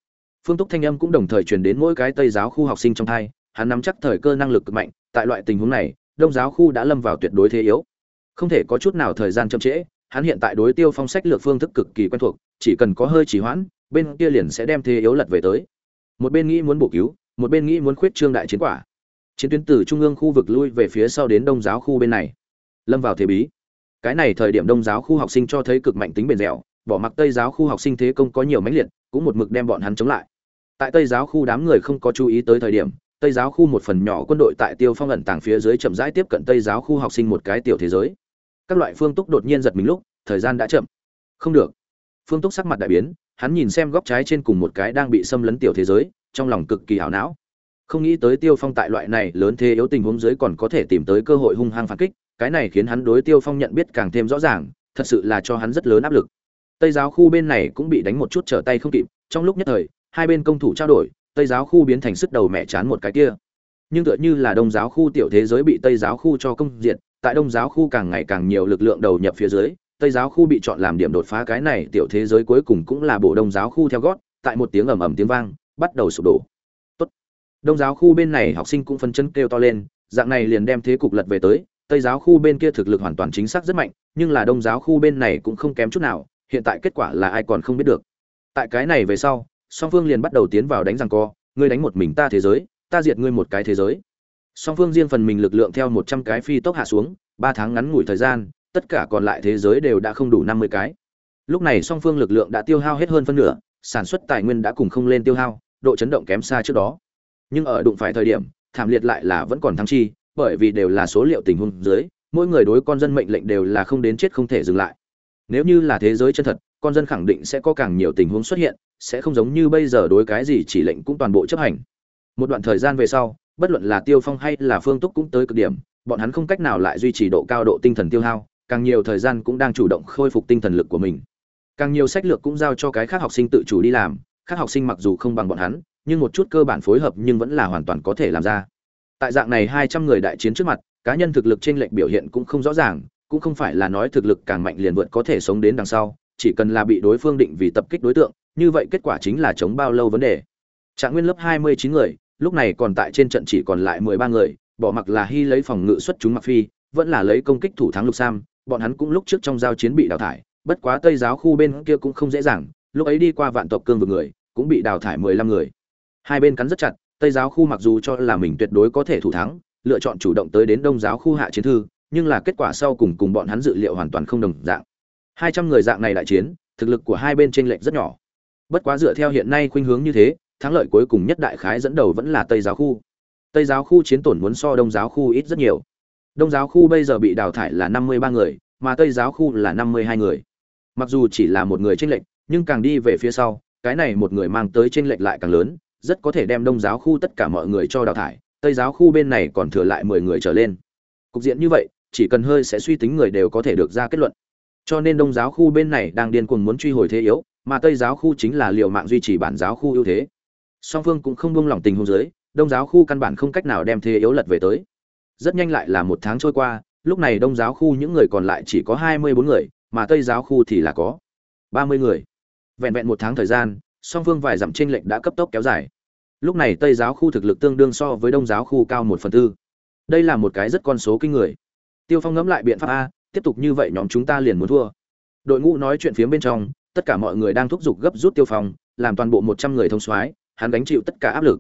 [SPEAKER 1] Phương Túc thanh âm cũng đồng thời truyền đến mỗi cái Tây giáo khu học sinh trong thai, hắn nắm chắc thời cơ năng lực cực mạnh, tại loại tình huống này, Đông giáo khu đã lâm vào tuyệt đối thế yếu. Không thể có chút nào thời gian chậm trễ, hắn hiện tại đối tiêu phong sách lược phương thức cực kỳ quen thuộc, chỉ cần có hơi trì hoãn, bên kia liền sẽ đem thế yếu lật về tới. Một bên nghĩ muốn bổ cứu, một bên nghĩ muốn khuyết trương đại chiến quả. Chiến tuyến từ trung ương khu vực lui về phía sau đến Đông giáo khu bên này. Lâm vào thế bí. Cái này thời điểm Đông giáo khu học sinh cho thấy cực mạnh tính bền dẻo, bỏ mặc Tây giáo khu học sinh thế công có nhiều mãnh liệt, cũng một mực đem bọn hắn chống lại tại tây giáo khu đám người không có chú ý tới thời điểm, tây giáo khu một phần nhỏ quân đội tại tiêu phong ẩn tàng phía dưới chậm rãi tiếp cận tây giáo khu học sinh một cái tiểu thế giới. Các loại phương túc đột nhiên giật mình lúc, thời gian đã chậm. Không được. Phương túc sắc mặt đại biến, hắn nhìn xem góc trái trên cùng một cái đang bị xâm lấn tiểu thế giới, trong lòng cực kỳ hảo não. Không nghĩ tới tiêu phong tại loại này lớn thế yếu tình huống dưới còn có thể tìm tới cơ hội hung hăng phản kích, cái này khiến hắn đối tiêu phong nhận biết càng thêm rõ ràng, thật sự là cho hắn rất lớn áp lực. Tây giáo khu bên này cũng bị đánh một chút trở tay không kịp, trong lúc nhất thời hai bên công thủ trao đổi, tây giáo khu biến thành sức đầu mẹ chán một cái kia. Nhưng tựa như là đông giáo khu tiểu thế giới bị tây giáo khu cho công diện tại đông giáo khu càng ngày càng nhiều lực lượng đầu nhập phía dưới, tây giáo khu bị chọn làm điểm đột phá cái này tiểu thế giới cuối cùng cũng là bộ đông giáo khu theo gót, tại một tiếng ầm ầm tiếng vang, bắt đầu sụp đổ. Tốt. đông giáo khu bên này học sinh cũng phân chân kêu to lên, dạng này liền đem thế cục lật về tới, tây giáo khu bên kia thực lực hoàn toàn chính xác rất mạnh, nhưng là đông giáo khu bên này cũng không kém chút nào, hiện tại kết quả là ai còn không biết được. Tại cái này về sau song phương liền bắt đầu tiến vào đánh răng co, ngươi đánh một mình ta thế giới, ta diệt ngươi một cái thế giới. Song phương riêng phần mình lực lượng theo một trăm cái phi tốc hạ xuống, ba tháng ngắn ngủi thời gian, tất cả còn lại thế giới đều đã không đủ năm mươi cái. Lúc này song phương lực lượng đã tiêu hao hết hơn phân nửa, sản xuất tài nguyên đã cùng không lên tiêu hao, độ chấn động kém xa trước đó. Nhưng ở đụng phải thời điểm, thảm liệt lại là vẫn còn thắng chi, bởi vì đều là số liệu tình huống dưới, mỗi người đối con dân mệnh lệnh đều là không đến chết không thể dừng lại. Nếu như là thế giới chân thật, con dân khẳng định sẽ có càng nhiều tình huống xuất hiện sẽ không giống như bây giờ đối cái gì chỉ lệnh cũng toàn bộ chấp hành. Một đoạn thời gian về sau, bất luận là tiêu phong hay là phương túc cũng tới cực điểm, bọn hắn không cách nào lại duy trì độ cao độ tinh thần tiêu hao, càng nhiều thời gian cũng đang chủ động khôi phục tinh thần lực của mình. Càng nhiều sách lược cũng giao cho cái khác học sinh tự chủ đi làm các học sinh mặc dù không bằng bọn hắn, nhưng một chút cơ bản phối hợp nhưng vẫn là hoàn toàn có thể làm ra. Tại dạng này hai trăm người đại chiến trước mặt, cá nhân thực lực trên lệch biểu hiện cũng không rõ ràng, cũng không phải là nói thực lực càng mạnh liền vượt có thể sống đến đằng sau, chỉ cần là bị đối phương định vì tập kích đối tượng như vậy kết quả chính là chống bao lâu vấn đề. Trạng nguyên lớp hai mươi chín người, lúc này còn tại trên trận chỉ còn lại mười ba người, bỏ mặc là hy lấy phòng ngự xuất chúng mặc phi, vẫn là lấy công kích thủ thắng lục sam, bọn hắn cũng lúc trước trong giao chiến bị đào thải, bất quá tây giáo khu bên kia cũng không dễ dàng, lúc ấy đi qua vạn tộc cương vực người, cũng bị đào thải mười lăm người. Hai bên cắn rất chặt, tây giáo khu mặc dù cho là mình tuyệt đối có thể thủ thắng, lựa chọn chủ động tới đến đông giáo khu hạ chiến thư, nhưng là kết quả sau cùng cùng bọn hắn dự liệu hoàn toàn không đồng dạng. Hai trăm người dạng này đại chiến, thực lực của hai bên chênh lệch rất nhỏ bất quá dựa theo hiện nay khuynh hướng như thế, thắng lợi cuối cùng nhất đại khái dẫn đầu vẫn là tây giáo khu. Tây giáo khu chiến tổn muốn so đông giáo khu ít rất nhiều. Đông giáo khu bây giờ bị đào thải là năm mươi ba người, mà tây giáo khu là năm mươi hai người. Mặc dù chỉ là một người tranh lệch, nhưng càng đi về phía sau, cái này một người mang tới tranh lệch lại càng lớn, rất có thể đem đông giáo khu tất cả mọi người cho đào thải, tây giáo khu bên này còn thừa lại mười người trở lên. Cục diện như vậy, chỉ cần hơi sẽ suy tính người đều có thể được ra kết luận. Cho nên đông giáo khu bên này đang điên cuồng muốn truy hồi thế yếu mà tây giáo khu chính là liều mạng duy trì bản giáo khu ưu thế. Song phương cũng không buông lỏng tình hôn giới đông giáo khu căn bản không cách nào đem thế yếu lật về tới. Rất nhanh lại là một tháng trôi qua, lúc này đông giáo khu những người còn lại chỉ có hai mươi bốn người, mà tây giáo khu thì là có ba mươi người. Vẹn vẹn một tháng thời gian, song phương vài dặm tranh lệch đã cấp tốc kéo dài. Lúc này tây giáo khu thực lực tương đương so với đông giáo khu cao một phần tư. Đây là một cái rất con số kinh người. Tiêu phong ngẫm lại biện pháp a, tiếp tục như vậy nhóm chúng ta liền muốn thua. Đội ngũ nói chuyện phía bên trong tất cả mọi người đang thúc giục gấp rút tiêu phong, làm toàn bộ một trăm người thông soái, hắn gánh chịu tất cả áp lực.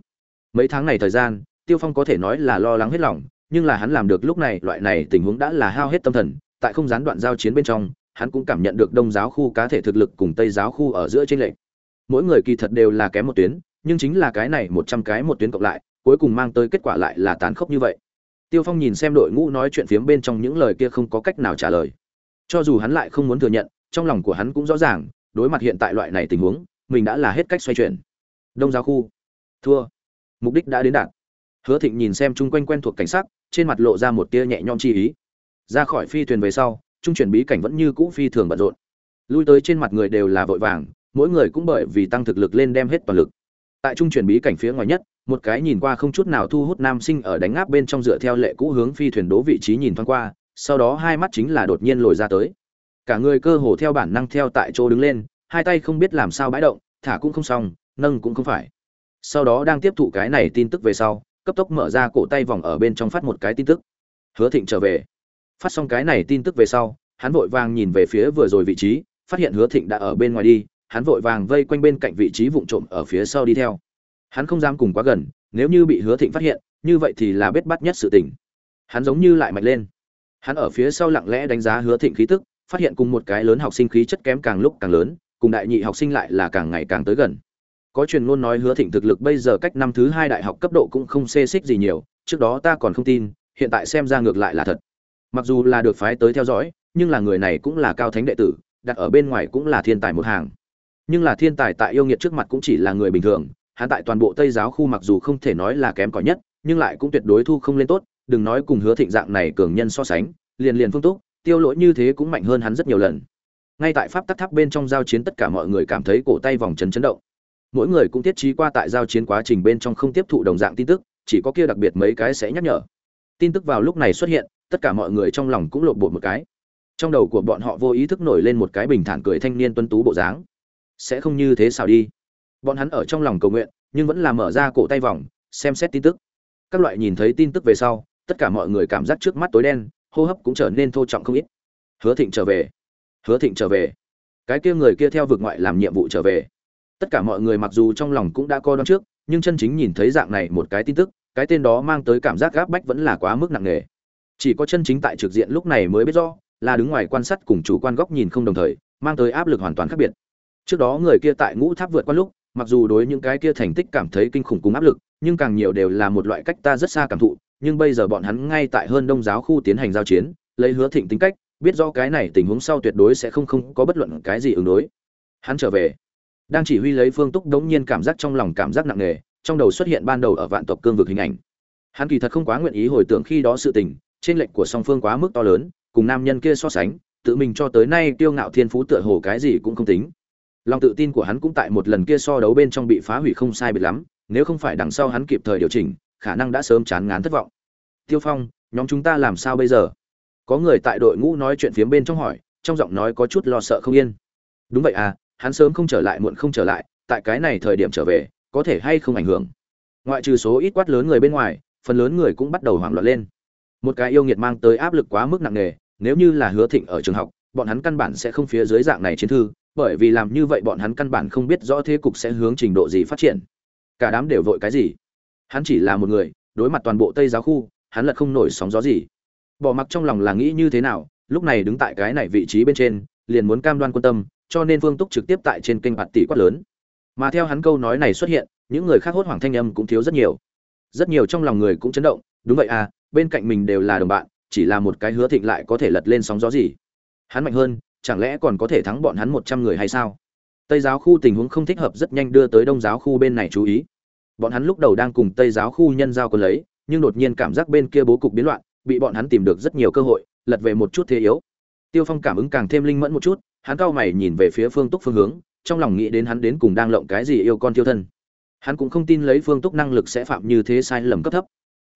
[SPEAKER 1] Mấy tháng này thời gian, tiêu phong có thể nói là lo lắng hết lòng, nhưng là hắn làm được lúc này, loại này tình huống đã là hao hết tâm thần, tại không gián đoạn giao chiến bên trong, hắn cũng cảm nhận được đông giáo khu cá thể thực lực cùng tây giáo khu ở giữa trên lệ mỗi người kỳ thật đều là kém một tuyến, nhưng chính là cái này một trăm cái một tuyến cộng lại, cuối cùng mang tới kết quả lại là tán khốc như vậy. Tiêu phong nhìn xem đội ngũ nói chuyện phiếm bên trong những lời kia không có cách nào trả lời. Cho dù hắn lại không muốn thừa nhận, trong lòng của hắn cũng rõ ràng đối mặt hiện tại loại này tình huống, mình đã là hết cách xoay chuyển. Đông giáo khu. Thua. Mục đích đã đến đạt. Hứa thịnh nhìn xem chung quanh quen thuộc cảnh sắc, trên mặt lộ ra một tia nhẹ nhõm chi ý. Ra khỏi phi thuyền về sau, trung chuyển bí cảnh vẫn như cũ phi thường bận rộn. Lui tới trên mặt người đều là vội vàng, mỗi người cũng bởi vì tăng thực lực lên đem hết toàn lực. Tại trung chuyển bí cảnh phía ngoài nhất, một cái nhìn qua không chút nào thu hút nam sinh ở đánh áp bên trong dựa theo lệ cũ hướng phi thuyền đố vị trí nhìn thoáng qua, sau đó hai mắt chính là đột nhiên lồi ra tới cả người cơ hồ theo bản năng theo tại chỗ đứng lên, hai tay không biết làm sao bãi động, thả cũng không xong, nâng cũng không phải. Sau đó đang tiếp thụ cái này tin tức về sau, cấp tốc mở ra cổ tay vòng ở bên trong phát một cái tin tức. Hứa thịnh trở về. Phát xong cái này tin tức về sau, hắn vội vàng nhìn về phía vừa rồi vị trí, phát hiện hứa thịnh đã ở bên ngoài đi, hắn vội vàng vây quanh bên cạnh vị trí vụng trộm ở phía sau đi theo. Hắn không dám cùng quá gần, nếu như bị hứa thịnh phát hiện, như vậy thì là bết bắt nhất sự tình. Hắn giống như lại mạnh lên. Hắn ở phía sau lặng lẽ đánh giá hứa thịnh khí tức phát hiện cùng một cái lớn học sinh khí chất kém càng lúc càng lớn, cùng đại nhị học sinh lại là càng ngày càng tới gần. Có truyền ngôn nói hứa thịnh thực lực bây giờ cách năm thứ hai đại học cấp độ cũng không xê xích gì nhiều, trước đó ta còn không tin, hiện tại xem ra ngược lại là thật. Mặc dù là được phái tới theo dõi, nhưng là người này cũng là cao thánh đệ tử, đặt ở bên ngoài cũng là thiên tài một hàng. Nhưng là thiên tài tại yêu nghiệt trước mặt cũng chỉ là người bình thường, hắn tại toàn bộ tây giáo khu mặc dù không thể nói là kém cỏi nhất, nhưng lại cũng tuyệt đối thu không lên tốt, đừng nói cùng hứa thịnh dạng này cường nhân so sánh, liền liền phương túc tiêu lỗi như thế cũng mạnh hơn hắn rất nhiều lần. Ngay tại pháp tắc tháp bên trong giao chiến tất cả mọi người cảm thấy cổ tay vòng chấn chấn động. Mỗi người cũng tiết trí qua tại giao chiến quá trình bên trong không tiếp thụ đồng dạng tin tức, chỉ có kia đặc biệt mấy cái sẽ nhắc nhở. Tin tức vào lúc này xuất hiện, tất cả mọi người trong lòng cũng lộn bột một cái. Trong đầu của bọn họ vô ý thức nổi lên một cái bình thản cười thanh niên tuân tú bộ dáng. Sẽ không như thế sao đi. Bọn hắn ở trong lòng cầu nguyện, nhưng vẫn là mở ra cổ tay vòng, xem xét tin tức. Các loại nhìn thấy tin tức về sau, tất cả mọi người cảm giác trước mắt tối đen hô hấp cũng trở nên thô trọng không ít. Hứa thịnh trở về. Hứa thịnh trở về. Cái kia người kia theo vực ngoại làm nhiệm vụ trở về. Tất cả mọi người mặc dù trong lòng cũng đã coi đón trước, nhưng chân chính nhìn thấy dạng này một cái tin tức, cái tên đó mang tới cảm giác gáp bách vẫn là quá mức nặng nề. Chỉ có chân chính tại trực diện lúc này mới biết rõ, là đứng ngoài quan sát cùng chủ quan góc nhìn không đồng thời, mang tới áp lực hoàn toàn khác biệt. Trước đó người kia tại ngũ tháp vượt qua lúc, mặc dù đối những cái kia thành tích cảm thấy kinh khủng cùng áp lực, nhưng càng nhiều đều là một loại cách ta rất xa cảm thụ nhưng bây giờ bọn hắn ngay tại hơn đông giáo khu tiến hành giao chiến, lấy hứa thịnh tính cách, biết do cái này tình huống sau tuyệt đối sẽ không không có bất luận cái gì ứng đối. Hắn trở về. Đang chỉ huy lấy phương túc đống nhiên cảm giác trong lòng cảm giác nặng nề, trong đầu xuất hiện ban đầu ở vạn tộc cương vực hình ảnh. Hắn kỳ thật không quá nguyện ý hồi tưởng khi đó sự tình, trên lệnh của song phương quá mức to lớn, cùng nam nhân kia so sánh, tự mình cho tới nay tiêu ngạo thiên phú tựa hồ cái gì cũng không tính. Lòng tự tin của hắn cũng tại một lần kia so đấu bên trong bị phá hủy không sai biệt lắm, nếu không phải đằng sau hắn kịp thời điều chỉnh khả năng đã sớm chán ngán thất vọng. Tiêu phong, nhóm chúng ta làm sao bây giờ? Có người tại đội ngũ nói chuyện phía bên trong hỏi, trong giọng nói có chút lo sợ không yên. Đúng vậy à hắn sớm không trở lại muộn không trở lại, tại cái này thời điểm trở về, có thể hay không ảnh hưởng? Ngoại trừ số ít quát lớn người bên ngoài, phần lớn người cũng bắt đầu hoảng loạn lên. Một cái yêu nghiệt mang tới áp lực quá mức nặng nề, nếu như là hứa thịnh ở trường học, bọn hắn căn bản sẽ không phía dưới dạng này chiến thư, bởi vì làm như vậy bọn hắn căn bản không biết rõ thế cục sẽ hướng trình độ gì phát triển. Cả đám đều vội cái gì? Hắn chỉ là một người, đối mặt toàn bộ tây giáo khu, hắn lật không nổi sóng gió gì. Bỏ mặc trong lòng là nghĩ như thế nào, lúc này đứng tại cái này vị trí bên trên, liền muốn cam đoan quan tâm, cho nên vương túc trực tiếp tại trên kênh bạt tỷ quát lớn. Mà theo hắn câu nói này xuất hiện, những người khác hốt hoảng thanh âm cũng thiếu rất nhiều. Rất nhiều trong lòng người cũng chấn động, đúng vậy à bên cạnh mình đều là đồng bạn, chỉ là một cái hứa thịnh lại có thể lật lên sóng gió gì? Hắn mạnh hơn, chẳng lẽ còn có thể thắng bọn hắn một trăm người hay sao? Tây giáo khu tình huống không thích hợp rất nhanh đưa tới đông giáo khu bên này chú ý bọn hắn lúc đầu đang cùng tây giáo khu nhân giao quân lấy, nhưng đột nhiên cảm giác bên kia bố cục biến loạn, bị bọn hắn tìm được rất nhiều cơ hội, lật về một chút thế yếu. Tiêu phong cảm ứng càng thêm linh mẫn một chút, hắn cao mày nhìn về phía phương túc phương hướng, trong lòng nghĩ đến hắn đến cùng đang lộng cái gì yêu con tiêu thân. Hắn cũng không tin lấy phương túc năng lực sẽ phạm như thế sai lầm cấp thấp.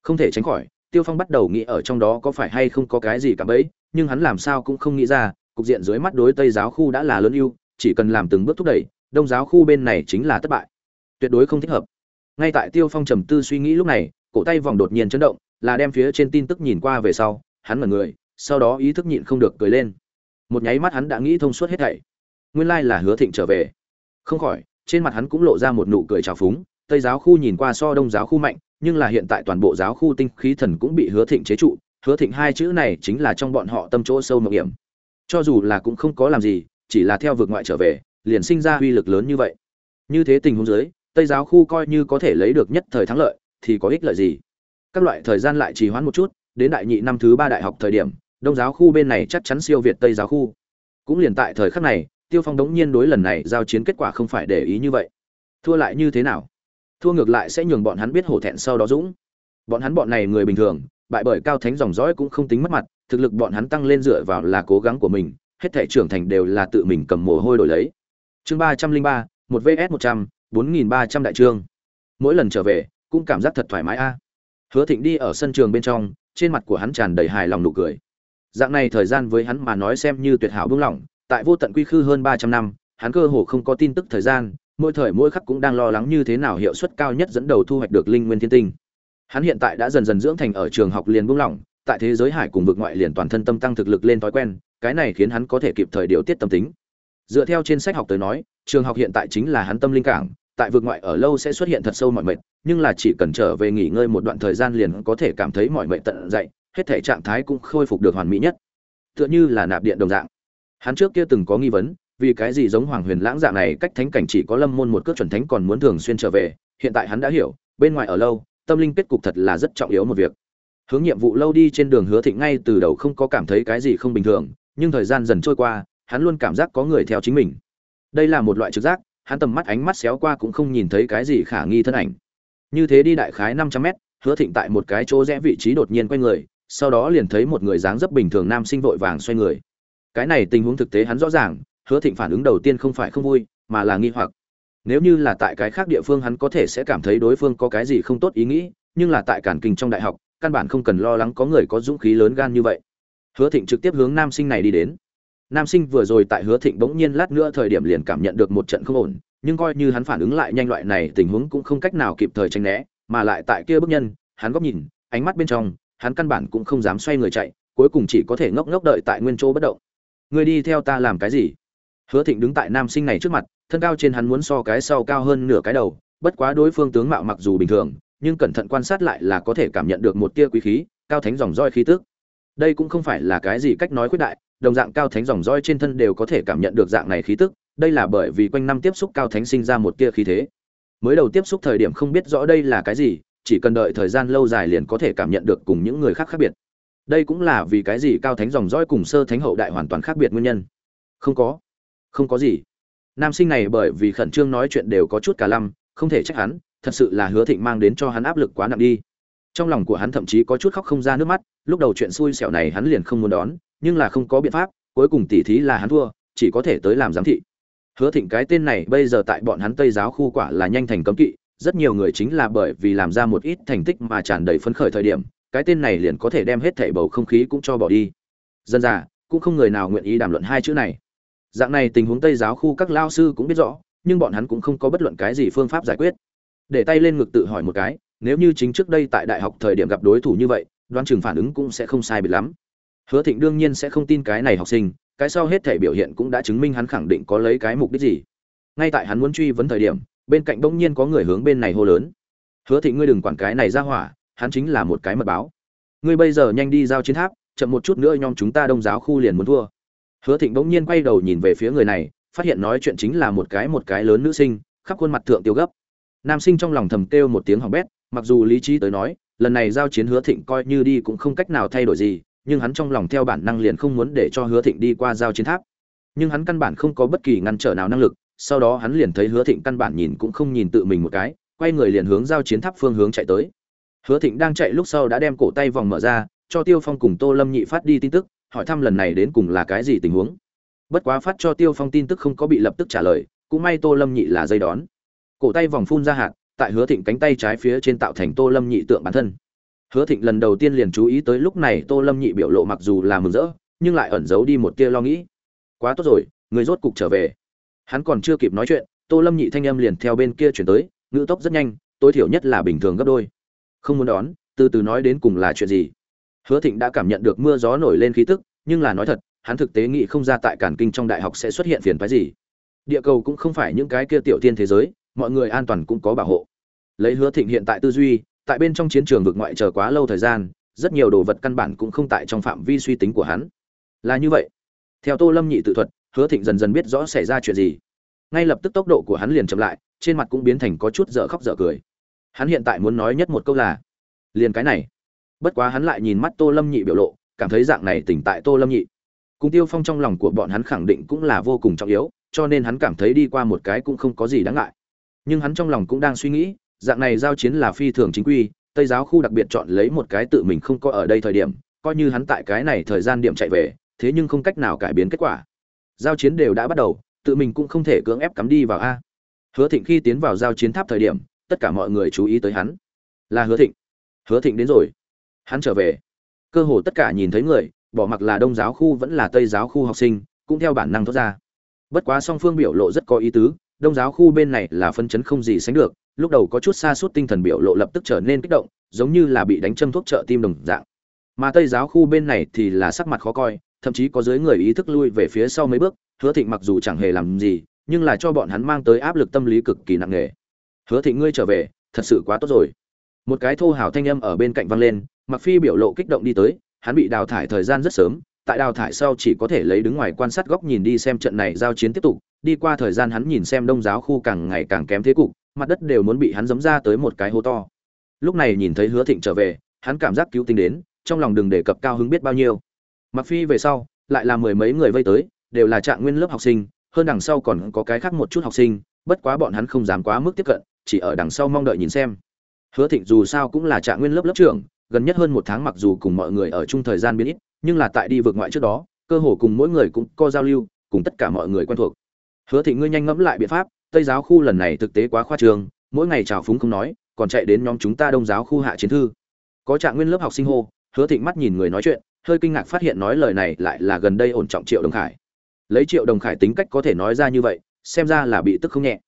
[SPEAKER 1] Không thể tránh khỏi, tiêu phong bắt đầu nghĩ ở trong đó có phải hay không có cái gì cả bấy nhưng hắn làm sao cũng không nghĩ ra, cục diện dưới mắt đối tây giáo khu đã là lớn ưu, chỉ cần làm từng bước thúc đẩy, đông giáo khu bên này chính là thất bại. Tuyệt đối không thích hợp ngay tại tiêu phong trầm tư suy nghĩ lúc này, cổ tay vòng đột nhiên chấn động, là đem phía trên tin tức nhìn qua về sau, hắn mở người, sau đó ý thức nhịn không được cười lên. Một nháy mắt hắn đã nghĩ thông suốt hết thảy. Nguyên lai là hứa thịnh trở về. Không khỏi, trên mặt hắn cũng lộ ra một nụ cười trào phúng, tây giáo khu nhìn qua so đông giáo khu mạnh, nhưng là hiện tại toàn bộ giáo khu tinh khí thần cũng bị hứa thịnh chế trụ, hứa thịnh hai chữ này chính là trong bọn họ tâm chỗ sâu mộng hiểm. Cho dù là cũng không có làm gì, chỉ là theo vực ngoại trở về, liền sinh ra uy lực lớn như vậy. Như thế tình huống dưới tây giáo khu coi như có thể lấy được nhất thời thắng lợi, thì có ích lợi gì? Các loại thời gian lại trì hoãn một chút, đến đại nhị năm thứ ba đại học thời điểm, đông giáo khu bên này chắc chắn siêu việt tây giáo khu. Cũng liền tại thời khắc này, tiêu phong đống nhiên đối lần này giao chiến kết quả không phải để ý như vậy. Thua lại như thế nào? Thua ngược lại sẽ nhường bọn hắn biết hổ thẹn sau đó dũng. Bọn hắn bọn này người bình thường, bại bởi cao thánh dòng dõi cũng không tính mất mặt, thực lực bọn hắn tăng lên dựa vào là cố gắng của mình, hết thể trưởng thành đều là tự mình cầm mồ hôi đổi lấy. Chương ba trăm linh ba, một vs một trăm bốn nghìn ba trăm đại trương. Mỗi lần trở về, cũng cảm giác thật thoải mái a. Hứa thịnh đi ở sân trường bên trong, trên mặt của hắn tràn đầy hài lòng nụ cười. Dạng này thời gian với hắn mà nói xem như tuyệt hảo buông lỏng, tại vô tận quy khư hơn ba trăm năm, hắn cơ hồ không có tin tức thời gian, mỗi thời mỗi khắc cũng đang lo lắng như thế nào hiệu suất cao nhất dẫn đầu thu hoạch được linh nguyên thiên tinh. Hắn hiện tại đã dần dần dưỡng thành ở trường học liền buông lỏng, tại thế giới hải cùng vực ngoại liền toàn thân tâm tăng thực lực lên thói quen, cái này khiến hắn có thể kịp thời điều tiết tâm tính. Dựa theo trên sách học tới nói, trường học hiện tại chính là hắn tâm linh cảng tại vực ngoại ở lâu sẽ xuất hiện thật sâu mọi mệt, nhưng là chỉ cần trở về nghỉ ngơi một đoạn thời gian liền có thể cảm thấy mọi mệt tận dậy, hết thể trạng thái cũng khôi phục được hoàn mỹ nhất. Tựa như là nạp điện đồng dạng. Hắn trước kia từng có nghi vấn, vì cái gì giống hoàng huyền lãng dạng này cách thánh cảnh chỉ có lâm môn một cước chuẩn thánh còn muốn thường xuyên trở về, hiện tại hắn đã hiểu, bên ngoài ở lâu, tâm linh kết cục thật là rất trọng yếu một việc. Hướng nhiệm vụ lâu đi trên đường hứa thịnh ngay từ đầu không có cảm thấy cái gì không bình thường, nhưng thời gian dần trôi qua, hắn luôn cảm giác có người theo chính mình. Đây là một loại trực giác hắn tầm mắt ánh mắt xéo qua cũng không nhìn thấy cái gì khả nghi thân ảnh. Như thế đi đại khái năm trăm mét, hứa thịnh tại một cái chỗ rẽ vị trí đột nhiên quay người, sau đó liền thấy một người dáng dấp bình thường nam sinh vội vàng xoay người. Cái này tình huống thực tế hắn rõ ràng, hứa thịnh phản ứng đầu tiên không phải không vui, mà là nghi hoặc. Nếu như là tại cái khác địa phương hắn có thể sẽ cảm thấy đối phương có cái gì không tốt ý nghĩ, nhưng là tại cản kinh trong đại học, căn bản không cần lo lắng có người có dũng khí lớn gan như vậy. Hứa thịnh trực tiếp hướng nam sinh này đi đến nam sinh vừa rồi tại hứa thịnh bỗng nhiên lát nữa thời điểm liền cảm nhận được một trận không ổn, nhưng coi như hắn phản ứng lại nhanh loại này, tình huống cũng không cách nào kịp thời tránh né, mà lại tại kia bức nhân, hắn góc nhìn, ánh mắt bên trong, hắn căn bản cũng không dám xoay người chạy, cuối cùng chỉ có thể ngốc ngốc đợi tại nguyên chỗ bất động. Người đi theo ta làm cái gì? Hứa thịnh đứng tại nam sinh này trước mặt, thân cao trên hắn muốn so cái sau cao hơn nửa cái đầu, bất quá đối phương tướng mạo mặc dù bình thường, nhưng cẩn thận quan sát lại là có thể cảm nhận được một tia quý khí, cao thánh dòng roi khí tức. Đây cũng không phải là cái gì cách nói khuyết đại đồng dạng cao thánh dòng dõi trên thân đều có thể cảm nhận được dạng này khí tức, đây là bởi vì quanh năm tiếp xúc cao thánh sinh ra một tia khí thế. Mới đầu tiếp xúc thời điểm không biết rõ đây là cái gì, chỉ cần đợi thời gian lâu dài liền có thể cảm nhận được cùng những người khác khác biệt. Đây cũng là vì cái gì cao thánh dòng dõi cùng sơ thánh hậu đại hoàn toàn khác biệt nguyên nhân. Không có. Không có gì. Nam sinh này bởi vì khẩn trương nói chuyện đều có chút cả lăm, không thể trách hắn, thật sự là hứa thịnh mang đến cho hắn áp lực quá nặng đi. Trong lòng của hắn thậm chí có chút khóc không ra nước mắt, lúc đầu chuyện xui xẻo này hắn liền không muốn đón nhưng là không có biện pháp, cuối cùng tỉ thí là hắn thua, chỉ có thể tới làm giám thị. Hứa thịnh cái tên này bây giờ tại bọn hắn tây giáo khu quả là nhanh thành cấm kỵ, rất nhiều người chính là bởi vì làm ra một ít thành tích mà tràn đầy phấn khởi thời điểm, cái tên này liền có thể đem hết thảy bầu không khí cũng cho bỏ đi. Dân già, cũng không người nào nguyện ý đàm luận hai chữ này. Dạng này tình huống tây giáo khu các lao sư cũng biết rõ, nhưng bọn hắn cũng không có bất luận cái gì phương pháp giải quyết. Để tay lên ngực tự hỏi một cái, nếu như chính trước đây tại đại học thời điểm gặp đối thủ như vậy, đoán chừng phản ứng cũng sẽ không sai biệt lắm hứa thịnh đương nhiên sẽ không tin cái này học sinh, cái sau hết thể biểu hiện cũng đã chứng minh hắn khẳng định có lấy cái mục đích gì. Ngay tại hắn muốn truy vấn thời điểm, bên cạnh bỗng nhiên có người hướng bên này hô lớn. Hứa thịnh ngươi đừng quản cái này ra hỏa, hắn chính là một cái mật báo. Ngươi bây giờ nhanh đi giao chiến tháp, chậm một chút nữa nhóm chúng ta đông giáo khu liền muốn thua. Hứa thịnh bỗng nhiên quay đầu nhìn về phía người này, phát hiện nói chuyện chính là một cái một cái lớn nữ sinh, khắp khuôn mặt thượng tiêu gấp. Nam sinh trong lòng thầm kêu một tiếng hỏng bét, mặc dù lý trí tới nói, lần này giao chiến hứa thịnh coi như đi cũng không cách nào thay đổi gì nhưng hắn trong lòng theo bản năng liền không muốn để cho hứa thịnh đi qua giao chiến tháp. Nhưng hắn căn bản không có bất kỳ ngăn trở nào năng lực, sau đó hắn liền thấy hứa thịnh căn bản nhìn cũng không nhìn tự mình một cái, quay người liền hướng giao chiến tháp phương hướng chạy tới. Hứa thịnh đang chạy lúc sau đã đem cổ tay vòng mở ra, cho tiêu phong cùng tô lâm nhị phát đi tin tức, hỏi thăm lần này đến cùng là cái gì tình huống. Bất quá phát cho tiêu phong tin tức không có bị lập tức trả lời, cũng may tô lâm nhị là dây đón. Cổ tay vòng phun ra hạt, tại hứa thịnh cánh tay trái phía trên tạo thành tô lâm nhị tượng bản thân hứa thịnh lần đầu tiên liền chú ý tới lúc này tô lâm nhị biểu lộ mặc dù là mừng rỡ, nhưng lại ẩn giấu đi một tia lo nghĩ. Quá tốt rồi, người rốt cục trở về. Hắn còn chưa kịp nói chuyện, tô lâm nhị thanh âm liền theo bên kia chuyển tới, ngữ tốc rất nhanh, tối thiểu nhất là bình thường gấp đôi. Không muốn đón, từ từ nói đến cùng là chuyện gì. Hứa thịnh đã cảm nhận được mưa gió nổi lên khí tức, nhưng là nói thật, hắn thực tế nghĩ không ra tại cản kinh trong đại học sẽ xuất hiện phiền phái gì. Địa cầu cũng không phải những cái kia tiểu tiên thế giới, mọi người an toàn cũng có bảo hộ. Lấy hứa thịnh hiện tại tư duy tại bên trong chiến trường vực ngoại chờ quá lâu thời gian, rất nhiều đồ vật căn bản cũng không tại trong phạm vi suy tính của hắn. Là như vậy. Theo tô lâm nhị tự thuật, hứa thịnh dần dần biết rõ xảy ra chuyện gì. Ngay lập tức tốc độ của hắn liền chậm lại, trên mặt cũng biến thành có chút dở khóc dở cười. Hắn hiện tại muốn nói nhất một câu là, liền cái này. Bất quá hắn lại nhìn mắt tô lâm nhị biểu lộ, cảm thấy dạng này tỉnh tại tô lâm nhị. Cùng tiêu phong trong lòng của bọn hắn khẳng định cũng là vô cùng trọng yếu, cho nên hắn cảm thấy đi qua một cái cũng không có gì đáng ngại. Nhưng hắn trong lòng cũng đang suy nghĩ dạng này giao chiến là phi thường chính quy, tây giáo khu đặc biệt chọn lấy một cái tự mình không có ở đây thời điểm, coi như hắn tại cái này thời gian điểm chạy về, thế nhưng không cách nào cải biến kết quả. Giao chiến đều đã bắt đầu, tự mình cũng không thể cưỡng ép cắm đi vào a. Hứa thịnh khi tiến vào giao chiến tháp thời điểm, tất cả mọi người chú ý tới hắn. Là hứa thịnh. Hứa thịnh đến rồi. Hắn trở về. Cơ hồ tất cả nhìn thấy người, bỏ mặc là đông giáo khu vẫn là tây giáo khu học sinh, cũng theo bản năng thoát ra. Bất quá song phương biểu lộ rất có ý tứ, đông giáo khu bên này là phân chấn không gì sánh được lúc đầu có chút xa suốt tinh thần biểu lộ lập tức trở nên kích động, giống như là bị đánh châm thuốc trợ tim đồng dạng. Mà tây giáo khu bên này thì là sắc mặt khó coi, thậm chí có dưới người ý thức lui về phía sau mấy bước, hứa thịnh mặc dù chẳng hề làm gì, nhưng là cho bọn hắn mang tới áp lực tâm lý cực kỳ nặng nề. Hứa thịnh ngươi trở về, thật sự quá tốt rồi. Một cái thô hào thanh âm ở bên cạnh vang lên mặc phi biểu lộ kích động đi tới, hắn bị đào thải thời gian rất sớm, tại đào thải sau chỉ có thể lấy đứng ngoài quan sát góc nhìn đi xem trận này giao chiến tiếp tục, đi qua thời gian hắn nhìn xem đông giáo khu càng ngày càng kém thế cục mặt đất đều muốn bị hắn giấm ra tới một cái hố to. Lúc này nhìn thấy hứa thịnh trở về, hắn cảm giác cứu tinh đến, trong lòng đừng đề cập cao hứng biết bao nhiêu. Mặc phi về sau, lại là mười mấy người vây tới, đều là trạng nguyên lớp học sinh, hơn đằng sau còn có cái khác một chút học sinh, bất quá bọn hắn không dám quá mức tiếp cận, chỉ ở đằng sau mong đợi nhìn xem. Hứa thịnh dù sao cũng là trạng nguyên lớp lớp trưởng, gần nhất hơn một tháng mặc dù cùng mọi người ở chung thời gian biến ít, nhưng là tại đi vượt ngoại trước đó, cơ hồ cùng mỗi người cũng có giao lưu, cùng tất cả mọi người quen thuộc. Hứa thịnh ngươi nhanh ngẫm lại biện pháp tây giáo khu lần này thực tế quá khoa trương, mỗi ngày chào phúng không nói, còn chạy đến nhóm chúng ta đông giáo khu hạ chiến thư. Có trạng nguyên lớp học sinh hô, hứa thịnh mắt nhìn người nói chuyện, hơi kinh ngạc phát hiện nói lời này lại là gần đây ổn trọng triệu đồng khải. Lấy triệu đồng khải tính cách có thể nói ra như vậy, xem ra là bị tức không nhẹ.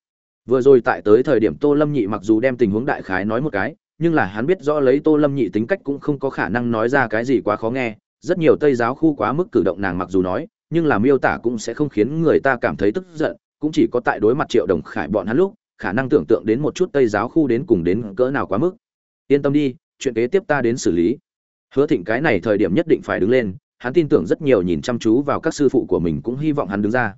[SPEAKER 1] Vừa rồi tại tới thời điểm tô lâm nhị mặc dù đem tình huống đại khái nói một cái, nhưng là hắn biết rõ lấy tô lâm nhị tính cách cũng không có khả năng nói ra cái gì quá khó nghe, rất nhiều tây giáo khu quá mức cử động nàng mặc dù nói, nhưng là miêu tả cũng sẽ không khiến người ta cảm thấy tức giận cũng chỉ có tại đối mặt triệu đồng khải bọn hắn lúc, khả năng tưởng tượng đến một chút tây giáo khu đến cùng đến cỡ nào quá mức. Yên tâm đi, chuyện kế tiếp ta đến xử lý. Hứa thịnh cái này thời điểm nhất định phải đứng lên, hắn tin tưởng rất nhiều nhìn chăm chú vào các sư phụ của mình cũng hy vọng hắn đứng ra.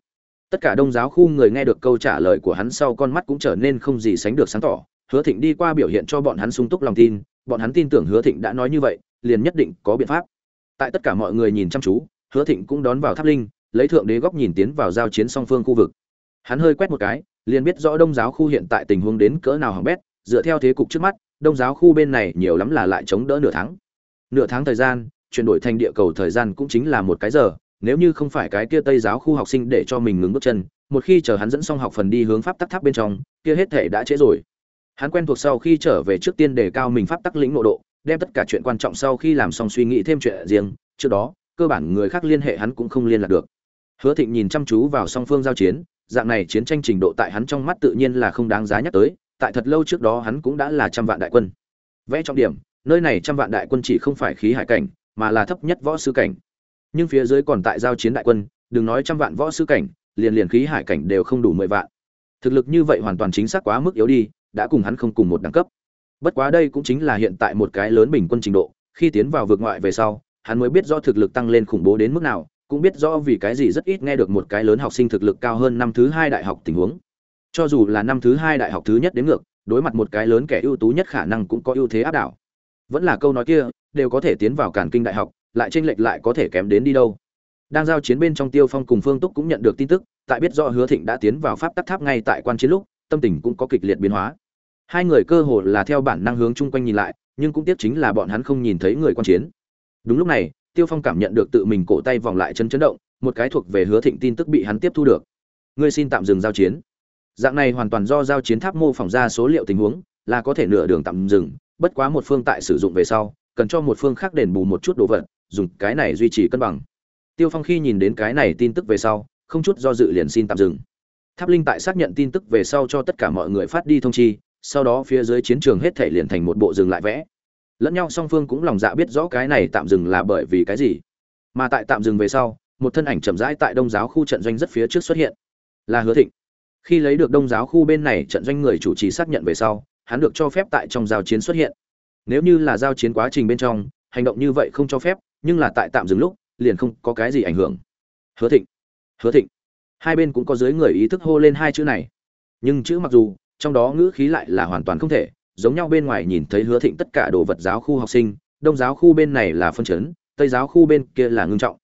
[SPEAKER 1] Tất cả đông giáo khu người nghe được câu trả lời của hắn sau con mắt cũng trở nên không gì sánh được sáng tỏ. Hứa thịnh đi qua biểu hiện cho bọn hắn sung túc lòng tin, bọn hắn tin tưởng hứa thịnh đã nói như vậy, liền nhất định có biện pháp. Tại tất cả mọi người nhìn chăm chú, hứa thịnh cũng đón vào tháp linh, lấy thượng đế góc nhìn tiến vào giao chiến song phương khu vực hắn hơi quét một cái, liền biết rõ đông giáo khu hiện tại tình huống đến cỡ nào hỏng bét, dựa theo thế cục trước mắt, đông giáo khu bên này nhiều lắm là lại chống đỡ nửa tháng. Nửa tháng thời gian, chuyển đổi thành địa cầu thời gian cũng chính là một cái giờ, nếu như không phải cái kia tây giáo khu học sinh để cho mình ngừng bước chân, một khi chờ hắn dẫn xong học phần đi hướng pháp tắc tháp bên trong, kia hết thể đã trễ rồi. Hắn quen thuộc sau khi trở về trước tiên đề cao mình pháp tắc lĩnh nội độ, đem tất cả chuyện quan trọng sau khi làm xong suy nghĩ thêm chuyện riêng, trước đó, cơ bản người khác liên hệ hắn cũng không liên lạc được. Hứa thịnh nhìn chăm chú vào song phương giao chiến dạng này chiến tranh trình độ tại hắn trong mắt tự nhiên là không đáng giá nhắc tới, tại thật lâu trước đó hắn cũng đã là trăm vạn đại quân. Vẽ trọng điểm, nơi này trăm vạn đại quân chỉ không phải khí hải cảnh, mà là thấp nhất võ sư cảnh. Nhưng phía dưới còn tại giao chiến đại quân, đừng nói trăm vạn võ sư cảnh, liền liền khí hải cảnh đều không đủ mười vạn. Thực lực như vậy hoàn toàn chính xác quá mức yếu đi, đã cùng hắn không cùng một đẳng cấp. Bất quá đây cũng chính là hiện tại một cái lớn bình quân trình độ, khi tiến vào vượt ngoại về sau, hắn mới biết rõ thực lực tăng lên khủng bố đến mức nào cũng biết rõ vì cái gì rất ít nghe được một cái lớn học sinh thực lực cao hơn năm thứ hai đại học tình huống. Cho dù là năm thứ hai đại học thứ nhất đến ngược, đối mặt một cái lớn kẻ ưu tú nhất khả năng cũng có ưu thế áp đảo. Vẫn là câu nói kia, đều có thể tiến vào cản kinh đại học, lại tranh lệch lại có thể kém đến đi đâu. Đang giao chiến bên trong tiêu phong cùng phương túc cũng nhận được tin tức, tại biết rõ hứa thịnh đã tiến vào pháp tắc tháp ngay tại quan chiến lúc, tâm tình cũng có kịch liệt biến hóa. Hai người cơ hồ là theo bản năng hướng chung quanh nhìn lại, nhưng cũng tiếc chính là bọn hắn không nhìn thấy người quan chiến. Đúng lúc này tiêu phong cảm nhận được tự mình cổ tay vòng lại chấn chấn động, một cái thuộc về hứa thịnh tin tức bị hắn tiếp thu được. Ngươi xin tạm dừng giao chiến. Dạng này hoàn toàn do giao chiến tháp mô phỏng ra số liệu tình huống, là có thể nửa đường tạm dừng, bất quá một phương tại sử dụng về sau, cần cho một phương khác đền bù một chút đồ vật, dùng cái này duy trì cân bằng. Tiêu phong khi nhìn đến cái này tin tức về sau, không chút do dự liền xin tạm dừng. Tháp linh tại xác nhận tin tức về sau cho tất cả mọi người phát đi thông chi, sau đó phía dưới chiến trường hết thể liền thành một bộ dừng lại vẽ lẫn nhau song phương cũng lòng dạ biết rõ cái này tạm dừng là bởi vì cái gì. Mà tại tạm dừng về sau, một thân ảnh chậm rãi tại đông giáo khu trận doanh rất phía trước xuất hiện, là hứa thịnh. Khi lấy được đông giáo khu bên này, trận doanh người chủ trì xác nhận về sau, hắn được cho phép tại trong giao chiến xuất hiện. Nếu như là giao chiến quá trình bên trong, hành động như vậy không cho phép, nhưng là tại tạm dừng lúc, liền không có cái gì ảnh hưởng. Hứa thịnh hứa thịnh. Hai bên cũng có dưới người ý thức hô lên hai chữ này. Nhưng chữ mặc dù, trong đó ngữ khí lại là hoàn toàn không thể giống nhau bên ngoài nhìn thấy hứa thịnh tất cả đồ vật giáo khu học sinh, đông giáo khu bên này là phân chấn, tây giáo khu bên kia là ngưng trọng.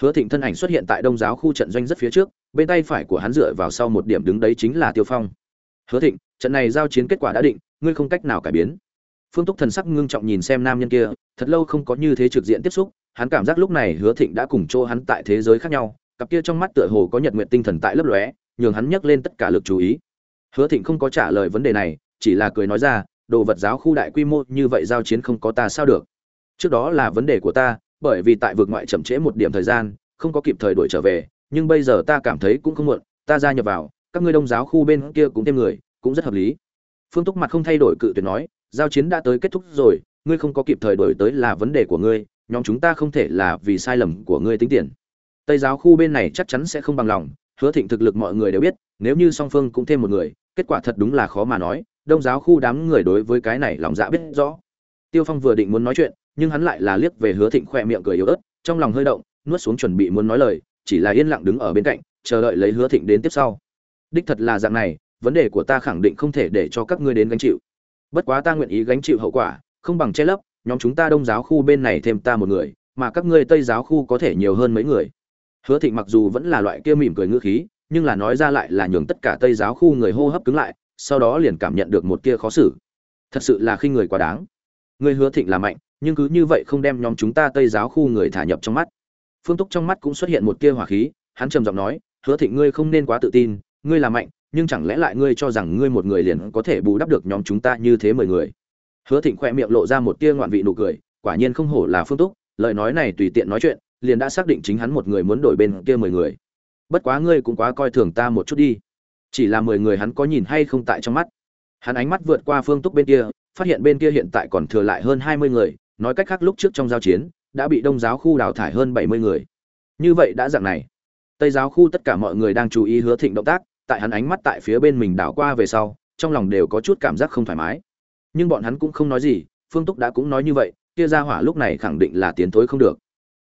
[SPEAKER 1] Hứa thịnh thân ảnh xuất hiện tại đông giáo khu trận doanh rất phía trước, bên tay phải của hắn dựa vào sau một điểm đứng đấy chính là tiêu phong. Hứa thịnh, trận này giao chiến kết quả đã định, ngươi không cách nào cải biến. Phương túc thần sắc ngưng trọng nhìn xem nam nhân kia, thật lâu không có như thế trực diện tiếp xúc, hắn cảm giác lúc này hứa thịnh đã cùng chỗ hắn tại thế giới khác nhau, cặp kia trong mắt tựa hồ có nhật nguyện tinh thần tại lấp lóe, nhường hắn nhấc lên tất cả lực chú ý. Hứa thịnh không có trả lời vấn đề này, chỉ là cười nói ra đồ vật giáo khu đại quy mô như vậy giao chiến không có ta sao được. Trước đó là vấn đề của ta, bởi vì tại vực ngoại chậm trễ một điểm thời gian, không có kịp thời đuổi trở về, nhưng bây giờ ta cảm thấy cũng không muộn, ta gia nhập vào, các ngươi đông giáo khu bên kia cũng thêm người, cũng rất hợp lý. Phương túc mặt không thay đổi cự tuyệt nói, giao chiến đã tới kết thúc rồi, ngươi không có kịp thời đổi tới là vấn đề của ngươi, nhóm chúng ta không thể là vì sai lầm của ngươi tính tiền. Tây giáo khu bên này chắc chắn sẽ không bằng lòng, hứa thịnh thực lực mọi người đều biết, nếu như song phương cũng thêm một người, kết quả thật đúng là khó mà nói đông giáo khu đám người đối với cái này lòng dạ biết rõ. Tiêu phong vừa định muốn nói chuyện, nhưng hắn lại là liếc về hứa thịnh khoe miệng cười yếu ớt, trong lòng hơi động, nuốt xuống chuẩn bị muốn nói lời, chỉ là yên lặng đứng ở bên cạnh, chờ đợi lấy hứa thịnh đến tiếp sau. Đích thật là dạng này, vấn đề của ta khẳng định không thể để cho các ngươi đến gánh chịu. Bất quá ta nguyện ý gánh chịu hậu quả, không bằng che lấp, nhóm chúng ta đông giáo khu bên này thêm ta một người, mà các ngươi tây giáo khu có thể nhiều hơn mấy người. Hứa thịnh mặc dù vẫn là loại kia mỉm cười ngữ khí, nhưng là nói ra lại là nhường tất cả tây giáo khu người hô hấp cứng lại sau đó liền cảm nhận được một kia khó xử. Thật sự là khi người quá đáng. Ngươi hứa thịnh là mạnh, nhưng cứ như vậy không đem nhóm chúng ta tây giáo khu người thả nhập trong mắt. Phương túc trong mắt cũng xuất hiện một kia hỏa khí, hắn trầm giọng nói, hứa thịnh ngươi không nên quá tự tin, ngươi là mạnh, nhưng chẳng lẽ lại ngươi cho rằng ngươi một người liền có thể bù đắp được nhóm chúng ta như thế mười người? Hứa thịnh khoe miệng lộ ra một tia ngoạn vị nụ cười, quả nhiên không hổ là phương túc, lời nói này tùy tiện nói chuyện, liền đã xác định chính hắn một người muốn đổi bên kia mười người. Bất quá ngươi cũng quá coi thường ta một chút đi chỉ là mười người hắn có nhìn hay không tại trong mắt. Hắn ánh mắt vượt qua phương túc bên kia, phát hiện bên kia hiện tại còn thừa lại hơn hai mươi người, nói cách khác lúc trước trong giao chiến, đã bị đông giáo khu đào thải hơn bảy mươi người. Như vậy đã dạng này. Tây giáo khu tất cả mọi người đang chú ý hứa thịnh động tác, tại hắn ánh mắt tại phía bên mình đảo qua về sau, trong lòng đều có chút cảm giác không thoải mái. Nhưng bọn hắn cũng không nói gì, phương túc đã cũng nói như vậy, kia ra hỏa lúc này khẳng định là tiến thối không được.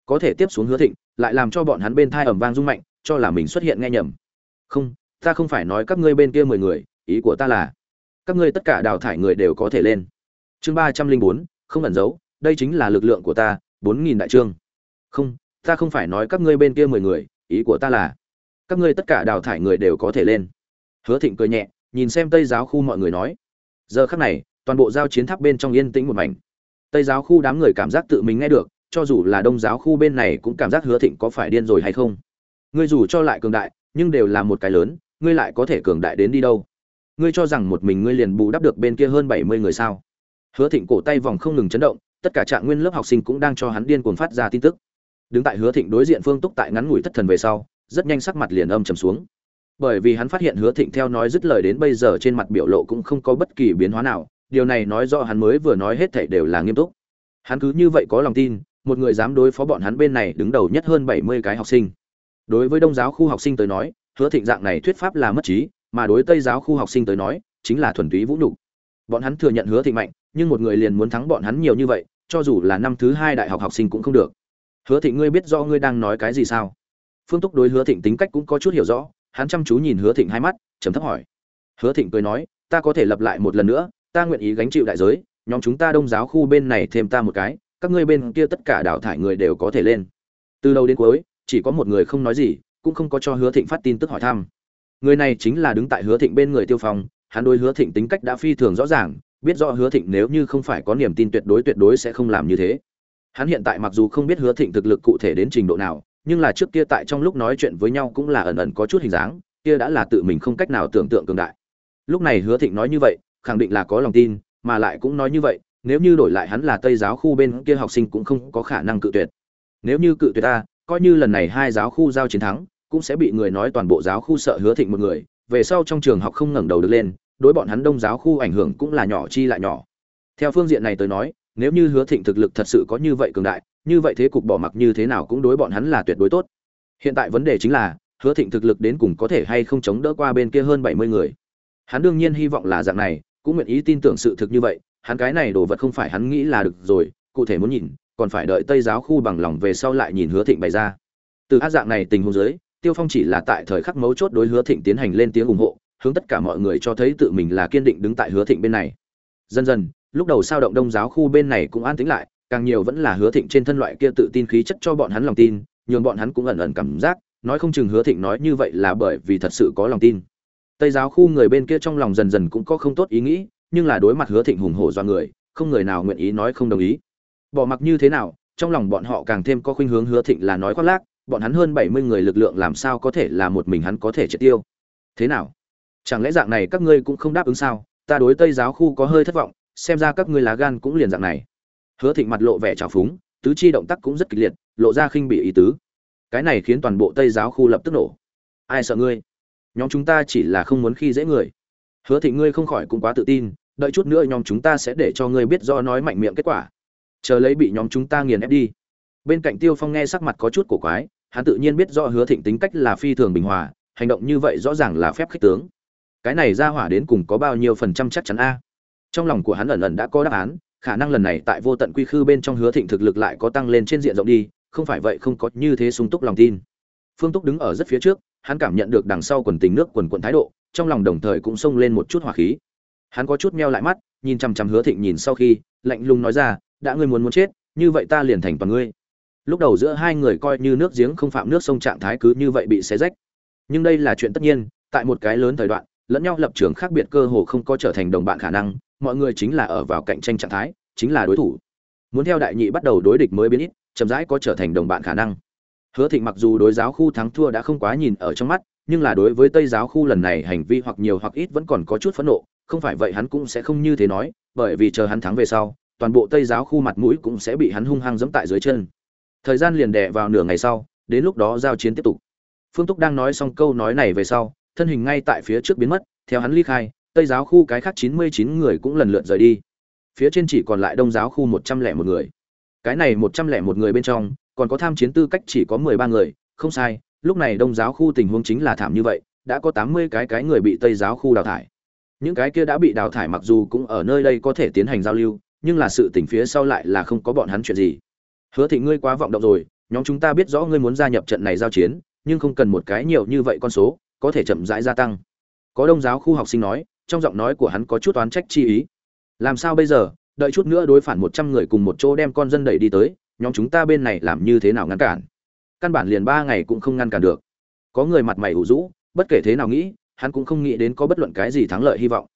[SPEAKER 1] Có thể tiếp xuống hứa thịnh, lại làm cho bọn hắn bên thai ẩm vang rung mạnh, cho là mình xuất hiện nghe nhầm. Không ta không phải nói các ngươi bên kia mười người, ý của ta là, các ngươi tất cả đào thải người đều có thể lên. Chương ba trăm linh bốn, không ẩn giấu, đây chính là lực lượng của ta, bốn nghìn đại trương. Không, ta không phải nói các ngươi bên kia mười người, ý của ta là, các ngươi tất cả đào thải người đều có thể lên. Hứa thịnh cười nhẹ, nhìn xem tây giáo khu mọi người nói. Giờ khắc này, toàn bộ giao chiến tháp bên trong yên tĩnh một mảnh. Tây giáo khu đám người cảm giác tự mình nghe được, cho dù là đông giáo khu bên này cũng cảm giác hứa thịnh có phải điên rồi hay không. Ngươi dù cho lại cường đại, nhưng đều là một cái lớn ngươi lại có thể cường đại đến đi đâu? Ngươi cho rằng một mình ngươi liền bù đắp được bên kia hơn bảy mươi người sao? Hứa thịnh cổ tay vòng không ngừng chấn động, tất cả trạng nguyên lớp học sinh cũng đang cho hắn điên cuồng phát ra tin tức. Đứng tại hứa thịnh đối diện phương túc tại ngắn ngủi thất thần về sau, rất nhanh sắc mặt liền âm trầm xuống. Bởi vì hắn phát hiện hứa thịnh theo nói dứt lời đến bây giờ trên mặt biểu lộ cũng không có bất kỳ biến hóa nào, điều này nói rõ hắn mới vừa nói hết thảy đều là nghiêm túc. Hắn cứ như vậy có lòng tin, một người dám đối phó bọn hắn bên này đứng đầu nhất hơn bảy mươi cái học sinh. Đối với đông giáo khu học sinh tới nói hứa thịnh dạng này thuyết pháp là mất trí, mà đối tây giáo khu học sinh tới nói, chính là thuần túy vũ nhục. Bọn hắn thừa nhận hứa thịnh mạnh, nhưng một người liền muốn thắng bọn hắn nhiều như vậy, cho dù là năm thứ hai đại học học sinh cũng không được. Hứa thịnh ngươi biết do ngươi đang nói cái gì sao? Phương túc đối hứa thịnh tính cách cũng có chút hiểu rõ, hắn chăm chú nhìn hứa thịnh hai mắt chấm thấp hỏi. Hứa thịnh cười nói, ta có thể lập lại một lần nữa, ta nguyện ý gánh chịu đại giới, nhóm chúng ta đông giáo khu bên này thêm ta một cái, các ngươi bên kia tất cả đào thải người đều có thể lên. Từ đầu đến cuối, chỉ có một người không nói gì cũng không có cho hứa thịnh phát tin tức hỏi thăm. Người này chính là đứng tại hứa thịnh bên người tiêu phong, hắn đối hứa thịnh tính cách đã phi thường rõ ràng, biết rõ hứa thịnh nếu như không phải có niềm tin tuyệt đối tuyệt đối sẽ không làm như thế. Hắn hiện tại mặc dù không biết hứa thịnh thực lực cụ thể đến trình độ nào, nhưng là trước kia tại trong lúc nói chuyện với nhau cũng là ẩn ẩn có chút hình dáng, kia đã là tự mình không cách nào tưởng tượng cường đại. Lúc này hứa thịnh nói như vậy, khẳng định là có lòng tin, mà lại cũng nói như vậy, nếu như đổi lại hắn là tây giáo khu bên kia học sinh cũng không có khả năng cự tuyệt. Nếu như cự tuyệt ta, coi như lần này hai giáo khu giao chiến thắng cũng sẽ bị người nói toàn bộ giáo khu sợ hứa thịnh một người, về sau trong trường học không ngẩng đầu được lên, đối bọn hắn đông giáo khu ảnh hưởng cũng là nhỏ chi lại nhỏ. Theo phương diện này tới nói, nếu như hứa thịnh thực lực thật sự có như vậy cường đại, như vậy thế cục bỏ mặc như thế nào cũng đối bọn hắn là tuyệt đối tốt. Hiện tại vấn đề chính là, hứa thịnh thực lực đến cùng có thể hay không chống đỡ qua bên kia hơn bảy mươi người. Hắn đương nhiên hy vọng là dạng này, cũng nguyện ý tin tưởng sự thực như vậy, hắn cái này đồ vật không phải hắn nghĩ là được rồi, cụ thể muốn nhìn, còn phải đợi tây giáo khu bằng lòng về sau lại nhìn hứa thịnh bày ra. Từ á dạng này tình huống dưới tiêu phong chỉ là tại thời khắc mấu chốt đối hứa thịnh tiến hành lên tiếng ủng hộ, hướng tất cả mọi người cho thấy tự mình là kiên định đứng tại hứa thịnh bên này. Dần dần, lúc đầu sao động đông giáo khu bên này cũng an tĩnh lại, càng nhiều vẫn là hứa thịnh trên thân loại kia tự tin khí chất cho bọn hắn lòng tin, nhường bọn hắn cũng ẩn ẩn cảm giác, nói không chừng hứa thịnh nói như vậy là bởi vì thật sự có lòng tin. Tây giáo khu người bên kia trong lòng dần dần cũng có không tốt ý nghĩ, nhưng là đối mặt hứa thịnh hùng hổ do người, không người nào nguyện ý nói không đồng ý. Bỏ mặc như thế nào, trong lòng bọn họ càng thêm có khuynh hướng hứa thịnh là nói khoác lác bọn hắn hơn bảy mươi người lực lượng làm sao có thể là một mình hắn có thể triệt tiêu? Thế nào? Chẳng lẽ dạng này các ngươi cũng không đáp ứng sao? Ta đối tây giáo khu có hơi thất vọng, xem ra các ngươi lá gan cũng liền dạng này. Hứa thịnh mặt lộ vẻ trào phúng, tứ chi động tác cũng rất kịch liệt, lộ ra khinh bị ý tứ. Cái này khiến toàn bộ tây giáo khu lập tức nổ. Ai sợ ngươi? Nhóm chúng ta chỉ là không muốn khi dễ người. Hứa thịnh ngươi không khỏi cũng quá tự tin, đợi chút nữa nhóm chúng ta sẽ để cho ngươi biết do nói mạnh miệng kết quả. Chờ lấy bị nhóm chúng ta nghiền ép đi. Bên cạnh tiêu phong nghe sắc mặt có chút cổ quái hắn tự nhiên biết rõ hứa thịnh tính cách là phi thường bình hòa, hành động như vậy rõ ràng là phép khích tướng. Cái này ra hỏa đến cùng có bao nhiêu phần trăm chắc chắn a? Trong lòng của hắn ẩn ẩn đã có đáp án, khả năng lần này tại vô tận quy khư bên trong hứa thịnh thực lực lại có tăng lên trên diện rộng đi, không phải vậy không có như thế sung túc lòng tin. Phương túc đứng ở rất phía trước, hắn cảm nhận được đằng sau quần tình nước quần quần thái độ, trong lòng đồng thời cũng xông lên một chút hỏa khí. Hắn có chút meo lại mắt, nhìn chằm chằm hứa thịnh nhìn sau khi, lạnh lùng nói ra, đã ngươi muốn muốn chết, như vậy ta liền thành toàn ngươi lúc đầu giữa hai người coi như nước giếng không phạm nước sông trạng thái cứ như vậy bị xé rách. Nhưng đây là chuyện tất nhiên, tại một cái lớn thời đoạn, lẫn nhau lập trường khác biệt cơ hồ không có trở thành đồng bạn khả năng, mọi người chính là ở vào cạnh tranh trạng thái, chính là đối thủ. Muốn theo đại nhị bắt đầu đối địch mới biến ít, chậm rãi có trở thành đồng bạn khả năng. Hứa thịnh mặc dù đối giáo khu thắng thua đã không quá nhìn ở trong mắt, nhưng là đối với tây giáo khu lần này hành vi hoặc nhiều hoặc ít vẫn còn có chút phẫn nộ, không phải vậy hắn cũng sẽ không như thế nói, bởi vì chờ hắn thắng về sau, toàn bộ tây giáo khu mặt mũi cũng sẽ bị hắn hung hăng giẫm tại dưới chân thời gian liền đè vào nửa ngày sau, đến lúc đó giao chiến tiếp tục. Phương túc đang nói xong câu nói này về sau, thân hình ngay tại phía trước biến mất, theo hắn ly khai, tây giáo khu cái khác chín mươi chín người cũng lần lượt rời đi. Phía trên chỉ còn lại đông giáo khu một trăm lẻ một người. Cái này một trăm lẻ một người bên trong, còn có tham chiến tư cách chỉ có mười ba người, không sai, lúc này đông giáo khu tình huống chính là thảm như vậy, đã có tám mươi cái cái người bị tây giáo khu đào thải. Những cái kia đã bị đào thải mặc dù cũng ở nơi đây có thể tiến hành giao lưu, nhưng là sự tình phía sau lại là không có bọn hắn chuyện gì hứa thị ngươi quá vọng động rồi, nhóm chúng ta biết rõ ngươi muốn gia nhập trận này giao chiến, nhưng không cần một cái nhiều như vậy con số, có thể chậm rãi gia tăng. Có đông giáo khu học sinh nói, trong giọng nói của hắn có chút oán trách chi ý. Làm sao bây giờ? Đợi chút nữa đối phản một trăm người cùng một chỗ đem con dân đẩy đi tới, nhóm chúng ta bên này làm như thế nào ngăn cản? Căn bản liền ba ngày cũng không ngăn cản được. Có người mặt mày ủ rũ, bất kể thế nào nghĩ, hắn cũng không nghĩ đến có bất luận cái gì thắng lợi hy vọng.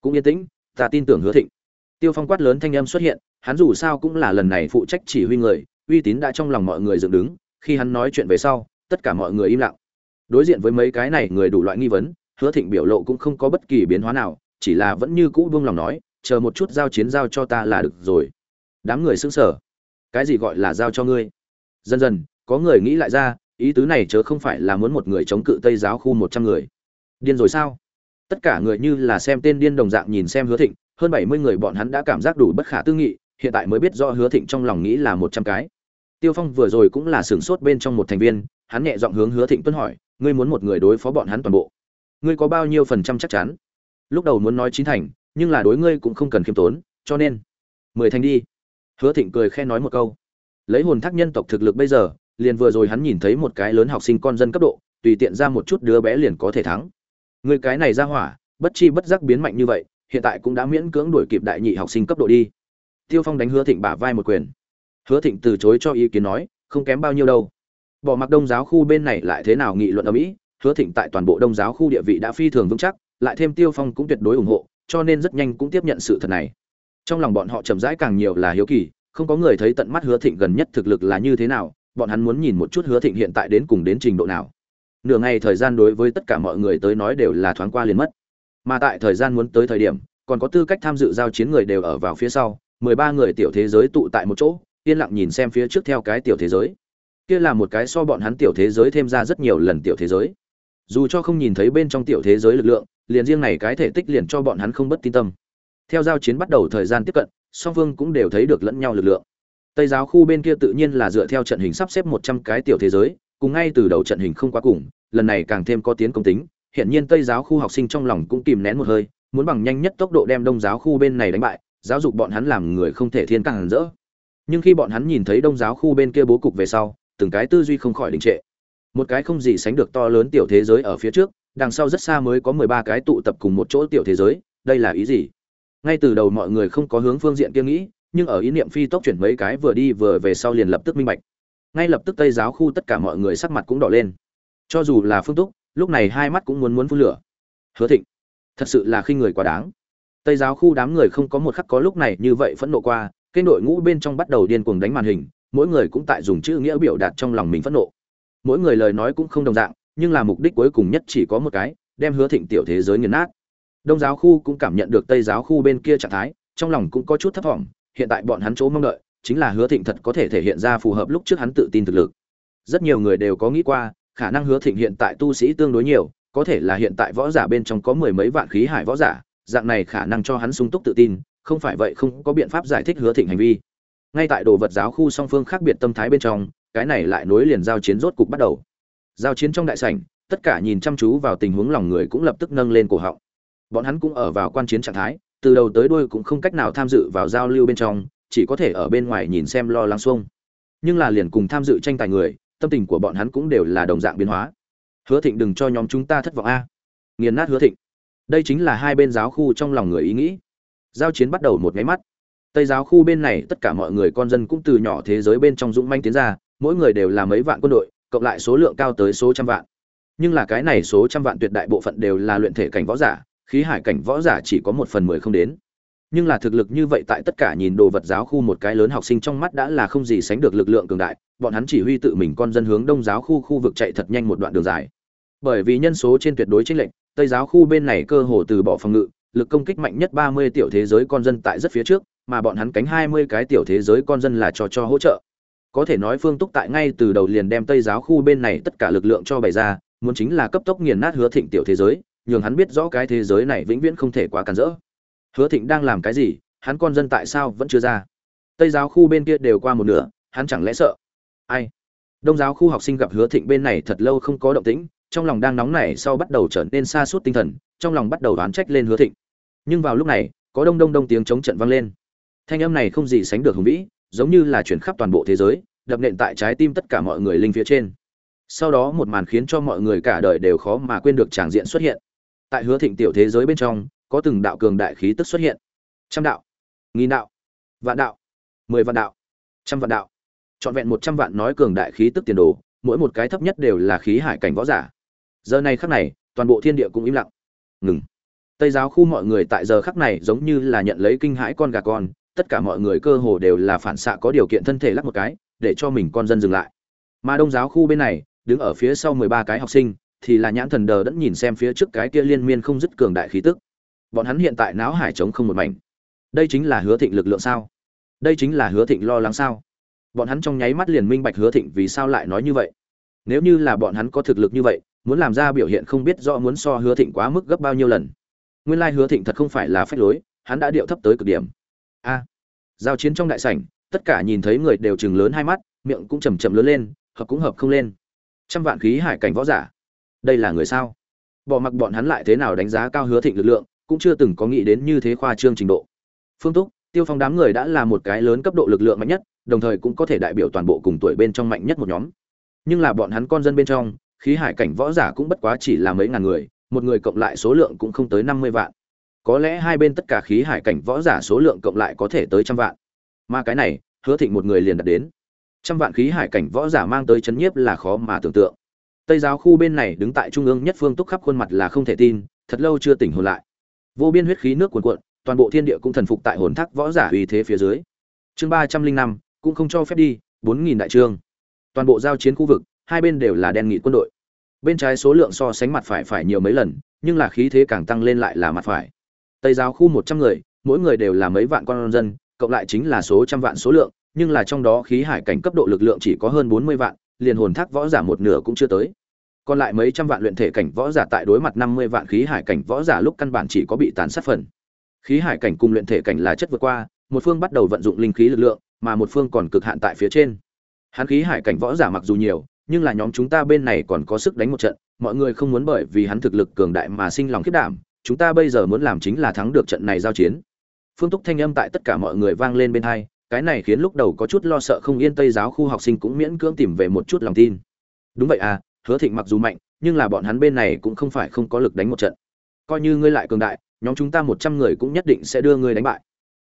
[SPEAKER 1] Cũng yên tĩnh, ta tin tưởng hứa thịnh tiêu phong quát lớn thanh âm xuất hiện, hắn dù sao cũng là lần này phụ trách chỉ huy người, uy tín đã trong lòng mọi người dựng đứng, khi hắn nói chuyện về sau, tất cả mọi người im lặng. Đối diện với mấy cái này người đủ loại nghi vấn, hứa thịnh biểu lộ cũng không có bất kỳ biến hóa nào, chỉ là vẫn như cũ buông lòng nói, chờ một chút giao chiến giao cho ta là được rồi. Đám người sững sờ. Cái gì gọi là giao cho ngươi? Dần dần, có người nghĩ lại ra, ý tứ này chớ không phải là muốn một người chống cự tây giáo khu một trăm người. Điên rồi sao? Tất cả người như là xem tên điên đồng dạng nhìn xem hứa thịnh hơn bảy mươi người bọn hắn đã cảm giác đủ bất khả tư nghị, hiện tại mới biết rõ hứa thịnh trong lòng nghĩ là một trăm cái. Tiêu phong vừa rồi cũng là sửng sốt bên trong một thành viên, hắn nhẹ giọng hướng hứa thịnh tuân hỏi, ngươi muốn một người đối phó bọn hắn toàn bộ? Ngươi có bao nhiêu phần trăm chắc chắn? Lúc đầu muốn nói chín thành, nhưng là đối ngươi cũng không cần khiêm tốn, cho nên, mười thành đi. Hứa thịnh cười khen nói một câu. Lấy hồn thác nhân tộc thực lực bây giờ, liền vừa rồi hắn nhìn thấy một cái lớn học sinh con dân cấp độ, tùy tiện ra một chút đứa bé liền có thể thắng. Người cái này ra hỏa, bất chi bất giác biến mạnh như vậy hiện tại cũng đã miễn cưỡng đuổi kịp đại nhị học sinh cấp độ đi. Tiêu phong đánh hứa thịnh bả vai một quyền. Hứa thịnh từ chối cho ý kiến nói, không kém bao nhiêu đâu. Bỏ mặc đông giáo khu bên này lại thế nào nghị luận ở mỹ, hứa thịnh tại toàn bộ đông giáo khu địa vị đã phi thường vững chắc, lại thêm tiêu phong cũng tuyệt đối ủng hộ, cho nên rất nhanh cũng tiếp nhận sự thật này. Trong lòng bọn họ chậm rãi càng nhiều là hiếu kỳ, không có người thấy tận mắt hứa thịnh gần nhất thực lực là như thế nào, bọn hắn muốn nhìn một chút hứa thịnh hiện tại đến cùng đến trình độ nào. Nửa ngày thời gian đối với tất cả mọi người tới nói đều là thoáng qua liền mất mà tại thời gian muốn tới thời điểm, còn có tư cách tham dự giao chiến người đều ở vào phía sau, mười ba người tiểu thế giới tụ tại một chỗ, yên lặng nhìn xem phía trước theo cái tiểu thế giới. Kia là một cái so bọn hắn tiểu thế giới thêm ra rất nhiều lần tiểu thế giới. Dù cho không nhìn thấy bên trong tiểu thế giới lực lượng, liền riêng này cái thể tích liền cho bọn hắn không bất tin tâm. Theo giao chiến bắt đầu thời gian tiếp cận, song phương cũng đều thấy được lẫn nhau lực lượng. Tây giáo khu bên kia tự nhiên là dựa theo trận hình sắp xếp một trăm cái tiểu thế giới, cùng ngay từ đầu trận hình không quá cùng, lần này càng thêm có tiến công tính hiện nhiên tây giáo khu học sinh trong lòng cũng kìm nén một hơi, muốn bằng nhanh nhất tốc độ đem đông giáo khu bên này đánh bại, giáo dục bọn hắn làm người không thể thiên càng rỡ. Nhưng khi bọn hắn nhìn thấy đông giáo khu bên kia bố cục về sau, từng cái tư duy không khỏi đình trệ. Một cái không gì sánh được to lớn tiểu thế giới ở phía trước, đằng sau rất xa mới có mười ba cái tụ tập cùng một chỗ tiểu thế giới, đây là ý gì? Ngay từ đầu mọi người không có hướng phương diện kia nghĩ, nhưng ở ý niệm phi tốc chuyển mấy cái vừa đi vừa về sau liền lập tức minh bạch. Ngay lập tức tây giáo khu tất cả mọi người sắc mặt cũng đỏ lên. Cho dù là phương túc lúc này hai mắt cũng muốn muốn phun lửa. Hứa thịnh, thật sự là khi người quá đáng. Tây giáo khu đám người không có một khắc có lúc này như vậy phẫn nộ qua, cái đội ngũ bên trong bắt đầu điên cuồng đánh màn hình, mỗi người cũng tại dùng chữ nghĩa biểu đạt trong lòng mình phẫn nộ. Mỗi người lời nói cũng không đồng dạng, nhưng là mục đích cuối cùng nhất chỉ có một cái, đem hứa thịnh tiểu thế giới nghiền nát. Đông giáo khu cũng cảm nhận được tây giáo khu bên kia trạng thái, trong lòng cũng có chút thấp thỏm, hiện tại bọn hắn chỗ mong đợi, chính là hứa thịnh thật có thể thể hiện ra phù hợp lúc trước hắn tự tin thực lực. Rất nhiều người đều có nghĩ qua khả năng hứa thịnh hiện tại tu sĩ tương đối nhiều, có thể là hiện tại võ giả bên trong có mười mấy vạn khí hải võ giả, dạng này khả năng cho hắn sung túc tự tin, không phải vậy không có biện pháp giải thích hứa thịnh hành vi. Ngay tại đồ vật giáo khu song phương khác biệt tâm thái bên trong, cái này lại nối liền giao chiến rốt cục bắt đầu. Giao chiến trong đại sảnh, tất cả nhìn chăm chú vào tình huống lòng người cũng lập tức nâng lên cổ họng. Bọn hắn cũng ở vào quan chiến trạng thái, từ đầu tới đuôi cũng không cách nào tham dự vào giao lưu bên trong, chỉ có thể ở bên ngoài nhìn xem lo lắng xuông. Nhưng là liền cùng tham dự tranh tài người tâm tình của bọn hắn cũng đều là đồng dạng biến hóa. Hứa thịnh đừng cho nhóm chúng ta thất vọng a. Nghiền nát hứa thịnh. Đây chính là hai bên giáo khu trong lòng người ý nghĩ. Giao chiến bắt đầu một máy mắt. Tây giáo khu bên này tất cả mọi người con dân cũng từ nhỏ thế giới bên trong dũng manh tiến ra, mỗi người đều là mấy vạn quân đội, cộng lại số lượng cao tới số trăm vạn. Nhưng là cái này số trăm vạn tuyệt đại bộ phận đều là luyện thể cảnh võ giả, khí hải cảnh võ giả chỉ có một phần mười không đến nhưng là thực lực như vậy tại tất cả nhìn đồ vật giáo khu một cái lớn học sinh trong mắt đã là không gì sánh được lực lượng cường đại, bọn hắn chỉ huy tự mình con dân hướng đông giáo khu khu vực chạy thật nhanh một đoạn đường dài. Bởi vì nhân số trên tuyệt đối chênh lệch, tây giáo khu bên này cơ hồ từ bỏ phòng ngự, lực công kích mạnh nhất ba mươi tiểu thế giới con dân tại rất phía trước, mà bọn hắn cánh hai mươi cái tiểu thế giới con dân là cho cho hỗ trợ. Có thể nói phương túc tại ngay từ đầu liền đem tây giáo khu bên này tất cả lực lượng cho bày ra, muốn chính là cấp tốc nghiền nát hứa thịnh tiểu thế giới, nhường hắn biết rõ cái thế giới này vĩnh viễn không thể quá cản rỡ hứa thịnh đang làm cái gì? Hắn con dân tại sao vẫn chưa ra? Tây giáo khu bên kia đều qua một nửa, hắn chẳng lẽ sợ? Ai? Đông giáo khu học sinh gặp hứa thịnh bên này thật lâu không có động tĩnh, trong lòng đang nóng nảy sau bắt đầu trở nên xa suốt tinh thần, trong lòng bắt đầu đoán trách lên hứa thịnh. Nhưng vào lúc này, có đông đông đông tiếng chống trận vang lên. Thanh âm này không gì sánh được hùng vĩ, giống như là chuyển khắp toàn bộ thế giới, đập nện tại trái tim tất cả mọi người linh phía trên. Sau đó một màn khiến cho mọi người cả đời đều khó mà quên được tràng diện xuất hiện. Tại hứa thịnh tiểu thế giới bên trong có từng đạo cường đại khí tức xuất hiện. Trăm đạo, nghìn đạo, vạn đạo, mười vạn đạo, trăm vạn đạo. Trọn vẹn một trăm vạn nói cường đại khí tức tiền đồ, mỗi một cái thấp nhất đều là khí hải cảnh võ giả. Giờ này khắc này, toàn bộ thiên địa cũng im lặng. Ngừng. Tây giáo khu mọi người tại giờ khắc này giống như là nhận lấy kinh hãi con gà con, tất cả mọi người cơ hồ đều là phản xạ có điều kiện thân thể lắc một cái, để cho mình con dân dừng lại. Mà đông giáo khu bên này, đứng ở phía sau mười ba cái học sinh, thì là nhãn thần đờ đẫn nhìn xem phía trước cái kia liên miên không dứt cường đại khí tức bọn hắn hiện tại não hải trống không một mảnh. Đây chính là hứa thịnh lực lượng sao? Đây chính là hứa thịnh lo lắng sao? Bọn hắn trong nháy mắt liền minh bạch hứa thịnh vì sao lại nói như vậy. Nếu như là bọn hắn có thực lực như vậy, muốn làm ra biểu hiện không biết rõ muốn so hứa thịnh quá mức gấp bao nhiêu lần. Nguyên lai hứa thịnh thật không phải là phách lối, hắn đã điệu thấp tới cực điểm. A! Giao chiến trong đại sảnh, tất cả nhìn thấy người đều chừng lớn hai mắt, miệng cũng chầm chậm lớn lên, hợp cũng hợp không lên. Trăm vạn khí hải cảnh võ giả. Đây là người sao? Bỏ mặc bọn hắn lại thế nào đánh giá cao hứa thịnh lực lượng cũng chưa từng có nghĩ đến như thế khoa trương trình độ. Phương túc, tiêu phong đám người đã là một cái lớn cấp độ lực lượng mạnh nhất, đồng thời cũng có thể đại biểu toàn bộ cùng tuổi bên trong mạnh nhất một nhóm. Nhưng là bọn hắn con dân bên trong, khí hải cảnh võ giả cũng bất quá chỉ là mấy ngàn người, một người cộng lại số lượng cũng không tới năm mươi vạn. Có lẽ hai bên tất cả khí hải cảnh võ giả số lượng cộng lại có thể tới trăm vạn. Mà cái này, hứa thịnh một người liền đạt đến. Trăm vạn khí hải cảnh võ giả mang tới chấn nhiếp là khó mà tưởng tượng. Tây giáo khu bên này đứng tại trung ương nhất phương túc khắp khuôn mặt là không thể tin, thật lâu chưa tỉnh hồn lại vô biên huyết khí nước cuồn cuộn, toàn bộ thiên địa cũng thần phục tại hồn thác võ giả uy thế phía dưới. Chương ba trăm linh năm, cũng không cho phép đi, bốn nghìn đại trương. Toàn bộ giao chiến khu vực, hai bên đều là đen nghị quân đội. Bên trái số lượng so sánh mặt phải phải nhiều mấy lần, nhưng là khí thế càng tăng lên lại là mặt phải. Tây giáo khu một trăm người, mỗi người đều là mấy vạn con dân, cộng lại chính là số trăm vạn số lượng, nhưng là trong đó khí hải cảnh cấp độ lực lượng chỉ có hơn bốn mươi vạn, liền hồn thác võ giả một nửa cũng chưa tới còn lại mấy trăm vạn luyện thể cảnh võ giả tại đối mặt năm mươi vạn khí hải cảnh võ giả lúc căn bản chỉ có bị tàn sát phần. Khí hải cảnh cùng luyện thể cảnh là chất vượt qua, một phương bắt đầu vận dụng linh khí lực lượng, mà một phương còn cực hạn tại phía trên. Hắn khí hải cảnh võ giả mặc dù nhiều, nhưng là nhóm chúng ta bên này còn có sức đánh một trận, mọi người không muốn bởi vì hắn thực lực cường đại mà sinh lòng khiết đảm, chúng ta bây giờ muốn làm chính là thắng được trận này giao chiến. Phương túc thanh âm tại tất cả mọi người vang lên bên hai, cái này khiến lúc đầu có chút lo sợ không yên tây giáo khu học sinh cũng miễn cưỡng tìm về một chút lòng tin. Đúng vậy à hứa thịnh mặc dù mạnh, nhưng là bọn hắn bên này cũng không phải không có lực đánh một trận. Coi như ngươi lại cường đại, nhóm chúng ta một trăm người cũng nhất định sẽ đưa ngươi đánh bại.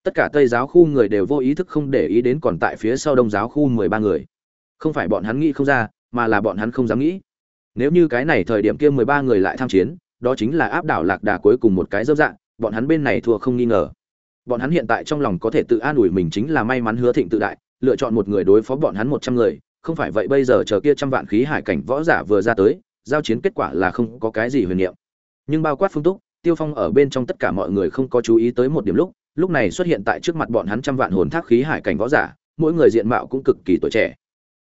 [SPEAKER 1] Tất cả tây giáo khu người đều vô ý thức không để ý đến còn tại phía sau đông giáo khu mười ba người. Không phải bọn hắn nghĩ không ra, mà là bọn hắn không dám nghĩ. Nếu như cái này thời điểm kia mười ba người lại tham chiến, đó chính là áp đảo lạc đà cuối cùng một cái dốc dạng, bọn hắn bên này thua không nghi ngờ. Bọn hắn hiện tại trong lòng có thể tự an ủi mình chính là may mắn hứa thịnh tự đại, lựa chọn một người đối phó bọn hắn một trăm người không phải vậy bây giờ chờ kia trăm vạn khí hải cảnh võ giả vừa ra tới, giao chiến kết quả là không có cái gì huyền niệm. Nhưng bao quát phương túc, tiêu phong ở bên trong tất cả mọi người không có chú ý tới một điểm lúc lúc này xuất hiện tại trước mặt bọn hắn trăm vạn hồn thác khí hải cảnh võ giả, mỗi người diện mạo cũng cực kỳ tuổi trẻ.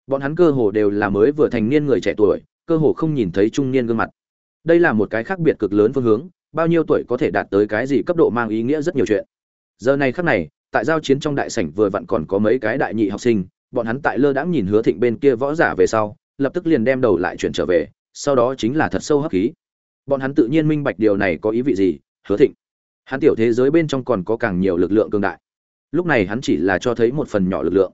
[SPEAKER 1] Bọn hắn cơ hồ đều là mới vừa thành niên người trẻ tuổi, cơ hồ không nhìn thấy trung niên gương mặt. Đây là một cái khác biệt cực lớn phương hướng, bao nhiêu tuổi có thể đạt tới cái gì cấp độ mang ý nghĩa rất nhiều chuyện. Giờ này khắc này, tại giao chiến trong đại sảnh vừa vặn còn có mấy cái đại nhị học sinh bọn hắn tại lơ đãng nhìn hứa thịnh bên kia võ giả về sau, lập tức liền đem đầu lại chuyển trở về, sau đó chính là thật sâu hấp khí. Bọn hắn tự nhiên minh bạch điều này có ý vị gì, hứa thịnh. Hắn tiểu thế giới bên trong còn có càng nhiều lực lượng cường đại. Lúc này hắn chỉ là cho thấy một phần nhỏ lực lượng.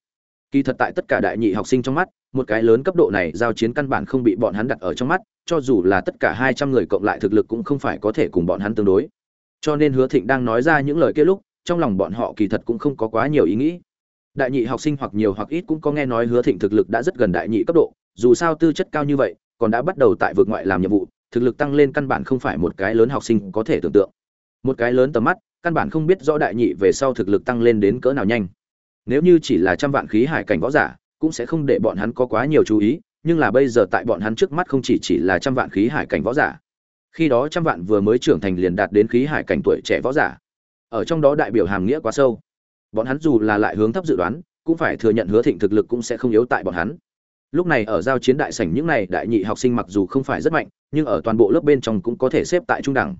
[SPEAKER 1] Kỳ thật tại tất cả đại nhị học sinh trong mắt, một cái lớn cấp độ này giao chiến căn bản không bị bọn hắn đặt ở trong mắt, cho dù là tất cả hai trăm người cộng lại thực lực cũng không phải có thể cùng bọn hắn tương đối. Cho nên hứa thịnh đang nói ra những lời kia lúc, trong lòng bọn họ kỳ thật cũng không có quá nhiều ý nghĩ đại nhị học sinh hoặc nhiều hoặc ít cũng có nghe nói hứa thịnh thực lực đã rất gần đại nhị cấp độ, dù sao tư chất cao như vậy, còn đã bắt đầu tại vực ngoại làm nhiệm vụ, thực lực tăng lên căn bản không phải một cái lớn học sinh có thể tưởng tượng. Một cái lớn tầm mắt, căn bản không biết rõ đại nhị về sau thực lực tăng lên đến cỡ nào nhanh. Nếu như chỉ là trăm vạn khí hải cảnh võ giả, cũng sẽ không để bọn hắn có quá nhiều chú ý, nhưng là bây giờ tại bọn hắn trước mắt không chỉ chỉ là trăm vạn khí hải cảnh võ giả. Khi đó trăm vạn vừa mới trưởng thành liền đạt đến khí hải cảnh tuổi trẻ võ giả. Ở trong đó đại biểu hàm nghĩa quá sâu bọn hắn dù là lại hướng thấp dự đoán, cũng phải thừa nhận hứa thịnh thực lực cũng sẽ không yếu tại bọn hắn. Lúc này ở giao chiến đại sảnh những này đại nhị học sinh mặc dù không phải rất mạnh, nhưng ở toàn bộ lớp bên trong cũng có thể xếp tại trung đẳng.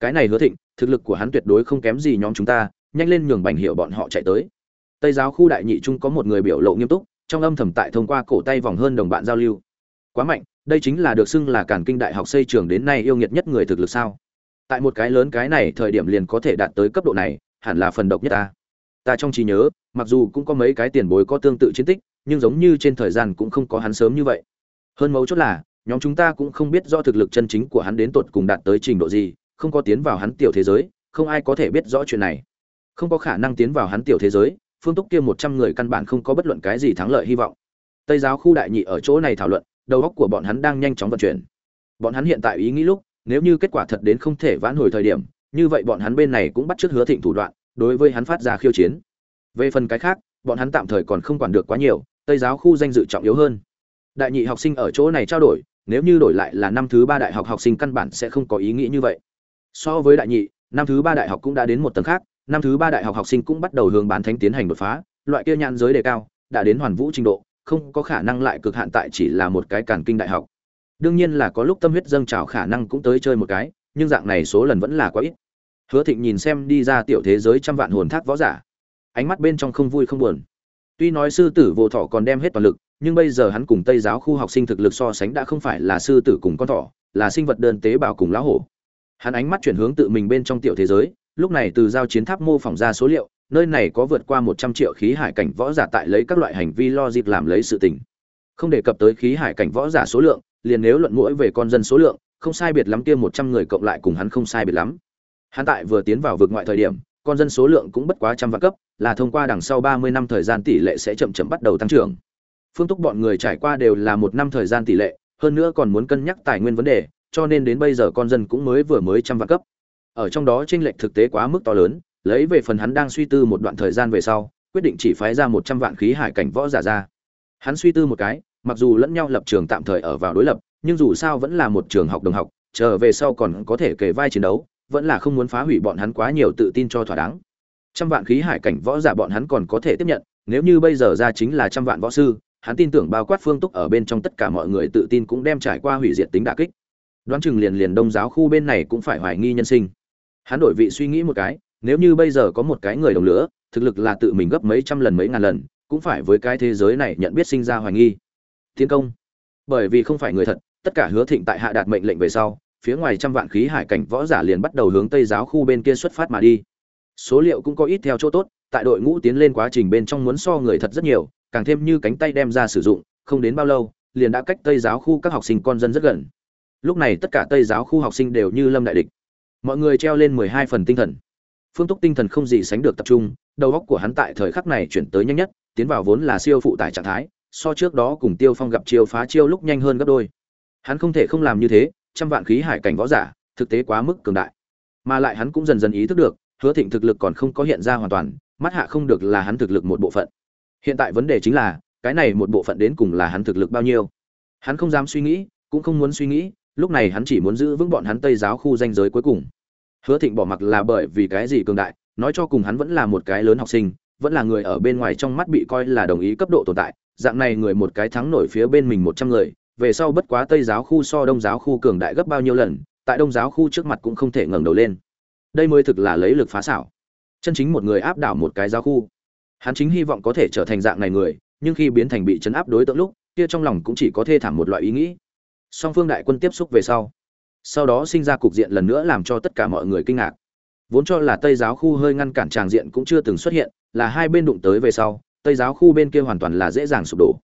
[SPEAKER 1] Cái này hứa thịnh, thực lực của hắn tuyệt đối không kém gì nhóm chúng ta, nhanh lên nhường bành hiệu bọn họ chạy tới. Tây giáo khu đại nhị trung có một người biểu lộ nghiêm túc, trong âm thầm tại thông qua cổ tay vòng hơn đồng bạn giao lưu. Quá mạnh, đây chính là được xưng là cản kinh đại học xây trường đến nay yêu nghiệt nhất người thực lực sao? Tại một cái lớn cái này thời điểm liền có thể đạt tới cấp độ này, hẳn là phần độc nhất ta ta trong trí nhớ, mặc dù cũng có mấy cái tiền bối có tương tự chiến tích, nhưng giống như trên thời gian cũng không có hắn sớm như vậy. Hơn mấu chốt là, nhóm chúng ta cũng không biết do thực lực chân chính của hắn đến tột cùng đạt tới trình độ gì, không có tiến vào hắn tiểu thế giới, không ai có thể biết rõ chuyện này. Không có khả năng tiến vào hắn tiểu thế giới, phương túc kia một trăm người căn bản không có bất luận cái gì thắng lợi hy vọng. Tây giáo khu đại nhị ở chỗ này thảo luận, đầu óc của bọn hắn đang nhanh chóng vận chuyển. Bọn hắn hiện tại ý nghĩ lúc, nếu như kết quả thật đến không thể vãn hồi thời điểm, như vậy bọn hắn bên này cũng bắt chước hứa thịnh thủ đoạn đối với hắn phát ra khiêu chiến. Về phần cái khác, bọn hắn tạm thời còn không quản được quá nhiều, tây giáo khu danh dự trọng yếu hơn. Đại nhị học sinh ở chỗ này trao đổi, nếu như đổi lại là năm thứ ba đại học học sinh căn bản sẽ không có ý nghĩ như vậy. So với đại nhị, năm thứ ba đại học cũng đã đến một tầng khác, năm thứ ba đại học học sinh cũng bắt đầu hướng bán thánh tiến hành đột phá, loại kia nhãn giới đề cao, đã đến hoàn vũ trình độ, không có khả năng lại cực hạn tại chỉ là một cái càn kinh đại học. Đương nhiên là có lúc tâm huyết dâng trào khả năng cũng tới chơi một cái, nhưng dạng này số lần vẫn là quá ít hứa thịnh nhìn xem đi ra tiểu thế giới trăm vạn hồn thác võ giả. Ánh mắt bên trong không vui không buồn. Tuy nói sư tử vô thọ còn đem hết toàn lực, nhưng bây giờ hắn cùng tây giáo khu học sinh thực lực so sánh đã không phải là sư tử cùng con thỏ, là sinh vật đơn tế bào cùng lão hổ. Hắn ánh mắt chuyển hướng tự mình bên trong tiểu thế giới, lúc này từ giao chiến tháp mô phỏng ra số liệu, nơi này có vượt qua một trăm triệu khí hải cảnh võ giả tại lấy các loại hành vi lo dịp làm lấy sự tình. Không đề cập tới khí hải cảnh võ giả số lượng, liền nếu luận mũi về con dân số lượng, không sai biệt lắm kia một trăm người cộng lại cùng hắn không sai biệt lắm hắn tại vừa tiến vào vực ngoại thời điểm, con dân số lượng cũng bất quá trăm vạn cấp, là thông qua đằng sau ba mươi năm thời gian tỷ lệ sẽ chậm chậm bắt đầu tăng trưởng. Phương túc bọn người trải qua đều là một năm thời gian tỷ lệ, hơn nữa còn muốn cân nhắc tài nguyên vấn đề, cho nên đến bây giờ con dân cũng mới vừa mới trăm vạn cấp. Ở trong đó tranh lệch thực tế quá mức to lớn, lấy về phần hắn đang suy tư một đoạn thời gian về sau, quyết định chỉ phái ra một trăm vạn khí hải cảnh võ giả ra. Hắn suy tư một cái, mặc dù lẫn nhau lập trường tạm thời ở vào đối lập, nhưng dù sao vẫn là một trường học đồng học, trở về sau còn có thể kề vai chiến đấu vẫn là không muốn phá hủy bọn hắn quá nhiều tự tin cho thỏa đáng. Trăm vạn khí hải cảnh võ giả bọn hắn còn có thể tiếp nhận, nếu như bây giờ ra chính là trăm vạn võ sư, hắn tin tưởng bao quát phương túc ở bên trong tất cả mọi người tự tin cũng đem trải qua hủy diệt tính đả kích. Đoán chừng liền liền đông giáo khu bên này cũng phải hoài nghi nhân sinh. Hắn đổi vị suy nghĩ một cái, nếu như bây giờ có một cái người đồng lửa, thực lực là tự mình gấp mấy trăm lần mấy ngàn lần, cũng phải với cái thế giới này nhận biết sinh ra hoài nghi. Tiến công, bởi vì không phải người thật, tất cả hứa thịnh tại hạ đạt mệnh lệnh về sau phía ngoài trăm vạn khí hải cảnh võ giả liền bắt đầu hướng tây giáo khu bên kia xuất phát mà đi. Số liệu cũng có ít theo chỗ tốt, tại đội ngũ tiến lên quá trình bên trong muốn so người thật rất nhiều, càng thêm như cánh tay đem ra sử dụng, không đến bao lâu, liền đã cách tây giáo khu các học sinh con dân rất gần. Lúc này tất cả tây giáo khu học sinh đều như lâm đại địch. Mọi người treo lên mười hai phần tinh thần. Phương túc tinh thần không gì sánh được tập trung, đầu óc của hắn tại thời khắc này chuyển tới nhanh nhất, tiến vào vốn là siêu phụ tải trạng thái, so trước đó cùng tiêu phong gặp chiêu phá chiêu lúc nhanh hơn gấp đôi. Hắn không thể không làm như thế trăm vạn khí hải cảnh võ giả, thực tế quá mức cường đại. Mà lại hắn cũng dần dần ý thức được, hứa thịnh thực lực còn không có hiện ra hoàn toàn, mắt hạ không được là hắn thực lực một bộ phận. Hiện tại vấn đề chính là, cái này một bộ phận đến cùng là hắn thực lực bao nhiêu? Hắn không dám suy nghĩ, cũng không muốn suy nghĩ, lúc này hắn chỉ muốn giữ vững bọn hắn tây giáo khu danh giới cuối cùng. Hứa thịnh bỏ mặc là bởi vì cái gì cường đại, nói cho cùng hắn vẫn là một cái lớn học sinh, vẫn là người ở bên ngoài trong mắt bị coi là đồng ý cấp độ tồn tại, dạng này người một cái thắng nổi phía bên mình một trăm người về sau bất quá tây giáo khu so đông giáo khu cường đại gấp bao nhiêu lần, tại đông giáo khu trước mặt cũng không thể ngẩng đầu lên. Đây mới thực là lấy lực phá xảo. Chân chính một người áp đảo một cái giáo khu. Hắn chính hy vọng có thể trở thành dạng này người, nhưng khi biến thành bị chấn áp đối tượng lúc, kia trong lòng cũng chỉ có thê thảm một loại ý nghĩ. Song phương đại quân tiếp xúc về sau sau đó sinh ra cục diện lần nữa làm cho tất cả mọi người kinh ngạc. Vốn cho là tây giáo khu hơi ngăn cản tràng diện cũng chưa từng xuất hiện, là hai bên đụng tới về sau, tây giáo khu bên kia hoàn toàn là dễ dàng sụp đổ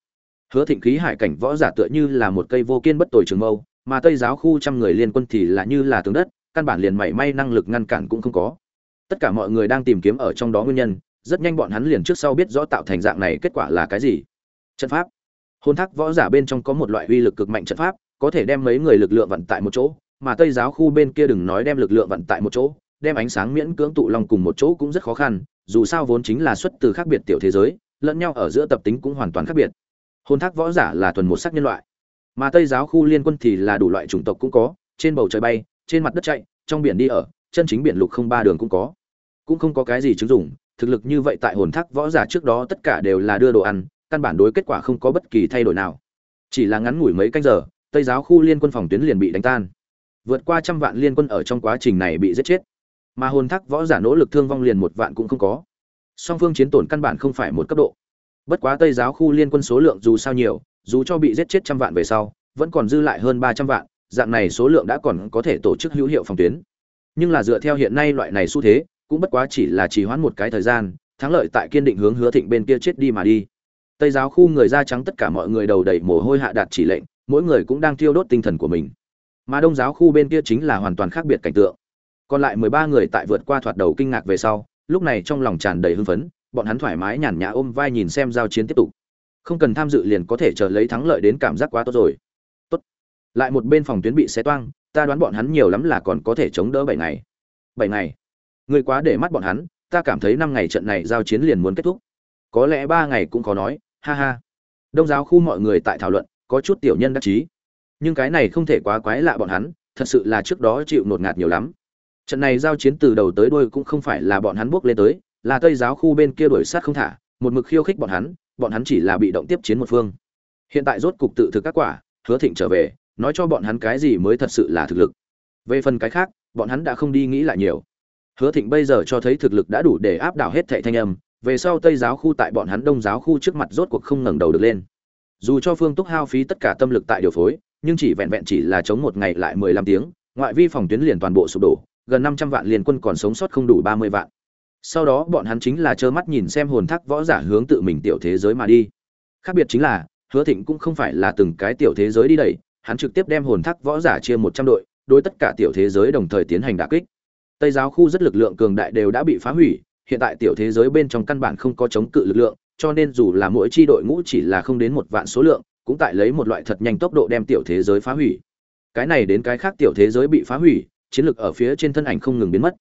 [SPEAKER 1] hứa thịnh khí hải cảnh võ giả tựa như là một cây vô kiên bất tồi trường mâu, mà tây giáo khu trăm người liên quân thì là như là tướng đất, căn bản liền mảy may năng lực ngăn cản cũng không có. Tất cả mọi người đang tìm kiếm ở trong đó nguyên nhân, rất nhanh bọn hắn liền trước sau biết rõ tạo thành dạng này kết quả là cái gì. Trận pháp. Hôn thác võ giả bên trong có một loại uy lực cực mạnh trận pháp, có thể đem mấy người lực lượng vận tại một chỗ, mà tây giáo khu bên kia đừng nói đem lực lượng vận tại một chỗ, đem ánh sáng miễn cưỡng tụ lòng cùng một chỗ cũng rất khó khăn, dù sao vốn chính là xuất từ khác biệt tiểu thế giới, lẫn nhau ở giữa tập tính cũng hoàn toàn khác biệt hôn thác võ giả là thuần một sắc nhân loại. Mà tây giáo khu liên quân thì là đủ loại chủng tộc cũng có, trên bầu trời bay, trên mặt đất chạy, trong biển đi ở, chân chính biển lục không ba đường cũng có. Cũng không có cái gì chứng dụng, thực lực như vậy tại hồn thác võ giả trước đó tất cả đều là đưa đồ ăn, căn bản đối kết quả không có bất kỳ thay đổi nào. Chỉ là ngắn ngủi mấy canh giờ, tây giáo khu liên quân phòng tuyến liền bị đánh tan. Vượt qua trăm vạn liên quân ở trong quá trình này bị giết chết. Mà hồn thác võ giả nỗ lực thương vong liền một vạn cũng không có. Song phương chiến tổn căn bản không phải một cấp độ bất quá tây giáo khu liên quân số lượng dù sao nhiều, dù cho bị giết chết trăm vạn về sau, vẫn còn dư lại hơn ba trăm vạn, dạng này số lượng đã còn có thể tổ chức hữu hiệu phòng tuyến. Nhưng là dựa theo hiện nay loại này xu thế, cũng bất quá chỉ là trì hoãn một cái thời gian, thắng lợi tại kiên định hướng hứa thịnh bên kia chết đi mà đi. Tây giáo khu người da trắng tất cả mọi người đầu đầy mồ hôi hạ đạt chỉ lệnh, mỗi người cũng đang thiêu đốt tinh thần của mình. Mà đông giáo khu bên kia chính là hoàn toàn khác biệt cảnh tượng. Còn lại mười ba người tại vượt qua thoạt đầu kinh ngạc về sau, lúc này trong lòng tràn đầy hưng phấn bọn hắn thoải mái nhàn nhã ôm vai nhìn xem giao chiến tiếp tục. Không cần tham dự liền có thể chờ lấy thắng lợi đến cảm giác quá tốt rồi. Tốt. Lại một bên phòng tuyến bị xé toang, ta đoán bọn hắn nhiều lắm là còn có thể chống đỡ bảy ngày. Bảy ngày? Người quá để mắt bọn hắn, ta cảm thấy năm ngày trận này giao chiến liền muốn kết thúc. Có lẽ ba ngày cũng khó nói, ha ha. Đông giáo khu mọi người tại thảo luận, có chút tiểu nhân đắc chí. Nhưng cái này không thể quá quái lạ bọn hắn, thật sự là trước đó chịu nột ngạt nhiều lắm. Trận này giao chiến từ đầu tới đuôi cũng không phải là bọn hắn buộc lên tới là tây giáo khu bên kia đuổi sát không thả, một mực khiêu khích bọn hắn bọn hắn chỉ là bị động tiếp chiến một phương. Hiện tại rốt cục tự thực các quả, hứa thịnh trở về, nói cho bọn hắn cái gì mới thật sự là thực lực. Về phần cái khác, bọn hắn đã không đi nghĩ lại nhiều. Hứa thịnh bây giờ cho thấy thực lực đã đủ để áp đảo hết thệ thanh âm, về sau tây giáo khu tại bọn hắn đông giáo khu trước mặt rốt cuộc không ngẩng đầu được lên. Dù cho phương túc hao phí tất cả tâm lực tại điều phối, nhưng chỉ vẹn vẹn chỉ là chống một ngày lại mười lăm tiếng, ngoại vi phòng tuyến liền toàn bộ sụp đổ, gần năm trăm vạn liên quân còn sống sót không đủ ba mươi vạn sau đó bọn hắn chính là trơ mắt nhìn xem hồn thác võ giả hướng tự mình tiểu thế giới mà đi. Khác biệt chính là, hứa thịnh cũng không phải là từng cái tiểu thế giới đi đẩy, hắn trực tiếp đem hồn thác võ giả chia một trăm đội, đối tất cả tiểu thế giới đồng thời tiến hành đả kích. Tây giáo khu rất lực lượng cường đại đều đã bị phá hủy, hiện tại tiểu thế giới bên trong căn bản không có chống cự lực lượng, cho nên dù là mỗi chi đội ngũ chỉ là không đến một vạn số lượng, cũng tại lấy một loại thật nhanh tốc độ đem tiểu thế giới phá hủy. Cái này đến cái khác tiểu thế giới bị phá hủy, chiến lược ở phía trên thân ảnh không ngừng biến mất.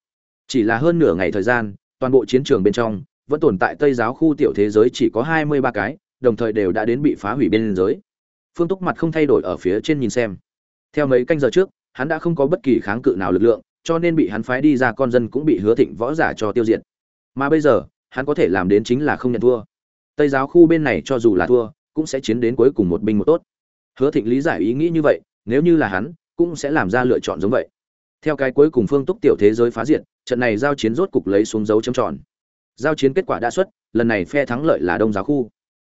[SPEAKER 1] Chỉ là hơn nửa ngày thời gian toàn bộ chiến trường bên trong, vẫn tồn tại tây giáo khu tiểu thế giới chỉ có hai mươi ba cái, đồng thời đều đã đến bị phá hủy bên giới. Phương túc mặt không thay đổi ở phía trên nhìn xem. Theo mấy canh giờ trước, hắn đã không có bất kỳ kháng cự nào lực lượng, cho nên bị hắn phái đi ra con dân cũng bị hứa thịnh võ giả cho tiêu diệt. Mà bây giờ, hắn có thể làm đến chính là không nhận thua. Tây giáo khu bên này cho dù là thua, cũng sẽ chiến đến cuối cùng một binh một tốt. Hứa thịnh lý giải ý nghĩ như vậy, nếu như là hắn, cũng sẽ làm ra lựa chọn giống vậy theo cái cuối cùng phương túc tiểu thế giới phá diện, trận này giao chiến rốt cục lấy xuống dấu chấm tròn. Giao chiến kết quả đã xuất lần này phe thắng lợi là đông giáo khu.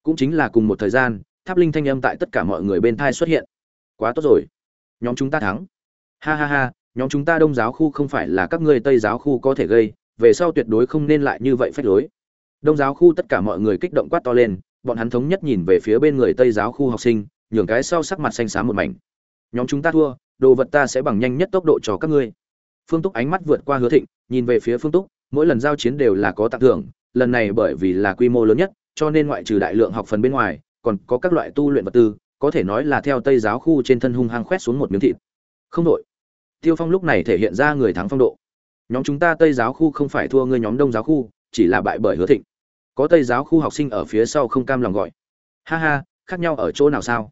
[SPEAKER 1] Cũng chính là cùng một thời gian tháp linh thanh âm tại tất cả mọi người bên thai xuất hiện. Quá tốt rồi. Nhóm chúng ta thắng. Ha ha ha nhóm chúng ta đông giáo khu không phải là các ngươi tây giáo khu có thể gây về sau tuyệt đối không nên lại như vậy phách lối. Đông giáo khu tất cả mọi người kích động quát to lên bọn hắn thống nhất nhìn về phía bên người tây giáo khu học sinh nhường cái sau sắc mặt xanh xám một mảnh. Nhóm chúng ta thua đồ vật ta sẽ bằng nhanh nhất tốc độ cho các ngươi. Phương túc ánh mắt vượt qua hứa thịnh, nhìn về phía phương túc, mỗi lần giao chiến đều là có tặng thưởng, lần này bởi vì là quy mô lớn nhất, cho nên ngoại trừ đại lượng học phần bên ngoài, còn có các loại tu luyện vật tư, có thể nói là theo tây giáo khu trên thân hung hăng khoét xuống một miếng thịt. Không đội. Tiêu phong lúc này thể hiện ra người thắng phong độ. Nhóm chúng ta tây giáo khu không phải thua ngươi nhóm đông giáo khu, chỉ là bại bởi hứa thịnh. Có tây giáo khu học sinh ở phía sau không cam lòng gọi. Ha ha, khác nhau ở chỗ nào sao?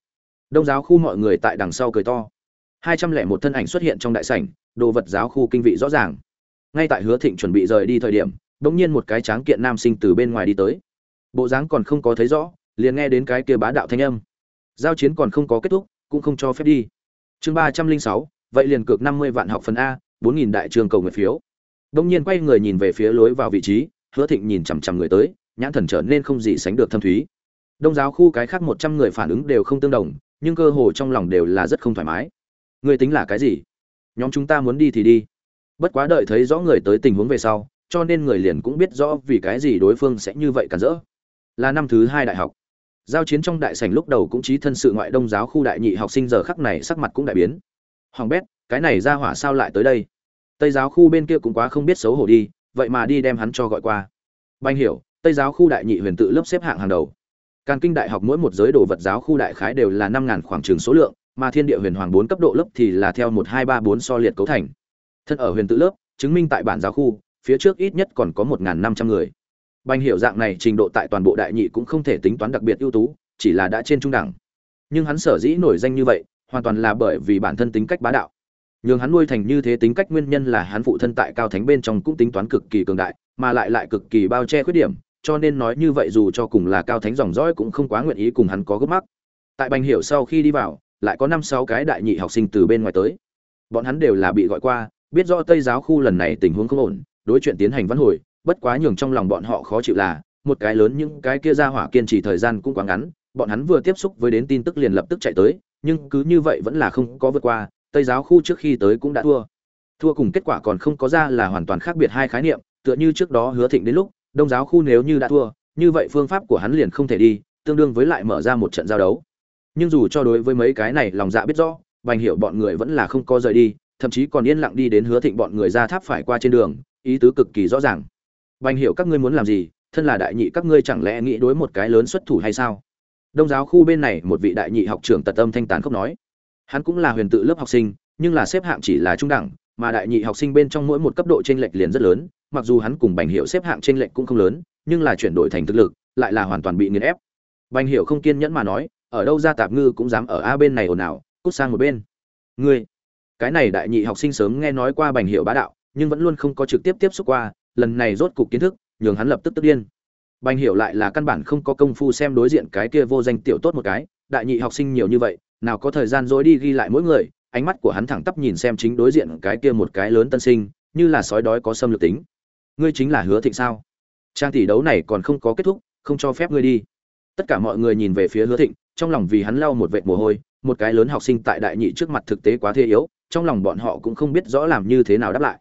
[SPEAKER 1] Đông giáo khu mọi người tại đằng sau cười to hai trăm lẻ một thân ảnh xuất hiện trong đại sảnh, đồ vật giáo khu kinh vị rõ ràng. Ngay tại hứa thịnh chuẩn bị rời đi thời điểm đ ỗ n g nhiên một cái tráng kiện nam sinh từ bên ngoài đi tới. Bộ dáng còn không có thấy rõ, liền nghe đến cái kia bá đạo thanh âm. Giao chiến còn không có kết thúc, cũng không cho phép đi. Chương ba trăm linh sáu, vậy liền cược năm mươi vạn học phần a, bốn nghìn đại trường cầu nguyện phiếu. Đ ỗ n g nhiên quay người nhìn về phía lối vào vị trí, hứa thịnh nhìn chằm chằm người tới, nhãn thần trở nên không gì sánh được thâm thúy. Đông giáo khu cái khác một trăm người phản ứng đều không tương đồng, nhưng cơ hồ trong lòng đều là rất không thoải mái. Ngươi tính là cái gì? Nhóm chúng ta muốn đi thì đi. Bất quá đợi thấy rõ người tới tình huống về sau cho nên người liền cũng biết rõ vì cái gì đối phương sẽ như vậy cản rỡ. Là năm thứ hai đại học. Giao chiến trong đại sảnh lúc đầu cũng chí thân sự ngoại đông giáo khu đại nhị học sinh giờ khắc này sắc mặt cũng đại biến. Hoàng bét cái này ra hỏa sao lại tới đây? Tây giáo khu bên kia cũng quá không biết xấu hổ đi vậy mà đi đem hắn cho gọi qua. Banh hiểu tây giáo khu đại nhị huyền tự lớp xếp hạng hàng đầu. Càn Kinh Đại học mỗi một giới đồ vật giáo khu đại khái đều là năm ngàn khoảng trường số lượng, mà Thiên Địa Huyền Hoàng bốn cấp độ lớp thì là theo một hai ba bốn so liệt cấu thành. Thân ở huyền tự lớp, chứng minh tại bản giáo khu, phía trước ít nhất còn có một năm trăm người. Bành hiểu dạng này trình độ tại toàn bộ đại nhị cũng không thể tính toán đặc biệt ưu tú, chỉ là đã trên trung đẳng. Nhưng hắn sở dĩ nổi danh như vậy, hoàn toàn là bởi vì bản thân tính cách bá đạo. Nhưng hắn nuôi thành như thế tính cách nguyên nhân là hắn phụ thân tại cao thánh bên trong cũng tính toán cực kỳ cường đại, mà lại lại cực kỳ bao che khuyết điểm, cho nên nói như vậy dù cho cùng là cao thánh dòng dõi cũng không quá nguyện ý cùng hắn có gấp mắc tại bành hiểu sau khi đi vào lại có năm sáu cái đại nhị học sinh từ bên ngoài tới. Bọn hắn đều là bị gọi qua, biết rõ tây giáo khu lần này tình huống không ổn, đối chuyện tiến hành văn hồi, bất quá nhường trong lòng bọn họ khó chịu là, một cái lớn những cái kia ra hỏa kiên trì thời gian cũng quá ngắn, bọn hắn vừa tiếp xúc với đến tin tức liền lập tức chạy tới, nhưng cứ như vậy vẫn là không có vượt qua, tây giáo khu trước khi tới cũng đã thua. Thua cùng kết quả còn không có ra là hoàn toàn khác biệt hai khái niệm, tựa như trước đó hứa thịnh đến lúc, đông giáo khu nếu như đã thua, như vậy phương pháp của hắn liền không thể đi, tương đương với lại mở ra một trận giao đấu nhưng dù cho đối với mấy cái này lòng dạ biết rõ bành hiểu bọn người vẫn là không có rời đi thậm chí còn yên lặng đi đến hứa thịnh bọn người ra tháp phải qua trên đường ý tứ cực kỳ rõ ràng. Bành hiểu các ngươi muốn làm gì? Thân là đại nhị các ngươi chẳng lẽ nghĩ đối một cái lớn xuất thủ hay sao? Đông giáo khu bên này một vị đại nhị học trưởng tật âm thanh tán khóc nói. Hắn cũng là huyền tự lớp học sinh nhưng là xếp hạng chỉ là trung đẳng mà đại nhị học sinh bên trong mỗi một cấp độ t r ê n lệch liền rất lớn mặc dù hắn cùng Bành Hiệu xếp hạng trên lệnh cũng không lớn, nhưng là chuyển đổi thành thực lực, lại là hoàn toàn bị nghiền ép. Bành Hiệu không kiên nhẫn mà nói, ở đâu ra tạp ngư cũng dám ở a bên này ồn ào, cút sang một bên. Ngươi, cái này đại nhị học sinh sớm nghe nói qua Bành hiệu bá đạo, nhưng vẫn luôn không có trực tiếp tiếp xúc qua, lần này rốt cục kiến thức, nhường hắn lập tức tức điên. Bành hiệu lại là căn bản không có công phu xem đối diện cái kia vô danh tiểu tốt một cái, đại nhị học sinh nhiều như vậy, nào có thời gian dối đi ghi lại mỗi người, ánh mắt của hắn thẳng tắp nhìn xem chính đối diện cái kia một cái lớn tân sinh, như là sói đói có xâm lược tính ngươi chính là hứa thịnh sao trang tỷ đấu này còn không có kết thúc không cho phép ngươi đi tất cả mọi người nhìn về phía hứa thịnh trong lòng vì hắn lau một vệt mồ hôi, một cái lớn học sinh tại đại nhị trước mặt thực tế quá thê yếu, trong lòng bọn họ cũng không biết rõ làm như thế nào đáp lại.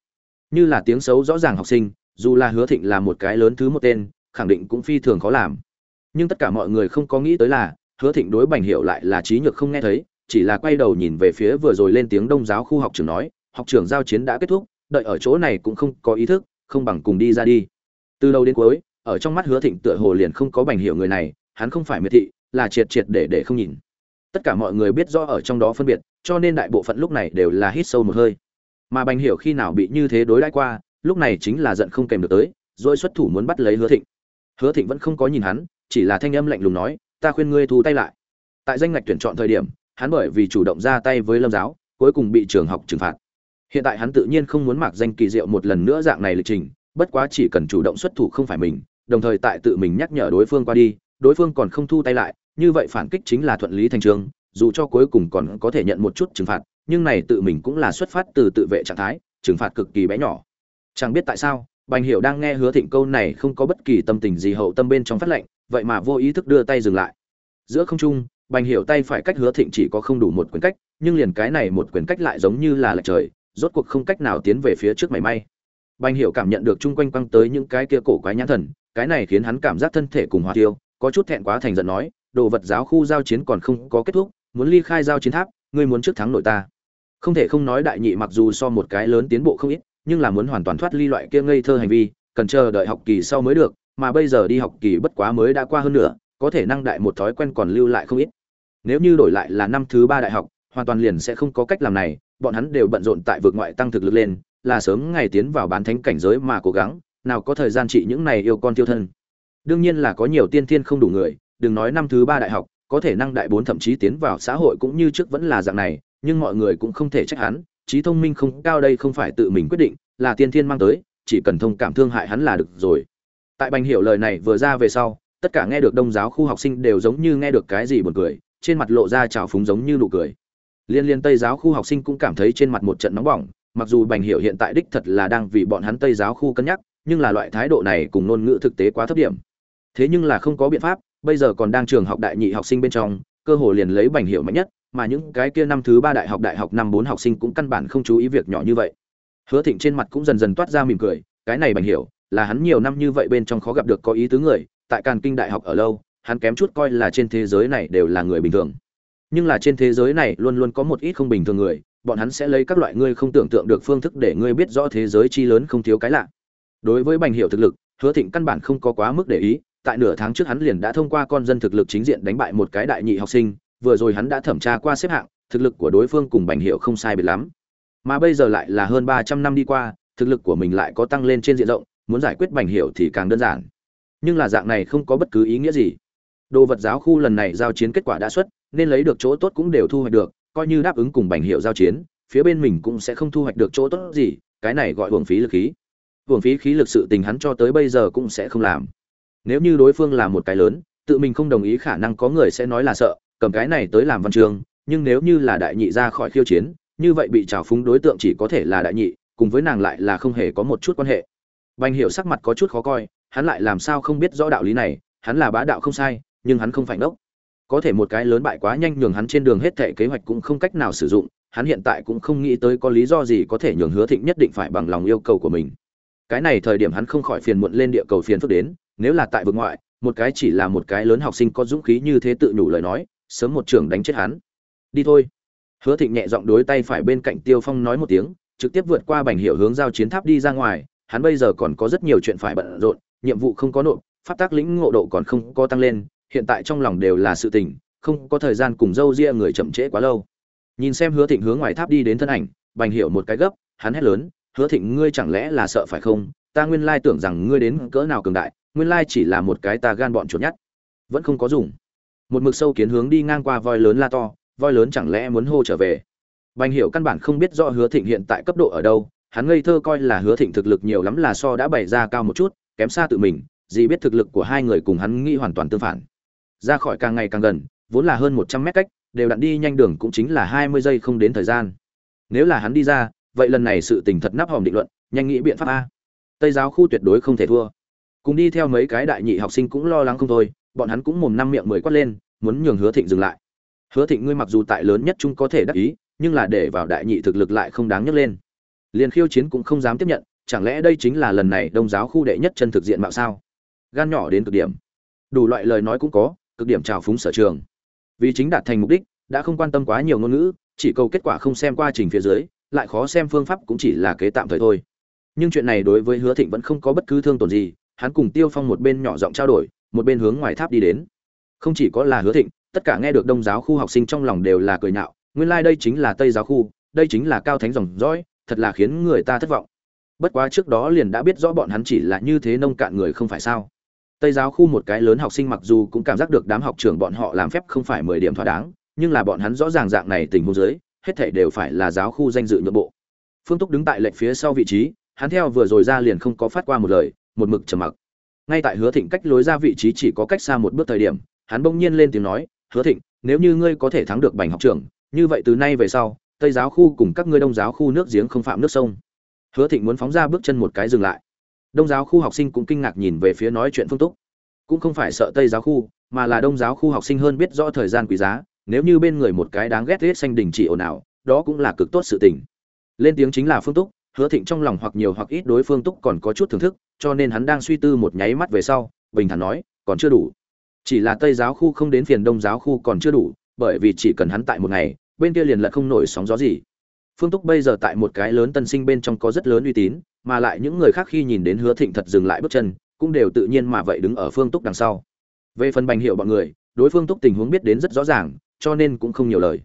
[SPEAKER 1] Như là tiếng xấu rõ ràng học sinh, dù là hứa thịnh là một cái lớn thứ một tên, khẳng định cũng phi thường khó làm. Nhưng tất cả mọi người không có nghĩ tới là, hứa thịnh đối bành hiệu lại là trí nhược không nghe thấy, chỉ là quay đầu nhìn về phía vừa rồi lên tiếng đông giáo khu học trưởng nói, học trưởng giao chiến đã kết thúc, đợi ở chỗ này cũng không có ý thức, không bằng cùng đi ra đi. Từ đầu đến cuối, ở trong mắt hứa thịnh tựa hồ liền không có bành hiểu người này, hắn không phải miệt thị là triệt triệt để để không nhìn. Tất cả mọi người biết rõ ở trong đó phân biệt, cho nên đại bộ phận lúc này đều là hít sâu một hơi. Mà bành hiểu khi nào bị như thế đối đãi qua, lúc này chính là giận không kèm được tới, rồi xuất thủ muốn bắt lấy hứa thịnh. Hứa thịnh vẫn không có nhìn hắn, chỉ là thanh âm lạnh lùng nói, ta khuyên ngươi thu tay lại. Tại danh ngạch tuyển chọn thời điểm, hắn bởi vì chủ động ra tay với lâm giáo, cuối cùng bị trường học trừng phạt. Hiện tại hắn tự nhiên không muốn mặc danh kỳ diệu một lần nữa dạng này lịch trình, bất quá chỉ cần chủ động xuất thủ không phải mình, đồng thời tại tự mình nhắc nhở đối phương qua đi đối phương còn không thu tay lại, như vậy phản kích chính là thuận lý thành trường, dù cho cuối cùng còn có thể nhận một chút trừng phạt, nhưng này tự mình cũng là xuất phát từ tự vệ trạng thái, trừng phạt cực kỳ bé nhỏ. Chẳng biết tại sao, bành Hiệu đang nghe hứa thịnh câu này không có bất kỳ tâm tình gì hậu tâm bên trong phát lệnh, vậy mà vô ý thức đưa tay dừng lại. Giữa không trung, bành Hiệu tay phải cách hứa thịnh chỉ có không đủ một quyển cách, nhưng liền cái này một quyển cách lại giống như là lệch trời, rốt cuộc không cách nào tiến về phía trước mảy may. Bành Hiệu cảm nhận được chung quanh quăng tới những cái kia cổ quái nhãn thần, cái này khiến hắn cảm giác thân thể cùng hòa tiêu có chút thẹn quá thành giận nói, đồ vật giáo khu giao chiến còn không có kết thúc, muốn ly khai giao chiến tháp, ngươi muốn trước thắng nội ta. Không thể không nói đại nhị mặc dù so một cái lớn tiến bộ không ít, nhưng là muốn hoàn toàn thoát ly loại kia ngây thơ hành vi, cần chờ đợi học kỳ sau mới được, mà bây giờ đi học kỳ bất quá mới đã qua hơn nữa có thể năng đại một thói quen còn lưu lại không ít. Nếu như đổi lại là năm thứ ba đại học, hoàn toàn liền sẽ không có cách làm này, bọn hắn đều bận rộn tại vực ngoại tăng thực lực lên, là sớm ngày tiến vào bán thánh cảnh giới mà cố gắng, nào có thời gian trị những này yêu con tiêu thân đương nhiên là có nhiều tiên thiên không đủ người, đừng nói năm thứ ba đại học, có thể năng đại bốn thậm chí tiến vào xã hội cũng như trước vẫn là dạng này, nhưng mọi người cũng không thể trách hắn, trí thông minh không cao đây không phải tự mình quyết định, là tiên thiên mang tới, chỉ cần thông cảm thương hại hắn là được rồi. Tại bành hiểu lời này vừa ra về sau, tất cả nghe được đông giáo khu học sinh đều giống như nghe được cái gì buồn cười, trên mặt lộ ra trào phúng giống như nụ cười. Liên liên tây giáo khu học sinh cũng cảm thấy trên mặt một trận nóng bỏng, mặc dù bành hiểu hiện tại đích thật là đang vì bọn hắn tây giáo khu cân nhắc, nhưng là loại thái độ này cùng ngôn ngữ thực tế quá thấp điểm thế nhưng là không có biện pháp, bây giờ còn đang trường học đại nhị học sinh bên trong, cơ hội liền lấy bành hiệu mạnh nhất, mà những cái kia năm thứ ba đại học đại học năm bốn học sinh cũng căn bản không chú ý việc nhỏ như vậy. Hứa thịnh trên mặt cũng dần dần toát ra mỉm cười, cái này bành hiệu là hắn nhiều năm như vậy bên trong khó gặp được có ý tứ người, tại càn kinh đại học ở lâu, hắn kém chút coi là trên thế giới này đều là người bình thường. Nhưng là trên thế giới này luôn luôn có một ít không bình thường người, bọn hắn sẽ lấy các loại ngươi không tưởng tượng được phương thức để ngươi biết rõ thế giới chi lớn không thiếu cái lạ. Đối với bành hiệu thực lực, hứa thịnh căn bản không có quá mức để ý tại nửa tháng trước hắn liền đã thông qua con dân thực lực chính diện đánh bại một cái đại nhị học sinh, vừa rồi hắn đã thẩm tra qua xếp hạng, thực lực của đối phương cùng bành hiệu không sai biệt lắm. Mà bây giờ lại là hơn ba trăm năm đi qua, thực lực của mình lại có tăng lên trên diện rộng, muốn giải quyết bành hiệu thì càng đơn giản. Nhưng là dạng này không có bất cứ ý nghĩa gì. Đồ vật giáo khu lần này giao chiến kết quả đã xuất, nên lấy được chỗ tốt cũng đều thu hoạch được, coi như đáp ứng cùng bành hiệu giao chiến, phía bên mình cũng sẽ không thu hoạch được chỗ tốt gì, cái này gọi hưởng phí lực khí. Hưởng phí khí lực sự tình hắn cho tới bây giờ cũng sẽ không làm nếu như đối phương là một cái lớn, tự mình không đồng ý khả năng có người sẽ nói là sợ, cầm cái này tới làm văn trường, nhưng nếu như là đại nhị ra khỏi khiêu chiến, như vậy bị trào phúng đối tượng chỉ có thể là đại nhị, cùng với nàng lại là không hề có một chút quan hệ. Bành hiệu sắc mặt có chút khó coi, hắn lại làm sao không biết rõ đạo lý này, hắn là bá đạo không sai, nhưng hắn không phải ngốc. Có thể một cái lớn bại quá nhanh nhường hắn trên đường hết thệ kế hoạch cũng không cách nào sử dụng, hắn hiện tại cũng không nghĩ tới có lý do gì có thể nhường hứa thịnh nhất định phải bằng lòng yêu cầu của mình. Cái này thời điểm hắn không khỏi phiền muộn lên địa cầu phiền phức đến nếu là tại vực ngoại, một cái chỉ là một cái lớn học sinh có dũng khí như thế tự nhủ lời nói, sớm một trường đánh chết hắn. Đi thôi. Hứa thịnh nhẹ giọng đối tay phải bên cạnh tiêu phong nói một tiếng, trực tiếp vượt qua bành hiệu hướng giao chiến tháp đi ra ngoài, hắn bây giờ còn có rất nhiều chuyện phải bận rộn, nhiệm vụ không có nộp, pháp tác lĩnh ngộ độ còn không có tăng lên, hiện tại trong lòng đều là sự tình, không có thời gian cùng dâu ria người chậm trễ quá lâu. Nhìn xem hứa thịnh hướng ngoài tháp đi đến thân ảnh, bành hiểu một cái gấp, hắn hét lớn, hứa thịnh, ngươi chẳng lẽ là sợ phải không? Ta nguyên lai tưởng rằng ngươi đến cỡ nào cường đại nguyên lai chỉ là một cái ta gan bọn chuột nhắt. Vẫn không có dùng. Một mực sâu kiến hướng đi ngang qua voi lớn la to, voi lớn chẳng lẽ muốn hô trở về? Bành hiểu căn bản không biết rõ hứa thịnh hiện tại cấp độ ở đâu, hắn ngây thơ coi là hứa thịnh thực lực nhiều lắm là so đã bày ra cao một chút, kém xa tự mình, gì biết thực lực của hai người cùng hắn nghĩ hoàn toàn tương phản. Ra khỏi càng ngày càng gần, vốn là hơn một trăm mét cách, đều đặn đi nhanh đường cũng chính là hai mươi giây không đến thời gian. Nếu là hắn đi ra, vậy lần này sự tình thật nắp hòm định luận, nhanh nghĩ biện pháp a. Tây giáo khu tuyệt đối không thể thua cùng đi theo mấy cái đại nhị học sinh cũng lo lắng không thôi, bọn hắn cũng mồm năm miệng mười quát lên, muốn nhường hứa thịnh dừng lại. Hứa thịnh ngươi mặc dù tại lớn nhất chung có thể đắc ý, nhưng là để vào đại nhị thực lực lại không đáng nhấc lên. Liền khiêu chiến cũng không dám tiếp nhận, chẳng lẽ đây chính là lần này đông giáo khu đệ nhất chân thực diện mạo sao? Gan nhỏ đến cực điểm. Đủ loại lời nói cũng có, cực điểm trào phúng sở trường. Vì chính đạt thành mục đích, đã không quan tâm quá nhiều ngôn ngữ, chỉ cầu kết quả không xem qua trình phía dưới, lại khó xem phương pháp cũng chỉ là kế tạm thời thôi. Nhưng chuyện này đối với hứa thịnh vẫn không có bất cứ thương tổn gì hắn cùng tiêu phong một bên nhỏ giọng trao đổi, một bên hướng ngoài tháp đi đến. Không chỉ có là hứa thịnh, tất cả nghe được đông giáo khu học sinh trong lòng đều là cười nhạo, nguyên lai、like、đây chính là tây giáo khu, đây chính là cao thánh dòng dõi, thật là khiến người ta thất vọng. Bất quá trước đó liền đã biết rõ bọn hắn chỉ là như thế nông cạn người không phải sao. Tây giáo khu một cái lớn học sinh mặc dù cũng cảm giác được đám học trưởng bọn họ làm phép không phải mười điểm thỏa đáng, nhưng là bọn hắn rõ ràng dạng này tình huống dưới, hết thảy đều phải là giáo khu danh dự nhượng bộ. Phương túc đứng tại lệnh phía sau vị trí, hắn theo vừa rồi ra liền không có phát qua một lời một mực trầm mặc. Ngay tại hứa thịnh cách lối ra vị trí chỉ có cách xa một bước thời điểm, hắn bỗng nhiên lên tiếng nói, hứa thịnh, nếu như ngươi có thể thắng được bành học trưởng như vậy từ nay về sau, tây giáo khu cùng các ngươi đông giáo khu nước giếng không phạm nước sông. Hứa thịnh muốn phóng ra bước chân một cái dừng lại. Đông giáo khu học sinh cũng kinh ngạc nhìn về phía nói chuyện phương túc. Cũng không phải sợ tây giáo khu, mà là đông giáo khu học sinh hơn biết rõ thời gian quý giá, nếu như bên người một cái đáng ghét hết xanh đình chỉ ồn ào, đó cũng là cực tốt sự tình. Lên tiếng chính là phương túc hứa thịnh trong lòng hoặc nhiều hoặc ít đối phương túc còn có chút thưởng thức, cho nên hắn đang suy tư một nháy mắt về sau, bình thản nói, còn chưa đủ. Chỉ là tây giáo khu không đến phiền đông giáo khu còn chưa đủ, bởi vì chỉ cần hắn tại một ngày, bên kia liền lật không nổi sóng gió gì. Phương túc bây giờ tại một cái lớn tân sinh bên trong có rất lớn uy tín, mà lại những người khác khi nhìn đến hứa thịnh thật dừng lại bước chân, cũng đều tự nhiên mà vậy đứng ở phương túc đằng sau. Về phần bành hiệu bọn người, đối phương túc tình huống biết đến rất rõ ràng, cho nên cũng không nhiều lời.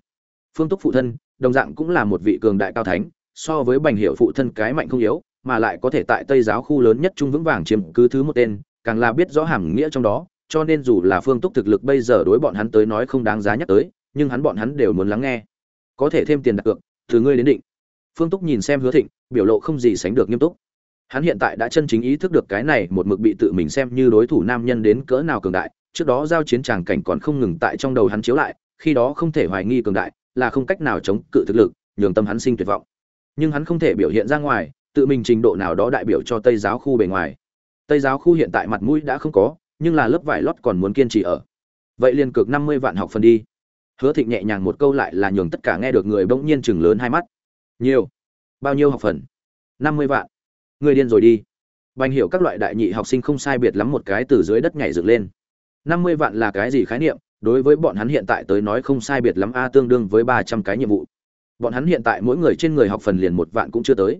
[SPEAKER 1] Phương túc phụ thân, đồng dạng cũng là một vị cường đại cao thánh so với bành hiệu phụ thân cái mạnh không yếu, mà lại có thể tại tây giáo khu lớn nhất trung vững vàng chiếm cứ thứ một tên, càng là biết rõ hàm nghĩa trong đó, cho nên dù là phương túc thực lực bây giờ đối bọn hắn tới nói không đáng giá nhắc tới, nhưng hắn bọn hắn đều muốn lắng nghe. Có thể thêm tiền đặt cược, từ ngươi đến định. Phương túc nhìn xem hứa thịnh, biểu lộ không gì sánh được nghiêm túc. Hắn hiện tại đã chân chính ý thức được cái này một mực bị tự mình xem như đối thủ nam nhân đến cỡ nào cường đại, trước đó giao chiến tràng cảnh còn không ngừng tại trong đầu hắn chiếu lại, khi đó không thể hoài nghi cường đại, là không cách nào chống cự thực lực, nhường tâm hắn sinh tuyệt vọng nhưng hắn không thể biểu hiện ra ngoài, tự mình trình độ nào đó đại biểu cho tây giáo khu bề ngoài. Tây giáo khu hiện tại mặt mũi đã không có, nhưng là lớp vải lót còn muốn kiên trì ở. Vậy liền cược năm mươi vạn học phần đi. Hứa thịnh nhẹ nhàng một câu lại là nhường tất cả nghe được người bỗng nhiên chừng lớn hai mắt. Nhiều. Bao nhiêu học phần? năm mươi vạn. Người điên rồi đi. Bành hiểu các loại đại nhị học sinh không sai biệt lắm một cái từ dưới đất nhảy dựng lên. năm mươi vạn là cái gì khái niệm? Đối với bọn hắn hiện tại tới nói không sai biệt lắm a, tương đương với ba trăm cái nhiệm vụ bọn hắn hiện tại mỗi người trên người học phần liền một vạn cũng chưa tới.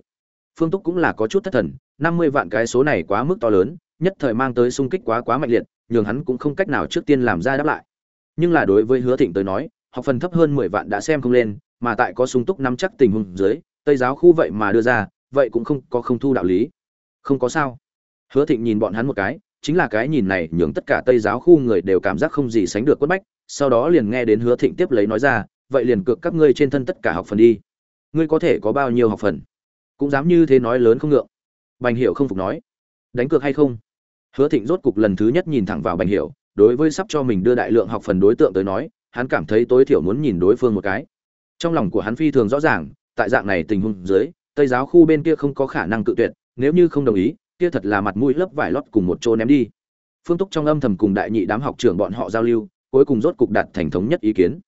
[SPEAKER 1] Phương túc cũng là có chút thất thần, năm mươi vạn cái số này quá mức to lớn, nhất thời mang tới sung kích quá quá mạnh liệt, nhường hắn cũng không cách nào trước tiên làm ra đáp lại. Nhưng là đối với hứa thịnh tới nói, học phần thấp hơn mười vạn đã xem không lên, mà tại có sung túc nắm chắc tình huống dưới, tây giáo khu vậy mà đưa ra, vậy cũng không có không thu đạo lý. Không có sao. Hứa thịnh nhìn bọn hắn một cái, chính là cái nhìn này, nhường tất cả tây giáo khu người đều cảm giác không gì sánh được quất bách, sau đó liền nghe đến hứa thịnh tiếp lấy nói ra vậy liền cược các ngươi trên thân tất cả học phần đi. Ngươi có thể có bao nhiêu học phần? Cũng dám như thế nói lớn không ngượng. Bành hiệu không phục nói. Đánh cược hay không? Hứa thịnh rốt cục lần thứ nhất nhìn thẳng vào bành hiệu đối với sắp cho mình đưa đại lượng học phần đối tượng tới nói, hắn cảm thấy tối thiểu muốn nhìn đối phương một cái. Trong lòng của hắn phi thường rõ ràng, tại dạng này tình huống dưới, tây giáo khu bên kia không có khả năng tự tuyệt, nếu như không đồng ý, kia thật là mặt mũi lớp vải lót cùng một chỗ ném đi. Phương túc trong âm thầm cùng đại nhị đám học trưởng bọn họ giao lưu, cuối cùng rốt cục đạt thành thống nhất ý kiến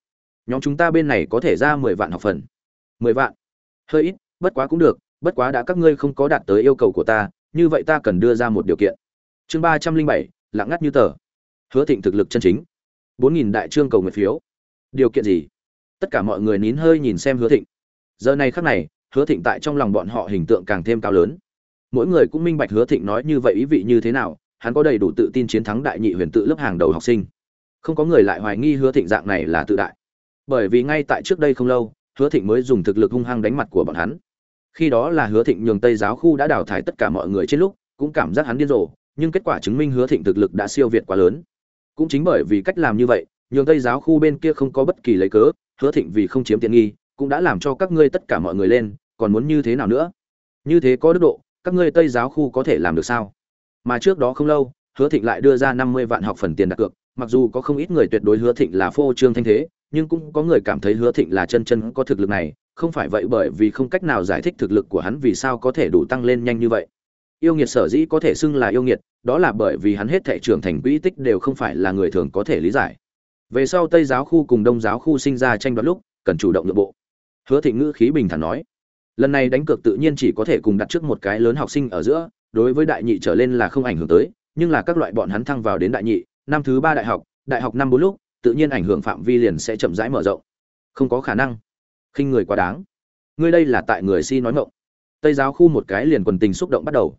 [SPEAKER 1] nhóm chúng ta bên này có thể ra mười vạn học phần. Mười vạn? Hơi ít, bất quá cũng được, bất quá đã các ngươi không có đạt tới yêu cầu của ta, như vậy ta cần đưa ra một điều kiện. Chương ba trăm linh bảy, lặng ngắt như tờ. Hứa thịnh thực lực chân chính. Bốn nghìn đại trương cầu nguyện phiếu. Điều kiện gì? Tất cả mọi người nín hơi nhìn xem hứa thịnh. Giờ này khắc này, hứa thịnh tại trong lòng bọn họ hình tượng càng thêm cao lớn. Mỗi người cũng minh bạch hứa thịnh nói như vậy ý vị như thế nào, hắn có đầy đủ tự tin chiến thắng đại nhị huyền tự lớp hàng đầu học sinh. Không có người lại hoài nghi hứa thịnh dạng này là tự đại bởi vì ngay tại trước đây không lâu, hứa thịnh mới dùng thực lực hung hăng đánh mặt của bọn hắn. Khi đó là hứa thịnh nhường tây giáo khu đã đào thải tất cả mọi người trên lúc, cũng cảm giác hắn điên rồ, nhưng kết quả chứng minh hứa thịnh thực lực đã siêu việt quá lớn. Cũng chính bởi vì cách làm như vậy, nhường tây giáo khu bên kia không có bất kỳ lấy cớ, hứa thịnh vì không chiếm tiện nghi, cũng đã làm cho các ngươi tất cả mọi người lên, còn muốn như thế nào nữa? Như thế có đức độ, các ngươi tây giáo khu có thể làm được sao? Mà trước đó không lâu, hứa thịnh lại đưa ra năm mươi vạn học phần tiền đặt cược, mặc dù có không ít người tuyệt đối hứa thịnh là phô trương thanh thế nhưng cũng có người cảm thấy hứa thịnh là chân chân có thực lực này, không phải vậy bởi vì không cách nào giải thích thực lực của hắn vì sao có thể đủ tăng lên nhanh như vậy. Yêu nghiệt sở dĩ có thể xưng là yêu nghiệt, đó là bởi vì hắn hết thể trưởng thành quỹ tích đều không phải là người thường có thể lý giải. Về sau tây giáo khu cùng đông giáo khu sinh ra tranh đoạt lúc, cần chủ động nội bộ. Hứa thịnh ngữ khí bình thản nói, lần này đánh cược tự nhiên chỉ có thể cùng đặt trước một cái lớn học sinh ở giữa, đối với đại nhị trở lên là không ảnh hưởng tới, nhưng là các loại bọn hắn thăng vào đến đại nhị, năm thứ ba đại học đại học năm bốn lúc tự nhiên ảnh hưởng phạm vi liền sẽ chậm rãi mở rộng. Không có khả năng. Khinh người quá đáng. Ngươi đây là tại người si nói ngọng. Tây giáo khu một cái liền quần tình xúc động bắt đầu.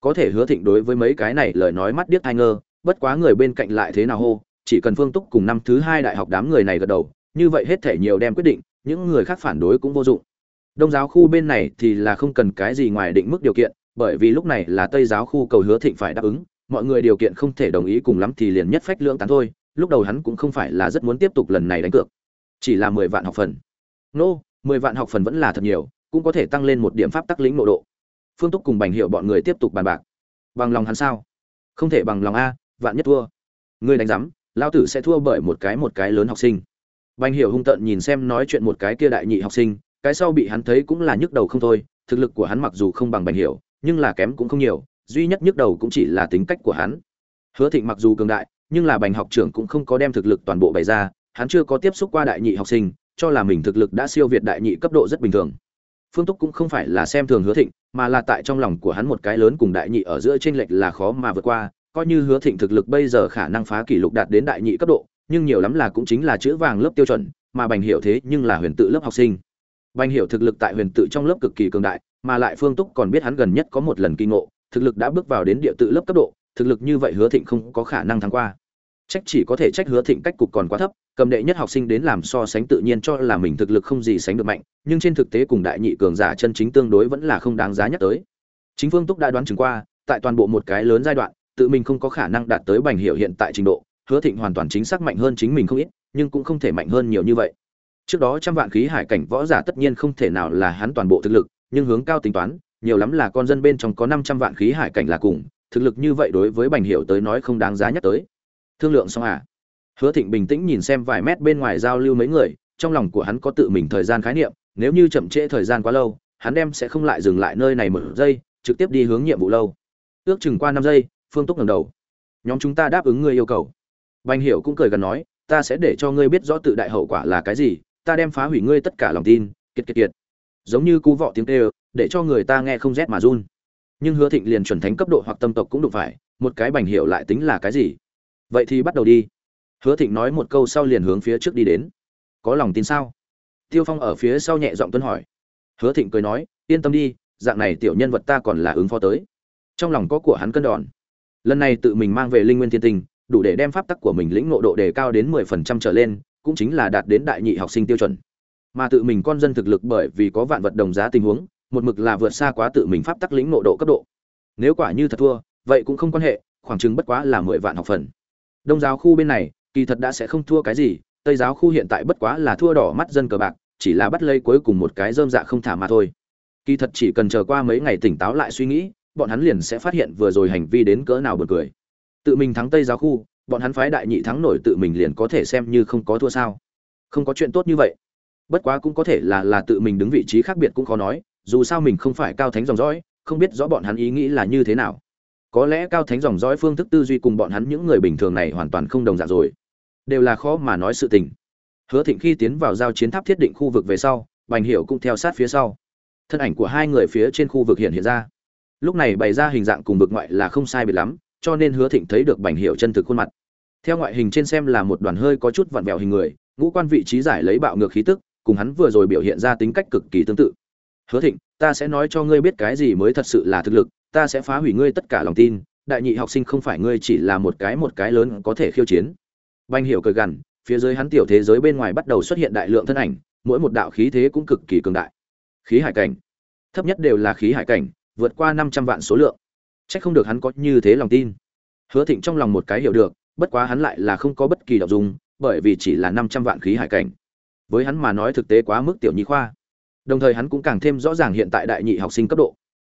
[SPEAKER 1] Có thể hứa thịnh đối với mấy cái này lời nói mắt điếc hai ngơ, bất quá người bên cạnh lại thế nào hô, chỉ cần phương túc cùng năm thứ hai đại học đám người này gật đầu, như vậy hết thể nhiều đem quyết định, những người khác phản đối cũng vô dụng. Đông giáo khu bên này thì là không cần cái gì ngoài định mức điều kiện, bởi vì lúc này là tây giáo khu cầu hứa thịnh phải đáp ứng, mọi người điều kiện không thể đồng ý cùng lắm thì liền nhất phách lưỡng tán thôi lúc đầu hắn cũng không phải là rất muốn tiếp tục lần này đánh cược chỉ là mười vạn học phần. Nô、no, mười vạn học phần vẫn là thật nhiều cũng có thể tăng lên một điểm pháp tắc lĩnh nội độ. Phương túc cùng bành hiệu bọn người tiếp tục bàn bạc. Bằng lòng hắn sao? Không thể bằng lòng a vạn nhất thua. Ngươi đánh giám lao tử sẽ thua bởi một cái một cái lớn học sinh. Bành hiệu hung tợn nhìn xem nói chuyện một cái kia đại nhị học sinh cái sau bị hắn thấy cũng là nhức đầu không thôi thực lực của hắn mặc dù không bằng bành hiệu nhưng là kém cũng không nhiều duy nhất nhức đầu cũng chỉ là tính cách của hắn. Hứa thịnh mặc dù cường đại nhưng là bành học trưởng cũng không có đem thực lực toàn bộ bày ra, hắn chưa có tiếp xúc qua đại nhị học sinh, cho là mình thực lực đã siêu việt đại nhị cấp độ rất bình thường. Phương túc cũng không phải là xem thường hứa thịnh, mà là tại trong lòng của hắn một cái lớn cùng đại nhị ở giữa tranh lệch là khó mà vượt qua, coi như hứa thịnh thực lực bây giờ khả năng phá kỷ lục đạt đến đại nhị cấp độ, nhưng nhiều lắm là cũng chính là chữ vàng lớp tiêu chuẩn, mà bành hiểu thế nhưng là huyền tự lớp học sinh. Bành hiểu thực lực tại huyền tự trong lớp cực kỳ cường đại, mà lại phương túc còn biết hắn gần nhất có một lần kinh ngộ, thực lực đã bước vào đến địa tự lớp cấp độ thực lực như vậy hứa thịnh không có khả năng thắng qua. Trách chỉ có thể trách hứa thịnh cách cục còn quá thấp, cầm đệ nhất học sinh đến làm so sánh tự nhiên cho là mình thực lực không gì sánh được mạnh, nhưng trên thực tế cùng đại nhị cường giả chân chính tương đối vẫn là không đáng giá nhắc tới. Chính phương túc đã đoán chừng qua, tại toàn bộ một cái lớn giai đoạn, tự mình không có khả năng đạt tới bành hiệu hiện tại trình độ, hứa thịnh hoàn toàn chính xác mạnh hơn chính mình không ít, nhưng cũng không thể mạnh hơn nhiều như vậy. Trước đó trăm vạn khí hải cảnh võ giả tất nhiên không thể nào là hắn toàn bộ thực lực, nhưng hướng cao tính toán, nhiều lắm là con dân bên trong có năm trăm vạn khí hải cảnh là cùng thực lực như vậy đối với bành Hiểu tới nói không đáng giá nhắc tới. Thương lượng xong à? Hứa thịnh bình tĩnh nhìn xem vài mét bên ngoài giao lưu mấy người trong lòng của hắn có tự mình thời gian khái niệm nếu như chậm trễ thời gian quá lâu hắn đem sẽ không lại dừng lại nơi này một giây trực tiếp đi hướng nhiệm vụ lâu. Ước chừng qua năm giây phương túc ngẩng đầu. Nhóm chúng ta đáp ứng ngươi yêu cầu. Bành hiểu cũng cười gần nói ta sẽ để cho ngươi biết rõ tự đại hậu quả là cái gì ta đem phá hủy ngươi tất cả lòng tin kiệt kiệt kiệt. Giống như cú vọ tiếng kêu, để cho người ta nghe không rét mà run nhưng hứa thịnh liền chuẩn thánh cấp độ hoặc tâm tộc cũng đụng phải, một cái bành hiệu lại tính là cái gì? Vậy thì bắt đầu đi. Hứa thịnh nói một câu sau liền hướng phía trước đi đến. Có lòng tin sao? Tiêu phong ở phía sau nhẹ giọng tuân hỏi. Hứa thịnh cười nói, yên tâm đi, dạng này tiểu nhân vật ta còn là ứng phó tới. Trong lòng có của hắn cân đòn. Lần này tự mình mang về linh nguyên thiên tinh, đủ để đem pháp tắc của mình lĩnh ngộ độ đề cao đến mười phần trăm trở lên, cũng chính là đạt đến đại nhị học sinh tiêu chuẩn. Mà tự mình con dân thực lực bởi vì có vạn vật đồng giá tình huống một mực là vượt xa quá tự mình pháp tắc lĩnh nộ độ cấp độ. Nếu quả như thật thua, vậy cũng không quan hệ, khoảng chừng bất quá là mười vạn học phần. Đông giáo khu bên này, kỳ thật đã sẽ không thua cái gì, tây giáo khu hiện tại bất quá là thua đỏ mắt dân cờ bạc, chỉ là bắt lây cuối cùng một cái dơm dạ không thả mà thôi. Kỳ thật chỉ cần chờ qua mấy ngày tỉnh táo lại suy nghĩ, bọn hắn liền sẽ phát hiện vừa rồi hành vi đến cỡ nào buồn cười. Tự mình thắng tây giáo khu, bọn hắn phái đại nhị thắng nổi tự mình liền có thể xem như không có thua sao. Không có chuyện tốt như vậy. Bất quá cũng có thể là là tự mình đứng vị trí khác biệt cũng khó nói dù sao mình không phải cao thánh dòng dõi, không biết rõ bọn hắn ý nghĩ là như thế nào. Có lẽ cao thánh dòng dõi phương thức tư duy cùng bọn hắn những người bình thường này hoàn toàn không đồng dạng rồi. Đều là khó mà nói sự tình. Hứa thịnh khi tiến vào giao chiến tháp thiết định khu vực về sau, bành hiểu cũng theo sát phía sau. Thân ảnh của hai người phía trên khu vực hiện hiện ra. Lúc này bày ra hình dạng cùng vực ngoại là không sai biệt lắm, cho nên hứa thịnh thấy được bành hiểu chân thực khuôn mặt. Theo ngoại hình trên xem là một đoàn hơi có chút vặn vẹo hình người, ngũ quan vị trí giải lấy bạo ngược khí tức, cùng hắn vừa rồi biểu hiện ra tính cách cực kỳ tương tự hứa thịnh, ta sẽ nói cho ngươi biết cái gì mới thật sự là thực lực, ta sẽ phá hủy ngươi tất cả lòng tin, đại nhị học sinh không phải ngươi chỉ là một cái một cái lớn có thể khiêu chiến. Banh hiểu cười gằn, phía dưới hắn tiểu thế giới bên ngoài bắt đầu xuất hiện đại lượng thân ảnh, mỗi một đạo khí thế cũng cực kỳ cường đại. Khí hải cảnh. Thấp nhất đều là khí hải cảnh, vượt qua năm trăm vạn số lượng. Chắc không được hắn có như thế lòng tin. Hứa thịnh trong lòng một cái hiểu được, bất quá hắn lại là không có bất kỳ đọc dùng bởi vì chỉ là năm trăm vạn khí hải cảnh. Với hắn mà nói thực tế quá mức tiểu nhi khoa đồng thời hắn cũng càng thêm rõ ràng hiện tại đại nhị học sinh cấp độ.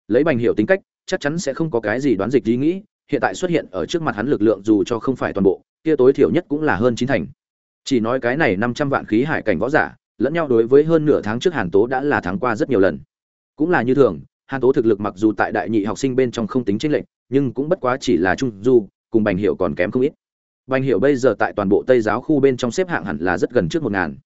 [SPEAKER 1] Lấy bành hiểu tính cách, chắc chắn sẽ không có cái gì đoán dịch ý nghĩ, hiện tại xuất hiện ở trước mặt hắn lực lượng dù cho không phải toàn bộ, kia tối thiểu nhất cũng là hơn chín thành. Chỉ nói cái này năm trăm vạn khí hải cảnh võ giả, lẫn nhau đối với hơn nửa tháng trước hàn tố đã là tháng qua rất nhiều lần. Cũng là như thường, hàn tố thực lực mặc dù tại đại nhị học sinh bên trong không tính tranh lệnh nhưng cũng bất quá chỉ là trung du, cùng bành hiệu còn kém không ít. Bành hiệu bây giờ tại toàn bộ tây giáo khu bên trong xếp hạng hẳn là rất gần trước một ngàn.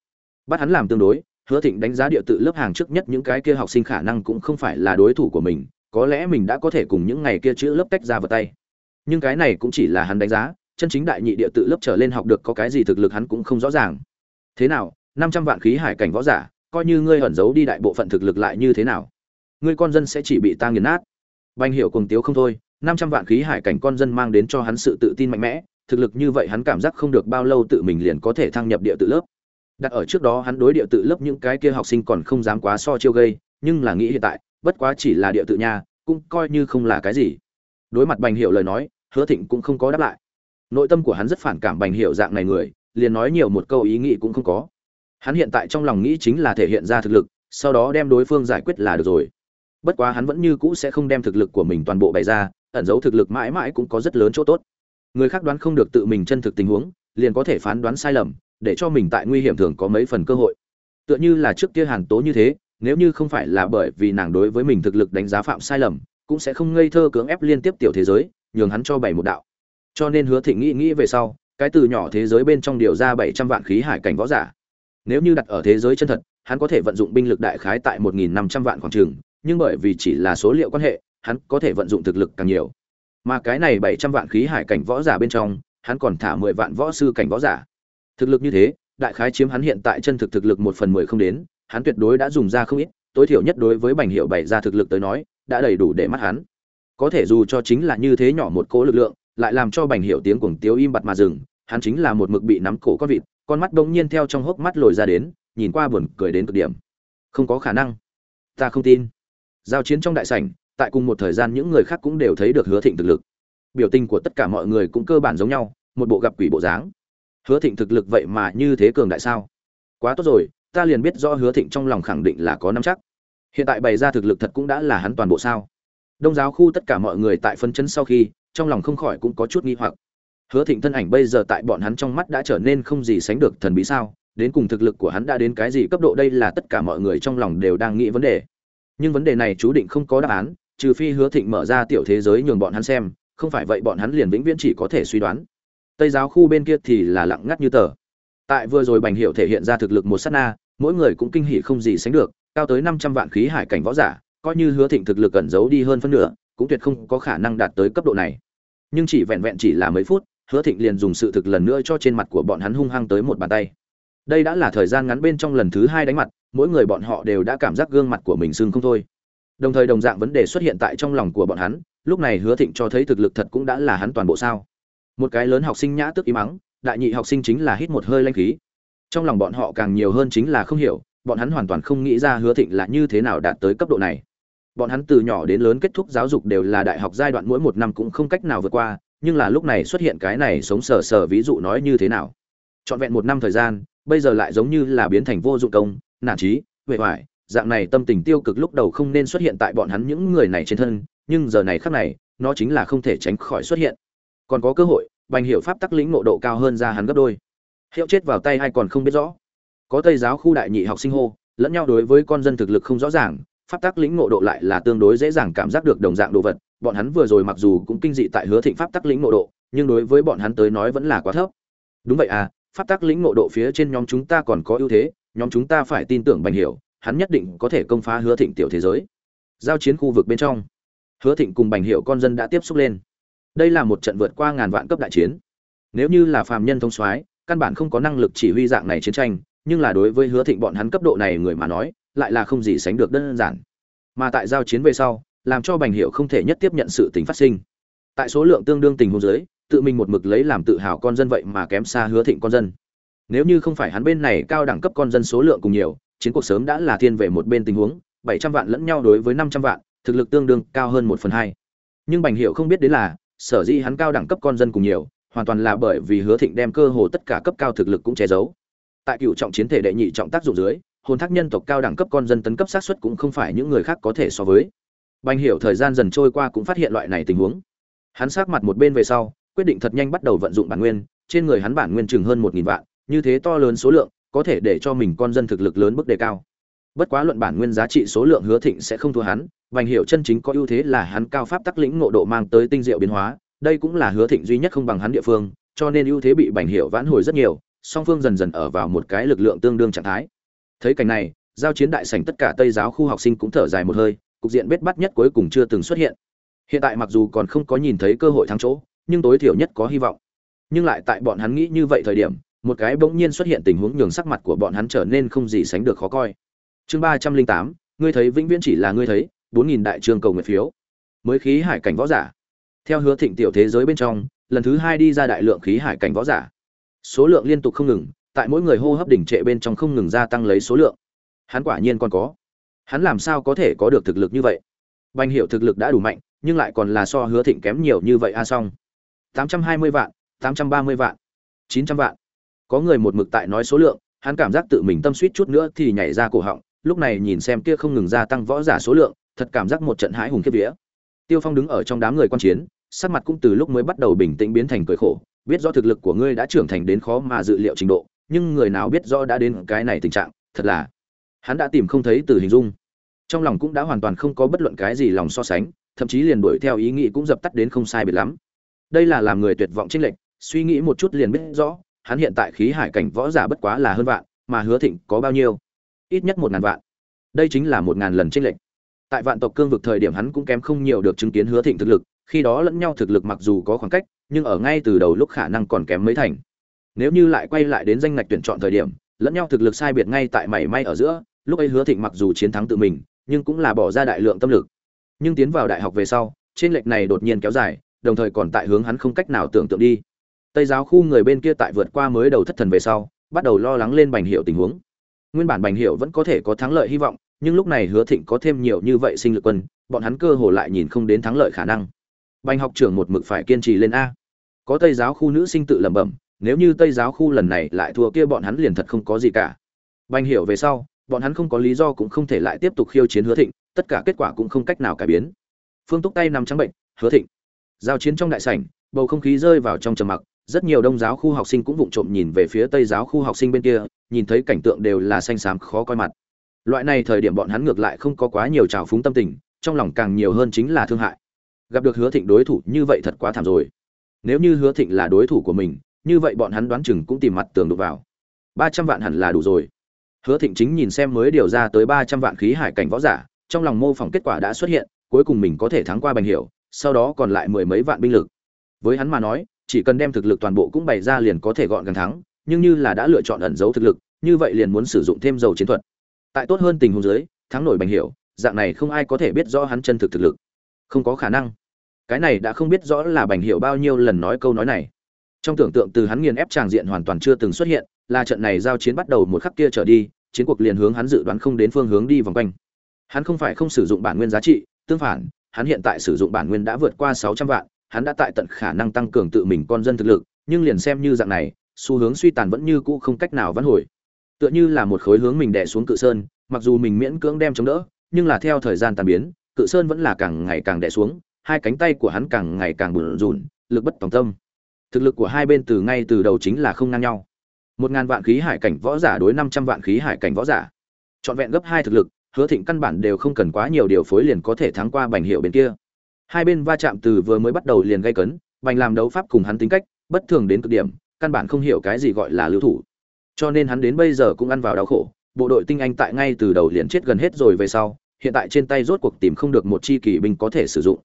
[SPEAKER 1] Bắt hắn làm tương đối hứa thịnh đánh giá địa tự lớp hàng trước nhất những cái kia học sinh khả năng cũng không phải là đối thủ của mình, có lẽ mình đã có thể cùng những ngày kia chữ lớp tách ra vào tay. Nhưng cái này cũng chỉ là hắn đánh giá, chân chính đại nhị địa tự lớp trở lên học được có cái gì thực lực hắn cũng không rõ ràng. Thế nào, năm trăm vạn khí hải cảnh võ giả, coi như ngươi ẩn giấu đi đại bộ phận thực lực lại như thế nào? Ngươi con dân sẽ chỉ bị ta nghiền nát. Bành hiểu cùng tiếu không thôi, năm trăm vạn khí hải cảnh con dân mang đến cho hắn sự tự tin mạnh mẽ, thực lực như vậy hắn cảm giác không được bao lâu tự mình liền có thể thăng nhập địa tự lớp đặt ở trước đó hắn đối địa tự lớp những cái kia học sinh còn không dám quá so chiêu gây, nhưng là nghĩ hiện tại, bất quá chỉ là địa tự nha, cũng coi như không là cái gì. Đối mặt bành hiệu lời nói, hứa thịnh cũng không có đáp lại. Nội tâm của hắn rất phản cảm bành hiệu dạng này người, liền nói nhiều một câu ý nghĩ cũng không có. Hắn hiện tại trong lòng nghĩ chính là thể hiện ra thực lực, sau đó đem đối phương giải quyết là được rồi. Bất quá hắn vẫn như cũ sẽ không đem thực lực của mình toàn bộ bày ra, ẩn giấu thực lực mãi mãi cũng có rất lớn chỗ tốt. Người khác đoán không được tự mình chân thực tình huống liền có thể phán đoán sai lầm, để cho mình tại nguy hiểm thường có mấy phần cơ hội. Tựa như là trước kia hàn tố như thế, nếu như không phải là bởi vì nàng đối với mình thực lực đánh giá phạm sai lầm, cũng sẽ không ngây thơ cưỡng ép liên tiếp tiểu thế giới, nhường hắn cho bảy một đạo. Cho nên hứa thịnh nghĩ nghĩ về sau, cái từ nhỏ thế giới bên trong điều ra bảy trăm vạn khí hải cảnh võ giả. Nếu như đặt ở thế giới chân thật, hắn có thể vận dụng binh lực đại khái tại một nghìn năm trăm vạn khoảng trường, nhưng bởi vì chỉ là số liệu quan hệ, hắn có thể vận dụng thực lực càng nhiều. Mà cái này bảy trăm vạn khí hải cảnh võ giả bên trong hắn còn thả mười vạn võ sư cảnh võ giả. Thực lực như thế, đại khái chiếm hắn hiện tại chân thực thực lực một phần mười không đến, hắn tuyệt đối đã dùng ra không ít, tối thiểu nhất đối với bành hiệu bày ra thực lực tới nói, đã đầy đủ để mắt hắn. Có thể dù cho chính là như thế nhỏ một cỗ lực lượng, lại làm cho bành hiệu tiếng cuồng tiếu im bặt mà dừng, hắn chính là một mực bị nắm cổ con vịt, con mắt bỗng nhiên theo trong hốc mắt lồi ra đến, nhìn qua buồn cười đến cực điểm. Không có khả năng. Ta không tin. Giao chiến trong đại sảnh, tại cùng một thời gian những người khác cũng đều thấy được hứa thịnh thực lực biểu tình của tất cả mọi người cũng cơ bản giống nhau, một bộ gặp quỷ bộ dáng. Hứa thịnh thực lực vậy mà như thế cường đại sao? Quá tốt rồi, ta liền biết rõ hứa thịnh trong lòng khẳng định là có năm chắc. Hiện tại bày ra thực lực thật cũng đã là hắn toàn bộ sao? Đông giáo khu tất cả mọi người tại phân chân sau khi, trong lòng không khỏi cũng có chút nghi hoặc. Hứa thịnh thân ảnh bây giờ tại bọn hắn trong mắt đã trở nên không gì sánh được thần bí sao? Đến cùng thực lực của hắn đã đến cái gì cấp độ đây là tất cả mọi người trong lòng đều đang nghĩ vấn đề. Nhưng vấn đề này chú định không có đáp án, trừ phi hứa thịnh mở ra tiểu thế giới nhường bọn hắn xem không phải vậy bọn hắn liền vĩnh viễn chỉ có thể suy đoán. Tây giáo khu bên kia thì là lặng ngắt như tờ. Tại vừa rồi bành hiệu thể hiện ra thực lực một sát na, mỗi người cũng kinh hỉ không gì sánh được, cao tới năm trăm vạn khí hải cảnh võ giả, coi như hứa thịnh thực lực ẩn giấu đi hơn phân nửa, cũng tuyệt không có khả năng đạt tới cấp độ này. Nhưng chỉ vẹn vẹn chỉ là mấy phút, hứa thịnh liền dùng sự thực lần nữa cho trên mặt của bọn hắn hung hăng tới một bàn tay. Đây đã là thời gian ngắn bên trong lần thứ hai đánh mặt, mỗi người bọn họ đều đã cảm giác gương mặt của mình sưng không thôi. Đồng thời đồng dạng vấn đề xuất hiện tại trong lòng của bọn hắn lúc này hứa thịnh cho thấy thực lực thật cũng đã là hắn toàn bộ sao. Một cái lớn học sinh nhã tức ý mắng, đại nhị học sinh chính là hít một hơi lanh khí. Trong lòng bọn họ càng nhiều hơn chính là không hiểu, bọn hắn hoàn toàn không nghĩ ra hứa thịnh là như thế nào đạt tới cấp độ này. Bọn hắn từ nhỏ đến lớn kết thúc giáo dục đều là đại học giai đoạn mỗi một năm cũng không cách nào vượt qua, nhưng là lúc này xuất hiện cái này sống sờ sờ ví dụ nói như thế nào. Trọn vẹn một năm thời gian, bây giờ lại giống như là biến thành vô dụng công, nản trí, huệ hoại dạng này tâm tình tiêu cực lúc đầu không nên xuất hiện tại bọn hắn những người này trên thân nhưng giờ này khác này, nó chính là không thể tránh khỏi xuất hiện. Còn có cơ hội, bành hiệu pháp tắc lĩnh ngộ độ cao hơn ra hắn gấp đôi. Hiệu chết vào tay hay còn không biết rõ. Có tây giáo khu đại nhị học sinh hô, lẫn nhau đối với con dân thực lực không rõ ràng, pháp tắc lĩnh ngộ độ lại là tương đối dễ dàng cảm giác được đồng dạng đồ vật. Bọn hắn vừa rồi mặc dù cũng kinh dị tại hứa thịnh pháp tắc lĩnh ngộ độ, nhưng đối với bọn hắn tới nói vẫn là quá thấp. Đúng vậy à pháp tắc lĩnh ngộ độ phía trên nhóm chúng ta còn có ưu thế, nhóm chúng ta phải tin tưởng bành hiểu, hắn nhất định có thể công phá hứa thịnh tiểu thế giới. Giao chiến khu vực bên trong hứa thịnh cùng bành hiểu con dân đã tiếp xúc lên. Đây là một trận vượt qua ngàn vạn cấp đại chiến. Nếu như là phàm nhân thông soái, căn bản không có năng lực chỉ huy dạng này chiến tranh, nhưng là đối với hứa thịnh bọn hắn cấp độ này người mà nói, lại là không gì sánh được đơn giản. Mà tại giao chiến về sau, làm cho bành hiệu không thể nhất tiếp nhận sự tình phát sinh. Tại số lượng tương đương tình huống giới tự mình một mực lấy làm tự hào con dân vậy mà kém xa hứa thịnh con dân. Nếu như không phải hắn bên này cao đẳng cấp con dân số lượng cùng nhiều, chiến cuộc sớm đã là thiên về một bên tình huống, bảy trăm vạn lẫn nhau đối với năm trăm vạn thực lực tương đương cao hơn một phần hai. Nhưng bành hiệu không biết đến là, sở dĩ hắn cao đẳng cấp con dân cùng nhiều, hoàn toàn là bởi vì hứa thịnh đem cơ hồ tất cả cấp cao thực lực cũng che giấu. Tại cựu trọng chiến thể đệ nhị trọng tác dụng dưới, hồn thác nhân tộc cao đẳng cấp con dân tấn cấp sát xuất cũng không phải những người khác có thể so với. Bành hiểu thời gian dần trôi qua cũng phát hiện loại này tình huống. Hắn sát mặt một bên về sau, quyết định thật nhanh bắt đầu vận dụng bản nguyên, trên người hắn bản nguyên chừng hơn một nghìn vạn, như thế to lớn số lượng, có thể để cho mình con dân thực lực lớn bước đề cao. Bất quá luận bản nguyên giá trị số lượng hứa thịnh sẽ không thua hắn bành hiểu chân chính có ưu thế là hắn cao pháp tắc lĩnh ngộ độ mang tới tinh diệu biến hóa, đây cũng là hứa thịnh duy nhất không bằng hắn địa phương, cho nên ưu thế bị bành hiểu vãn hồi rất nhiều, song phương dần dần ở vào một cái lực lượng tương đương trạng thái. Thấy cảnh này, giao chiến đại sảnh tất cả tây giáo khu học sinh cũng thở dài một hơi, cục diện bết bắt nhất cuối cùng chưa từng xuất hiện. Hiện tại mặc dù còn không có nhìn thấy cơ hội thắng chỗ, nhưng tối thiểu nhất có hy vọng. Nhưng lại tại bọn hắn nghĩ như vậy thời điểm, một cái bỗng nhiên xuất hiện tình huống nhường sắc mặt của bọn hắn trở nên không gì sánh được khó coi. Chương ba trăm linh tám, ngươi thấy vĩnh viễn chỉ là ngươi thấy bốn nghìn đại trường cầu nguyện phiếu. Mới khí hải cảnh võ giả. Theo hứa thịnh tiểu thế giới bên trong, lần thứ hai đi ra đại lượng khí hải cảnh võ giả. Số lượng liên tục không ngừng, tại mỗi người hô hấp đỉnh trệ bên trong không ngừng gia tăng lấy số lượng. Hắn quả nhiên còn có. Hắn làm sao có thể có được thực lực như vậy? Bành hiệu thực lực đã đủ mạnh, nhưng lại còn là so hứa thịnh kém nhiều như vậy a à xong tám trăm hai mươi vạn, tám trăm ba mươi vạn, chín trăm vạn. Có người một mực tại nói số lượng, hắn cảm giác tự mình tâm suýt chút nữa thì nhảy ra cổ họng, lúc này nhìn xem kia không ngừng gia tăng võ giả số lượng thật cảm giác một trận hãi hùng kiếp vía. Tiêu phong đứng ở trong đám người quan chiến, sắc mặt cũng từ lúc mới bắt đầu bình tĩnh biến thành cười khổ, biết rõ thực lực của ngươi đã trưởng thành đến khó mà dự liệu trình độ, nhưng người nào biết rõ đã đến cái này tình trạng, thật là, hắn đã tìm không thấy từ hình dung. Trong lòng cũng đã hoàn toàn không có bất luận cái gì lòng so sánh, thậm chí liền đuổi theo ý nghĩ cũng dập tắt đến không sai biệt lắm. Đây là làm người tuyệt vọng chênh lệch, suy nghĩ một chút liền biết rõ, hắn hiện tại khí hải cảnh võ giả bất quá là hơn vạn, mà hứa thịnh có bao nhiêu? Ít nhất một ngàn vạn. Đây chính là một ngàn lần chênh lệch tại vạn tộc cương vực thời điểm hắn cũng kém không nhiều được chứng kiến hứa thịnh thực lực, khi đó lẫn nhau thực lực mặc dù có khoảng cách, nhưng ở ngay từ đầu lúc khả năng còn kém mấy thành. Nếu như lại quay lại đến danh ngạch tuyển chọn thời điểm, lẫn nhau thực lực sai biệt ngay tại mảy may ở giữa, lúc ấy hứa thịnh mặc dù chiến thắng tự mình, nhưng cũng là bỏ ra đại lượng tâm lực. Nhưng tiến vào đại học về sau, trên lệch này đột nhiên kéo dài, đồng thời còn tại hướng hắn không cách nào tưởng tượng đi. Tây giáo khu người bên kia tại vượt qua mới đầu thất thần về sau, bắt đầu lo lắng lên bành hiệu tình huống. Nguyên bản bành hiệu vẫn có thể có thắng lợi hy vọng nhưng lúc này hứa thịnh có thêm nhiều như vậy sinh lực quân, bọn hắn cơ hồ lại nhìn không đến thắng lợi khả năng. Bành học trưởng một mực phải kiên trì lên a. Có tây giáo khu nữ sinh tự lẩm bẩm, nếu như tây giáo khu lần này lại thua kia bọn hắn liền thật không có gì cả. Bành hiểu về sau, bọn hắn không có lý do cũng không thể lại tiếp tục khiêu chiến hứa thịnh, tất cả kết quả cũng không cách nào cải biến. Phương túc tay nằm trắng bệnh, hứa thịnh, giao chiến trong đại sảnh, bầu không khí rơi vào trong trầm mặc, rất nhiều đông giáo khu học sinh cũng vụng trộm nhìn về phía tây giáo khu học sinh bên kia, nhìn thấy cảnh tượng đều là xanh xám khó coi mặt loại này thời điểm bọn hắn ngược lại không có quá nhiều trào phúng tâm tình, trong lòng càng nhiều hơn chính là thương hại. Gặp được hứa thịnh đối thủ như vậy thật quá thảm rồi. Nếu như hứa thịnh là đối thủ của mình, như vậy bọn hắn đoán chừng cũng tìm mặt tường đục vào. Ba trăm vạn hẳn là đủ rồi. Hứa thịnh chính nhìn xem mới điều ra tới ba trăm vạn khí hải cảnh võ giả, trong lòng mô phỏng kết quả đã xuất hiện, cuối cùng mình có thể thắng qua bành hiểu, sau đó còn lại mười mấy vạn binh lực. Với hắn mà nói, chỉ cần đem thực lực toàn bộ cũng bày ra liền có thể gọn gàng thắng, nhưng như là đã lựa chọn ẩn giấu thực lực, như vậy liền muốn sử dụng thêm dầu chiến thuật tại tốt hơn tình huống dưới, thắng nổi bành hiểu, dạng này không ai có thể biết rõ hắn chân thực thực lực. Không có khả năng. Cái này đã không biết rõ là bành hiểu bao nhiêu lần nói câu nói này. Trong tưởng tượng từ hắn nghiền ép tràng diện hoàn toàn chưa từng xuất hiện, là trận này giao chiến bắt đầu một khắc kia trở đi, chiến cuộc liền hướng hắn dự đoán không đến phương hướng đi vòng quanh. Hắn không phải không sử dụng bản nguyên giá trị, tương phản, hắn hiện tại sử dụng bản nguyên đã vượt qua sáu trăm vạn, hắn đã tại tận khả năng tăng cường tự mình con dân thực lực, nhưng liền xem như dạng này, xu hướng suy tàn vẫn như cũ không cách nào vãn hồi tựa như là một khối hướng mình đè xuống cự sơn, mặc dù mình miễn cưỡng đem chống đỡ, nhưng là theo thời gian tàn biến, cự sơn vẫn là càng ngày càng đè xuống, hai cánh tay của hắn càng ngày càng bùn rùn, lực bất tòng tâm. Thực lực của hai bên từ ngay từ đầu chính là không ngang nhau. Một ngàn vạn khí hải cảnh võ giả đối năm trăm vạn khí hải cảnh võ giả. Trọn vẹn gấp hai thực lực, hứa thịnh căn bản đều không cần quá nhiều điều phối liền có thể thắng qua bành hiệu bên kia. Hai bên va chạm từ vừa mới bắt đầu liền gây cấn, bành làm đấu pháp cùng hắn tính cách, bất thường đến cực điểm, căn bản không hiểu cái gì gọi là lưu thủ cho nên hắn đến bây giờ cũng ăn vào đau khổ. Bộ đội tinh anh tại ngay từ đầu liền chết gần hết rồi về sau, hiện tại trên tay rốt cuộc tìm không được một chi kỳ binh có thể sử dụng.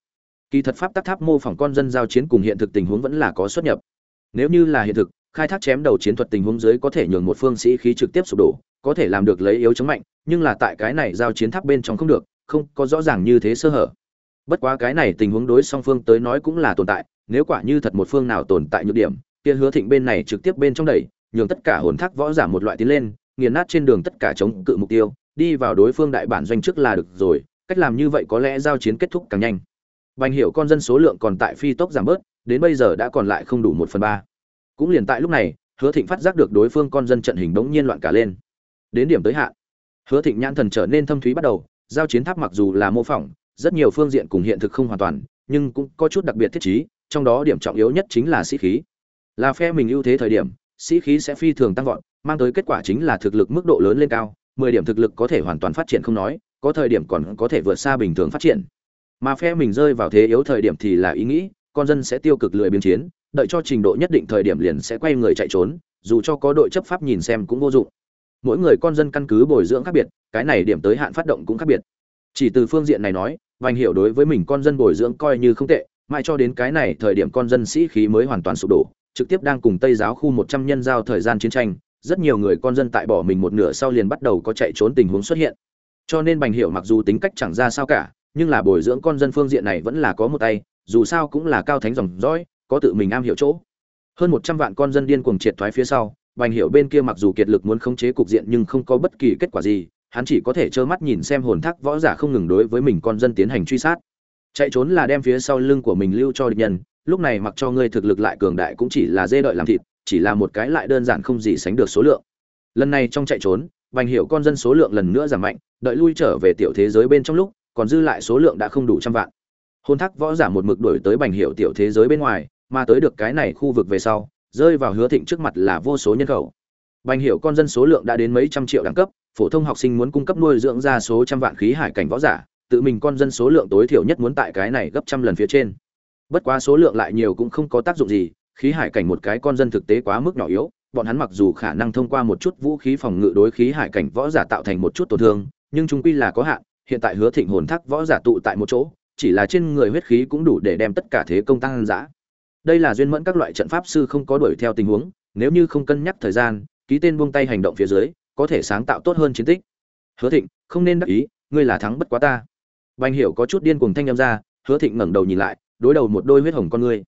[SPEAKER 1] Kỳ thật pháp tắc tháp mô phỏng con dân giao chiến cùng hiện thực tình huống vẫn là có xuất nhập. Nếu như là hiện thực, khai thác chém đầu chiến thuật tình huống dưới có thể nhường một phương sĩ khí trực tiếp sụp đổ, có thể làm được lấy yếu chống mạnh, nhưng là tại cái này giao chiến tháp bên trong không được, không có rõ ràng như thế sơ hở. Bất quá cái này tình huống đối song phương tới nói cũng là tồn tại, nếu quả như thật một phương nào tồn tại nhược điểm, kia hứa thịnh bên này trực tiếp bên trong đẩy nhường tất cả hồn thác võ giả một loại tiến lên nghiền nát trên đường tất cả chống cự mục tiêu đi vào đối phương đại bản doanh trước là được rồi cách làm như vậy có lẽ giao chiến kết thúc càng nhanh Bành hiểu con dân số lượng còn tại phi tốc giảm bớt, đến bây giờ đã còn lại không đủ một phần ba. Cũng liền tại lúc này, Hứa Thịnh phát giác được đối phương con dân trận hình đống nhiên loạn cả lên. Đến điểm tới hạn, Hứa Thịnh nhãn thần trở nên thâm thúy bắt đầu, giao chiến tháp mặc dù là mô phỏng, rất nhiều phương diện cùng hiện thực không hoàn toàn, nhưng cũng có chút đặc biệt thiết trí, trong đó điểm trọng yếu nhất chính là sĩ khí. Là phe mình ưu thế thời điểm, sĩ khí sẽ phi thường tăng vọt, mang tới kết quả chính là thực lực mức độ lớn lên cao, 10 điểm thực lực có thể hoàn toàn phát triển không nói, có thời điểm còn có thể vượt xa bình thường phát triển. Mà phe mình rơi vào thế yếu thời điểm thì là ý nghĩ con dân sẽ tiêu cực lười biến chiến đợi cho trình độ nhất định thời điểm liền sẽ quay người chạy trốn dù cho có đội chấp pháp nhìn xem cũng vô dụng. Mỗi người con dân căn cứ bồi dưỡng khác biệt cái này điểm tới hạn phát động cũng khác biệt. Chỉ từ phương diện này nói vành hiểu đối với mình con dân bồi dưỡng coi như không tệ mãi cho đến cái này thời điểm con dân sĩ khí mới hoàn toàn sụp đổ trực tiếp đang cùng tây giáo khu một trăm nhân giao thời gian chiến tranh, rất nhiều người con dân tại bỏ mình một nửa sau liền bắt đầu có chạy trốn tình huống xuất hiện. Cho nên bành hiệu mặc dù tính cách chẳng ra sao cả, nhưng là bồi dưỡng con dân phương diện này vẫn là có một tay, dù sao cũng là cao thánh dòng dõi, có tự mình am hiểu chỗ. Hơn một trăm vạn con dân điên cuồng triệt thoái phía sau, bành hiệu bên kia mặc dù kiệt lực muốn khống chế cục diện nhưng không có bất kỳ kết quả gì, hắn chỉ có thể trơ mắt nhìn xem hồn thác võ giả không ngừng đối với mình con dân tiến hành truy sát. Chạy trốn là đem phía sau lưng của mình lưu cho địch nhân lúc này mặc cho ngươi thực lực lại cường đại cũng chỉ là dê đợi làm thịt, chỉ là một cái lại đơn giản không gì sánh được số lượng. Lần này trong chạy trốn, bành hiệu con dân số lượng lần nữa giảm mạnh, đợi lui trở về tiểu thế giới bên trong lúc, còn dư lại số lượng đã không đủ trăm vạn. Hôn thác võ giả một mực đổi tới bành hiệu tiểu thế giới bên ngoài, mà tới được cái này khu vực về sau, rơi vào hứa thịnh trước mặt là vô số nhân khẩu. Bành hiệu con dân số lượng đã đến mấy trăm triệu đẳng cấp, phổ thông học sinh muốn cung cấp nuôi dưỡng ra số trăm vạn khí hải cảnh võ giả, tự mình con dân số lượng tối thiểu nhất muốn tại cái này gấp trăm lần phía trên bất quá số lượng lại nhiều cũng không có tác dụng gì, khí hải cảnh một cái con dân thực tế quá mức nhỏ yếu, bọn hắn mặc dù khả năng thông qua một chút vũ khí phòng ngự đối khí hải cảnh võ giả tạo thành một chút tổn thương, nhưng chúng quy là có hạn, hiện tại hứa thịnh hồn thác võ giả tụ tại một chỗ, chỉ là trên người huyết khí cũng đủ để đem tất cả thế công tăng giã đây là duyên mẫn các loại trận pháp sư không có đuổi theo tình huống, nếu như không cân nhắc thời gian, ký tên buông tay hành động phía dưới, có thể sáng tạo tốt hơn chiến tích. Hứa thịnh, không nên đắc ý, ngươi là thắng bất quá ta. Bành hiểu có chút điên cuồng thanh âm ra, hứa thịnh ngẩng đầu nhìn lại đối đầu một đôi huyết hồng con ngươi.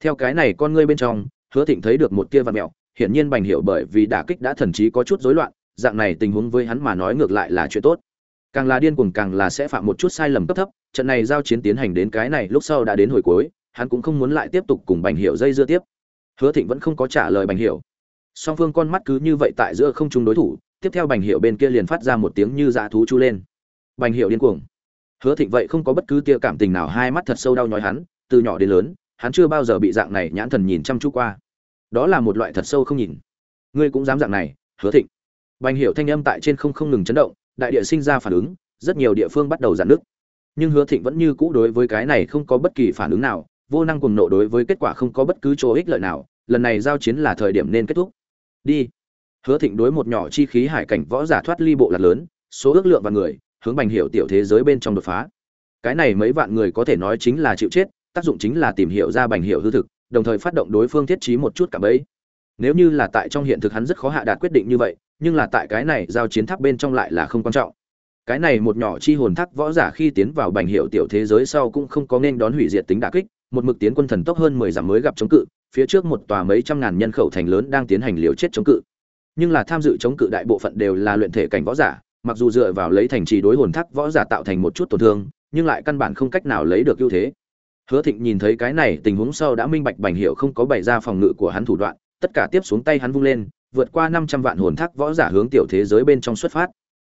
[SPEAKER 1] Theo cái này con ngươi bên trong, hứa thịnh thấy được một tia vạt mẹo, hiển nhiên bành hiểu bởi vì đả kích đã thần trí có chút rối loạn, dạng này tình huống với hắn mà nói ngược lại là chuyện tốt. Càng là điên cuồng càng là sẽ phạm một chút sai lầm cấp thấp, trận này giao chiến tiến hành đến cái này lúc sau đã đến hồi cuối, hắn cũng không muốn lại tiếp tục cùng bành hiểu dây dưa tiếp. Hứa thịnh vẫn không có trả lời bành hiểu. Song phương con mắt cứ như vậy tại giữa không trung đối thủ, tiếp theo bành hiệu bên kia liền phát ra một tiếng như dạ thú chu lên. Bành hiệu điên cuồng. Hứa thịnh vậy không có bất cứ tia cảm tình nào, hai mắt thật sâu đau nhói hắn từ nhỏ đến lớn, hắn chưa bao giờ bị dạng này nhãn thần nhìn chăm chú qua. Đó là một loại thật sâu không nhìn. Ngươi cũng dám dạng này, hứa thịnh. Bành Hiểu thanh âm tại trên không không ngừng chấn động, đại địa sinh ra phản ứng, rất nhiều địa phương bắt đầu giãn nước nhưng hứa thịnh vẫn như cũ đối với cái này không có bất kỳ phản ứng nào, vô năng cùng nộ đối với kết quả không có bất cứ chỗ ích lợi nào, lần này giao chiến là thời điểm nên kết thúc. Đi. Hứa thịnh đối một nhỏ chi khí hải cảnh võ giả thoát ly bộ lạc lớn, số ước lượng và người, hướng bành hiểu tiểu thế giới bên trong đột phá. Cái này mấy vạn người có thể nói chính là chịu chết tác dụng chính là tìm hiểu ra bành hiệu hư thực, đồng thời phát động đối phương thiết trí một chút cả bấy nếu như là tại trong hiện thực hắn rất khó hạ đạt quyết định như vậy, nhưng là tại cái này giao chiến tháp bên trong lại là không quan trọng. Cái này một nhỏ chi hồn thác võ giả khi tiến vào bành hiệu tiểu thế giới sau cũng không có nên đón hủy diệt tính đả kích, một mực tiến quân thần tốc hơn mười dặm mới gặp chống cự, phía trước một tòa mấy trăm ngàn nhân khẩu thành lớn đang tiến hành liều chết chống cự. Nhưng là tham dự chống cự đại bộ phận đều là luyện thể cảnh võ giả, mặc dù dựa vào lấy thành trì đối hồn thác võ giả tạo thành một chút tổn thương, nhưng lại căn bản không cách nào lấy được ưu thế hứa thịnh nhìn thấy cái này, tình huống sau đã minh bạch bành hiệu không có bày ra phòng ngự của hắn thủ đoạn, tất cả tiếp xuống tay hắn vung lên, vượt qua năm trăm vạn hồn thác võ giả hướng tiểu thế giới bên trong xuất phát.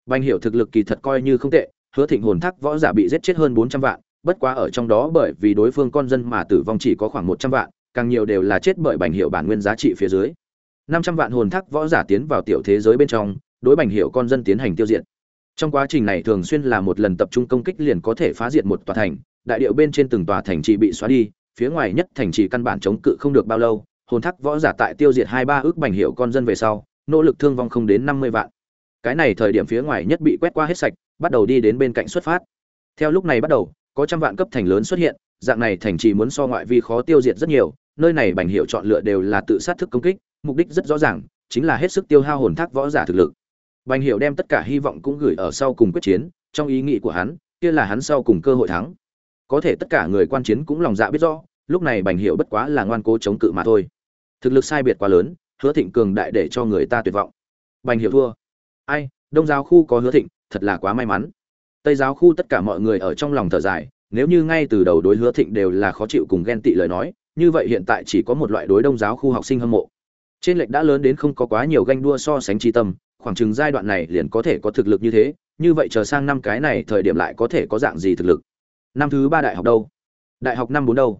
[SPEAKER 1] Bành hiệu thực lực kỳ thật coi như không tệ, hứa thịnh hồn thác võ giả bị giết chết hơn bốn trăm vạn, bất quá ở trong đó bởi vì đối phương con dân mà tử vong chỉ có khoảng một trăm vạn, càng nhiều đều là chết bởi bành hiệu bản nguyên giá trị phía dưới. Năm trăm vạn hồn thác võ giả tiến vào tiểu thế giới bên trong, đối bành hiệu con dân tiến hành tiêu diệt. Trong quá trình này thường xuyên là một lần tập trung công kích liền có thể phá diệt một tòa thành đại điệu bên trên từng tòa thành trì bị xóa đi, phía ngoài nhất thành trì căn bản chống cự không được bao lâu, hồn thác võ giả tại tiêu diệt hai ba ước bành hiệu con dân về sau, nỗ lực thương vong không đến năm mươi vạn. Cái này thời điểm phía ngoài nhất bị quét qua hết sạch, bắt đầu đi đến bên cạnh xuất phát. Theo lúc này bắt đầu, có trăm vạn cấp thành lớn xuất hiện, dạng này thành trì muốn so ngoại vi khó tiêu diệt rất nhiều, nơi này bành hiệu chọn lựa đều là tự sát thức công kích, mục đích rất rõ ràng, chính là hết sức tiêu hao hồn thác võ giả thực lực. Bành hiệu đem tất cả hy vọng cũng gửi ở sau cùng quyết chiến, trong ý nghĩ của hắn, kia là hắn sau cùng cơ hội thắng có thể tất cả người quan chiến cũng lòng dạ biết rõ, lúc này bành hiệu bất quá là ngoan cố chống cự mà thôi. Thực lực sai biệt quá lớn, hứa thịnh cường đại để cho người ta tuyệt vọng. Bành hiệu thua. Ai, đông giáo khu có hứa thịnh, thật là quá may mắn. Tây giáo khu tất cả mọi người ở trong lòng thở dài, nếu như ngay từ đầu đối hứa thịnh đều là khó chịu cùng ghen tị lời nói, như vậy hiện tại chỉ có một loại đối đông giáo khu học sinh hâm mộ. Trên lệch đã lớn đến không có quá nhiều ganh đua so sánh tri tâm, khoảng chừng giai đoạn này liền có thể có thực lực như thế, như vậy chờ sang năm cái này thời điểm lại có thể có dạng gì thực lực năm thứ ba đại học đâu đại học năm bốn đâu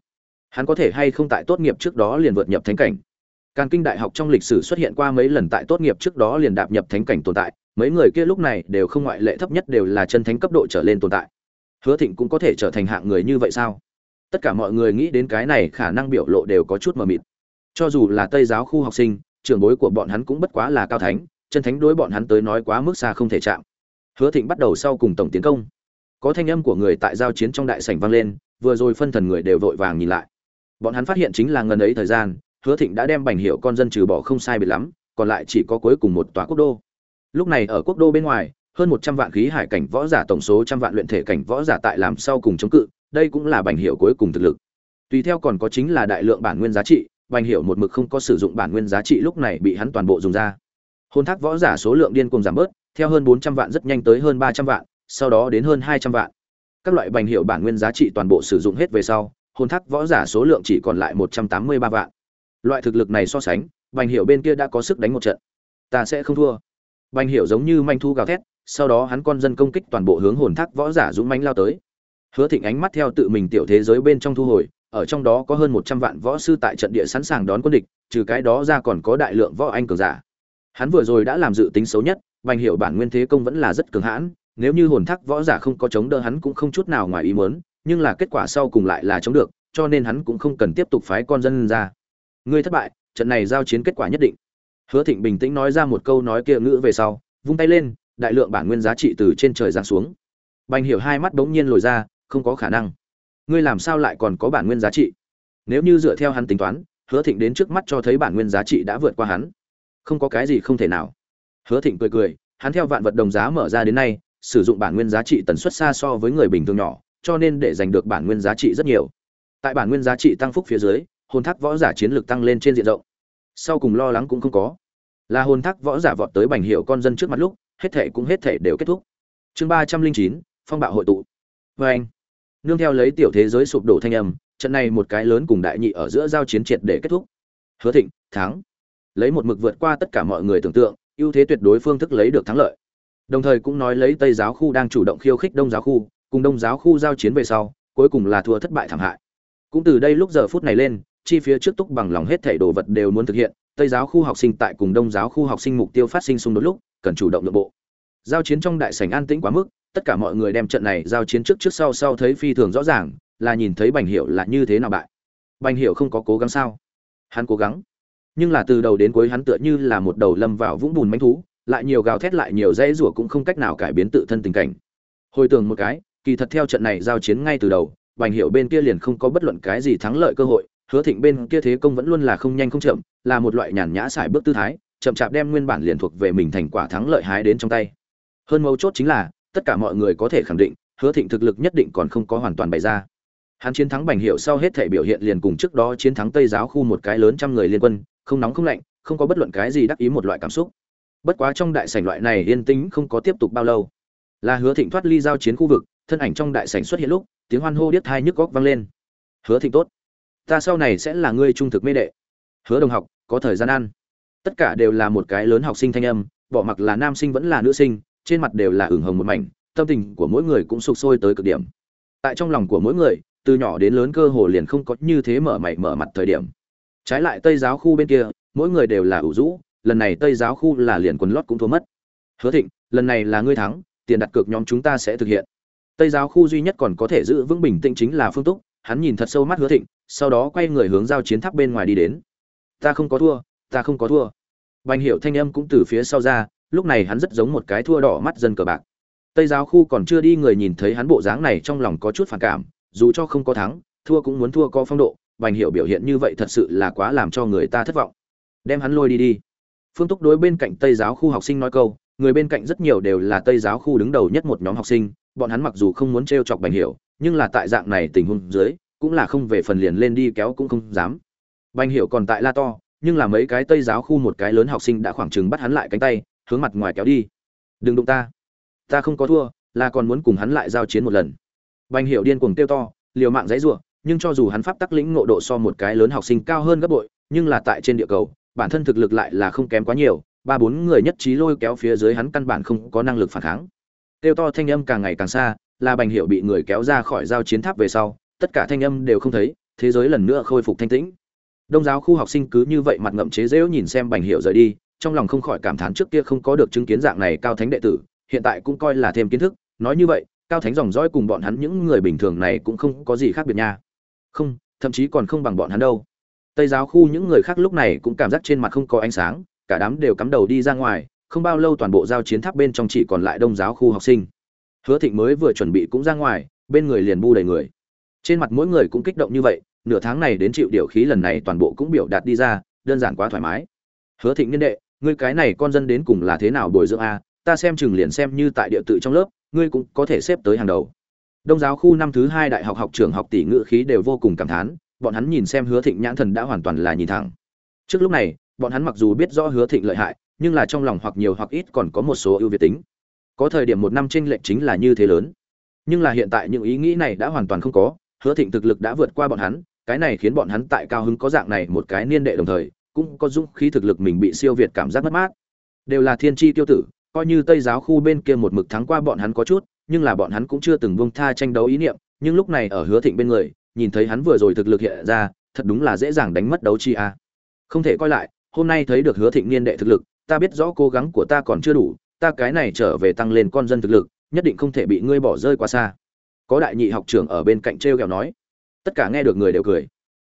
[SPEAKER 1] hắn có thể hay không tại tốt nghiệp trước đó liền vượt nhập thánh cảnh càng Kinh Đại học trong lịch sử xuất hiện qua mấy lần tại tốt nghiệp trước đó liền đạp nhập thánh cảnh tồn tại, mấy người kia lúc này đều không ngoại lệ thấp nhất đều là chân thánh cấp độ trở lên tồn tại. Hứa Thịnh cũng có thể trở thành hạng người như vậy sao? Tất cả mọi người nghĩ đến cái này khả năng biểu lộ đều có chút mờ mịt. Cho dù là Tây giáo khu học sinh, trưởng bối của bọn hắn cũng bất quá là cao thánh, chân thánh đối bọn hắn tới nói quá mức xa không thể chạm. Hứa Thịnh bắt đầu sau cùng tổng tiến công. Có thanh âm của người tại giao chiến trong đại sảnh vang lên, vừa rồi phân thần người đều vội vàng nhìn lại. Bọn hắn phát hiện chính là ngần ấy thời gian, hứa thịnh đã đem bành hiệu con dân trừ bỏ không sai biệt lắm còn lại chỉ có cuối cùng một tòa quốc đô. Lúc này ở quốc đô bên ngoài hơn một trăm vạn khí hải cảnh võ giả tổng số trăm vạn luyện thể cảnh võ giả tại làm sau cùng chống cự đây cũng là bành hiệu cuối cùng thực lực. Tùy theo còn có chính là đại lượng bản nguyên giá trị bành hiệu một mực không có sử dụng bản nguyên giá trị lúc này bị hắn toàn bộ dùng ra. Hôn thác võ giả số lượng điên cuồng giảm bớt theo hơn bốn trăm vạn rất nhanh tới hơn ba trăm vạn sau đó đến hơn hai trăm vạn. Các loại bành hiệu bản nguyên giá trị toàn bộ sử dụng hết về sau, hồn thác võ giả số lượng chỉ còn lại một trăm tám mươi ba vạn. Loại thực lực này so sánh, bành hiệu bên kia đã có sức đánh một trận. Ta sẽ không thua. Bành hiệu giống như manh thu gào thét, sau đó hắn con dân công kích toàn bộ hướng hồn thác võ giả dũng mãnh lao tới. Hứa thịnh ánh mắt theo tự mình tiểu thế giới bên trong thu hồi, ở trong đó có hơn một trăm vạn võ sư tại trận địa sẵn sàng đón quân địch, trừ cái đó ra còn có đại lượng võ anh cường giả. Hắn vừa rồi đã làm dự tính xấu nhất, bành hiệu bản nguyên thế công vẫn là rất cường hãn nếu như hồn thác võ giả không có chống đỡ hắn cũng không chút nào ngoài ý muốn, nhưng là kết quả sau cùng lại là chống được, cho nên hắn cũng không cần tiếp tục phái con dân ra. Ngươi thất bại, trận này giao chiến kết quả nhất định. Hứa thịnh bình tĩnh nói ra một câu nói kia ngữ về sau, vung tay lên, đại lượng bản nguyên giá trị từ trên trời giáng xuống. Bành hiểu hai mắt bỗng nhiên lồi ra, không có khả năng. Ngươi làm sao lại còn có bản nguyên giá trị? Nếu như dựa theo hắn tính toán, hứa thịnh đến trước mắt cho thấy bản nguyên giá trị đã vượt qua hắn. Không có cái gì không thể nào. Hứa thịnh cười cười, hắn theo vạn vật đồng giá mở ra đến nay sử dụng bản nguyên giá trị tần suất xa so với người bình thường nhỏ, cho nên để giành được bản nguyên giá trị rất nhiều. Tại bản nguyên giá trị tăng phúc phía dưới, hồn thác võ giả chiến lược tăng lên trên diện rộng. Sau cùng lo lắng cũng không có. Là hồn thác võ giả vọt tới bành hiệu con dân trước mặt lúc, hết thể cũng hết thể đều kết thúc. Chương ba trăm linh chín, phong bạo hội tụ. Vê anh, nương theo lấy tiểu thế giới sụp đổ thanh âm, trận này một cái lớn cùng đại nhị ở giữa giao chiến triệt để kết thúc. Hứa thịnh, thắng. Lấy một mực vượt qua tất cả mọi người tưởng tượng, ưu thế tuyệt đối phương thức lấy được thắng lợi đồng thời cũng nói lấy tây giáo khu đang chủ động khiêu khích đông giáo khu, cùng đông giáo khu giao chiến về sau, cuối cùng là thua thất bại thảm hại. Cũng từ đây lúc giờ phút này lên, chi phía trước túc bằng lòng hết thảy đồ vật đều muốn thực hiện, tây giáo khu học sinh tại cùng đông giáo khu học sinh mục tiêu phát sinh xung đột lúc, cần chủ động nội bộ. Giao chiến trong đại sảnh an tĩnh quá mức, tất cả mọi người đem trận này giao chiến trước trước sau sau thấy phi thường rõ ràng, là nhìn thấy bành hiệu là như thế nào bại. Bành hiệu không có cố gắng sao? Hắn cố gắng. Nhưng là từ đầu đến cuối hắn tựa như là một đầu lâm vào vũng bùn mánh thú lại nhiều gào thét lại nhiều dãy rủa cũng không cách nào cải biến tự thân tình cảnh. Hồi tưởng một cái, kỳ thật theo trận này giao chiến ngay từ đầu, bành hiệu bên kia liền không có bất luận cái gì thắng lợi cơ hội, hứa thịnh bên kia thế công vẫn luôn là không nhanh không chậm, là một loại nhàn nhã xài bước tư thái, chậm chạp đem nguyên bản liền thuộc về mình thành quả thắng lợi hái đến trong tay. Hơn mấu chốt chính là, tất cả mọi người có thể khẳng định, hứa thịnh thực lực nhất định còn không có hoàn toàn bày ra. Hắn chiến thắng bành hiệu sau hết thể biểu hiện liền cùng trước đó chiến thắng tây giáo khu một cái lớn trăm người liên quân, không nóng không lạnh, không có bất luận cái gì đắc ý một loại cảm xúc bất quá trong đại sảnh loại này yên tĩnh không có tiếp tục bao lâu. Là hứa thịnh thoát ly giao chiến khu vực, thân ảnh trong đại sảnh xuất hiện lúc, tiếng hoan hô điếc thai nhức góc vang lên. Hứa thịnh tốt, ta sau này sẽ là ngươi trung thực mê đệ. Hứa đồng học, có thời gian ăn. Tất cả đều là một cái lớn học sinh thanh âm bỏ mặc là nam sinh vẫn là nữ sinh, trên mặt đều là ửng hồng một mảnh, tâm tình của mỗi người cũng sụp sôi tới cực điểm. Tại trong lòng của mỗi người, từ nhỏ đến lớn cơ hồ liền không có như thế mở mày mở mặt thời điểm. Trái lại tây giáo khu bên kia, mỗi người đều là ủ rũ lần này tây giáo khu là liền quần lót cũng thua mất. Hứa thịnh, lần này là ngươi thắng, tiền đặt cược nhóm chúng ta sẽ thực hiện. Tây giáo khu duy nhất còn có thể giữ vững bình tĩnh chính là phương túc, hắn nhìn thật sâu mắt hứa thịnh, sau đó quay người hướng giao chiến tháp bên ngoài đi đến. Ta không có thua, ta không có thua. Bành hiệu thanh âm cũng từ phía sau ra, lúc này hắn rất giống một cái thua đỏ mắt dân cờ bạc. Tây giáo khu còn chưa đi người nhìn thấy hắn bộ dáng này trong lòng có chút phản cảm, dù cho không có thắng, thua cũng muốn thua có phong độ, bành hiệu biểu hiện như vậy thật sự là quá làm cho người ta thất vọng. Đem hắn lôi đi đi phương túc đối bên cạnh tây giáo khu học sinh nói câu người bên cạnh rất nhiều đều là tây giáo khu đứng đầu nhất một nhóm học sinh bọn hắn mặc dù không muốn t chọc bành Hiểu, nhưng là tại dạng này tình huống dưới cũng là không về phần liền lên đi kéo cũng không dám. Bành Hiểu còn tại la to nhưng là mấy cái tây giáo khu một cái lớn học sinh đã khoảng chừng bắt hắn lại cánh tay hướng mặt ngoài kéo đi. Đừng đụng ta. Ta không có thua là còn muốn cùng hắn lại giao chiến một lần. Bành Hiểu điên cuồng tiêu to liều mạng dãy rủa nhưng cho dù hắn pháp tắc lĩnh ngộ độ so một cái lớn học sinh cao hơn gấp bội nhưng là tại trên địa cầu bản thân thực lực lại là không kém quá nhiều, ba bốn người nhất trí lôi kéo phía dưới hắn căn bản không có năng lực phản kháng. Tiêu to thanh âm càng ngày càng xa là bành hiệu bị người kéo ra khỏi giao chiến tháp về sau, tất cả thanh âm đều không thấy, thế giới lần nữa khôi phục thanh tĩnh. Đông giáo khu học sinh cứ như vậy mặt ngậm chế dễu nhìn xem bành hiệu rời đi, trong lòng không khỏi cảm thán trước kia không có được chứng kiến dạng này cao thánh đệ tử, hiện tại cũng coi là thêm kiến thức. Nói như vậy, cao thánh dòng dõi cùng bọn hắn những người bình thường này cũng không có gì khác biệt nha. Không, thậm chí còn không bằng bọn hắn đâu tây giáo khu những người khác lúc này cũng cảm giác trên mặt không có ánh sáng, cả đám đều cắm đầu đi ra ngoài, không bao lâu toàn bộ giao chiến tháp bên trong chỉ còn lại đông giáo khu học sinh. Hứa thịnh mới vừa chuẩn bị cũng ra ngoài, bên người liền bu đầy người. Trên mặt mỗi người cũng kích động như vậy, nửa tháng này đến chịu điều khí lần này toàn bộ cũng biểu đạt đi ra, đơn giản quá thoải mái. Hứa thịnh nhân đệ, ngươi cái này con dân đến cùng là thế nào bồi dưỡng a? Ta xem chừng liền xem như tại địa tự trong lớp, ngươi cũng có thể xếp tới hàng đầu. Đông giáo khu năm thứ hai đại học học trường học tỷ ngữ khí đều vô cùng cảm thán bọn hắn nhìn xem hứa thịnh nhãn thần đã hoàn toàn là nhìn thẳng. Trước lúc này, bọn hắn mặc dù biết rõ hứa thịnh lợi hại, nhưng là trong lòng hoặc nhiều hoặc ít còn có một số ưu việt tính. Có thời điểm một năm tranh lệch chính là như thế lớn. Nhưng là hiện tại những ý nghĩ này đã hoàn toàn không có, hứa thịnh thực lực đã vượt qua bọn hắn, cái này khiến bọn hắn tại cao hứng có dạng này một cái niên đệ đồng thời, cũng có dũng khí thực lực mình bị siêu việt cảm giác mất mát. Đều là thiên tri tiêu tử, coi như tây giáo khu bên kia một mực thắng qua bọn hắn có chút, nhưng là bọn hắn cũng chưa từng buông tha tranh đấu ý niệm, nhưng lúc này ở hứa thịnh bên người nhìn thấy hắn vừa rồi thực lực hiện ra, thật đúng là dễ dàng đánh mất đấu chi a. Không thể coi lại, hôm nay thấy được hứa thịnh niên đệ thực lực, ta biết rõ cố gắng của ta còn chưa đủ, ta cái này trở về tăng lên con dân thực lực, nhất định không thể bị ngươi bỏ rơi quá xa. Có đại nhị học trưởng ở bên cạnh trêu ghẹo kẹo nói. Tất cả nghe được người đều cười.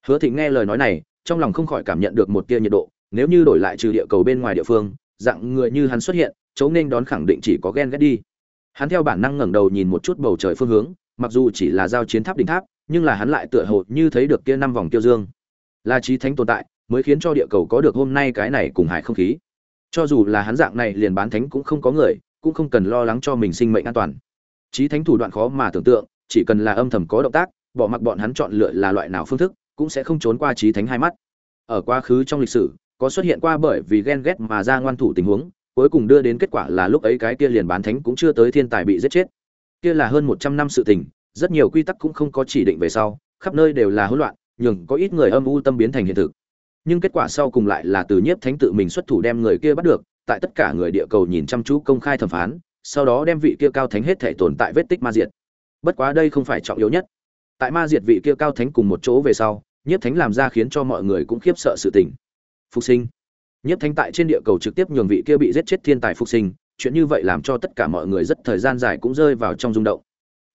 [SPEAKER 1] Hứa thịnh nghe lời nói này, trong lòng không khỏi cảm nhận được một tia nhiệt độ, nếu như đổi lại trừ địa cầu bên ngoài địa phương, dạng người như hắn xuất hiện, chấu nên đón khẳng định chỉ có ghen ghét đi. Hắn theo bản năng ngẩng đầu nhìn một chút bầu trời phương hướng, mặc dù chỉ là giao chiến tháp đỉnh tháp nhưng là hắn lại tựa hồ như thấy được kia năm vòng tiêu dương. Là trí thánh tồn tại, mới khiến cho địa cầu có được hôm nay cái này cùng hải không khí. Cho dù là hắn dạng này liền bán thánh cũng không có người, cũng không cần lo lắng cho mình sinh mệnh an toàn. Trí thánh thủ đoạn khó mà tưởng tượng, chỉ cần là âm thầm có động tác, bỏ mặc bọn hắn chọn lựa là loại nào phương thức, cũng sẽ không trốn qua trí thánh hai mắt. Ở quá khứ trong lịch sử, có xuất hiện qua bởi vì ghen ghét mà ra ngoan thủ tình huống, cuối cùng đưa đến kết quả là lúc ấy cái kia liền bán thánh cũng chưa tới thiên tài bị giết chết. Kia là hơn một trăm năm sự tình rất nhiều quy tắc cũng không có chỉ định về sau, khắp nơi đều là hỗn loạn nhường có ít người âm u tâm biến thành hiện thực. Nhưng kết quả sau cùng lại là từ nhiếp thánh tự mình xuất thủ đem người kia bắt được, tại tất cả người địa cầu nhìn chăm chú công khai thẩm phán, sau đó đem vị kia cao thánh hết thể tồn tại vết tích ma diệt. Bất quá đây không phải trọng yếu nhất. Tại ma diệt vị kia cao thánh cùng một chỗ về sau, nhiếp thánh làm ra khiến cho mọi người cũng khiếp sợ sự tình. Phục sinh. Nhiếp thánh tại trên địa cầu trực tiếp nhường vị kia bị giết chết thiên tài phục sinh, chuyện như vậy làm cho tất cả mọi người rất thời gian dài cũng rơi vào trong rung động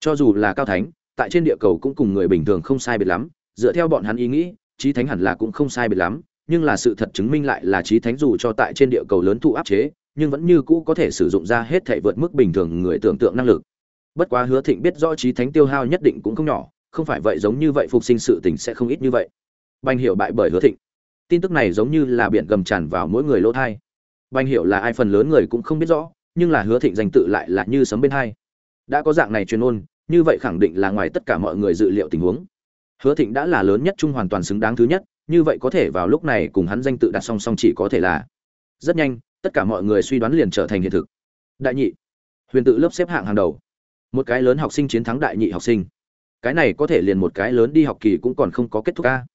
[SPEAKER 1] cho dù là cao thánh, tại trên địa cầu cũng cùng người bình thường không sai biệt lắm. Dựa theo bọn hắn ý nghĩ trí thánh hẳn là cũng không sai biệt lắm, nhưng là sự thật chứng minh lại là trí thánh dù cho tại trên địa cầu lớn thụ áp chế, nhưng vẫn như cũ có thể sử dụng ra hết thể vượt mức bình thường người tưởng tượng năng lực. Bất quá hứa thịnh biết rõ trí thánh tiêu hao nhất định cũng không nhỏ, không phải vậy giống như vậy phục sinh sự tình sẽ không ít như vậy. Banh hiệu bại bởi hứa thịnh. Tin tức này giống như là biển gầm tràn vào mỗi người lỗ thai banh hiệu là ai phần lớn người cũng không biết rõ, nhưng là hứa thịnh danh tự lại là như sấm bên hai đã có dạng này truyền ôn như vậy khẳng định là ngoài tất cả mọi người dự liệu tình huống. Hứa thịnh đã là lớn nhất trung hoàn toàn xứng đáng thứ nhất, như vậy có thể vào lúc này cùng hắn danh tự đặt song song chỉ có thể là rất nhanh, tất cả mọi người suy đoán liền trở thành hiện thực. Đại nhị. Huyền tự lớp xếp hạng hàng đầu. Một cái lớn học sinh chiến thắng đại nhị học sinh. Cái này có thể liền một cái lớn đi học kỳ cũng còn không có kết thúc a.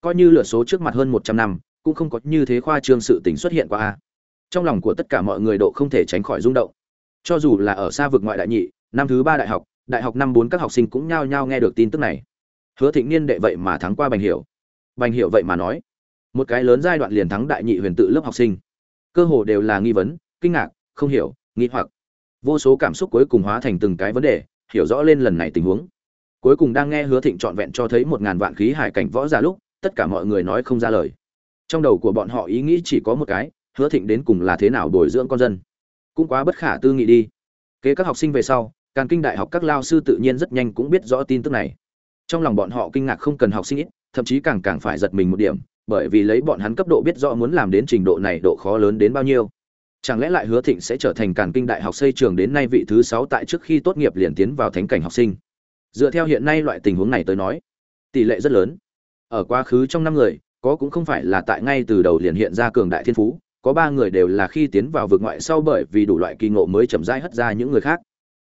[SPEAKER 1] Coi như lựa số trước mặt hơn một trăm năm, cũng không có như thế khoa trương sự tình xuất hiện qua a. Trong lòng của tất cả mọi người độ không thể tránh khỏi rung động. Cho dù là ở xa vực ngoại đại nhị năm thứ ba đại học đại học năm bốn các học sinh cũng nhao nhao nghe được tin tức này. Hứa thịnh niên đệ vậy mà thắng qua bành hiểu. Bành hiểu vậy mà nói, một cái lớn giai đoạn liền thắng đại nhị huyền tự lớp học sinh. Cơ hồ đều là nghi vấn, kinh ngạc, không hiểu, nghi hoặc. Vô số cảm xúc cuối cùng hóa thành từng cái vấn đề, hiểu rõ lên lần này tình huống. Cuối cùng đang nghe hứa thịnh trọn vẹn cho thấy một ngàn vạn khí hải cảnh võ giả lúc, tất cả mọi người nói không ra lời. Trong đầu của bọn họ ý nghĩ chỉ có một cái, hứa thịnh đến cùng là thế nào bồi dưỡng con dân. Cũng quá bất khả tư nghị đi. Kế các học sinh về sau càn kinh đại học các lao sư tự nhiên rất nhanh cũng biết rõ tin tức này. Trong lòng bọn họ kinh ngạc không cần học sinh ít, thậm chí càng càng phải giật mình một điểm, bởi vì lấy bọn hắn cấp độ biết rõ muốn làm đến trình độ này độ khó lớn đến bao nhiêu. Chẳng lẽ lại hứa thịnh sẽ trở thành càn kinh đại học xây trường đến nay vị thứ sáu tại trước khi tốt nghiệp liền tiến vào thánh cảnh học sinh? Dựa theo hiện nay loại tình huống này tới nói, tỷ lệ rất lớn. Ở quá khứ trong năm người, có cũng không phải là tại ngay từ đầu liền hiện ra cường đại thiên phú, có ba người đều là khi tiến vào vực ngoại sau bởi vì đủ loại kỳ ngộ mới chậm rãi hất ra những người khác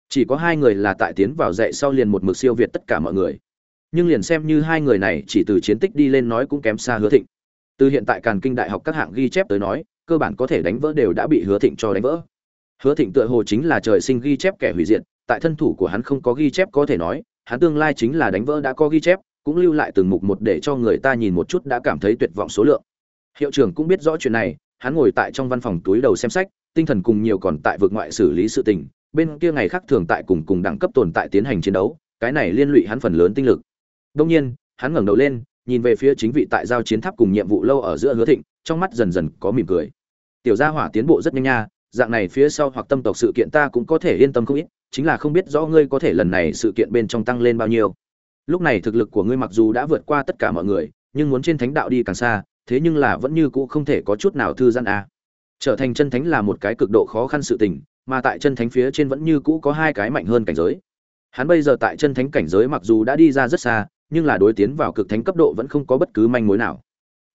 [SPEAKER 1] chỉ có hai người là tại tiến vào dạy sau liền một mực siêu việt tất cả mọi người. Nhưng liền xem như hai người này chỉ từ chiến tích đi lên nói cũng kém xa hứa thịnh. Từ hiện tại càn kinh đại học các hạng ghi chép tới nói, cơ bản có thể đánh vỡ đều đã bị hứa thịnh cho đánh vỡ. Hứa thịnh tựa hồ chính là trời sinh ghi chép kẻ hủy diệt, tại thân thủ của hắn không có ghi chép có thể nói, hắn tương lai chính là đánh vỡ đã có ghi chép, cũng lưu lại từng mục một để cho người ta nhìn một chút đã cảm thấy tuyệt vọng số lượng. Hiệu trưởng cũng biết rõ chuyện này, hắn ngồi tại trong văn phòng túi đầu xem sách, tinh thần cùng nhiều còn tại vực ngoại xử lý sự tình bên kia ngày khác thường tại cùng cùng đẳng cấp tồn tại tiến hành chiến đấu, cái này liên lụy hắn phần lớn tinh lực. Đương nhiên, hắn ngẩng đầu lên, nhìn về phía chính vị tại giao chiến tháp cùng nhiệm vụ lâu ở giữa hứa thịnh, trong mắt dần dần có mỉm cười. Tiểu gia hỏa tiến bộ rất nhanh nha, dạng này phía sau hoặc tâm tộc sự kiện ta cũng có thể yên tâm không ít, chính là không biết rõ ngươi có thể lần này sự kiện bên trong tăng lên bao nhiêu. Lúc này thực lực của ngươi mặc dù đã vượt qua tất cả mọi người, nhưng muốn trên thánh đạo đi càng xa, thế nhưng là vẫn như cũ không thể có chút nào thư giãn a à. trở thành chân thánh là một cái cực độ khó khăn sự tình mà tại chân thánh phía trên vẫn như cũ có hai cái mạnh hơn cảnh giới. Hắn bây giờ tại chân thánh cảnh giới mặc dù đã đi ra rất xa, nhưng là đối tiến vào cực thánh cấp độ vẫn không có bất cứ manh mối nào.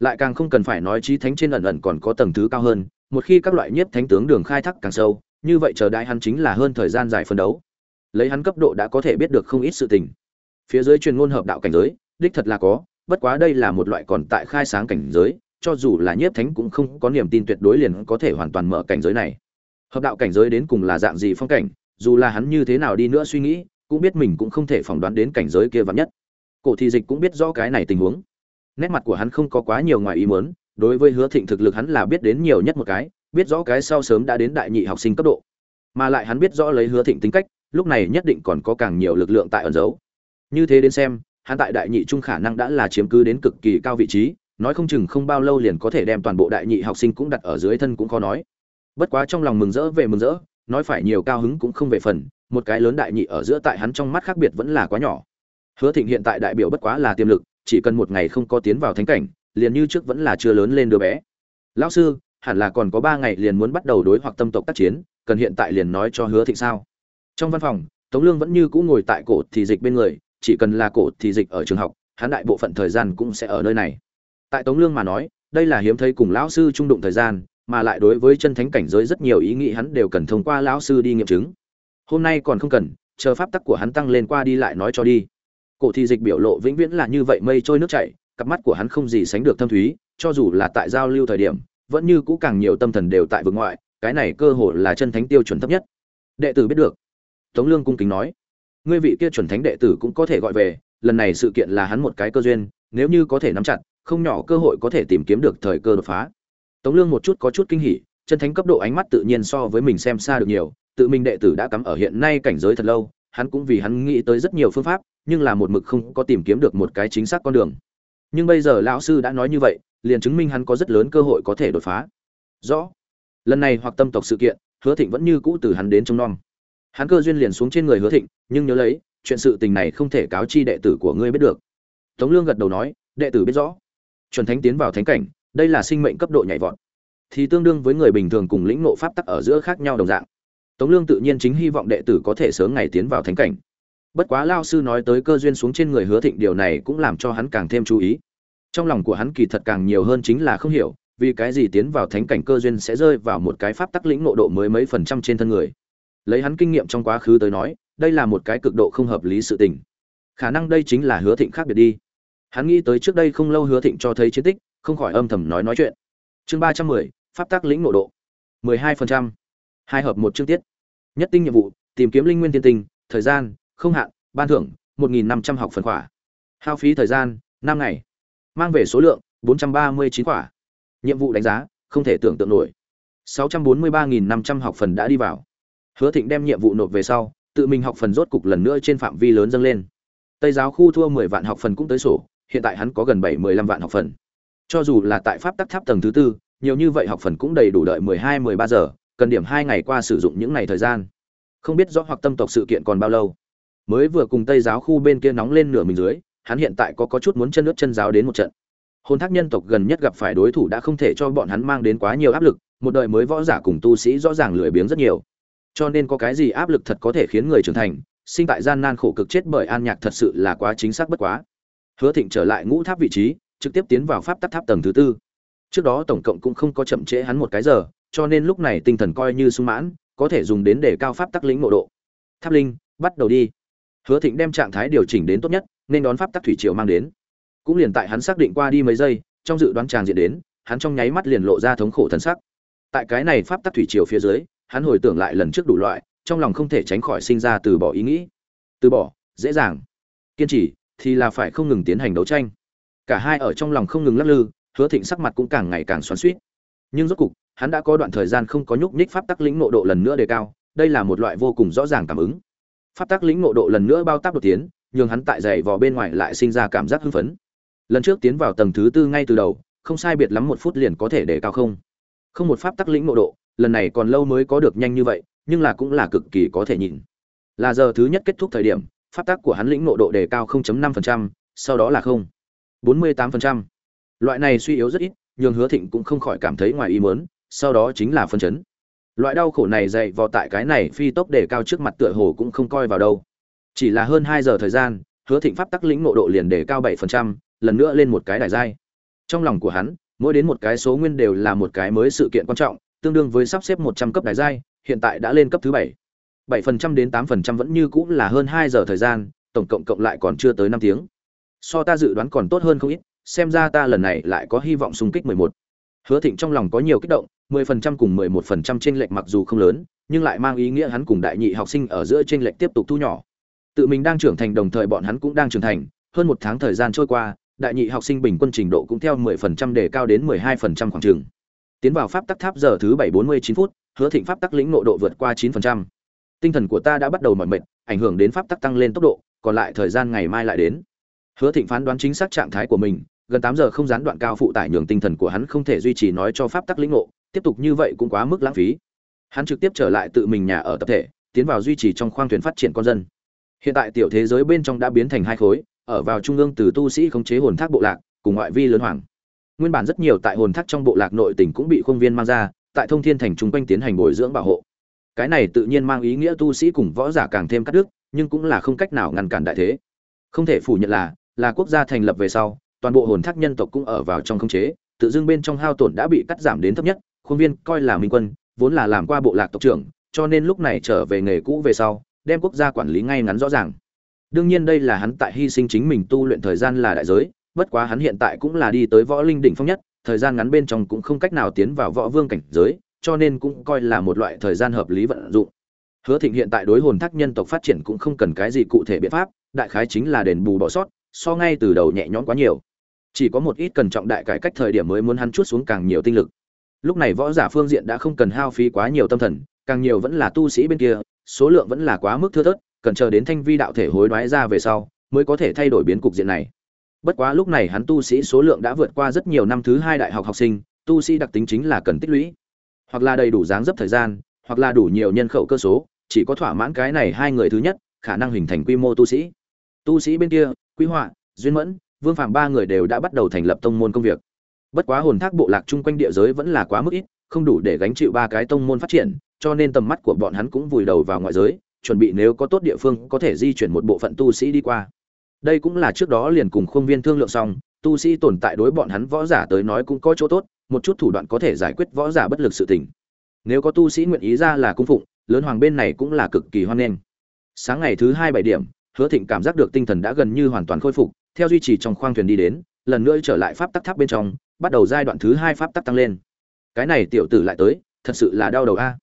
[SPEAKER 1] Lại càng không cần phải nói chí thánh trên ẩn ẩn còn có tầng thứ cao hơn, một khi các loại nhiếp thánh tướng đường khai thác càng sâu, như vậy chờ đại hắn chính là hơn thời gian dài phân đấu. Lấy hắn cấp độ đã có thể biết được không ít sự tình. Phía dưới truyền ngôn hợp đạo cảnh giới, đích thật là có, bất quá đây là một loại còn tại khai sáng cảnh giới, cho dù là nhiếp thánh cũng không có niềm tin tuyệt đối liền có thể hoàn toàn mở cảnh giới này hợp đạo cảnh giới đến cùng là dạng gì phong cảnh, dù là hắn như thế nào đi nữa suy nghĩ, cũng biết mình cũng không thể phỏng đoán đến cảnh giới kia vắn nhất. Cổ thị dịch cũng biết rõ cái này tình huống. Nét mặt của hắn không có quá nhiều ngoài ý muốn, đối với hứa thịnh thực lực hắn là biết đến nhiều nhất một cái, biết rõ cái sau sớm đã đến đại nhị học sinh cấp độ. Mà lại hắn biết rõ lấy hứa thịnh tính cách, lúc này nhất định còn có càng nhiều lực lượng tại ẩn giấu. Như thế đến xem, hắn tại đại nhị trung khả năng đã là chiếm cứ đến cực kỳ cao vị trí, nói không chừng không bao lâu liền có thể đem toàn bộ đại nhị học sinh cũng đặt ở dưới thân cũng khó nói bất quá trong lòng mừng rỡ về mừng rỡ, nói phải nhiều cao hứng cũng không về phần, một cái lớn đại nhị ở giữa tại hắn trong mắt khác biệt vẫn là quá nhỏ. Hứa thịnh hiện tại đại biểu bất quá là tiềm lực, chỉ cần một ngày không có tiến vào thánh cảnh, liền như trước vẫn là chưa lớn lên đứa bé. Lão sư, hẳn là còn có ba ngày liền muốn bắt đầu đối hoặc tâm tộc tác chiến, cần hiện tại liền nói cho hứa thịnh sao? Trong văn phòng, tống lương vẫn như cũ ngồi tại cổ thì dịch bên người, chỉ cần là cổ thì dịch ở trường học, hắn đại bộ phận thời gian cũng sẽ ở nơi này. Tại tống lương mà nói, đây là hiếm thấy cùng lão sư trung đụng thời gian mà lại đối với chân thánh cảnh giới rất nhiều ý nghĩ hắn đều cần thông qua lão sư đi nghiệm chứng. Hôm nay còn không cần, chờ pháp tắc của hắn tăng lên qua đi lại nói cho đi. Cổ thị dịch biểu lộ vĩnh viễn là như vậy mây trôi nước chảy, cặp mắt của hắn không gì sánh được thâm thúy, cho dù là tại giao lưu thời điểm, vẫn như cũ càng nhiều tâm thần đều tại vực ngoại, cái này cơ hội là chân thánh tiêu chuẩn thấp nhất. Đệ tử biết được. Tống lương cung kính nói. Ngươi vị kia chuẩn thánh đệ tử cũng có thể gọi về, lần này sự kiện là hắn một cái cơ duyên, nếu như có thể nắm chặt, không nhỏ cơ hội có thể tìm kiếm được thời cơ đột phá tống lương một chút có chút kinh hỉ, chân thánh cấp độ ánh mắt tự nhiên so với mình xem xa được nhiều, tự mình đệ tử đã cắm ở hiện nay cảnh giới thật lâu, hắn cũng vì hắn nghĩ tới rất nhiều phương pháp, nhưng là một mực không có tìm kiếm được một cái chính xác con đường. Nhưng bây giờ lão sư đã nói như vậy, liền chứng minh hắn có rất lớn cơ hội có thể đột phá. Rõ. Lần này hoặc tâm tộc sự kiện, hứa thịnh vẫn như cũ từ hắn đến trong non hắn cơ duyên liền xuống trên người hứa thịnh, nhưng nhớ lấy, chuyện sự tình này không thể cáo chi đệ tử của ngươi biết được. Tống lương gật đầu nói, đệ tử biết rõ. Chuẩn thánh tiến vào thánh cảnh đây là sinh mệnh cấp độ nhảy vọt, thì tương đương với người bình thường cùng lĩnh ngộ pháp tắc ở giữa khác nhau đồng dạng. Tống lương tự nhiên chính hy vọng đệ tử có thể sớm ngày tiến vào thánh cảnh. Bất quá lao sư nói tới cơ duyên xuống trên người hứa thịnh điều này cũng làm cho hắn càng thêm chú ý. Trong lòng của hắn kỳ thật càng nhiều hơn chính là không hiểu, vì cái gì tiến vào thánh cảnh cơ duyên sẽ rơi vào một cái pháp tắc lĩnh nộ độ mới mấy phần trăm trên thân người. Lấy hắn kinh nghiệm trong quá khứ tới nói, đây là một cái cực độ không hợp lý sự tình. Khả năng đây chính là hứa thịnh khác biệt đi. Hắn nghĩ tới trước đây không lâu hứa thịnh cho thấy chiến tích không khỏi âm thầm nói nói chuyện. Chương ba trăm mười, pháp tắc lĩnh ngộ độ. mười hai phần trăm. Hai hợp một chương tiết. Nhất tinh nhiệm vụ, tìm kiếm linh nguyên tiên tinh, thời gian, không hạn, ban thưởng, một nghìn năm trăm học phần khỏa. Hao phí thời gian, năm ngày. Mang về số lượng, bốn trăm ba mươi chín khỏa. Nhiệm vụ đánh giá, không thể tưởng tượng nổi. sáu trăm bốn mươi ba nghìn năm trăm học phần đã đi vào. Hứa thịnh đem nhiệm vụ nộp về sau, tự mình học phần rốt cục lần nữa trên phạm vi lớn dâng lên. Tây giáo khu thua mười vạn học phần cũng tới sổ, hiện tại hắn có gần bảy mười lăm vạn học phần cho dù là tại pháp tắc tháp tầng thứ tư, nhiều như vậy học phần cũng đầy đủ đợi mười hai, mười ba giờ, cần điểm hai ngày qua sử dụng những ngày thời gian. Không biết rõ hoặc tâm tộc sự kiện còn bao lâu. Mới vừa cùng tây giáo khu bên kia nóng lên nửa mình dưới, hắn hiện tại có có chút muốn chân nước chân giáo đến một trận. Hôn thác nhân tộc gần nhất gặp phải đối thủ đã không thể cho bọn hắn mang đến quá nhiều áp lực, một đời mới võ giả cùng tu sĩ rõ ràng lười biếng rất nhiều. Cho nên có cái gì áp lực thật có thể khiến người trưởng thành, sinh tại gian nan khổ cực chết bởi an nhạc thật sự là quá chính xác bất quá. Hứa thịnh trở lại ngũ tháp vị trí trực tiếp tiến vào pháp tắc tháp tầng thứ tư. Trước đó tổng cộng cũng không có chậm trễ hắn một cái giờ, cho nên lúc này tinh thần coi như sung mãn, có thể dùng đến để cao pháp tắc lĩnh nội độ. Tháp linh, bắt đầu đi. Hứa thịnh đem trạng thái điều chỉnh đến tốt nhất, nên đón pháp tắc thủy triều mang đến. Cũng liền tại hắn xác định qua đi mấy giây, trong dự đoán tràng diện đến, hắn trong nháy mắt liền lộ ra thống khổ thân sắc. Tại cái này pháp tắc thủy triều phía dưới, hắn hồi tưởng lại lần trước đủ loại, trong lòng không thể tránh khỏi sinh ra từ bỏ ý nghĩ. Từ bỏ, dễ dàng. Kiên trì, thì là phải không ngừng tiến hành đấu tranh cả hai ở trong lòng không ngừng lắc lư hứa thịnh sắc mặt cũng càng ngày càng xoắn suýt nhưng rốt cục hắn đã có đoạn thời gian không có nhúc nhích pháp tắc lĩnh nộ độ lần nữa đề cao đây là một loại vô cùng rõ ràng cảm ứng. Pháp tắc lĩnh nộ độ lần nữa bao tác đột tiến nhường hắn tại giày vò bên ngoài lại sinh ra cảm giác hưng phấn. Lần trước tiến vào tầng thứ tư ngay từ đầu không sai biệt lắm một phút liền có thể đề cao không. Không một pháp tắc lĩnh nộ độ lần này còn lâu mới có được nhanh như vậy nhưng là cũng là cực kỳ có thể nhìn là giờ thứ nhất kết thúc thời điểm pháp tắc của hắn lĩnh nộ độ đề cao 0.5%, sau đó là không. 48%. Loại này suy yếu rất ít, nhưng Hứa Thịnh cũng không khỏi cảm thấy ngoài ý muốn, sau đó chính là phân chấn. loại đau khổ này dậy vào tại cái này phi tốc để cao trước mặt tựa hồ cũng không coi vào đâu chỉ là hơn hai giờ thời gian hứa thịnh pháp tắc lĩnh ngộ độ liền để cao 7%, lần nữa lên một cái đài giai trong lòng của hắn mỗi đến một cái số nguyên đều là một cái mới sự kiện quan trọng tương đương với sắp xếp một trăm cấp đài giai hiện tại đã lên cấp thứ bảy bảy phần trăm đến 8% vẫn như cũng là hơn hai giờ thời gian tổng cộng cộng lại còn chưa tới năm tiếng so ta dự đoán còn tốt hơn không ít xem ra ta lần này lại có hy vọng xung kích mười một hứa thịnh trong lòng có nhiều kích động mười phần trăm cùng mười một phần trăm trên lệch mặc dù không lớn nhưng lại mang ý nghĩa hắn cùng đại nhị học sinh ở giữa trên lệch tiếp tục thu nhỏ tự mình đang trưởng thành đồng thời bọn hắn cũng đang trưởng thành hơn một tháng thời gian trôi qua đại nhị học sinh bình quân trình độ cũng theo 10% đề cao đến 12% khoảng trường. Tiến vào pháp tắc tháp giờ thứ 749 phút, Hứa Thịnh pháp tắc lĩnh nộ độ vượt qua 9%. Tinh thần của ta đã bắt đầu mỏi mệt, ảnh hưởng đến pháp tắc tăng lên tốc độ, còn lại thời gian ngày mai lại đến. Hứa Thịnh phán đoán chính xác trạng thái của mình, gần 8 giờ không gián đoạn cao phụ tải nhường tinh thần của hắn không thể duy trì nói cho pháp tắc lĩnh ngộ, tiếp tục như vậy cũng quá mức lãng phí. Hắn trực tiếp trở lại tự mình nhà ở tập thể, tiến vào duy trì trong khoang thuyền phát triển con dân. Hiện tại tiểu thế giới bên trong đã biến thành hai khối, ở vào trung ương từ tu sĩ khống chế hồn thác bộ lạc cùng ngoại vi lớn hoàng nguyên bản rất nhiều tại hồn thác trong bộ lạc nội tỉnh cũng bị khuôn viên mang ra tại thông thiên thành trung quanh tiến hành bồi dưỡng bảo hộ cái này tự nhiên mang ý nghĩa tu sĩ cùng võ giả càng thêm cắt đứt nhưng cũng là không cách nào ngăn cản đại thế không thể phủ nhận là là quốc gia thành lập về sau toàn bộ hồn thác nhân tộc cũng ở vào trong khống chế tự dưng bên trong hao tổn đã bị cắt giảm đến thấp nhất khuôn viên coi là minh quân vốn là làm qua bộ lạc tộc trưởng cho nên lúc này trở về nghề cũ về sau đem quốc gia quản lý ngay ngắn rõ ràng Đương nhiên đây là hắn tại hy sinh chính mình tu luyện thời gian là đại giới, bất quá hắn hiện tại cũng là đi tới võ linh đỉnh phong nhất, thời gian ngắn bên trong cũng không cách nào tiến vào võ vương cảnh giới, cho nên cũng coi là một loại thời gian hợp lý vận dụng. Hứa Thịnh hiện tại đối hồn thác nhân tộc phát triển cũng không cần cái gì cụ thể biện pháp, đại khái chính là đền bù bỏ sót, so ngay từ đầu nhẹ nhõm quá nhiều. Chỉ có một ít cần trọng đại cải cách thời điểm mới muốn hắn chút xuống càng nhiều tinh lực. Lúc này võ giả phương diện đã không cần hao phí quá nhiều tâm thần, càng nhiều vẫn là tu sĩ bên kia, số lượng vẫn là quá mức thưa thớt, cần chờ đến thanh vi đạo thể hối đoái ra về sau mới có thể thay đổi biến cục diện này bất quá lúc này hắn tu sĩ số lượng đã vượt qua rất nhiều năm thứ hai đại học học sinh tu sĩ đặc tính chính là cần tích lũy hoặc là đầy đủ dáng dấp thời gian hoặc là đủ nhiều nhân khẩu cơ số chỉ có thỏa mãn cái này hai người thứ nhất khả năng hình thành quy mô tu sĩ tu sĩ bên kia Quý họa duyên mẫn vương phạm ba người đều đã bắt đầu thành lập tông môn công việc bất quá hồn thác bộ lạc chung quanh địa giới vẫn là quá mức ít không đủ để gánh chịu ba cái tông môn phát triển cho nên tầm mắt của bọn hắn cũng vùi đầu vào ngoại giới chuẩn bị nếu có tốt địa phương có thể di chuyển một bộ phận tu sĩ đi qua. Đây cũng là trước đó liền cùng khuôn viên thương lượng xong, tu sĩ tồn tại đối bọn hắn võ giả tới nói cũng có chỗ tốt, một chút thủ đoạn có thể giải quyết võ giả bất lực sự tình. Nếu có tu sĩ nguyện ý ra là cung phụng, lớn hoàng bên này cũng là cực kỳ hoan nghênh. Sáng ngày thứ hai bảy điểm, Hứa Thịnh cảm giác được tinh thần đã gần như hoàn toàn khôi phục, theo duy trì trong khoang thuyền đi đến, lần nữa trở lại pháp tắc tháp bên trong, bắt đầu giai đoạn thứ hai pháp tắc tăng lên. Cái này tiểu tử lại tới, thật sự là đau đầu a.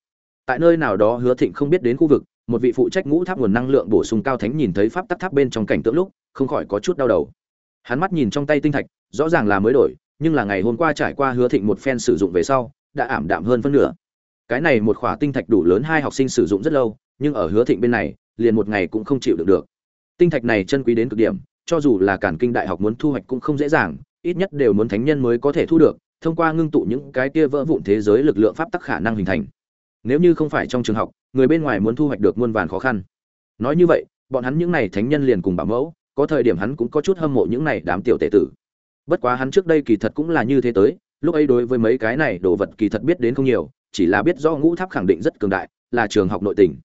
[SPEAKER 1] Tại nơi nào đó Hứa Thịnh không biết đến khu vực, một vị phụ trách ngũ tháp nguồn năng lượng bổ sung cao thánh nhìn thấy pháp tắc tháp bên trong cảnh tượng lúc không khỏi có chút đau đầu hắn mắt nhìn trong tay tinh thạch rõ ràng là mới đổi nhưng là ngày hôm qua trải qua hứa thịnh một phen sử dụng về sau đã ảm đạm hơn phân nửa cái này một khỏa tinh thạch đủ lớn hai học sinh sử dụng rất lâu nhưng ở hứa thịnh bên này liền một ngày cũng không chịu được được tinh thạch này chân quý đến cực điểm, cho dù là cản kinh đại học muốn thu hoạch cũng không dễ dàng, ít nhất đều muốn thánh nhân mới có thể thu được, thông qua ngưng tụ những cái kia vỡ vụn thế giới lực lượng pháp tắc khả năng hình thành. Nếu như không phải trong trường học, người bên ngoài muốn thu hoạch được muôn vàn khó khăn. Nói như vậy, bọn hắn những này thánh nhân liền cùng bảo mẫu, có thời điểm hắn cũng có chút hâm mộ những này đám tiểu tệ tử. Bất quá hắn trước đây kỳ thật cũng là như thế tới, lúc ấy đối với mấy cái này đồ vật kỳ thật biết đến không nhiều, chỉ là biết do ngũ tháp khẳng định rất cường đại, là trường học nội tình.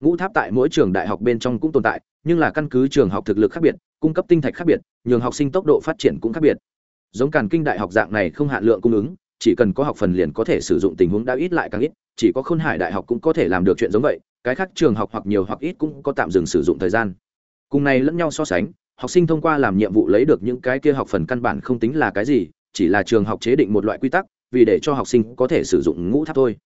[SPEAKER 1] Ngũ tháp tại mỗi trường đại học bên trong cũng tồn tại nhưng là căn cứ trường học thực lực khác biệt, cung cấp tinh thạch khác biệt, nhường học sinh tốc độ phát triển cũng khác biệt. Giống càn kinh đại học dạng này không hạn lượng cung ứng, chỉ cần có học phần liền có thể sử dụng tình huống đã ít lại càng ít, chỉ có khôn hải đại học cũng có thể làm được chuyện giống vậy, cái khác trường học hoặc nhiều hoặc ít cũng có tạm dừng sử dụng thời gian. Cùng này lẫn nhau so sánh, học sinh thông qua làm nhiệm vụ lấy được những cái kia học phần căn bản không tính là cái gì, chỉ là trường học chế định một loại quy tắc, vì để cho học sinh có thể sử dụng ngũ tháp thôi.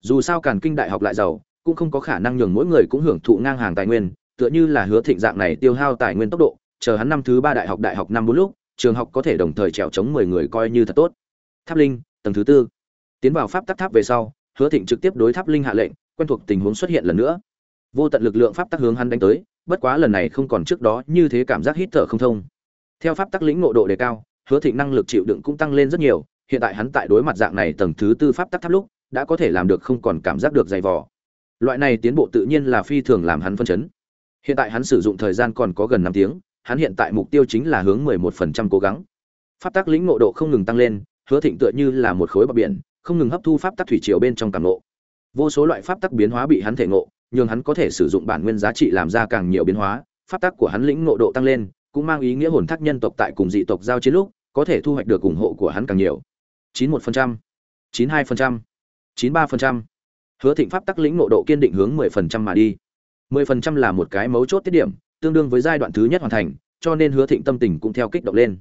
[SPEAKER 1] Dù sao càn kinh đại học lại giàu, cũng không có khả năng nhường mỗi người cũng hưởng thụ ngang hàng tài nguyên tựa như là hứa thịnh dạng này tiêu hao tài nguyên tốc độ, chờ hắn năm thứ ba đại học đại học năm bốn lúc, trường học có thể đồng thời trèo chống mười người coi như thật tốt. Tháp linh, tầng thứ tư. Tiến vào pháp tắc tháp về sau, hứa thịnh trực tiếp đối tháp linh hạ lệnh, quen thuộc tình huống xuất hiện lần nữa. Vô tận lực lượng pháp tắc hướng hắn đánh tới, bất quá lần này không còn trước đó như thế cảm giác hít thở không thông. Theo pháp tắc lĩnh ngộ độ đề cao, hứa thịnh năng lực chịu đựng cũng tăng lên rất nhiều, hiện tại hắn tại đối mặt dạng này tầng thứ tư pháp tắc tháp lúc, đã có thể làm được không còn cảm giác được dày vò. Loại này tiến bộ tự nhiên là phi thường làm hắn phân chấn hiện tại hắn sử dụng thời gian còn có gần năm tiếng hắn hiện tại mục tiêu chính là hướng 11% cố gắng. Pháp tắc lĩnh ngộ độ không ngừng tăng lên hứa thịnh tựa như là một khối bạc biển không ngừng hấp thu pháp tắc thủy triều bên trong cảm ngộ. Vô số loại pháp tắc biến hóa bị hắn thể ngộ nhưng hắn có thể sử dụng bản nguyên giá trị làm ra càng nhiều biến hóa. Pháp tắc của hắn lĩnh ngộ độ tăng lên cũng mang ý nghĩa hồn thác nhân tộc tại cùng dị tộc giao chiến lúc có thể thu hoạch được ủng hộ của hắn càng nhiều. 91%, 92%, 93%. hứa thịnh pháp tắc lĩnh ngộ độ kiên định hướng 10% mà đi. 10% là một cái mấu chốt tiết điểm tương đương với giai đoạn thứ nhất hoàn thành cho nên hứa thịnh tâm tình cũng theo kích động lên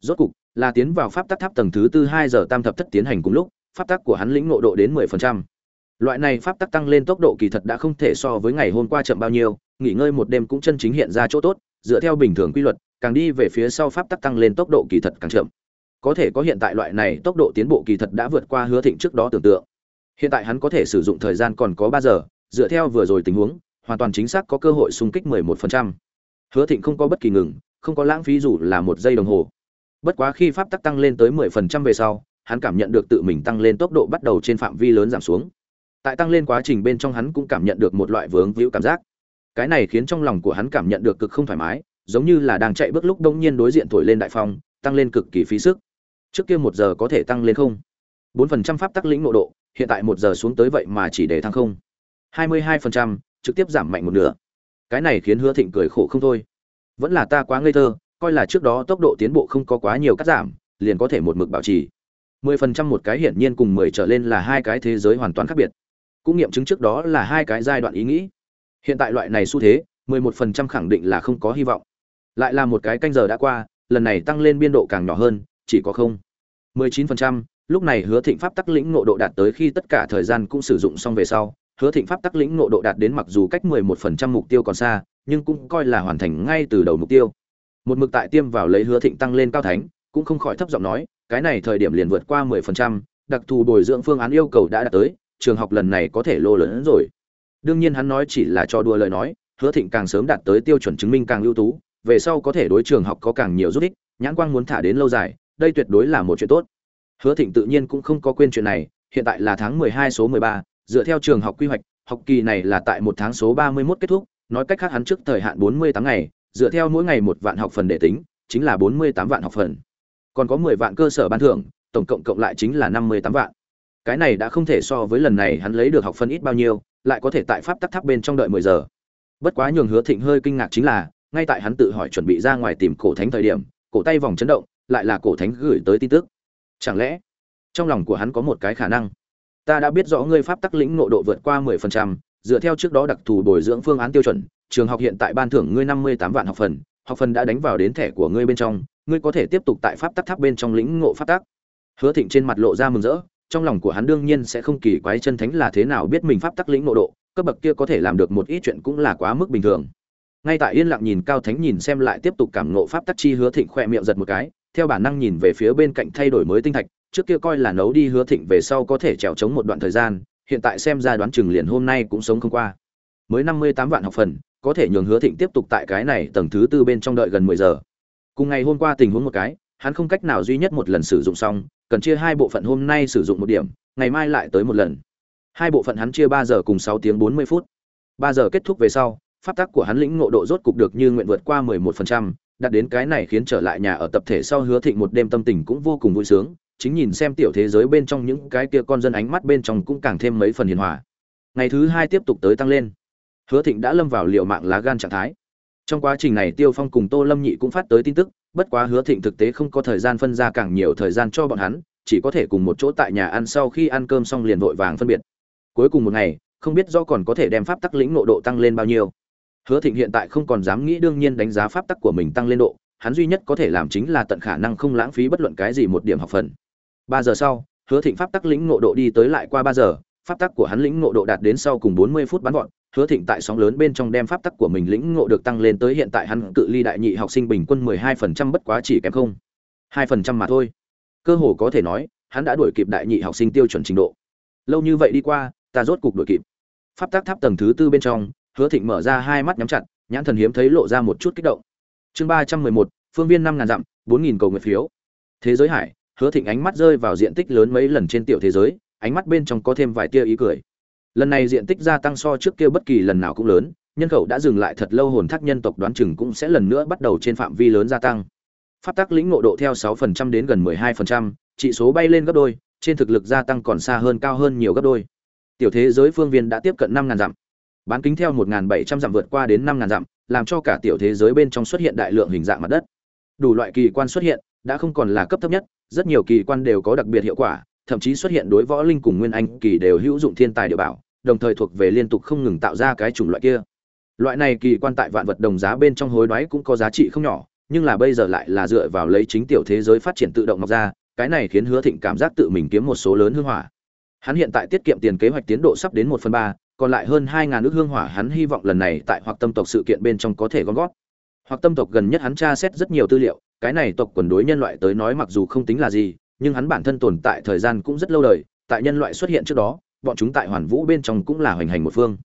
[SPEAKER 1] rốt cục là tiến vào pháp tắc tháp tầng thứ tư hai giờ tam thập thất tiến hành cùng lúc pháp tắc của hắn lĩnh ngộ độ đến 10%. Loại này pháp tắc tăng lên tốc độ kỳ thật đã không thể so với ngày hôm qua chậm bao nhiêu, nghỉ ngơi một đêm cũng chân chính hiện ra chỗ tốt, dựa theo bình thường quy luật, càng đi về phía sau pháp tắc tăng lên tốc độ kỳ thật càng chậm. Có thể có hiện tại loại này tốc độ tiến bộ kỳ thật đã vượt qua Hứa Thịnh trước đó tưởng tượng. Hiện tại hắn có thể sử dụng thời gian còn có 3 giờ, dựa theo vừa rồi tình huống, hoàn toàn chính xác có cơ hội xung kích 11%. Hứa Thịnh không có bất kỳ ngừng, không có lãng phí dù là một giây đồng hồ. Bất quá khi pháp tắc tăng lên tới 10% về sau, hắn cảm nhận được tự mình tăng lên tốc độ bắt đầu trên phạm vi lớn giảm xuống. Tại tăng lên quá trình bên trong hắn cũng cảm nhận được một loại vướng víu cảm giác. Cái này khiến trong lòng của hắn cảm nhận được cực không thoải mái, giống như là đang chạy bước lúc đông nhiên đối diện thổi lên đại phong, tăng lên cực kỳ phí sức. Trước kia một giờ có thể tăng lên không? 4% pháp tắc lĩnh ngộ độ, hiện tại một giờ xuống tới vậy mà chỉ để thăng không. 22%, trực tiếp giảm mạnh một nửa. Cái này khiến Hứa Thịnh cười khổ không thôi. Vẫn là ta quá ngây thơ, coi là trước đó tốc độ tiến bộ không có quá nhiều cắt giảm, liền có thể một mực bảo trì. 10% một cái hiển nhiên cùng 10 trở lên là hai cái thế giới hoàn toàn khác biệt. Cũng nghiệm chứng trước đó là hai cái giai đoạn ý nghĩ. Hiện tại loại này xu thế, 11% khẳng định là không có hy vọng. Lại là một cái canh giờ đã qua, lần này tăng lên biên độ càng nhỏ hơn, chỉ có không. 19%, lúc này Hứa Thịnh Pháp tắc lĩnh ngộ độ đạt tới khi tất cả thời gian cũng sử dụng xong về sau, Hứa Thịnh Pháp tắc lĩnh ngộ độ đạt đến mặc dù cách 11% mục tiêu còn xa, nhưng cũng coi là hoàn thành ngay từ đầu mục tiêu. Một mực tại tiêm vào lấy Hứa Thịnh tăng lên cao thánh, cũng không khỏi thấp giọng nói, cái này thời điểm liền vượt qua 10%, đặc thù bồi dưỡng phương án yêu cầu đã đạt tới, trường học lần này có thể lô lớn hơn rồi. Đương nhiên hắn nói chỉ là cho đùa lời nói, Hứa Thịnh càng sớm đạt tới tiêu chuẩn chứng minh càng ưu tú, về sau có thể đối trường học có càng nhiều giúp ích, nhãn quang muốn thả đến lâu dài, đây tuyệt đối là một chuyện tốt. Hứa Thịnh tự nhiên cũng không có quên chuyện này, hiện tại là tháng 12 số 13, dựa theo trường học quy hoạch, học kỳ này là tại một tháng số 31 kết thúc, nói cách khác hắn trước thời hạn 48 ngày, dựa theo mỗi ngày một vạn học phần để tính, chính là 48 vạn học phần. Còn có mười vạn cơ sở ban thưởng tổng cộng cộng lại chính là năm mươi tám vạn. Cái này đã không thể so với lần này hắn lấy được học phần ít bao nhiêu lại có thể tại pháp tắc tháp bên trong đợi mười giờ. Bất quá nhường hứa thịnh hơi kinh ngạc chính là ngay tại hắn tự hỏi chuẩn bị ra ngoài tìm cổ thánh thời điểm cổ tay vòng chấn động lại là cổ thánh gửi tới tin tức. Chẳng lẽ trong lòng của hắn có một cái khả năng? Ta đã biết rõ ngươi pháp tắc lĩnh nội độ vượt qua mười phần trăm, dựa theo trước đó đặc thù bồi dưỡng phương án tiêu chuẩn, trường học hiện tại ban thưởng ngươi năm mươi tám vạn học phần học phần đã đánh vào đến thẻ của ngươi bên trong, ngươi có thể tiếp tục tại pháp tắc tháp bên trong lĩnh ngộ pháp tắc. Hứa thịnh trên mặt lộ ra mừng rỡ, trong lòng của hắn đương nhiên sẽ không kỳ quái chân thánh là thế nào biết mình pháp tắc lĩnh ngộ độ, cấp bậc kia có thể làm được một ít chuyện cũng là quá mức bình thường. Ngay tại yên lặng nhìn cao thánh nhìn xem lại tiếp tục cảm ngộ pháp tắc chi, hứa thịnh khẽ miệng giật một cái, theo bản năng nhìn về phía bên cạnh thay đổi mới tinh thạch trước kia coi là nấu đi hứa thịnh về sau có thể trèo trống một đoạn thời gian, hiện tại xem ra đoán chừng liền hôm nay cũng sống không qua. Mới năm mươi tám vạn học phần, có thể nhường hứa thịnh tiếp tục tại cái này tầng thứ tư bên trong đợi gần mười giờ. Cùng ngày hôm qua tình huống một cái, hắn không cách nào duy nhất một lần sử dụng xong, cần chia hai bộ phận hôm nay sử dụng một điểm, ngày mai lại tới một lần. Hai bộ phận hắn chia ba giờ cùng sáu tiếng bốn mươi phút. Ba giờ kết thúc về sau, pháp tắc của hắn lĩnh ngộ độ rốt cục được như nguyện vượt qua mười một phần trăm, đạt đến cái này khiến trở lại nhà ở tập thể sau hứa thịnh một đêm tâm tình cũng vô cùng vui sướng chính nhìn xem tiểu thế giới bên trong những cái kia con dân ánh mắt bên trong cũng càng thêm mấy phần hiền hòa. Ngày thứ hai tiếp tục tới tăng lên. Hứa thịnh đã lâm vào liệu mạng lá gan trạng thái. Trong quá trình này tiêu phong cùng tô lâm nhị cũng phát tới tin tức, bất quá hứa thịnh thực tế không có thời gian phân ra càng nhiều thời gian cho bọn hắn, chỉ có thể cùng một chỗ tại nhà ăn sau khi ăn cơm xong liền vội vàng phân biệt. Cuối cùng một ngày, không biết do còn có thể đem pháp tắc lĩnh nộ độ tăng lên bao nhiêu. Hứa thịnh hiện tại không còn dám nghĩ đương nhiên đánh giá pháp tắc của mình tăng lên độ, hắn duy nhất có thể làm chính là tận khả năng không lãng phí bất luận cái gì một điểm học phần ba giờ sau hứa thịnh pháp tắc lĩnh nộ độ đi tới lại qua ba giờ pháp tắc của hắn lĩnh nộ độ đạt đến sau cùng bốn mươi phút bắn gọn Hứa Thịnh tại sóng lớn bên trong đem pháp tắc của mình lĩnh ngộ được tăng lên tới hiện tại hắn cự ly đại nhị học sinh bình quân 12% bất quá chỉ kém không. hai phần trăm mà thôi. Cơ hồ có thể nói, hắn đã đuổi kịp đại nhị học sinh tiêu chuẩn trình độ. Lâu như vậy đi qua, ta rốt cục đuổi kịp. Pháp tắc tháp tầng thứ tư bên trong, Hứa Thịnh mở ra hai mắt nhắm chặt, nhãn thần hiếm thấy lộ ra một chút kích động. Chương 311, phương viên năm ngàn dặm, 4000 cầu nguyện phiếu. Thế giới hải, Hứa Thịnh ánh mắt rơi vào diện tích lớn mấy lần trên tiểu thế giới, ánh mắt bên trong có thêm vài tia ý cười. Lần này diện tích gia tăng so trước kia bất kỳ lần nào cũng lớn nhân khẩu đã dừng lại thật lâu hồn thác nhân tộc đoán chừng cũng sẽ lần nữa bắt đầu trên phạm vi lớn gia tăng. Pháp tắc lĩnh ngộ độ theo 6% đến gần 12%, chỉ số bay lên gấp đôi trên thực lực gia tăng còn xa hơn cao hơn nhiều gấp đôi. Tiểu thế giới phương viên đã tiếp cận 5.000 dặm. Bán kính theo một bảy trăm dặm vượt qua đến 5.000 dặm làm cho cả tiểu thế giới bên trong xuất hiện đại lượng hình dạng mặt đất. Đủ loại kỳ quan xuất hiện đã không còn là cấp thấp nhất rất nhiều kỳ quan đều có đặc biệt hiệu quả thậm chí xuất hiện đối võ linh cùng nguyên anh kỳ đều hữu dụng thiên tài địa bảo đồng thời thuộc về liên tục không ngừng tạo ra cái chủng loại kia. Loại này kỳ quan tại vạn vật đồng giá bên trong hối đoái cũng có giá trị không nhỏ nhưng là bây giờ lại là dựa vào lấy chính tiểu thế giới phát triển tự động mọc ra cái này khiến hứa thịnh cảm giác tự mình kiếm một số lớn hương hỏa. Hắn hiện tại tiết kiệm tiền kế hoạch tiến độ sắp đến một phần ba còn lại hơn hai ngàn nước hương hỏa hắn hy vọng lần này tại hoặc tâm tộc sự kiện bên trong có thể gom góp, hoặc tâm tộc gần nhất hắn tra xét rất nhiều tư liệu cái này tộc quần đối nhân loại tới nói mặc dù không tính là gì, nhưng hắn bản thân tồn tại thời gian cũng rất lâu đời, tại nhân loại xuất hiện trước đó, bọn chúng tại hoàn vũ bên trong cũng là hoành hành một phương.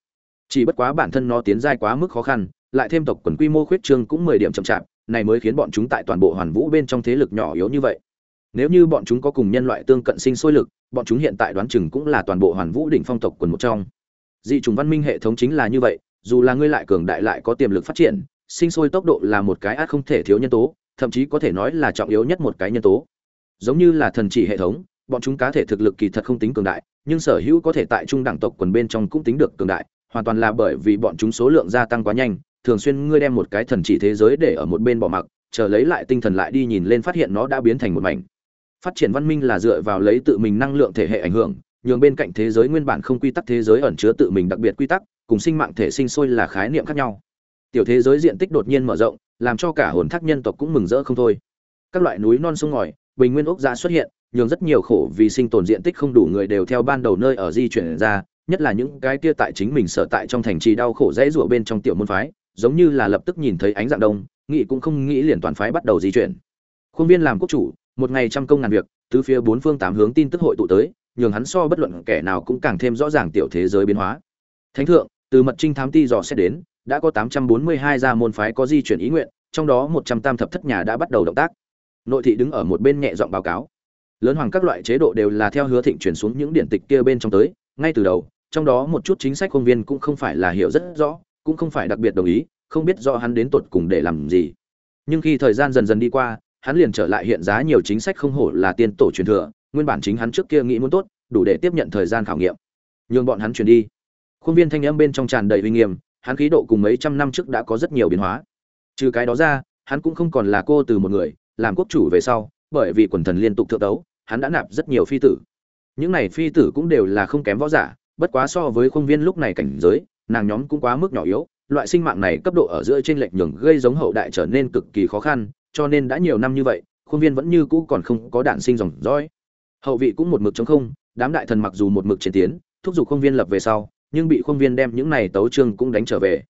[SPEAKER 1] Chỉ bất quá bản thân nó tiến giai quá mức khó khăn, lại thêm tộc quần quy mô khuyết trương cũng mười điểm chậm chạp, này mới khiến bọn chúng tại toàn bộ hoàn vũ bên trong thế lực nhỏ yếu như vậy. Nếu như bọn chúng có cùng nhân loại tương cận sinh sôi lực, bọn chúng hiện tại đoán chừng cũng là toàn bộ hoàn vũ đỉnh phong tộc quần một trong. Dị trùng văn minh hệ thống chính là như vậy, dù là ngươi lại cường đại lại có tiềm lực phát triển, sinh sôi tốc độ là một cái át không thể thiếu nhân tố thậm chí có thể nói là trọng yếu nhất một cái nhân tố. Giống như là thần chỉ hệ thống, bọn chúng cá thể thực lực kỳ thật không tính cường đại, nhưng sở hữu có thể tại trung đẳng tộc quần bên trong cũng tính được cường đại, hoàn toàn là bởi vì bọn chúng số lượng gia tăng quá nhanh, thường xuyên ngươi đem một cái thần chỉ thế giới để ở một bên bỏ mặc, chờ lấy lại tinh thần lại đi nhìn lên phát hiện nó đã biến thành một mảnh. Phát triển văn minh là dựa vào lấy tự mình năng lượng thể hệ ảnh hưởng, nhường bên cạnh thế giới nguyên bản không quy tắc thế giới ẩn chứa tự mình đặc biệt quy tắc, cùng sinh mạng thể sinh sôi là khái niệm khác nhau tiểu thế giới diện tích đột nhiên mở rộng, làm cho cả hồn thác nhân tộc cũng mừng rỡ không thôi. Các loại núi non sông ngòi, bình nguyên ốc gia xuất hiện, nhường rất nhiều khổ vì sinh tồn diện tích không đủ người đều theo ban đầu nơi ở di chuyển ra, nhất là những cái kia tại chính mình sở tại trong thành trì đau khổ dễ rủa bên trong tiểu môn phái, giống như là lập tức nhìn thấy ánh dạng đông nghị cũng không nghĩ liền toàn phái bắt đầu di chuyển. Khuôn viên làm quốc chủ, một ngày trăm công ngàn việc, tứ phía bốn phương tám hướng tin tức hội tụ tới, nhường hắn so bất luận kẻ nào cũng càng thêm rõ ràng tiểu thế giới biến hóa. Thánh thượng, từ mật trinh thám ti dò xét đến đã có tám trăm bốn mươi hai gia môn phái có di chuyển ý nguyện, trong đó một trăm tam thập thất nhà đã bắt đầu động tác. Nội thị đứng ở một bên nhẹ giọng báo cáo. Lớn hoàng các loại chế độ đều là theo hứa thịnh chuyển xuống những điển tịch kia bên trong tới, ngay từ đầu, trong đó một chút chính sách công viên cũng không phải là hiểu rất rõ, cũng không phải đặc biệt đồng ý, không biết rõ hắn đến tột cùng để làm gì. Nhưng khi thời gian dần dần đi qua, hắn liền trở lại hiện giá nhiều chính sách không hổ là tiên tổ truyền thừa, nguyên bản chính hắn trước kia nghĩ muốn tốt, đủ để tiếp nhận thời gian khảo nghiệm. Nhưng bọn hắn chuyển đi. Khuôn viên thanh âm bên trong tràn đầy uy nghiêm hắn khí độ cùng mấy trăm năm trước đã có rất nhiều biến hóa. Trừ cái đó ra, hắn cũng không còn là cô từ một người, làm quốc chủ về sau, bởi vì quần thần liên tục thượng đấu hắn đã nạp rất nhiều phi tử. Những này phi tử cũng đều là không kém võ giả, bất quá so với khuôn viên lúc này cảnh giới, nàng nhóm cũng quá mức nhỏ yếu, loại sinh mạng này cấp độ ở giữa trên lệch nhường gây giống hậu đại trở nên cực kỳ khó khăn, cho nên đã nhiều năm như vậy, khuôn viên vẫn như cũ còn không có đạn sinh dòng dõi. Hậu vị cũng một mực chống không, đám đại thần mặc dù một mực chiến tiến, thúc giục khuôn viên lập về sau nhưng bị khuôn viên đem những này tấu trương cũng đánh trở về.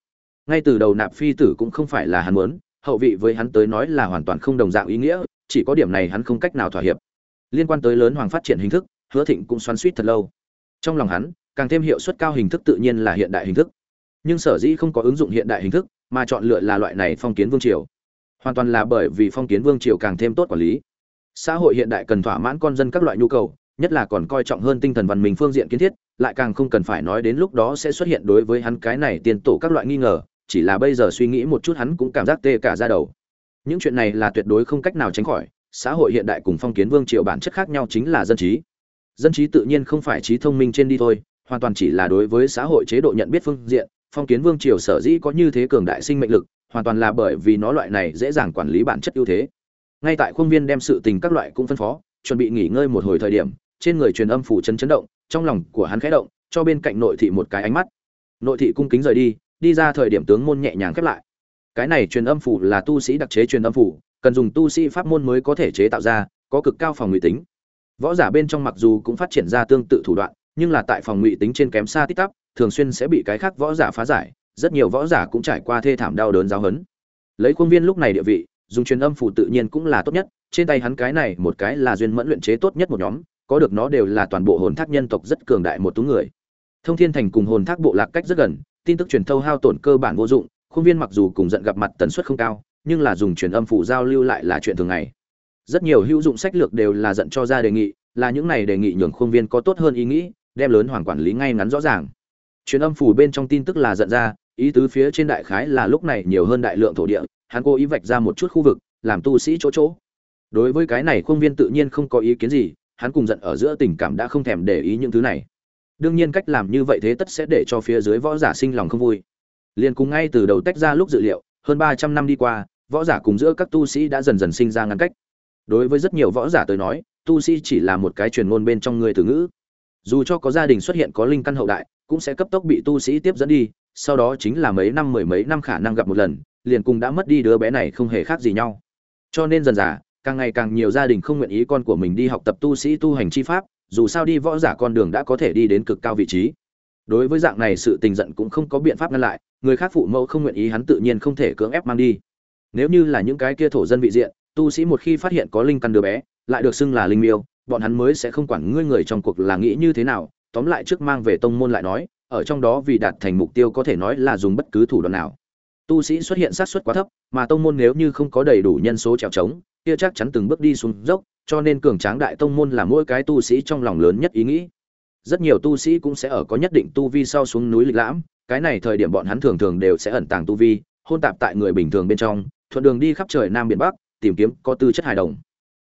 [SPEAKER 1] Ngay từ đầu nạp phi tử cũng không phải là hắn muốn, hậu vị với hắn tới nói là hoàn toàn không đồng dạng ý nghĩa, chỉ có điểm này hắn không cách nào thỏa hiệp. Liên quan tới lớn hoàng phát triển hình thức, hứa thịnh cũng xoắn suýt thật lâu. Trong lòng hắn, càng thêm hiệu suất cao hình thức tự nhiên là hiện đại hình thức. Nhưng sở dĩ không có ứng dụng hiện đại hình thức, mà chọn lựa là loại này phong kiến vương triều. Hoàn toàn là bởi vì phong kiến vương triều càng thêm tốt quản lý. Xã hội hiện đại cần thỏa mãn con dân các loại nhu cầu, nhất là còn coi trọng hơn tinh thần văn minh phương diện kiến thiết lại càng không cần phải nói đến lúc đó sẽ xuất hiện đối với hắn cái này tiền tổ các loại nghi ngờ, chỉ là bây giờ suy nghĩ một chút hắn cũng cảm giác tê cả da đầu. Những chuyện này là tuyệt đối không cách nào tránh khỏi, xã hội hiện đại cùng phong kiến vương triều bản chất khác nhau chính là dân trí. Dân trí tự nhiên không phải trí thông minh trên đi thôi, hoàn toàn chỉ là đối với xã hội chế độ nhận biết phương diện, phong kiến vương triều sở dĩ có như thế cường đại sinh mệnh lực, hoàn toàn là bởi vì nó loại này dễ dàng quản lý bản chất ưu thế. Ngay tại khuôn viên đem sự tình các loại cũng phân phó, chuẩn bị nghỉ ngơi một hồi thời điểm trên người truyền âm phủ chấn chấn động, trong lòng của hắn khẽ động, cho bên cạnh nội thị một cái ánh mắt. Nội thị cung kính rời đi đi ra thời điểm tướng môn nhẹ nhàng khép lại. Cái này truyền âm phủ là tu sĩ đặc chế truyền âm phủ, cần dùng tu sĩ pháp môn mới có thể chế tạo ra, có cực cao phòng ngụy tính. Võ giả bên trong mặc dù cũng phát triển ra tương tự thủ đoạn, nhưng là tại phòng ngụy tính trên kém xa tích tắp, thường xuyên sẽ bị cái khác võ giả phá giải, rất nhiều võ giả cũng trải qua thê thảm đau đớn giáo hấn lấy khuôn viên lúc này địa vị, dùng truyền âm phủ tự nhiên cũng là tốt nhất, trên tay hắn cái này một cái là duyên mẫn luyện chế tốt nhất một nhóm có được nó đều là toàn bộ hồn thác nhân tộc rất cường đại một tú người. Thông thiên thành cùng hồn thác bộ lạc cách rất gần, tin tức truyền thâu hao tổn cơ bản vô dụng, khuôn viên mặc dù cùng giận gặp mặt tần suất không cao, nhưng là dùng truyền âm phủ giao lưu lại là chuyện thường ngày. Rất nhiều hữu dụng sách lược đều là giận cho ra đề nghị, là những này đề nghị nhường khuôn viên có tốt hơn ý nghĩ, đem lớn hoàng quản lý ngay ngắn rõ ràng. Truyền âm phủ bên trong tin tức là giận ra, ý tứ phía trên đại khái là lúc này nhiều hơn đại lượng thổ địa, hắn cố ý vạch ra một chút khu vực, làm tu sĩ chỗ chỗ. Đối với cái này khuôn viên tự nhiên không có ý kiến gì hắn cùng giận ở giữa tình cảm đã không thèm để ý những thứ này. Đương nhiên cách làm như vậy thế tất sẽ để cho phía dưới võ giả sinh lòng không vui. Liền cùng ngay từ đầu tách ra lúc dự liệu, hơn ba trăm năm đi qua, võ giả cùng giữa các tu sĩ đã dần dần sinh ra ngăn cách. Đối với rất nhiều võ giả tới nói, tu sĩ chỉ là một cái truyền ngôn bên trong người từ ngữ. Dù cho có gia đình xuất hiện có linh căn hậu đại, cũng sẽ cấp tốc bị tu sĩ tiếp dẫn đi, sau đó chính là mấy năm mười mấy năm khả năng gặp một lần, liền cùng đã mất đi đứa bé này không hề khác gì nhau. Cho nên dần dà càng ngày càng nhiều gia đình không nguyện ý con của mình đi học tập tu sĩ tu hành chi pháp, dù sao đi võ giả con đường đã có thể đi đến cực cao vị trí. Đối với dạng này sự tình giận cũng không có biện pháp ngăn lại, người khác phụ mẫu không nguyện ý hắn tự nhiên không thể cưỡng ép mang đi. Nếu như là những cái kia thổ dân vị diện, tu sĩ một khi phát hiện có linh căn đứa bé, lại được xưng là linh miêu, bọn hắn mới sẽ không quản ngươi người trong cuộc là nghĩ như thế nào, tóm lại trước mang về tông môn lại nói, ở trong đó vì đạt thành mục tiêu có thể nói là dùng bất cứ thủ đoạn nào tu sĩ xuất hiện sát suất quá thấp, mà tông môn nếu như không có đầy đủ nhân số trèo trống, kia chắc chắn từng bước đi xuống dốc, cho nên cường tráng đại tông môn là mỗi cái tu sĩ trong lòng lớn nhất ý nghĩ. Rất nhiều tu sĩ cũng sẽ ở có nhất định tu vi sau xuống núi lịch lãm, cái này thời điểm bọn hắn thường thường đều sẽ ẩn tàng tu vi, hôn tạp tại người bình thường bên trong, thuận đường đi khắp trời nam biển bắc, tìm kiếm có tư chất hài đồng.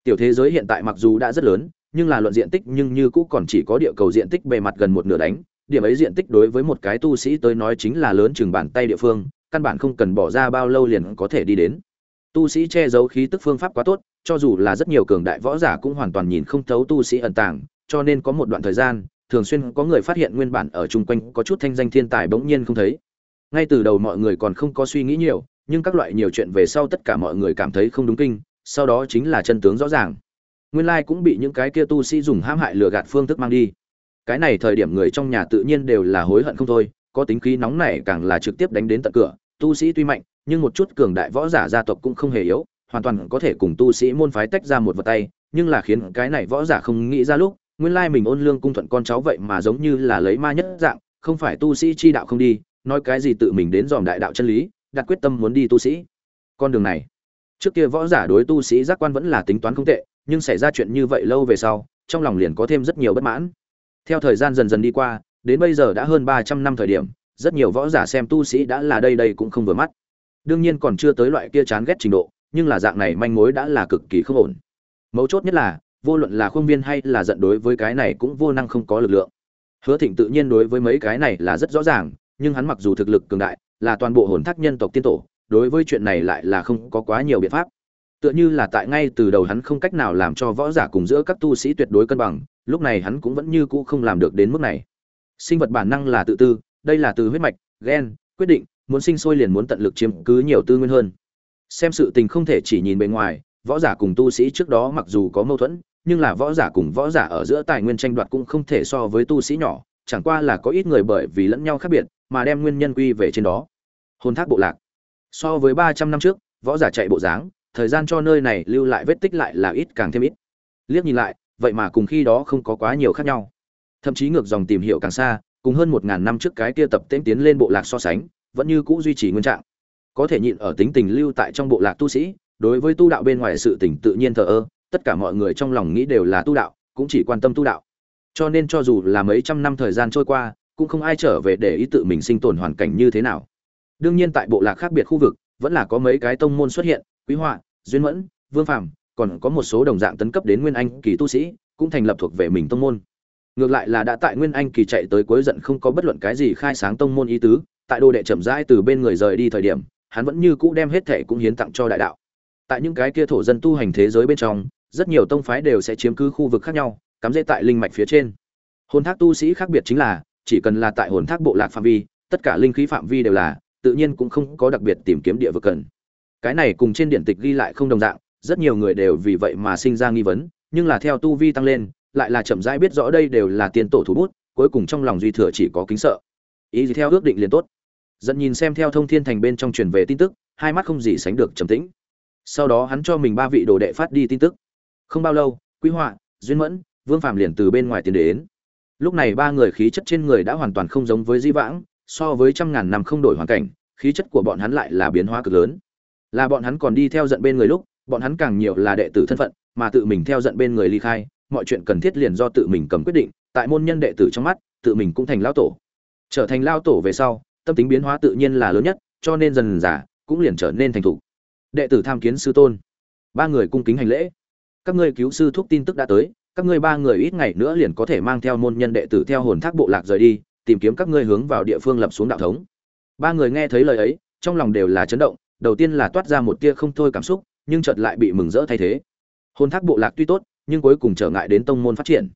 [SPEAKER 1] Tiểu thế giới hiện tại mặc dù đã rất lớn, nhưng là luận diện tích nhưng như cũ còn chỉ có địa cầu diện tích bề mặt gần một nửa đánh, điểm ấy diện tích đối với một cái tu sĩ tới nói chính là lớn chừng bàn tay địa phương căn bản không cần bỏ ra bao lâu liền có thể đi đến. Tu sĩ che giấu khí tức phương pháp quá tốt, cho dù là rất nhiều cường đại võ giả cũng hoàn toàn nhìn không thấu tu sĩ ẩn tàng, cho nên có một đoạn thời gian, thường xuyên có người phát hiện nguyên bản ở chung quanh có chút thanh danh thiên tài bỗng nhiên không thấy. Ngay từ đầu mọi người còn không có suy nghĩ nhiều, nhưng các loại nhiều chuyện về sau tất cả mọi người cảm thấy không đúng kinh, sau đó chính là chân tướng rõ ràng. Nguyên lai cũng bị những cái kia tu sĩ dùng hãm hại lừa gạt phương thức mang đi. Cái này thời điểm người trong nhà tự nhiên đều là hối hận không thôi, có tính khí nóng này càng là trực tiếp đánh đến tận cửa tu sĩ tuy mạnh, nhưng một chút cường đại võ giả gia tộc cũng không hề yếu, hoàn toàn có thể cùng tu sĩ môn phái tách ra một vật tay, nhưng là khiến cái này võ giả không nghĩ ra lúc, nguyên lai mình ôn lương cung thuận con cháu vậy mà giống như là lấy ma nhất dạng, không phải tu sĩ chi đạo không đi, nói cái gì tự mình đến dòm đại đạo chân lý, đặt quyết tâm muốn đi tu sĩ. Con đường này, trước kia võ giả đối tu sĩ giác quan vẫn là tính toán không tệ, nhưng xảy ra chuyện như vậy lâu về sau, trong lòng liền có thêm rất nhiều bất mãn. Theo thời gian dần dần đi qua, đến bây giờ đã hơn ba trăm năm thời điểm rất nhiều võ giả xem tu sĩ đã là đây đây cũng không vừa mắt. Đương nhiên còn chưa tới loại kia chán ghét trình độ, nhưng là dạng này manh mối đã là cực kỳ không ổn. Mấu chốt nhất là, vô luận là khuôn viên hay là giận đối với cái này cũng vô năng không có lực lượng. Hứa thịnh tự nhiên đối với mấy cái này là rất rõ ràng, nhưng hắn mặc dù thực lực cường đại, là toàn bộ hồn thác nhân tộc tiên tổ, đối với chuyện này lại là không có quá nhiều biện pháp. Tựa như là tại ngay từ đầu hắn không cách nào làm cho võ giả cùng giữa các tu sĩ tuyệt đối cân bằng, lúc này hắn cũng vẫn như cũ không làm được đến mức này. Sinh vật bản năng là tự tư đây là từ huyết mạch ghen quyết định, muốn sinh sôi liền muốn tận lực chiếm cứ nhiều tư nguyên hơn. Xem sự tình không thể chỉ nhìn bề ngoài, võ giả cùng tu sĩ trước đó mặc dù có mâu thuẫn, nhưng là võ giả cùng võ giả ở giữa tài nguyên tranh đoạt cũng không thể so với tu sĩ nhỏ, chẳng qua là có ít người bởi vì lẫn nhau khác biệt, mà đem nguyên nhân quy về trên đó. Hôn thác bộ lạc. So với ba trăm năm trước, võ giả chạy bộ dáng, thời gian cho nơi này lưu lại vết tích lại là ít càng thêm ít. Liếc nhìn lại, vậy mà cùng khi đó không có quá nhiều khác nhau. Thậm chí ngược dòng tìm hiểu càng xa cùng hơn một ngàn năm trước cái kia tập tên tiến lên bộ lạc so sánh, vẫn như cũ duy trì nguyên trạng. Có thể nhịn ở tính tình lưu tại trong bộ lạc tu sĩ, đối với tu đạo bên ngoài sự tình tự nhiên thờ ơ, tất cả mọi người trong lòng nghĩ đều là tu đạo, cũng chỉ quan tâm tu đạo. Cho nên cho dù là mấy trăm năm thời gian trôi qua, cũng không ai trở về để ý tự mình sinh tồn hoàn cảnh như thế nào. Đương nhiên tại bộ lạc khác biệt khu vực, vẫn là có mấy cái tông môn xuất hiện, quý họa, duyên mẫn, vương phàm, còn có một số đồng dạng tấn cấp đến nguyên anh kỳ tu sĩ, cũng thành lập thuộc về mình tông môn ngược lại là đã tại nguyên anh kỳ chạy tới cuối giận không có bất luận cái gì khai sáng tông môn ý tứ, tại đồ đệ chậm rãi từ bên người rời đi thời điểm, hắn vẫn như cũ đem hết thể cũng hiến tặng cho đại đạo. Tại những cái kia thổ dân tu hành thế giới bên trong, rất nhiều tông phái đều sẽ chiếm cứ khu vực khác nhau, cắm rễ tại linh mạch phía trên. Hồn thác tu sĩ khác biệt chính là, chỉ cần là tại hồn thác bộ lạc phạm vi, tất cả linh khí phạm vi đều là, tự nhiên cũng không có đặc biệt tìm kiếm địa vực cần. Cái này cùng trên điện tịch ghi lại không đồng dạng, rất nhiều người đều vì vậy mà sinh ra nghi vấn, nhưng là theo tu vi tăng lên lại là chậm rãi biết rõ đây đều là tiền tổ thủ bút, cuối cùng trong lòng duy thừa chỉ có kính sợ. Ý gì theo ước định liền tốt. Dẫn nhìn xem theo thông thiên thành bên trong truyền về tin tức, hai mắt không gì sánh được trầm tĩnh. Sau đó hắn cho mình ba vị đồ đệ phát đi tin tức. Không bao lâu, quý họa, duyên mẫn, vương phạm liền từ bên ngoài tiến đến. Lúc này ba người khí chất trên người đã hoàn toàn không giống với di vãng, so với trăm ngàn năm không đổi hoàn cảnh, khí chất của bọn hắn lại là biến hóa cực lớn. Là bọn hắn còn đi theo giận bên người lúc, bọn hắn càng nhiều là đệ tử thân phận, mà tự mình theo giận bên người ly khai mọi chuyện cần thiết liền do tự mình cầm quyết định, tại môn nhân đệ tử trong mắt, tự mình cũng thành lao tổ. Trở thành lao tổ về sau, tâm tính biến hóa tự nhiên là lớn nhất, cho nên dần giả cũng liền trở nên thành thục. Đệ tử tham kiến sư tôn. Ba người cung kính hành lễ. Các ngươi cứu sư thúc tin tức đã tới, các ngươi ba người ít ngày nữa liền có thể mang theo môn nhân đệ tử theo hồn thác bộ lạc rời đi, tìm kiếm các ngươi hướng vào địa phương lập xuống đạo thống. Ba người nghe thấy lời ấy, trong lòng đều là chấn động, đầu tiên là toát ra một tia không thôi cảm xúc, nhưng chợt lại bị mừng rỡ thay thế. Hồn thác bộ lạc tuy tốt nhưng cuối cùng trở ngại đến tông môn phát triển.